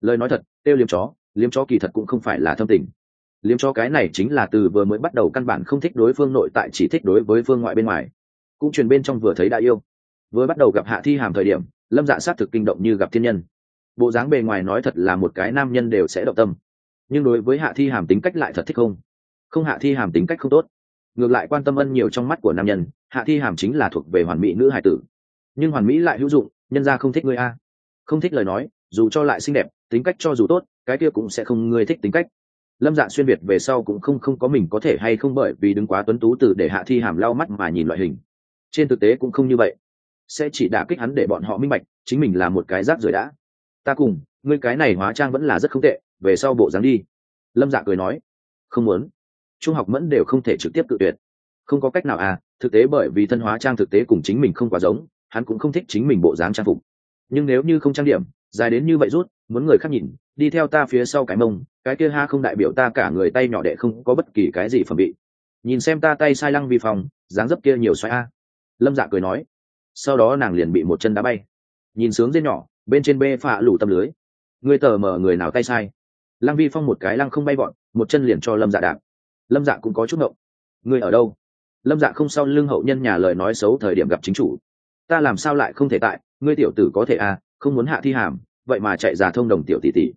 lời nói thật tiêu liếm chó liếm chó kỳ thật cũng không phải là thâm tình. Liếm chó cái này chính là từ vừa mới bắt đầu căn bản không thích đối phương nội tại chỉ thích đối với phương ngoại bên ngoài. Cũng truyền bên trong vừa thấy đã yêu. Vừa bắt đầu gặp hạ thi hàm thời điểm, lâm dạ sát thực kinh động như gặp thiên nhân. Bộ dáng bề ngoài nói thật là một cái nam nhân đều sẽ động tâm. Nhưng đối với hạ thi hàm tính cách lại thật thích không? Không hạ thi hàm tính cách không tốt. Ngược lại quan tâm ân nhiều trong mắt của nam nhân, hạ thi hàm chính là thuộc về hoàn mỹ nữ hải tử. Nhưng hoàn mỹ lại hữu dụng, nhân ra không thích ngươi a. Không thích lời nói, dù cho lại xinh đẹp tính cách cho dù tốt, cái kia cũng sẽ không ngươi thích tính cách. Lâm dạ xuyên việt về sau cũng không không có mình có thể hay không bởi vì đứng quá tuấn tú từ để hạ thi hàm lau mắt mà nhìn loại hình. Trên thực tế cũng không như vậy. Sẽ chỉ đả kích hắn để bọn họ minh bạch, chính mình là một cái rác rưởi đã. Ta cùng, ngươi cái này hóa trang vẫn là rất không tệ, về sau bộ dáng đi. Lâm dạ cười nói, không muốn. Trung học mẫn đều không thể trực tiếp tự tuyệt. Không có cách nào à thực tế bởi vì thân hóa trang thực tế cùng chính mình không quá giống, hắn cũng không thích chính mình bộ dáng trang phục. Nhưng nếu như không trang điểm, dài đến như vậy rút muốn người khác nhìn, đi theo ta phía sau cái mông, cái kia ha không đại biểu ta cả người tay nhỏ đệ không có bất kỳ cái gì phẩm bị nhìn xem ta tay sai lăng vi phòng dáng dấp kia nhiều xoay a. Lâm dạ cười nói. Sau đó nàng liền bị một chân đá bay. Nhìn sướng dây nhỏ, bên trên bê phạ lủ tâm lưới. Người tờ mở người nào tay sai? Lăng vi phong một cái lăng không bay bọn một chân liền cho lâm dạ đạp. Lâm dạ cũng có chút ngộng. Người ở đâu? Lâm dạ không sau lưng hậu nhân nhà lời nói xấu thời điểm gặp chính chủ. Ta làm sao lại không thể tại? Ngươi tiểu tử có thể à không muốn hạ thi hàm vậy mà chạy ra thông đồng tiểu tỷ tỷ.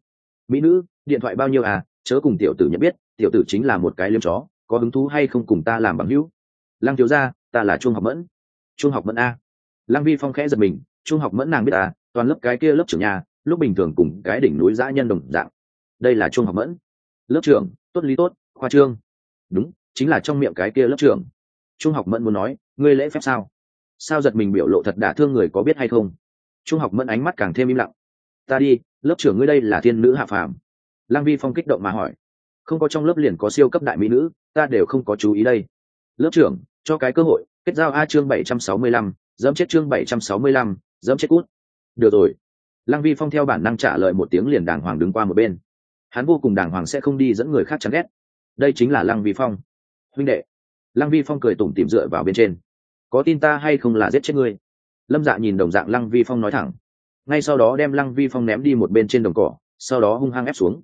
Mỹ nữ, điện thoại bao nhiêu à? Chớ cùng tiểu tử nhận biết, tiểu tử chính là một cái liêm chó, có hứng thú hay không cùng ta làm bằng hữu? Lăng thiếu gia, ta là trung học mẫn. Trung học mẫn a. Lăng vi phong khẽ giật mình, trung học mẫn nàng biết à toàn lớp cái kia lớp trưởng nhà, lúc bình thường cùng cái đỉnh núi dã nhân đồng dạng. Đây là trung học mẫn. Lớp trưởng, tốt lý tốt, khoa trương. Đúng, chính là trong miệng cái kia lớp trưởng. Trung học mẫn muốn nói, ngươi lễ phép sao? Sao giật mình biểu lộ thật đả thương người có biết hay không? Trung học mẫn ánh mắt càng thêm im lặng ta đi, lớp trưởng ngươi đây là thiên nữ hạ phàm. Lang vi phong kích động mà hỏi. Không có trong lớp liền có siêu cấp đại mỹ nữ, ta đều không có chú ý đây. Lớp trưởng, cho cái cơ hội, kết giao a chương bảy trăm sáu mươi lăm, dẫm chết chương bảy trăm sáu mươi lăm, dẫm chết cút. Được rồi. Lăng vi phong theo bản năng trả lời một tiếng liền đàng hoàng đứng qua một bên. Hắn vô cùng đàng hoàng sẽ không đi dẫn người khác chán ghét. Đây chính là lăng vi phong. Huynh đệ. Lăng vi phong cười tủm tìm dựa vào bên trên. Có tin ta hay không là giết chết ngươi? Lâm dạ nhìn đồng dạng lăng vi phong nói thẳng ngay sau đó đem lăng vi phong ném đi một bên trên đồng cỏ, sau đó hung hăng ép xuống.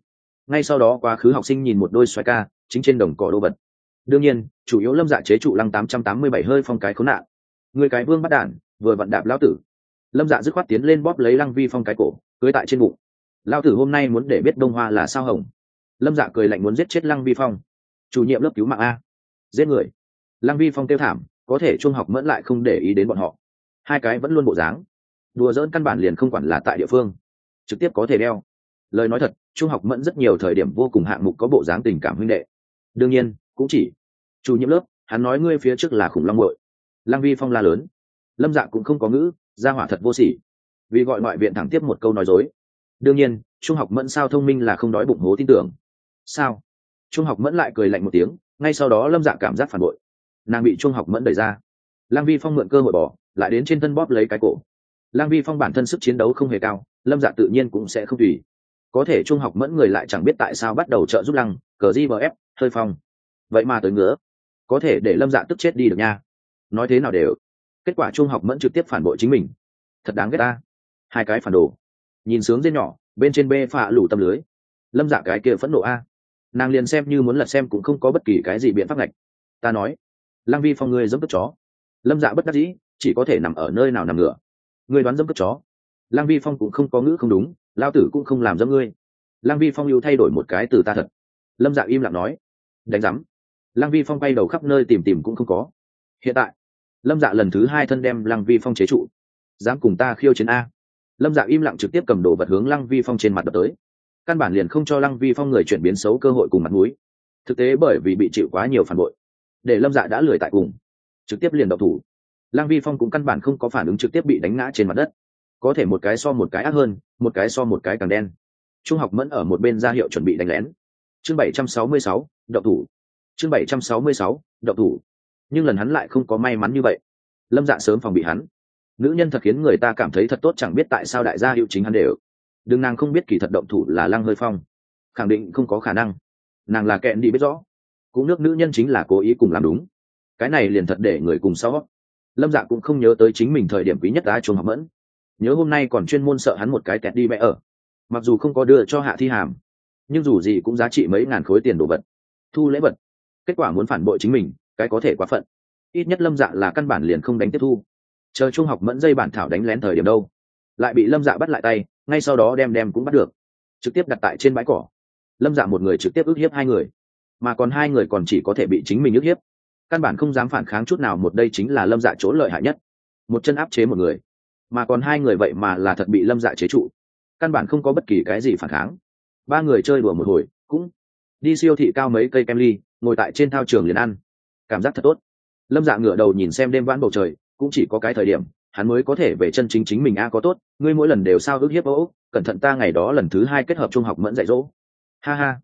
Ngay sau đó quá khứ học sinh nhìn một đôi xoài ca, chính trên đồng cỏ đô vật đương nhiên, chủ yếu lâm dạ chế trụ lăng tám trăm tám mươi bảy hơi phong cái khốn nạn. Người cái vương bắt đản vừa vặn đạp lão tử. Lâm dạ dứt khoát tiến lên bóp lấy lăng vi phong cái cổ, cưới tại trên bụng. Lão tử hôm nay muốn để biết đông hoa là sao hồng. Lâm dạ cười lạnh muốn giết chết lăng vi phong. Chủ nhiệm lớp cứu mạng a. Giết người. Lăng vi phong kêu thảm, có thể trung học mẫn lại không để ý đến bọn họ. Hai cái vẫn luôn bộ dáng đùa dỡn căn bản liền không quản là tại địa phương, trực tiếp có thể đeo. Lời nói thật, trung học mẫn rất nhiều thời điểm vô cùng hạng mục có bộ dáng tình cảm huynh đệ. Đương nhiên, cũng chỉ chủ nhiệm lớp, hắn nói ngươi phía trước là khủng long bội lăng vi phong la lớn. Lâm dạ cũng không có ngữ, ra hỏa thật vô sỉ. Vì gọi ngoại viện thẳng tiếp một câu nói dối. Đương nhiên, trung học mẫn sao thông minh là không đói bụng hố tin tưởng. Sao? Trung học mẫn lại cười lạnh một tiếng, ngay sau đó lâm dạ cảm giác phản bội. Nàng bị trung học mẫn đẩy ra. Lang vi phong mượn cơ hội bỏ, lại đến trên thân bóp lấy cái cổ lang vi phong bản thân sức chiến đấu không hề cao, lâm dạ tự nhiên cũng sẽ không tùy. Có thể trung học mẫn người lại chẳng biết tại sao bắt đầu trợ giúp lăng, cờ di bờ ép hơi phong. Vậy mà tới ngứa. Có thể để lâm dạ tức chết đi được nha. Nói thế nào đều. Kết quả trung học mẫn trực tiếp phản bội chính mình. Thật đáng ghét ta. Hai cái phản đồ. Nhìn sướng dê nhỏ, bên trên bê phạ lủ tâm lưới. Lâm dạ cái kia phẫn nộ a. Nàng liền xem như muốn lật xem cũng không có bất kỳ cái gì biện pháp ngạch. Ta nói. Lăng vi phong ngươi giống tức chó. Lâm dạ bất đắc dĩ, chỉ có thể nằm ở nơi nào nằm ngửa ngươi đoán dẫm cất chó. Lăng vi phong cũng không có ngữ không đúng lao tử cũng không làm dẫm ngươi. Lăng vi phong yêu thay đổi một cái từ ta thật. Lâm dạ im lặng nói, đánh rắm lăng vi phong bay đầu khắp nơi tìm tìm cũng không có. Hiện tại, lâm dạ lần thứ hai thân đem lăng vi phong chế trụ. Dám cùng ta khiêu chiến a. Lâm dạ im lặng trực tiếp cầm đồ vật hướng lăng vi phong trên mặt đập tới. Căn bản liền không cho lăng vi phong người chuyển biến xấu cơ hội cùng mặt mũi. Thực tế bởi vì bị chịu quá nhiều phản bội, để lâm dạ đã lười tại cùng, trực tiếp liền đậu thủ lăng vi phong cũng căn bản không có phản ứng trực tiếp bị đánh ngã trên mặt đất. Có thể một cái so một cái ác hơn, một cái so một cái càng đen. Trung học mẫn ở một bên ra hiệu chuẩn bị đánh lén. Chương bảy trăm sáu mươi sáu đậu thủ. Chương bảy trăm sáu mươi sáu đậu thủ. Nhưng lần hắn lại không có may mắn như vậy. Lâm dạ sớm phòng bị hắn. Nữ nhân thật khiến người ta cảm thấy thật tốt chẳng biết tại sao đại gia hiệu chính hắn đều. Đừng nàng không biết kỳ thật động thủ là lăng hơi phong. Khẳng định không có khả năng. Nàng là kẹn đi biết rõ. Cũng nước nữ nhân chính là cố ý cùng làm đúng. Cái này liền thật để người cùng sau lâm dạ cũng không nhớ tới chính mình thời điểm quý nhất đã chuồng học mẫn. Nhớ hôm nay còn chuyên môn sợ hắn một cái kẹt đi mẹ ở. Mặc dù không có đưa cho hạ thi hàm, nhưng dù gì cũng giá trị mấy ngàn khối tiền đồ vật. Thu lễ vật. Kết quả muốn phản bội chính mình, cái có thể quá phận. Ít nhất lâm dạ là căn bản liền không đánh tiếp thu. Chờ trung học mẫn dây bản thảo đánh lén thời điểm đâu. Lại bị lâm dạ bắt lại tay, ngay sau đó đem đem cũng bắt được. Trực tiếp đặt tại trên bãi cỏ. Lâm dạ một người trực tiếp ức hiếp hai người. Mà còn hai người còn chỉ có thể bị chính mình ức hiếp căn bản không dám phản kháng chút nào một đây chính là lâm dạ chỗ lợi hại nhất. Một chân áp chế một người, mà còn hai người vậy mà là thật bị lâm dạ chế trụ. Căn bản không có bất kỳ cái gì phản kháng. Ba người chơi đùa một hồi, cũng đi siêu thị cao mấy cây kem ly, ngồi tại trên thao trường liền ăn. Cảm giác thật tốt. Lâm dạ ngửa đầu nhìn xem đêm vãn bầu trời, cũng chỉ có cái thời điểm, hắn mới có thể về chân chính chính mình, a, có tốt, ngươi mỗi lần đều sao ước hiếp ố cẩn thận ta ngày đó lần thứ hai kết hợp trung học mẫn dạy dỗ. Ha ha.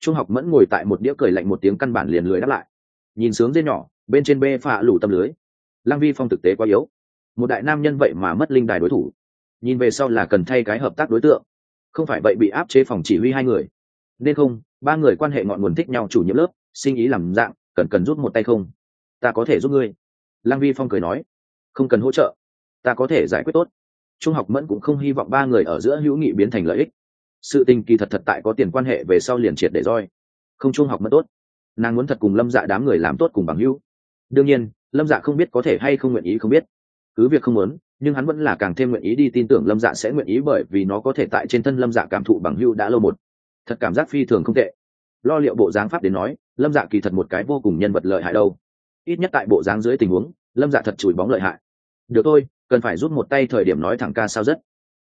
Trung học mẫn ngồi tại một đĩa cười lạnh một tiếng căn bản liền lười đáp lại nhìn sướng dê nhỏ, bên trên bê phạ lủ tâm lưới. Lăng vi phong thực tế quá yếu. Một đại nam nhân vậy mà mất linh đài đối thủ. Nhìn về sau là cần thay cái hợp tác đối tượng. Không phải vậy bị áp chế phòng chỉ huy hai người. Nên không, ba người quan hệ ngọn nguồn thích nhau chủ nhiệm lớp, sinh ý làm dạng, cần cần rút một tay không? Ta có thể giúp ngươi. Lăng vi phong cười nói. Không cần hỗ trợ. Ta có thể giải quyết tốt. Trung học mẫn cũng không hy vọng ba người ở giữa hữu nghị biến thành lợi ích. Sự tình kỳ thật thật tại có tiền quan hệ về sau liền triệt để roi. Không, trung học mẫn tốt nàng muốn thật cùng lâm dạ đám người làm tốt cùng bằng hữu. đương nhiên, lâm dạ không biết có thể hay không nguyện ý không biết. cứ việc không muốn, nhưng hắn vẫn là càng thêm nguyện ý đi tin tưởng lâm dạ sẽ nguyện ý bởi vì nó có thể tại trên thân lâm dạ cảm thụ bằng hữu đã lâu một. thật cảm giác phi thường không tệ. lo liệu bộ dáng pháp đến nói, lâm dạ kỳ thật một cái vô cùng nhân vật lợi hại đâu. ít nhất tại bộ dáng dưới tình huống, lâm dạ thật chùi bóng lợi hại. được thôi, cần phải rút một tay thời điểm nói thẳng ca sao rất.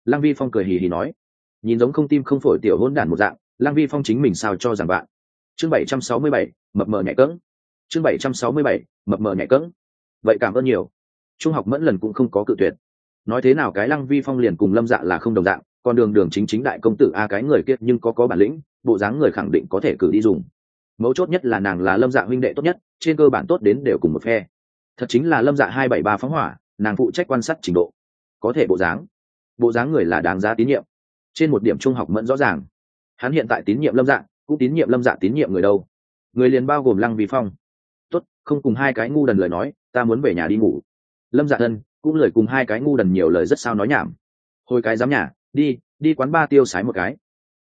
Lăng vi phong cười hì hì nói. nhìn giống không tim không phổi tiểu hôn đản một dạng, lăng vi phong chính mình sao cho rằng bạn chương bảy trăm sáu mươi bảy, mập mờ nhẹ cỡng chương bảy trăm sáu mươi bảy, mập mờ nhẹ cỡng vậy cảm ơn nhiều. Trung học mẫn lần cũng không có cự tuyệt. Nói thế nào cái lăng vi phong liền cùng lâm dạ là không đồng dạng còn đường đường chính chính đại công tử a cái người kia nhưng có có bản lĩnh, bộ dáng người khẳng định có thể cử đi dùng. Mấu chốt nhất là nàng là lâm dạ huynh đệ tốt nhất, trên cơ bản tốt đến đều cùng một phe. Thật chính là lâm dạ hai bảy ba phóng hỏa, nàng phụ trách quan sát trình độ. Có thể bộ dáng. Bộ dáng người là đáng giá tín nhiệm. Trên một điểm trung học mẫn rõ ràng. Hắn hiện tại tín nhiệm lâm dạ cũng tín nhiệm lâm dạ tín nhiệm người đâu. Người liền bao gồm lăng vi phong. Tốt, không cùng hai cái ngu đần lời nói, ta muốn về nhà đi ngủ. Lâm dạ thân, cũng lời cùng hai cái ngu đần nhiều lời rất sao nói nhảm. Hồi cái dám nhà, đi đi quán ba tiêu sái một cái.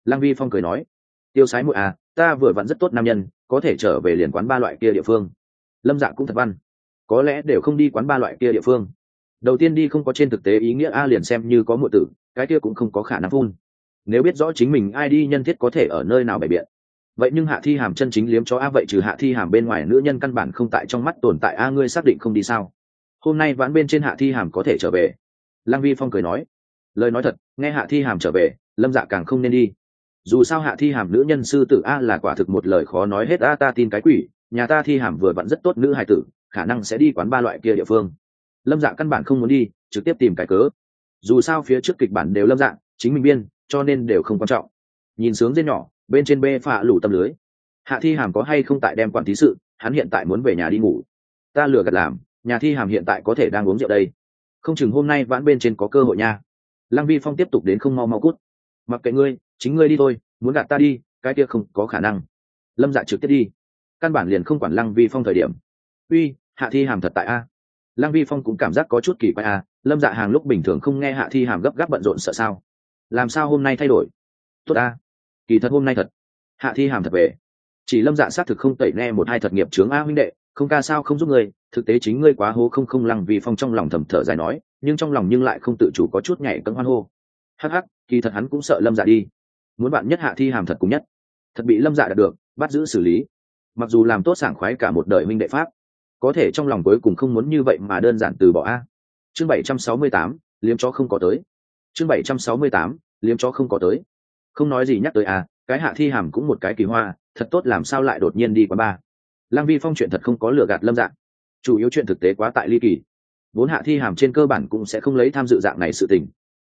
Lăng vi phong cười nói, tiêu sái một à ta vừa vặn rất tốt nam nhân, có thể trở về liền quán ba loại kia địa phương. Lâm dạ cũng thật văn, có lẽ đều không đi quán ba loại kia địa phương. Đầu tiên đi không có trên thực tế ý nghĩa, a, liền xem như có mượn tử, cái kia cũng không có khả năng phun. Nếu biết rõ chính mình ai đi, nhân thiết có thể ở nơi nào bày biện vậy nhưng hạ thi hàm chân chính liếm cho a vậy trừ hạ thi hàm bên ngoài nữ nhân căn bản không tại trong mắt tồn tại a ngươi xác định không đi sao? Hôm nay vãn bên trên hạ thi hàm có thể trở về. Lăng vi phong cười nói. Lời nói thật, nghe hạ thi hàm trở về, lâm dạ càng không nên đi. Dù sao hạ thi hàm nữ nhân sư tử a là quả thực một lời khó nói hết a ta tin cái quỷ, nhà ta thi hàm vừa vặn rất tốt nữ hài tử, khả năng sẽ đi quán ba loại kia địa phương. Lâm dạ căn bản không muốn đi, trực tiếp tìm cái cớ. Dù sao phía trước kịch bản đều lâm dạ chính mình biên, cho nên đều không quan trọng. Nhìn sướng dê nhỏ bên trên bê phạ lủ tâm lưới. Hạ thi hàm có hay không tại đem quản thí sự, hắn hiện tại muốn về nhà đi ngủ. Ta lừa gạt làm, nhà thi hàm hiện tại có thể đang uống rượu đây. Không chừng hôm nay vãn bên trên có cơ hội nha. Lăng vi phong tiếp tục đến không mau mau cút. Mặc kệ ngươi, chính ngươi đi thôi, muốn gạt ta đi, cái kia không có khả năng. Lâm dạ trực tiếp đi. Căn bản liền không quản lăng vi phong thời điểm. Uy, hạ thi hàm thật tại a. Lăng vi phong cũng cảm giác có chút kỳ quái a, lâm dạ hàng lúc bình thường không nghe hạ thi hàm gấp gáp bận rộn sợ sao? Làm sao hôm nay thay đổi? Tốt a kỳ thật hôm nay thật. Hạ thi hàm thật về. Chỉ lâm dạ xác thực không tẩy nghe một hai thật nghiệp trướng a huynh đệ, không ca sao không giúp ngươi, thực tế chính ngươi quá hố không không lăng vì phong trong lòng thầm thở dài nói, nhưng trong lòng nhưng lại không tự chủ có chút nhảy cân hoan hô. Hắc hắc, kỳ thật hắn cũng sợ lâm dạ đi. Muốn bạn nhất hạ thi hàm thật cùng nhất. Thật bị lâm dạ đạt được, bắt giữ xử lý. Mặc dù làm tốt sảng khoái cả một đời minh đệ pháp, có thể trong lòng cuối cùng không muốn như vậy mà đơn giản từ bỏ a. Chương bảy trăm sáu mươi tám, liếm chó không có tới. Chương bảy trăm sáu mươi tám, liếm chó không có tới không nói gì nhắc tới à, cái hạ thi hàm cũng một cái kỳ hoa thật tốt làm sao lại đột nhiên đi quá ba lăng vi phong chuyện thật không có lừa gạt lâm dạng chủ yếu chuyện thực tế quá tại ly kỳ. Vốn hạ thi hàm trên cơ bản cũng sẽ không lấy tham dự dạng này sự tình.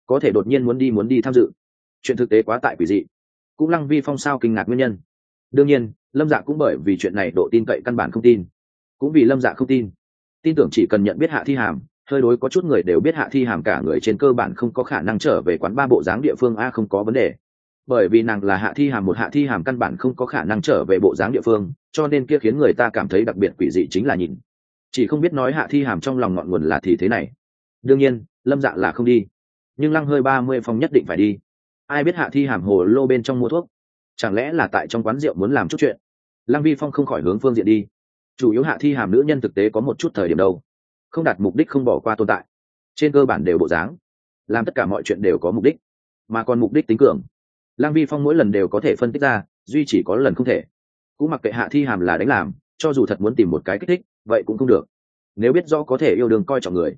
Có thể đột nhiên muốn đi muốn đi tham dự. Chuyện thực tế quá tại quỷ dị. Cũng lăng vi phong sao kinh ngạc nguyên nhân. Đương nhiên lâm dạ cũng bởi vì chuyện này độ tin cậy căn bản không tin. Cũng vì lâm dạ không tin. Tin tưởng chỉ cần nhận biết hạ thi hàm hơi đối có chút người đều biết hạ thi hàm cả người trên cơ bản không có khả năng trở về quán ba bộ dáng địa phương a không có vấn đề bởi vì nàng là hạ thi hàm một hạ thi hàm căn bản không có khả năng trở về bộ dáng địa phương, cho nên kia khiến người ta cảm thấy đặc biệt quỷ dị chính là nhìn. Chỉ không biết nói hạ thi hàm trong lòng ngọn nguồn là thì thế này. Đương nhiên, lâm dạ là không đi. Nhưng lăng hơi ba mươi phòng nhất định phải đi. Ai biết hạ thi hàm hồ lô bên trong mua thuốc? Chẳng lẽ là tại trong quán rượu muốn làm chút chuyện? Lăng vi phong không khỏi hướng phương diện đi. Chủ yếu hạ thi hàm nữ nhân thực tế có một chút thời điểm đâu. Không đạt mục đích không bỏ qua tồn tại. Trên cơ bản đều bộ dáng. Làm tất cả mọi chuyện đều có mục đích. Mà còn mục đích tính cường. Lang vi phong mỗi lần đều có thể phân tích ra, duy chỉ có lần không thể. Cũng mặc kệ hạ thi hàm là đánh làm, cho dù thật muốn tìm một cái kích thích, vậy cũng không được. Nếu biết rõ có thể yêu đương coi trọng người.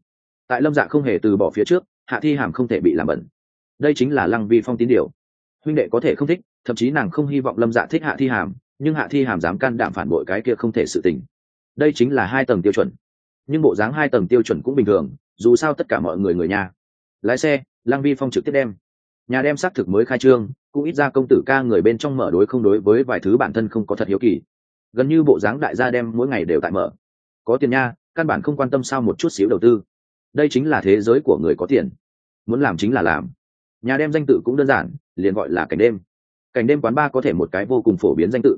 Tại lâm dạ không hề từ bỏ phía trước, hạ thi hàm không thể bị làm bẩn. Đây chính là lăng vi phong tín điều. Huynh đệ có thể không thích, thậm chí nàng không hy vọng lâm dạ thích hạ thi hàm, nhưng hạ thi hàm dám can đảm phản bội cái kia không thể sự tình. Đây chính là hai tầng tiêu chuẩn. Nhưng bộ dáng hai tầng tiêu chuẩn cũng bình thường, dù sao tất cả mọi người người nhà. Lái xe lăng vi phong trực tiếp đem nhà đem xác thực mới khai trương, cũng ít ra công tử ca người bên trong mở đối không đối với vài thứ bản thân không có thật hiếu kỳ. Gần như bộ dáng đại gia đem mỗi ngày đều tại mở. Có tiền nha, căn bản không quan tâm sao một chút xíu đầu tư. Đây chính là thế giới của người có tiền. Muốn làm chính là làm. Nhà đem danh tự cũng đơn giản, liền gọi là cảnh đêm. Cảnh đêm quán ba có thể một cái vô cùng phổ biến danh tự.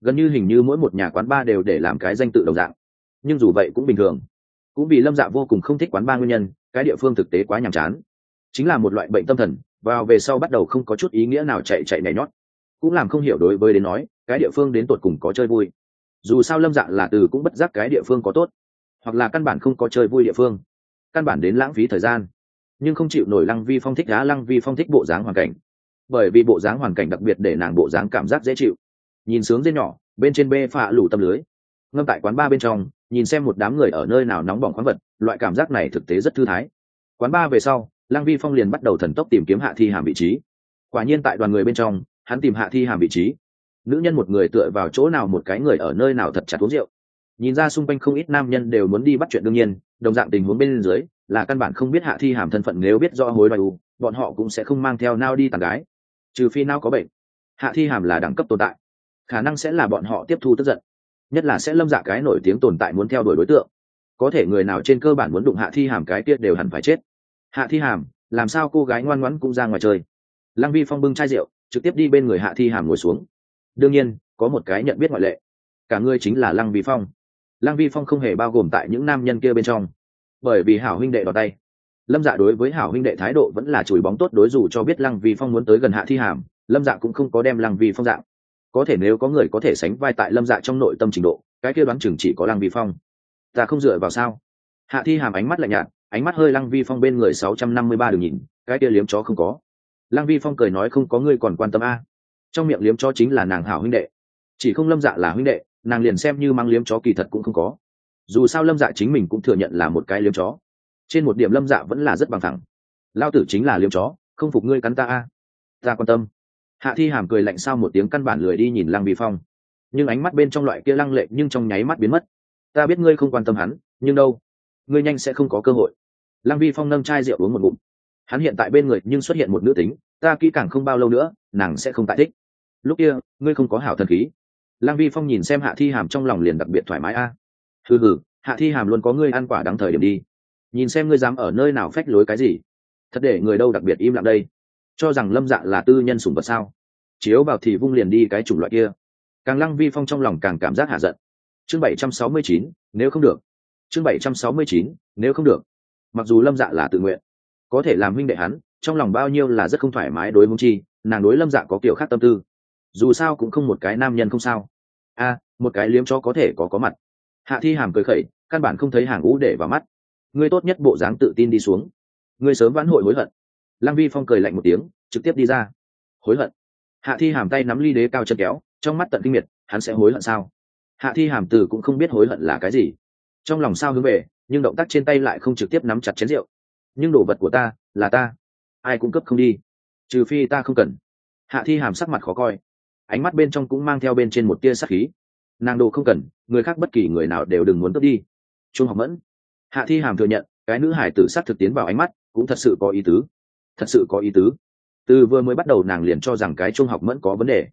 Gần như hình như mỗi một nhà quán ba đều để làm cái danh tự đồng dạng. Nhưng dù vậy cũng bình thường. Cũng vì lâm dạ vô cùng không thích quán ba nguyên nhân, cái địa phương thực tế quá nhàm chán chính là một loại bệnh tâm thần, vào về sau bắt đầu không có chút ý nghĩa nào chạy chạy nhảy nhót. Cũng làm không hiểu đối với đến nói, cái địa phương đến tột cùng có chơi vui. Dù sao lâm dạ là từ cũng bất giác cái địa phương có tốt, hoặc là căn bản không có chơi vui địa phương. Căn bản đến lãng phí thời gian. Nhưng không chịu nổi lăng vi phong thích đá lăng vi phong thích bộ dáng hoàn cảnh. Bởi vì bộ dáng hoàn cảnh đặc biệt để nàng bộ dáng cảm giác dễ chịu. Nhìn sướng dây nhỏ, bên trên bê phạ lủ tâm lưới. Ngâm tại quán ba bên trong, nhìn xem một đám người ở nơi nào nóng bỏng khoáng vật, loại cảm giác này thực tế rất thư thái. Quán ba về sau lăng vi phong liền bắt đầu thần tốc tìm kiếm hạ thi hàm vị trí. Quả nhiên tại đoàn người bên trong, hắn tìm hạ thi hàm vị trí. Nữ nhân một người tựa vào chỗ nào một cái người ở nơi nào thật chặt uống rượu. Nhìn ra xung quanh không ít nam nhân đều muốn đi bắt chuyện đương nhiên, đồng dạng tình huống bên dưới, là căn bản không biết hạ thi hàm thân phận nếu biết rõ hối đoái u, bọn họ cũng sẽ không mang theo nao đi tàn gái. Trừ phi nao có bệnh. Hạ thi hàm là đẳng cấp tồn tại. Khả năng sẽ là bọn họ tiếp thu tức giận. Nhất là sẽ lâm dạ cái nổi tiếng tồn tại muốn theo đuổi đối tượng. Có thể người nào trên cơ bản muốn đụng hạ thi hàm cái tiết đều hẳn phải chết hạ thi hàm, làm sao cô gái ngoan ngoãn cũng ra ngoài chơi? Lăng vi phong bưng chai rượu, trực tiếp đi bên người hạ thi hàm ngồi xuống. Đương nhiên, có một cái nhận biết ngoại lệ. Cả ngươi chính là lăng vi phong. Lăng vi phong không hề bao gồm tại những nam nhân kia bên trong. Bởi vì hảo huynh đệ đỏ tay. Lâm dạ đối với hảo huynh đệ thái độ vẫn là chùi bóng tốt đối dù cho biết lăng vi phong muốn tới gần hạ thi hàm, lâm dạ cũng không có đem lăng vi phong dạng. Có thể nếu có người có thể sánh vai tại lâm dạ trong nội tâm trình độ, cái kia đoán chừng chỉ có lăng vi phong. Ta không dựa vào sao? Hạ thi hàm ánh mắt lạnh nhạt ánh mắt hơi lăng vi phong bên người sáu trăm năm mươi ba đường nhìn, cái kia liếm chó không có. Lăng vi phong cười nói không có ngươi còn quan tâm a. Trong miệng liếm chó chính là nàng hảo huynh đệ. Chỉ không lâm dạ là huynh đệ, nàng liền xem như mang liếm chó kỳ thật cũng không có. Dù sao lâm dạ chính mình cũng thừa nhận là một cái liếm chó. Trên một điểm lâm dạ vẫn là rất bằng thẳng. Lao tử chính là liếm chó, không phục ngươi cắn ta a. Ta quan tâm. Hạ thi hàm cười lạnh sao một tiếng căn bản lười đi nhìn lăng vi phong. Nhưng ánh mắt bên trong loại kia lăng lệ nhưng trong nháy mắt biến mất. Ta biết ngươi không quan tâm hắn, nhưng đâu? Ngươi nhanh sẽ không có cơ hội lăng vi phong nâng chai rượu uống một ngụm. Hắn hiện tại bên người nhưng xuất hiện một nữ tính, ta kỹ càng không bao lâu nữa, nàng sẽ không tại thích. Lúc kia, ngươi không có hảo thần khí. Lăng vi phong nhìn xem hạ thi hàm trong lòng liền đặc biệt thoải mái a. À. hừ hừ, hạ thi hàm luôn có ngươi ăn quả đáng thời điểm đi. Nhìn xem ngươi dám ở nơi nào phách lối cái gì. Thật để người đâu đặc biệt im lặng đây. Cho rằng lâm dạ là tư nhân sùng vật sao? Chiếu vào thì vung liền đi cái chủng loại kia. Càng lăng vi phong trong lòng càng cảm giác hạ giận. Chương bảy trăm sáu mươi chín, nếu không được. Chương bảy trăm sáu mươi chín, nếu không được mặc dù lâm dạ là tự nguyện, có thể làm huynh đệ hắn, trong lòng bao nhiêu là rất không thoải mái đối mông chi, nàng đối lâm dạ có kiểu khác tâm tư. Dù sao cũng không một cái nam nhân không sao. A, một cái liếm cho có thể có có mặt. Hạ thi hàm cười khẩy, căn bản không thấy hàng ngũ để vào mắt. Ngươi tốt nhất bộ dáng tự tin đi xuống. Ngươi sớm vãn hội hối hận. Lăng vi phong cười lạnh một tiếng, trực tiếp đi ra. Hối hận. Hạ thi hàm tay nắm ly đế cao chân kéo, trong mắt tận kinh miệt, hắn sẽ hối hận sao? Hạ thi hàm từ cũng không biết hối hận là cái gì. Trong lòng sao hướng về nhưng động tác trên tay lại không trực tiếp nắm chặt chén rượu. Nhưng đồ vật của ta là ta. Ai cũng cấp không đi, trừ phi ta không cần. Hạ thi hàm sắc mặt khó coi. Ánh mắt bên trong cũng mang theo bên trên một tia sắc khí. Nàng đồ không cần, người khác bất kỳ người nào đều đừng muốn cướp đi. Trung học mẫn. Hạ thi hàm thừa nhận, cái nữ hải tử sắc thực tiến vào ánh mắt, cũng thật sự có ý tứ. Thật sự có ý tứ. Từ vừa mới bắt đầu nàng liền cho rằng cái trung học mẫn có vấn đề.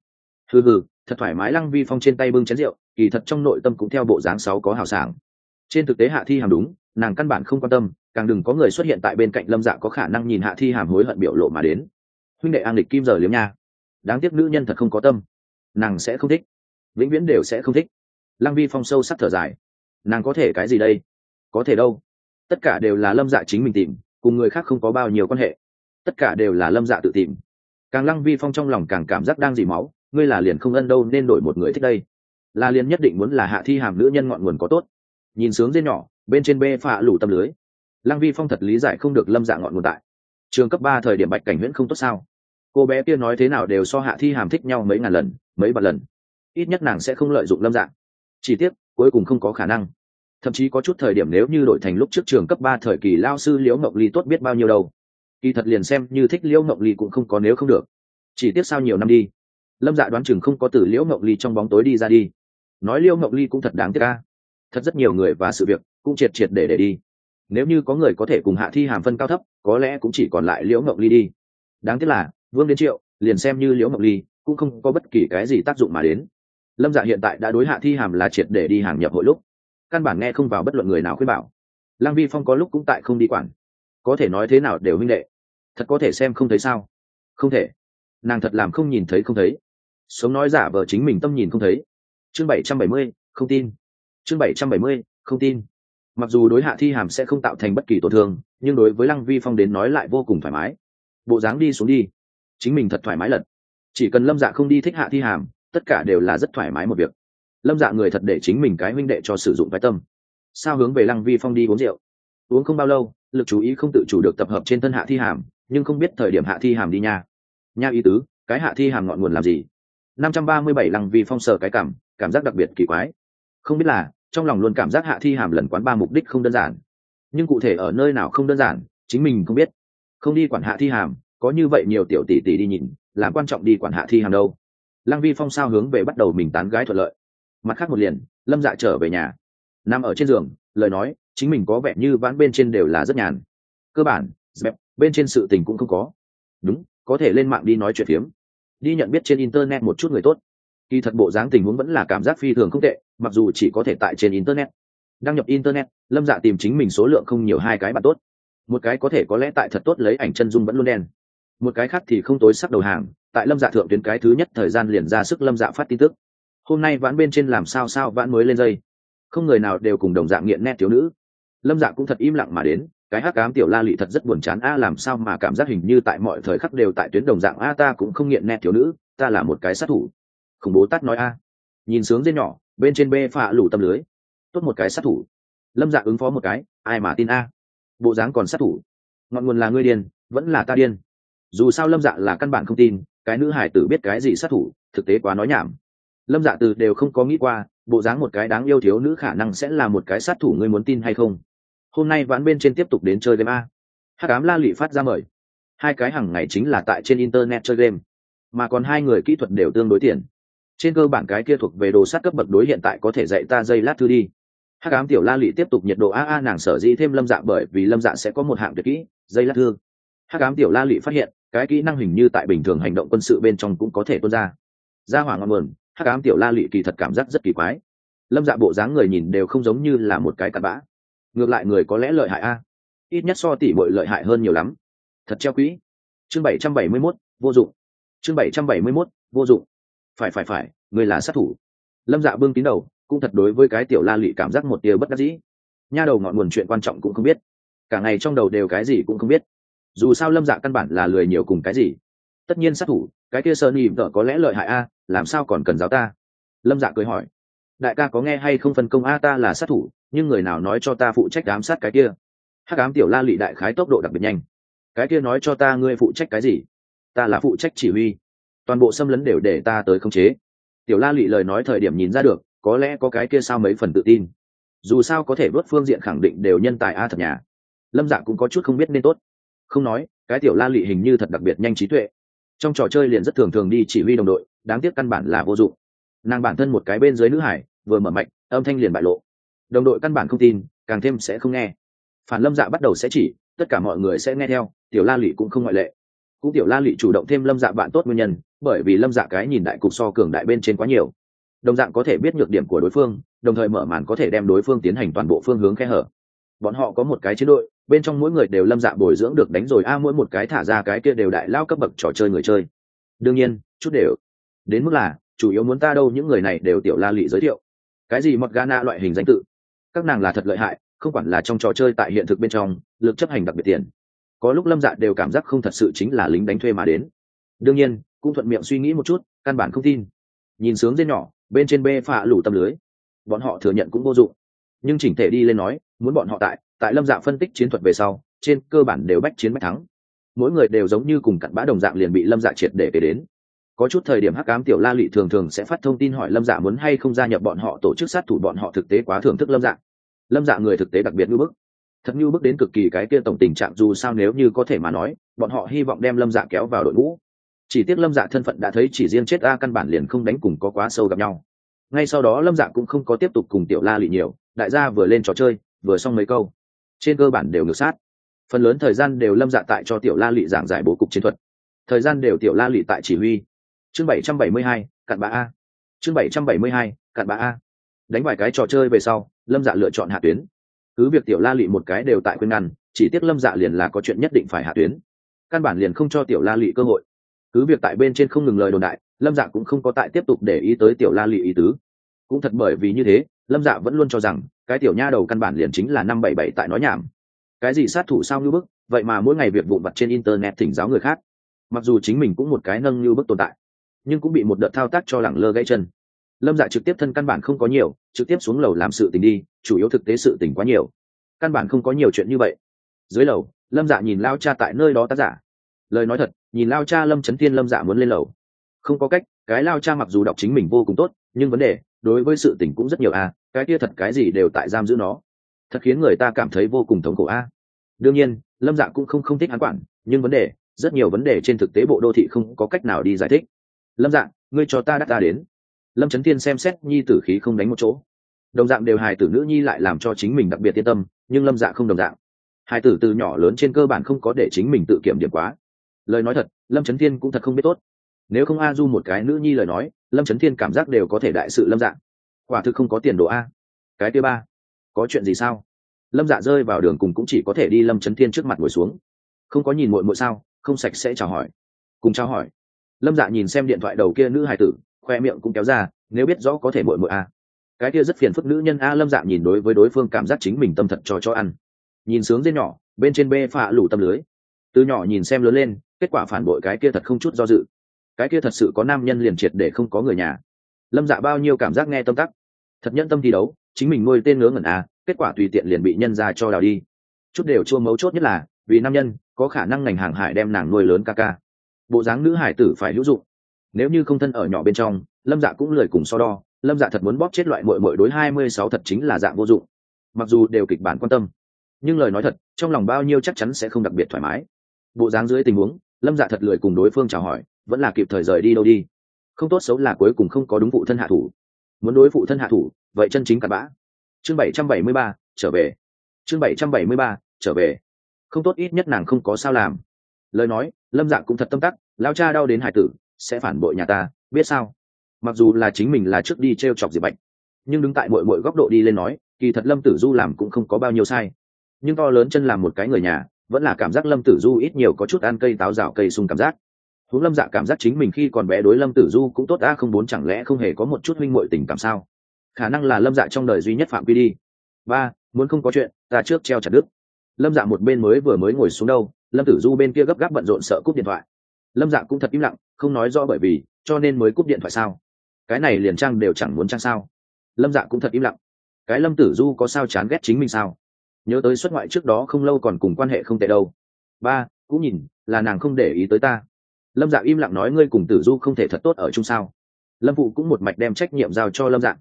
Hừ hừ, thật thoải mái lăng vi phong trên tay bưng chén rượu, kỳ thật trong nội tâm cũng theo bộ dáng sáu có hào sảng trên thực tế hạ thi hàm đúng, nàng căn bản không quan tâm, càng đừng có người xuất hiện tại bên cạnh lâm dạ có khả năng nhìn hạ thi hàm hối hận biểu lộ mà đến. Huynh đệ an lịch kim giờ liếm nha. Đáng tiếc nữ nhân thật không có tâm. Nàng sẽ không thích. Vĩnh viễn đều sẽ không thích. Lăng vi phong sâu sắc thở dài. Nàng có thể cái gì đây? Có thể đâu? Tất cả đều là lâm dạ chính mình tìm, cùng người khác không có bao nhiêu quan hệ. Tất cả đều là lâm dạ tự tìm. Càng lăng vi phong trong lòng càng cảm giác đang dì máu, ngươi là liền không ân đâu nên đổi một người thích đây. Là liền nhất định muốn là hạ thi hàm nữ nhân ngọn nguồn có tốt nhìn sướng dê nhỏ, bên trên bê phạ lủ tâm lưới. Lăng vi phong thật lý giải không được lâm dạ ngọn nguồn tại. Trường cấp ba thời điểm bạch cảnh huyễn không tốt sao? Cô bé kia nói thế nào đều so hạ thi hàm thích nhau mấy ngàn lần, mấy vạn lần. Ít nhất nàng sẽ không lợi dụng lâm dạng chỉ tiếc, cuối cùng không có khả năng. Thậm chí có chút thời điểm nếu như đổi thành lúc trước trường cấp ba thời kỳ lao sư liễu ngọc ly tốt biết bao nhiêu đâu. Kỳ thật liền xem như thích liễu ngọc ly cũng không có nếu không được. Chỉ tiếc sao nhiều năm đi, lâm dạ đoán chừng không có từ liễu ngọc ly trong bóng tối đi ra đi. Nói liễu ngọc ly cũng thật đáng tiếc ca thật rất nhiều người và sự việc cũng triệt triệt để để đi. Nếu như có người có thể cùng hạ thi hàm phân cao thấp, có lẽ cũng chỉ còn lại liễu mộng ly đi. Đáng tiếc là, vương đến triệu, liền xem như liễu mộng ly, cũng không có bất kỳ cái gì tác dụng mà đến. Lâm dạ hiện tại đã đối hạ thi hàm là triệt để đi hàng nhập hội lúc. Căn bản nghe không vào bất luận người nào khuyên bảo. Lăng vi phong có lúc cũng tại không đi quản. Có thể nói thế nào đều huynh đệ. Thật có thể xem không thấy sao? Không thể. Nàng thật làm không nhìn thấy không thấy. Sống nói giả vờ chính mình tâm nhìn không thấy. Chương bảy trăm bảy mươi, không tin chương bảy trăm bảy mươi, không tin. Mặc dù đối hạ thi hàm sẽ không tạo thành bất kỳ tổn thương, nhưng đối với lăng vi phong đến nói lại vô cùng thoải mái. Bộ dáng đi xuống đi. Chính mình thật thoải mái lật. Chỉ cần lâm dạ không đi thích hạ thi hàm, tất cả đều là rất thoải mái một việc. Lâm dạ người thật để chính mình cái huynh đệ cho sử dụng vai tâm. Sao hướng về lăng vi phong đi uống rượu? Uống không bao lâu, lực chú ý không tự chủ được tập hợp trên thân hạ thi hàm, nhưng không biết thời điểm hạ thi hàm đi nha. Nha ý tứ, cái hạ thi hàm ngọn nguồn làm gì? Năm trăm ba mươi bảy lăng vi phong sờ cái cảm cảm giác đặc biệt kỳ quái. Không biết là trong lòng luôn cảm giác hạ thi hàm lần quán ba mục đích không đơn giản. Nhưng cụ thể ở nơi nào không đơn giản, chính mình không biết. Không đi quản hạ thi hàm, có như vậy nhiều tiểu tỷ tỷ đi nhìn, làm quan trọng đi quản hạ thi hàm đâu. Lăng vi phong sao hướng về bắt đầu mình tán gái thuận lợi. Mặt khác một liền, lâm dạ trở về nhà. Nằm ở trên giường, lời nói, chính mình có vẻ như vãn bên trên đều là rất nhàn. Cơ bản, dẹp, bên trên sự tình cũng không có. Đúng, có thể lên mạng đi nói chuyện phiếm. Đi nhận biết trên internet một chút người tốt. Kỳ thật bộ dáng tình huống vẫn là cảm giác phi thường không tệ mặc dù chỉ có thể tại trên internet. Đăng nhập internet, lâm dạ tìm chính mình số lượng không nhiều hai cái bạn tốt. Một cái có thể có lẽ tại thật tốt lấy ảnh chân dung vẫn luôn đen. Một cái khác thì không tối sắc đầu hàng, tại lâm dạ thượng tuyến cái thứ nhất thời gian liền ra sức lâm dạ phát tin tức. Hôm nay vãn bên trên làm sao sao vãn mới lên dây. Không người nào đều cùng đồng dạng nghiện nét thiếu nữ. Lâm dạ cũng thật im lặng mà đến, cái hắc cám tiểu la lị thật rất buồn chán, a, làm sao mà cảm giác hình như tại mọi thời khắc đều tại tuyến đồng dạng, a, ta cũng không nghiện nét thiếu nữ, ta là một cái sát thủ. Khủng bố tắt nói, a. Nhìn sướng dê nhỏ bên trên bê phạ lủ tâm lưới. Tốt một cái sát thủ. Lâm dạ ứng phó một cái, ai mà tin a. Bộ dáng còn sát thủ. Ngọn nguồn là ngươi điên, vẫn là ta điên. Dù sao lâm dạ là căn bản không tin, cái nữ hải tử biết cái gì sát thủ, thực tế quá nói nhảm. Lâm dạ từ đều không có nghĩ qua, bộ dáng một cái đáng yêu thiếu nữ khả năng sẽ là một cái sát thủ ngươi muốn tin hay không. Hôm nay ván bên trên tiếp tục đến chơi game a. Hát cám la lụy phát ra mời. Hai cái hàng ngày chính là tại trên internet chơi game. Mà còn hai người kỹ thuật đều tương đối tiền trên cơ bản cái kia thuộc về đồ sát cấp bậc đối hiện tại có thể dạy ta dây lát thư đi. Hắc ám tiểu la lị tiếp tục nhiệt độ a a, nàng sở dĩ thêm lâm dạ bởi vì lâm dạ sẽ có một hạng tuyệt kỹ, dây lát thư. Hắc ám tiểu la lị phát hiện, cái kỹ năng hình như tại bình thường hành động quân sự bên trong cũng có thể tuôn ra. Ra hỏa ngon nguồn, hắc ám tiểu la lị kỳ thật cảm giác rất kỳ quái. Lâm dạ bộ dáng người nhìn đều không giống như là một cái cặn bã. Ngược lại người có lẽ lợi hại a. Ít nhất so tỷ bội lợi hại hơn nhiều lắm. Thật treo quỹ. Chương bảy trăm bảy mươi mốt, vô dụng. Chương bảy trăm bảy mươi mốt, vô dụng phải phải phải người là sát thủ. Lâm dạ bưng tín đầu, cũng thật đối với cái tiểu la lị cảm giác một tia bất đắc dĩ. Nha đầu ngọn nguồn chuyện quan trọng cũng không biết. Cả ngày trong đầu đều cái gì cũng không biết. Dù sao lâm dạ căn bản là lười nhiều cùng cái gì. Tất nhiên sát thủ, cái kia sơn nhìm vợ có lẽ lợi hại a, làm sao còn cần giáo ta? Lâm dạ cười hỏi. Đại ca có nghe hay không phân công a, ta là sát thủ, nhưng người nào nói cho ta phụ trách giám sát cái kia? Hắc ám tiểu la lị đại khái tốc độ đặc biệt nhanh. Cái kia nói cho ta ngươi phụ trách cái gì? Ta là phụ trách chỉ huy toàn bộ xâm lấn đều để ta tới khống chế. Tiểu la lị lời nói thời điểm nhìn ra được, có lẽ có cái kia sao mấy phần tự tin. Dù sao có thể vớt phương diện khẳng định đều nhân tài a thật nhà. Lâm dạ cũng có chút không biết nên tốt. Không nói, cái tiểu la lị hình như thật đặc biệt nhanh trí tuệ. Trong trò chơi liền rất thường thường đi chỉ huy đồng đội, đáng tiếc căn bản là vô dụng. Nàng bản thân một cái bên dưới nữ hải, vừa mở mạnh âm thanh liền bại lộ. Đồng đội căn bản không tin, càng thêm sẽ không nghe. Phản lâm dạ bắt đầu sẽ chỉ, tất cả mọi người sẽ nghe theo, tiểu la lị cũng không ngoại lệ. Cũng tiểu la lị chủ động thêm lâm dạ bạn tốt nguyên nhân bởi vì lâm dạ cái nhìn đại cục so cường đại bên trên quá nhiều. Đồng dạng có thể biết nhược điểm của đối phương, đồng thời mở màn có thể đem đối phương tiến hành toàn bộ phương hướng khe hở. Bọn họ có một cái chiến đội, bên trong mỗi người đều lâm dạ bồi dưỡng được đánh rồi, a, mỗi một cái thả ra cái kia đều đại lao cấp bậc trò chơi người chơi. Đương nhiên, chút đều. Đến mức là, chủ yếu muốn ta đâu, những người này đều tiểu la lị giới thiệu. Cái gì mọt gana loại hình danh tự? Các nàng là thật lợi hại, không quản là trong trò chơi tại hiện thực bên trong, lực chấp hành đặc biệt tiền. Có lúc lâm dạ đều cảm giác không thật sự chính là lính đánh thuê mà đến. Đương nhiên cũng thuận miệng suy nghĩ một chút, căn bản không tin. Nhìn sướng dây nhỏ, bên trên bê phạ lủ tâm lưới. Bọn họ thừa nhận cũng vô dụng. Nhưng chỉnh thể đi lên nói, muốn bọn họ tại tại lâm dạ phân tích chiến thuật về sau, trên cơ bản đều bách chiến bách thắng. Mỗi người đều giống như cùng cặn bã đồng dạng liền bị lâm dạ triệt để kể đến. Có chút thời điểm hắc cám tiểu la lị thường thường sẽ phát thông tin hỏi lâm dạ muốn hay không gia nhập bọn họ tổ chức sát thủ bọn họ thực tế quá thưởng thức lâm dạ. Lâm dạ người thực tế đặc biệt ngưỡng bức. Thật như bức đến cực kỳ cái kia tổng tình trạng dù sao nếu như có thể mà nói, bọn họ hy vọng đem lâm dạ kéo vào đội ngũ chỉ tiếc lâm dạ thân phận đã thấy chỉ riêng chết a căn bản liền không đánh cùng có quá sâu gặp nhau. Ngay sau đó lâm dạ cũng không có tiếp tục cùng tiểu la lị nhiều, đại gia vừa lên trò chơi, vừa xong mấy câu. Trên cơ bản đều ngược sát. Phần lớn thời gian đều lâm dạ tại cho tiểu la lị giảng giải bố cục chiến thuật. Thời gian đều tiểu la lị tại chỉ huy. Chương bảy trăm bảy mươi hai, cặn bã a. Chương bảy trăm bảy mươi hai, cặn bã a. Đánh vài cái trò chơi về sau, lâm dạ lựa chọn hạ tuyến. Cứ việc tiểu la lị một cái đều tại khuyên ngăn, chỉ tiếc lâm dạ liền là có chuyện nhất định phải hạ tuyến. Căn bản liền không cho tiểu la lị cơ hội cứ việc tại bên trên không ngừng lời đồn đại, lâm dạ cũng không có tại tiếp tục để ý tới tiểu la lị ý tứ. Cũng thật bởi vì như thế, lâm dạ vẫn luôn cho rằng, cái tiểu nha đầu căn bản liền chính là năm bảy bảy tại nói nhảm. Cái gì sát thủ sao như bức, vậy mà mỗi ngày việc vụn vặt trên internet thỉnh giáo người khác. Mặc dù chính mình cũng một cái nâng như bức tồn tại, nhưng cũng bị một đợt thao tác cho lẳng lơ gãy chân. Lâm dạ trực tiếp thân căn bản không có nhiều, trực tiếp xuống lầu làm sự tình đi, chủ yếu thực tế sự tình quá nhiều. Căn bản không có nhiều chuyện như vậy. Dưới lầu, lâm dạ nhìn lao cha tại nơi đó tác giả lời nói thật, nhìn lao cha lâm trấn thiên lâm dạ muốn lên lầu. Không có cách, cái lao cha mặc dù đọc chính mình vô cùng tốt, nhưng vấn đề, đối với sự tình cũng rất nhiều à cái kia thật cái gì đều tại giam giữ nó. Thật khiến người ta cảm thấy vô cùng thống khổ a đương nhiên, lâm dạ cũng không không thích hắn quản, nhưng vấn đề, rất nhiều vấn đề trên thực tế bộ đô thị không có cách nào đi giải thích. Lâm dạ ngươi cho ta đắc ta đến. Lâm trấn tiên xem xét, nhi tử khí không đánh một chỗ. Đồng dạng đều hài tử nữ nhi lại làm cho chính mình đặc biệt yên tâm, nhưng lâm dạ không đồng dạng. Hài tử từ nhỏ lớn trên cơ bản không có để chính mình tự kiểm điểm quá lời nói thật, lâm trấn thiên cũng thật không biết tốt. Nếu không a du một cái nữ nhi lời nói, lâm trấn thiên cảm giác đều có thể đại sự lâm dạng quả thực không có tiền đồ a. Cái thứ ba, có chuyện gì sao? Lâm dạ rơi vào đường cùng cũng chỉ có thể đi lâm trấn thiên trước mặt ngồi xuống. Không có nhìn muội muội sao, không sạch sẽ chào hỏi. Cùng chào hỏi. Lâm dạ nhìn xem điện thoại đầu kia nữ hài tử, khoe miệng cũng kéo ra, nếu biết rõ có thể muội muội a. Cái kia rất phiền phức nữ nhân a lâm dạ nhìn đối với đối phương cảm giác chính mình tâm thật cho cho ăn. Nhìn sướng dê nhỏ, bên trên bê phạ lủ tâm lưới. Từ nhỏ nhìn xem lớn lên kết quả phản bội cái kia thật không chút do dự. Cái kia thật sự có nam nhân liền triệt để không có người nhà. Lâm dạ bao nhiêu cảm giác nghe tâm tắc. Thật nhân tâm thi đấu, chính mình nuôi tên ngớ ngẩn à kết quả tùy tiện liền bị nhân ra cho đào đi. Chút đều chua mấu chốt nhất là, vì nam nhân, có khả năng ngành hàng hải đem nàng nuôi lớn ca ca. Bộ dáng nữ hải tử phải hữu dụng. Nếu như không thân ở nhỏ bên trong, lâm dạ cũng lời cùng so đo. Lâm dạ thật muốn bóp chết loại mội mội đối hai mươi sáu thật chính là dạng vô dụng. Mặc dù đều kịch bản quan tâm, nhưng lời nói thật, trong lòng bao nhiêu chắc chắn sẽ không đặc biệt thoải mái. Bộ dáng dưới tình huống lâm dạ thật lười cùng đối phương chào hỏi, vẫn là kịp thời rời đi đâu đi. Không tốt xấu là cuối cùng không có đúng phụ thân hạ thủ. Muốn đối phụ thân hạ thủ, vậy chân chính cặn bã. Chương bảy trăm bảy mươi ba, trở về. Chương bảy trăm bảy mươi ba, trở về. Không tốt ít nhất nàng không có sao làm. Lời nói, lâm dạng cũng thật tâm tắc lao cha đau đến hải tử, sẽ phản bội nhà ta, biết sao? Mặc dù là chính mình là trước đi t r e o chọc diệp bệnh nhưng đứng tại mọi mọi góc độ đi lên nói, kỳ thật lâm tử du làm cũng không có bao nhiêu sai. Nhưng to lớn chân làm một cái người nhà vẫn là cảm giác lâm tử du ít nhiều có chút ăn cây táo rào cây sung cảm giác. Huống lâm dạ cảm giác chính mình khi còn bé đối lâm tử du cũng tốt đã không muốn chẳng lẽ không hề có một chút huynh muội tình cảm sao? Khả năng là lâm dạ trong đời duy nhất phạm quy đi. Ba, muốn không có chuyện, ta trước treo chặt đứt. Lâm dạ một bên mới vừa mới ngồi xuống đâu, lâm tử du bên kia gấp gáp bận rộn sợ cúp điện thoại. Lâm dạ cũng thật im lặng, không nói rõ bởi vì, cho nên mới cúp điện thoại sao? Cái này liền trang đều chẳng muốn trang sao? Lâm dạ cũng thật im lặng. Cái lâm tử du có sao chán ghét chính mình sao? Nhớ tới xuất ngoại trước đó không lâu còn cùng quan hệ không tệ đâu. Ba, cũng nhìn, là nàng không để ý tới ta. Lâm dạ im lặng nói ngươi cùng tử du không thể thật tốt ở chung sao? Lâm phụ cũng một mạch đem trách nhiệm giao cho lâm dạng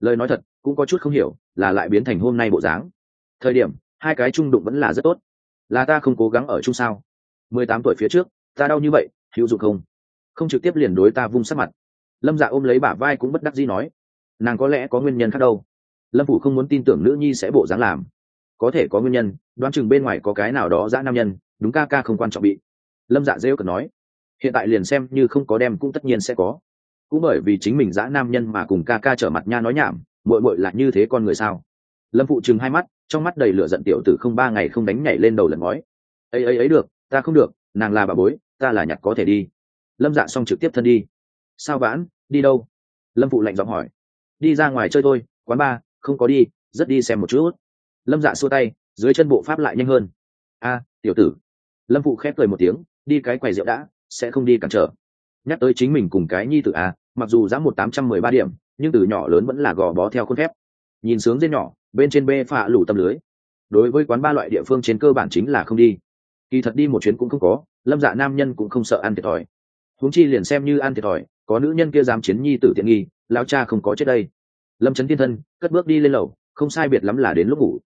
lời nói thật, cũng có chút không hiểu, là lại biến thành hôm nay bộ dáng. Thời điểm, hai cái trung đụng vẫn là rất tốt. Là ta không cố gắng ở chung sao? Mười tám tuổi phía trước, ta đau như vậy, hữu dụng không? Không trực tiếp liền đối ta vung sắc mặt. Lâm dạ ôm lấy bả vai cũng bất đắc dĩ nói, nàng có lẽ có nguyên nhân khác đâu. Lâm phụ không muốn tin tưởng nữ nhi sẽ bộ dáng làm có thể có nguyên nhân, đoán chừng bên ngoài có cái nào đó dã nam nhân, đúng ca ca không quan trọng bị. Lâm dạ rêu cần nói. Hiện tại liền xem như không có đem cũng tất nhiên sẽ có. Cũng bởi vì chính mình dã nam nhân mà cùng ca ca trở mặt nha nói nhảm, muội muội là như thế con người sao? Lâm phụ chừng hai mắt, trong mắt đầy lửa giận tiểu tử không ba ngày không đánh nhảy lên đầu lần ngói. Ấy ấy ấy được, ta không được, nàng là bà bối, ta là nhặt có thể đi. Lâm dạ xong trực tiếp thân đi. Sao vãn, đi đâu? Lâm phụ lạnh giọng hỏi. Đi ra ngoài chơi thôi, quán ba không có đi, rất đi xem một chút lâm dạ xua tay, dưới chân bộ pháp lại nhanh hơn. A, tiểu tử. Lâm phụ khép cười một tiếng, đi cái quầy rượu đã, sẽ không đi cản trở. Nhắc tới chính mình cùng cái nhi tử a, mặc dù giá một tám trăm mười ba điểm, nhưng từ nhỏ lớn vẫn là gò bó theo khuôn phép. Nhìn sướng dây nhỏ, bên trên bê phạ lủ tâm lưới. Đối với quán ba loại địa phương trên cơ bản chính là không đi. Kỳ thật đi một chuyến cũng không có, lâm dạ nam nhân cũng không sợ ăn thiệt thòi. Huống chi liền xem như ăn thiệt thòi, có nữ nhân kia dám chiến nhi tử tiện nghi lao cha không có chết đây. Lâm trấn thiên thân, cất bước đi lên lầu, không sai biệt lắm là đến lúc ngủ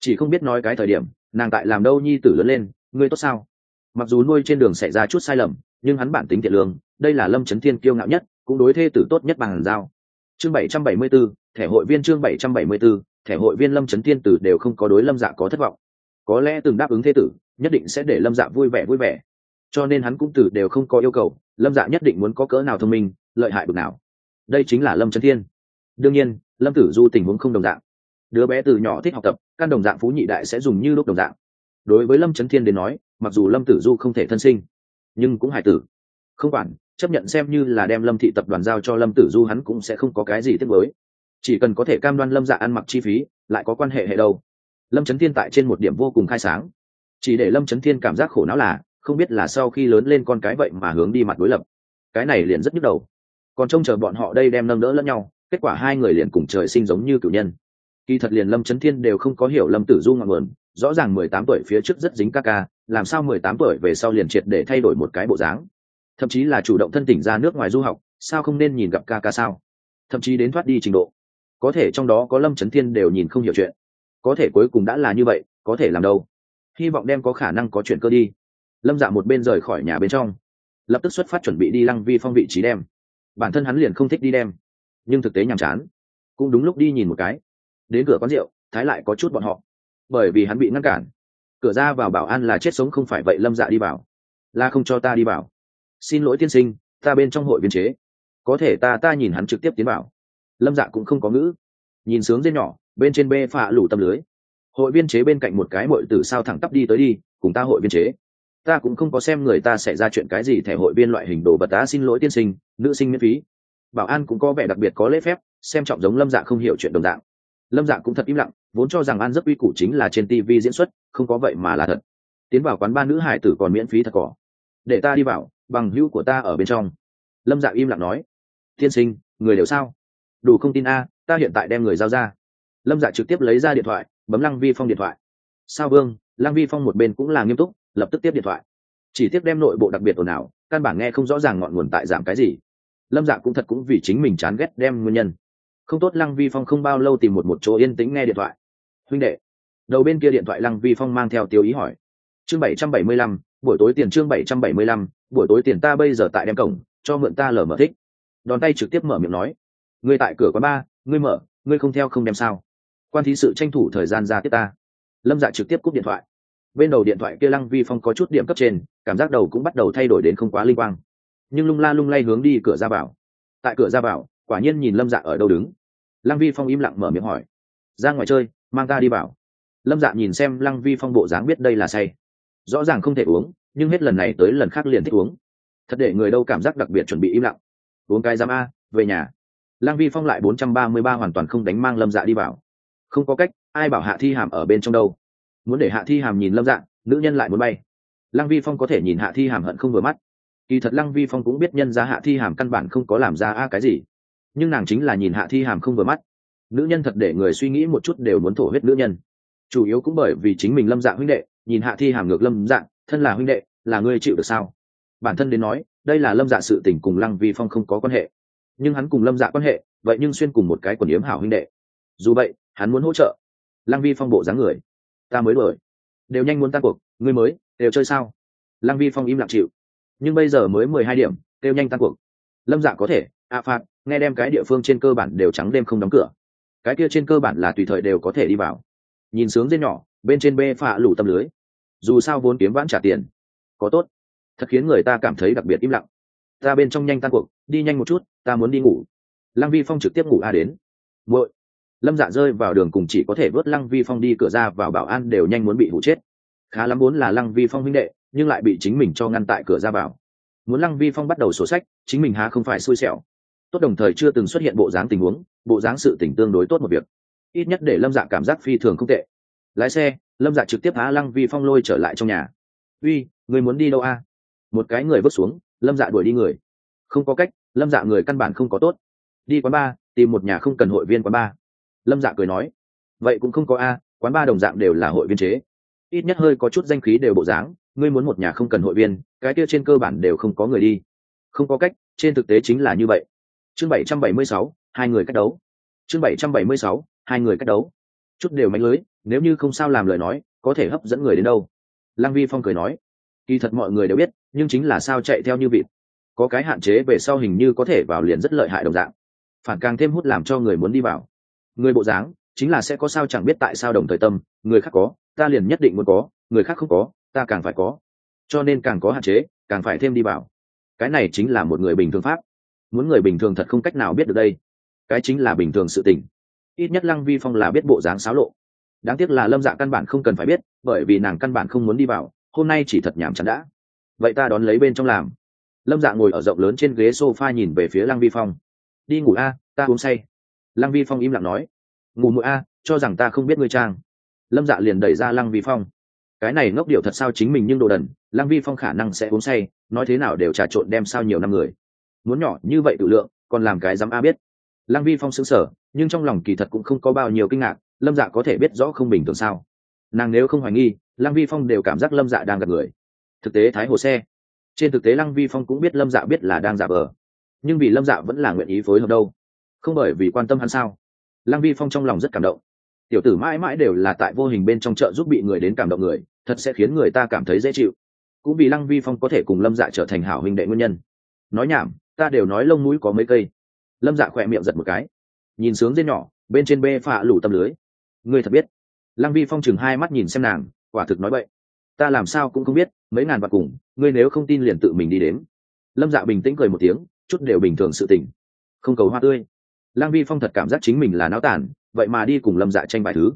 chỉ không biết nói cái thời điểm, nàng tại làm đâu nhi tử lớn lên, ngươi tốt sao? Mặc dù nuôi trên đường xảy ra chút sai lầm, nhưng hắn bản tính thiện lương, đây là lâm trấn thiên kiêu ngạo nhất, cũng đối thê tử tốt nhất bằng giao. Chương bảy trăm bảy mươi b ố thẻ hội viên chương bảy trăm bảy mươi b ố thẻ hội viên lâm trấn thiên tử đều không có đối lâm dạ có thất vọng. Có lẽ từng đáp ứng thê tử, nhất định sẽ để lâm dạ vui vẻ vui vẻ. Cho nên hắn cũng từ đều không có yêu cầu, lâm dạ nhất định muốn có cỡ nào thông minh, lợi hại bực nào. Đây chính là lâm trấn thiên. Đương nhiên, lâm tử du tình huống không đồng dạng đứa bé từ nhỏ thích học tập căn đồng dạng phú nhị đại sẽ dùng như lúc đồng dạng. Đối với lâm trấn thiên đến nói, mặc dù lâm tử du không thể thân sinh, nhưng cũng hài tử. Không quản, chấp nhận xem như là đem lâm thị tập đoàn giao cho lâm tử du hắn cũng sẽ không có cái gì tiếc với chỉ cần có thể cam đoan lâm dạ ăn mặc chi phí, lại có quan hệ hệ đâu. Lâm trấn thiên tại trên một điểm vô cùng khai sáng. Chỉ để lâm trấn thiên cảm giác khổ não là, không biết là sau khi lớn lên con cái vậy mà hướng đi mặt đối lập. Cái này liền rất nhức đầu. Còn trông chờ bọn họ đây đem nâng đỡ lẫn nhau, kết quả hai người liền cùng trời sinh giống như cử nhân kỳ thật liền lâm trấn thiên đều không có hiểu lâm tử du ngọn nguồn, rõ ràng mười tám tuổi phía trước rất dính ca ca, làm sao mười tám tuổi về sau liền triệt để thay đổi một cái bộ dáng? Thậm chí là chủ động thân tỉnh ra nước ngoài du học, sao không nên nhìn gặp ca ca sao? Thậm chí đến thoát đi trình độ. Có thể trong đó có lâm trấn thiên đều nhìn không hiểu chuyện. Có thể cuối cùng đã là như vậy, có thể làm đâu? Hy vọng đem có khả năng có chuyện cơ đi. Lâm dạ một bên rời khỏi nhà bên trong, lập tức xuất phát chuẩn bị đi lăng vi phong vị trí đem. Bản thân hắn liền không thích đi đem, nhưng thực tế nhàm chán. Cũng đúng lúc đi nhìn một cái đến cửa quán rượu, thái lại có chút bọn họ. Bởi vì hắn bị ngăn cản. Cửa ra vào bảo an là chết sống không phải vậy, lâm dạ đi vào. Là không cho ta đi vào. Xin lỗi tiên sinh, ta bên trong hội biên chế. Có thể ta ta nhìn hắn trực tiếp tiến vào. Lâm dạ cũng không có ngữ. Nhìn sướng dây nhỏ, bên trên bê phạ lủ tâm lưới. Hội biên chế bên cạnh một cái mội từ sao thẳng tắp đi tới đi, cùng ta hội biên chế. Ta cũng không có xem người ta xảy ra chuyện cái gì, thẻ hội viên loại hình đồ vật ta xin lỗi tiên sinh, nữ sinh miễn phí. Bảo an cũng có vẻ đặc biệt có lễ phép, xem trọng giống lâm dạ không hiểu chuyện đồng dạng lâm dạ cũng thật im lặng, vốn cho rằng an rất uy củ chính là trên tv diễn xuất, không có vậy mà là thật. Tiến vào quán ba nữ hải tử còn miễn phí thật cỏ. Để ta đi vào, bằng hữu của ta ở bên trong. Lâm dạ im lặng nói. Tiên sinh, người đều sao? Đủ không tin a, ta hiện tại đem người giao ra. Lâm dạ trực tiếp lấy ra điện thoại, bấm lăng vi phong điện thoại. Sao vương, lăng vi phong một bên cũng là nghiêm túc, lập tức tiếp điện thoại. Chỉ tiếp đem nội bộ đặc biệt ồn ào, căn bản nghe không rõ ràng ngọn nguồn tại giảm cái gì. Lâm dạ cũng thật cũng vì chính mình chán ghét đem nguyên nhân không tốt lăng vi phong không bao lâu tìm một một chỗ yên tĩnh nghe điện thoại. Huynh đệ. Đầu bên kia điện thoại lăng vi phong mang theo tiêu ý hỏi. Chương bảy trăm bảy mươi lăm, buổi tối tiền chương bảy trăm bảy mươi lăm, buổi tối tiền ta bây giờ tại đem cổng, cho mượn ta lở mở thích. Đòn tay trực tiếp mở miệng nói. Ngươi tại cửa quán ba, ngươi mở, ngươi không theo không đem sao. Quan thí sự tranh thủ thời gian ra tiếp ta. Lâm dạ trực tiếp cúp điện thoại. Bên đầu điện thoại kia lăng vi phong có chút điểm cấp trên, cảm giác đầu cũng bắt đầu thay đổi đến không quá linh quang. Nhưng lung la lung lay hướng đi cửa ra vào. Tại cửa ra vào, quả nhiên nhìn lâm dạ ở đâu đứng lăng vi phong im lặng mở miệng hỏi. Ra ngoài chơi, mang ta đi vào. Lâm dạ nhìn xem lăng vi phong bộ dáng biết đây là say. Rõ ràng không thể uống, nhưng hết lần này tới lần khác liền thích uống. Thật để người đâu cảm giác đặc biệt chuẩn bị im lặng. Uống cái giám a, về nhà. Lăng vi phong lại bốn trăm ba mươi ba hoàn toàn không đánh mang lâm dạ đi vào. Không có cách, ai bảo hạ thi hàm ở bên trong đâu? Muốn để hạ thi hàm nhìn lâm dạ nữ nhân lại muốn bay. Lăng vi phong có thể nhìn hạ thi hàm hận không vừa mắt. Kỳ thật lăng vi phong cũng biết nhân ra hạ thi hàm căn bản không có làm ra a cái gì nhưng nàng chính là nhìn hạ thi hàm không vừa mắt. Nữ nhân thật để người suy nghĩ một chút đều muốn thổ huyết nữ nhân. Chủ yếu cũng bởi vì chính mình lâm dạng huynh đệ, nhìn hạ thi hàm ngược lâm dạng thân là huynh đệ, là ngươi chịu được sao? Bản thân đến nói, đây là lâm dạ sự tình cùng lăng vi phong không có quan hệ. Nhưng hắn cùng lâm dạ quan hệ, vậy nhưng xuyên cùng một cái quần yếm hảo huynh đệ. Dù vậy, hắn muốn hỗ trợ. Lăng vi phong bộ dáng người. Ta mới đuổi. Đều nhanh muốn tan cuộc, ngươi mới, đều chơi sao? Lăng vi phong im lặng chịu. Nhưng bây giờ mới mười hai điểm, đều nhanh tan cuộc. Lâm dạ có thể ạ phạt, nghe đem cái địa phương trên cơ bản đều trắng đêm không đóng cửa. Cái kia trên cơ bản là tùy thời đều có thể đi vào. Nhìn sướng dên nhỏ, bên trên bê phạ lủ tâm lưới. Dù sao vốn kiếm vãn trả tiền. Có tốt. Thật khiến người ta cảm thấy đặc biệt im lặng. Ta bên trong nhanh tan cuộc, đi nhanh một chút, ta muốn đi ngủ. Lăng vi phong trực tiếp ngủ a đến. Muội. Lâm dạ rơi vào đường cùng chỉ có thể vớt lăng vi phong đi cửa ra vào bảo an đều nhanh muốn bị hụ chết. Khá lắm muốn là lăng vi phong huynh đệ, nhưng lại bị chính mình cho ngăn tại cửa ra vào. Muốn lăng vi phong bắt đầu sổ sách, chính mình há không phải xui xẻo tốt đồng thời chưa từng xuất hiện bộ dáng tình huống, bộ dáng sự tình tương đối tốt một việc. Ít nhất để lâm dạ cảm giác phi thường không tệ. Lái xe, lâm dạ trực tiếp há lăng vi phong lôi trở lại trong nhà. Uy, người muốn đi đâu a? Một cái người vứt xuống, lâm dạ đuổi đi người. Không có cách, lâm dạ người căn bản không có tốt. Đi quán ba tìm một nhà không cần hội viên quán ba lâm dạ cười nói. Vậy cũng không có a, quán ba đồng dạng đều là hội viên chế. Ít nhất hơi có chút danh khí đều bộ dáng, ngươi muốn một nhà không cần hội viên, cái kia trên cơ bản đều không có người đi. Không có cách, trên thực tế chính là như vậy chương bảy trăm bảy mươi sáu, hai người cách đấu. Chương bảy trăm bảy mươi sáu, hai người cách đấu. Chút đều mạnh lưới, nếu như không sao làm lời nói, có thể hấp dẫn người đến đâu. Lăng vi phong cười nói, kỳ thật mọi người đều biết, nhưng chính là sao chạy theo như vịt. Có cái hạn chế về sau hình như có thể vào liền rất lợi hại đồng dạng. Phản càng thêm hút làm cho người muốn đi vào. Người bộ dáng, chính là sẽ có sao chẳng biết tại sao đồng thời tâm, người khác có, ta liền nhất định muốn có, người khác không có, ta càng phải có. Cho nên càng có hạn chế, càng phải thêm đi vào. Cái này chính là một người bình thường pháp muốn người bình thường thật không cách nào biết được đây. Cái chính là bình thường sự tình. Ít nhất lăng vi phong là biết bộ dáng xáo lộ. Đáng tiếc là lâm dạ căn bản không cần phải biết, bởi vì nàng căn bản không muốn đi vào, hôm nay chỉ thật nhảm chán đã. Vậy ta đón lấy bên trong làm. Lâm dạ ngồi ở rộng lớn trên ghế s o f a nhìn về phía lăng vi phong. Đi ngủ a, ta uống say. Lăng vi phong im lặng nói. Ngủ mũi a, cho rằng ta không biết ngươi trang. Lâm dạ liền đẩy ra lăng vi phong. Cái này ngốc điệu thật sao chính mình nhưng đồ đần, lăng vi phong khả năng sẽ uống say, nói thế nào đều trà trộn đem sao nhiều năm người muốn nhỏ như vậy tự lượng, còn làm cái dám a biết. Lăng vi phong xứng sở nhưng trong lòng kỳ thật cũng không có bao nhiêu kinh ngạc, lâm dạ có thể biết rõ không bình thường sao? Nàng nếu không hoài nghi, lăng vi phong đều cảm giác lâm dạ đang gặp người. Thực tế thái hồ xe. Trên thực tế lăng vi phong cũng biết lâm dạ biết là đang giả vờ. Nhưng vì lâm dạ vẫn là nguyện ý phối hợp đâu. Không bởi vì quan tâm hắn sao? Lăng vi phong trong lòng rất cảm động. Tiểu tử mãi mãi đều là tại vô hình bên trong chợ giúp bị người đến cảm động người, thật sẽ khiến người ta cảm thấy dễ chịu. Cũng vì lăng vi phong có thể cùng lâm dạ trở thành hảo huynh đệ nguyên nhân. Nói nhảm ta đều nói lông mũi có mấy cây. Lâm dạ khỏe miệng giật một cái. Nhìn sướng dê nhỏ, bên trên bê phạ lủ tâm lưới. Ngươi thật biết. Lăng vi phong chừng hai mắt nhìn xem nàng, quả thực nói vậy ta làm sao cũng không biết, mấy ngàn bạc cùng, ngươi nếu không tin liền tự mình đi đến lâm dạ bình tĩnh cười một tiếng, chút đều bình thường sự tình. Không cầu hoa tươi. Lang vi phong thật cảm giác chính mình là náo tản vậy mà đi cùng lâm dạ tranh bài thứ.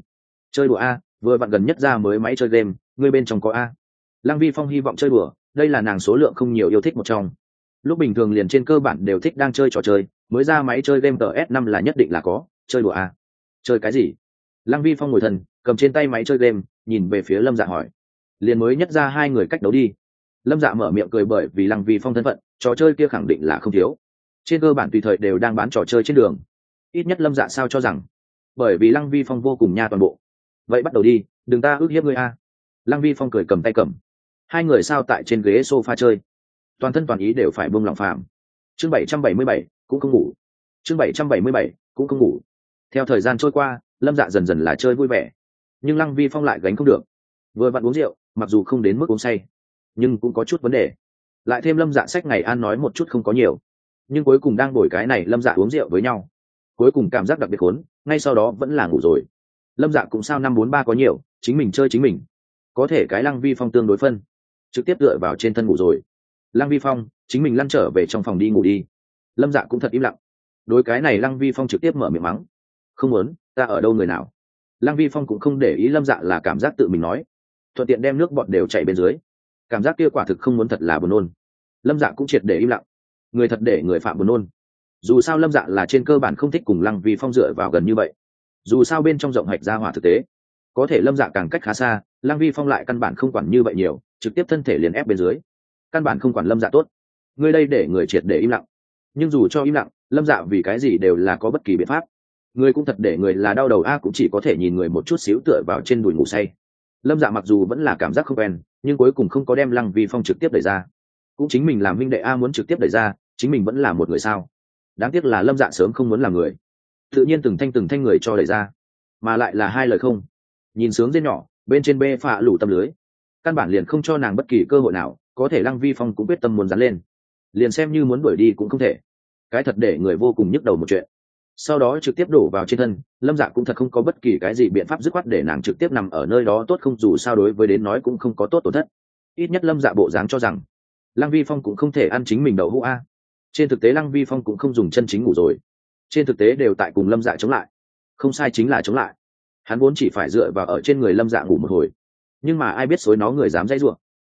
Chơi đùa a, vừa vặn gần nhất ra mới máy chơi game, ngươi bên trong có a. Lang vi phong hy vọng chơi đùa, đây là nàng số lượng không nhiều yêu thích một trong lúc bình thường liền trên cơ bản đều thích đang chơi trò chơi, mới ra máy chơi game tờ s 5 là nhất định là có, chơi đùa à. Chơi cái gì? Lăng vi phong ngồi thần, cầm trên tay máy chơi game, nhìn về phía lâm dạ hỏi. Liền mới nhất ra hai người cách đấu đi. Lâm dạ mở miệng cười bởi vì lăng vi phong thân phận, trò chơi kia khẳng định là không thiếu. Trên cơ bản tùy thời đều đang bán trò chơi trên đường. Ít nhất lâm dạ sao cho rằng? Bởi vì lăng vi phong vô cùng nha toàn bộ. Vậy bắt đầu đi, đừng ta ước hiếp ngươi a. Lăng vi phong cười cầm tay cầm. Hai người sao tại trên ghế s o f a chơi? Toàn thân toàn ý đều phải bông lòng phạm chương bảy trăm bảy mươi bảy, cũng không ngủ. Chương bảy trăm bảy mươi bảy, cũng không ngủ. Theo thời gian trôi qua, lâm dạ dần dần là chơi vui vẻ. Nhưng lăng vi phong lại gánh không được. Vừa vặn uống rượu, mặc dù không đến mức uống say, nhưng cũng có chút vấn đề. Lại thêm lâm dạ sách ngày an nói một chút không có nhiều. Nhưng cuối cùng đang đổi cái này, lâm dạ uống rượu với nhau. Cuối cùng cảm giác đặc biệt khốn, ngay sau đó vẫn là ngủ rồi. Lâm dạ cũng sao năm bốn ba có nhiều, chính mình chơi chính mình. Có thể cái lăng vi phong tương đối phân, trực tiếp tựa vào trên thân ngủ rồi lăng vi phong, chính mình lăn trở về trong phòng đi ngủ đi. Lâm dạ cũng thật im lặng. Đối cái này lăng vi phong trực tiếp mở miệng mắng. Không muốn, ta ở đâu người nào? Lăng vi phong cũng không để ý lâm dạ là cảm giác tự mình nói. Thuận tiện đem nước bọn đều chảy bên dưới. Cảm giác kia quả thực không muốn thật là buồn nôn. Lâm dạ cũng triệt để im lặng. Người thật để người phạm buồn nôn. Dù sao lâm dạ là trên cơ bản không thích cùng lăng vi phong dựa vào gần như vậy. Dù sao bên trong rộng hạch ra hỏa thực tế. Có thể lâm dạ càng cách khá xa, lăng vi phong lại căn bản không quản như vậy nhiều, trực tiếp thân thể liền ép bên dưới căn bản không quản lâm dạ tốt. Ngươi đây để người triệt để im lặng. Nhưng dù cho im lặng, lâm dạ vì cái gì đều là có bất kỳ biện pháp. Người cũng thật để người là đau đầu, a, cũng chỉ có thể nhìn người một chút xíu tựa vào trên đùi ngủ say. Lâm dạ mặc dù vẫn là cảm giác không quen, nhưng cuối cùng không có đem lăng vi phong trực tiếp đẩy ra. Cũng chính mình làm minh đệ a muốn trực tiếp đẩy ra, chính mình vẫn là một người sao? Đáng tiếc là lâm dạ sớm không muốn làm người. Tự nhiên từng thanh từng thanh người cho đẩy ra. Mà lại là hai lời không. Nhìn sướng dê nhỏ, bên trên bê phạ lủ tâm lưới. Căn bản liền không cho nàng bất kỳ cơ hội nào có thể lăng vi phong cũng quyết tâm muốn dán lên. Liền xem như muốn đuổi đi cũng không thể. Cái thật để người vô cùng nhức đầu một chuyện. Sau đó trực tiếp đổ vào trên thân, lâm dạ cũng thật không có bất kỳ cái gì biện pháp dứt khoát để nàng trực tiếp nằm ở nơi đó tốt không dù sao đối với đến nói cũng không có tốt tổn thất. Ít nhất lâm dạ bộ dáng cho rằng, lăng vi phong cũng không thể ăn chính mình đậu hũ a. Trên thực tế lăng vi phong cũng không dùng chân chính ngủ rồi. Trên thực tế đều tại cùng lâm dạ chống lại. Không sai chính là chống lại. Hắn vốn chỉ phải dựa vào ở trên người lâm dạ ngủ một hồi. Nhưng mà ai biết xối nó người dám dãy ruộng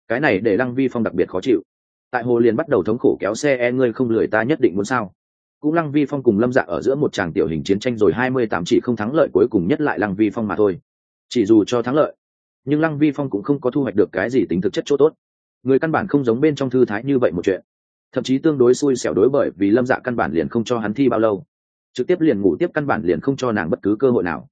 cái này để lăng vi phong đặc biệt khó chịu. Tại hồ liền bắt đầu thống khổ kéo xe e ngươi không lười ta nhất định muốn sao? Cũng lăng vi phong cùng lâm dạ ở giữa một tràng tiểu hình chiến tranh rồi hai mươi tám chỉ không thắng lợi cuối cùng nhất lại lăng vi phong mà thôi. Chỉ dù cho thắng lợi, nhưng lăng vi phong cũng không có thu hoạch được cái gì tính thực chất chỗ tốt. Người căn bản không giống bên trong thư thái như vậy một chuyện. Thậm chí tương đối xui xẻo đối bởi vì lâm dạ căn bản liền không cho hắn thi bao lâu. Trực tiếp liền ngủ tiếp căn bản liền không cho nàng bất cứ cơ hội nào.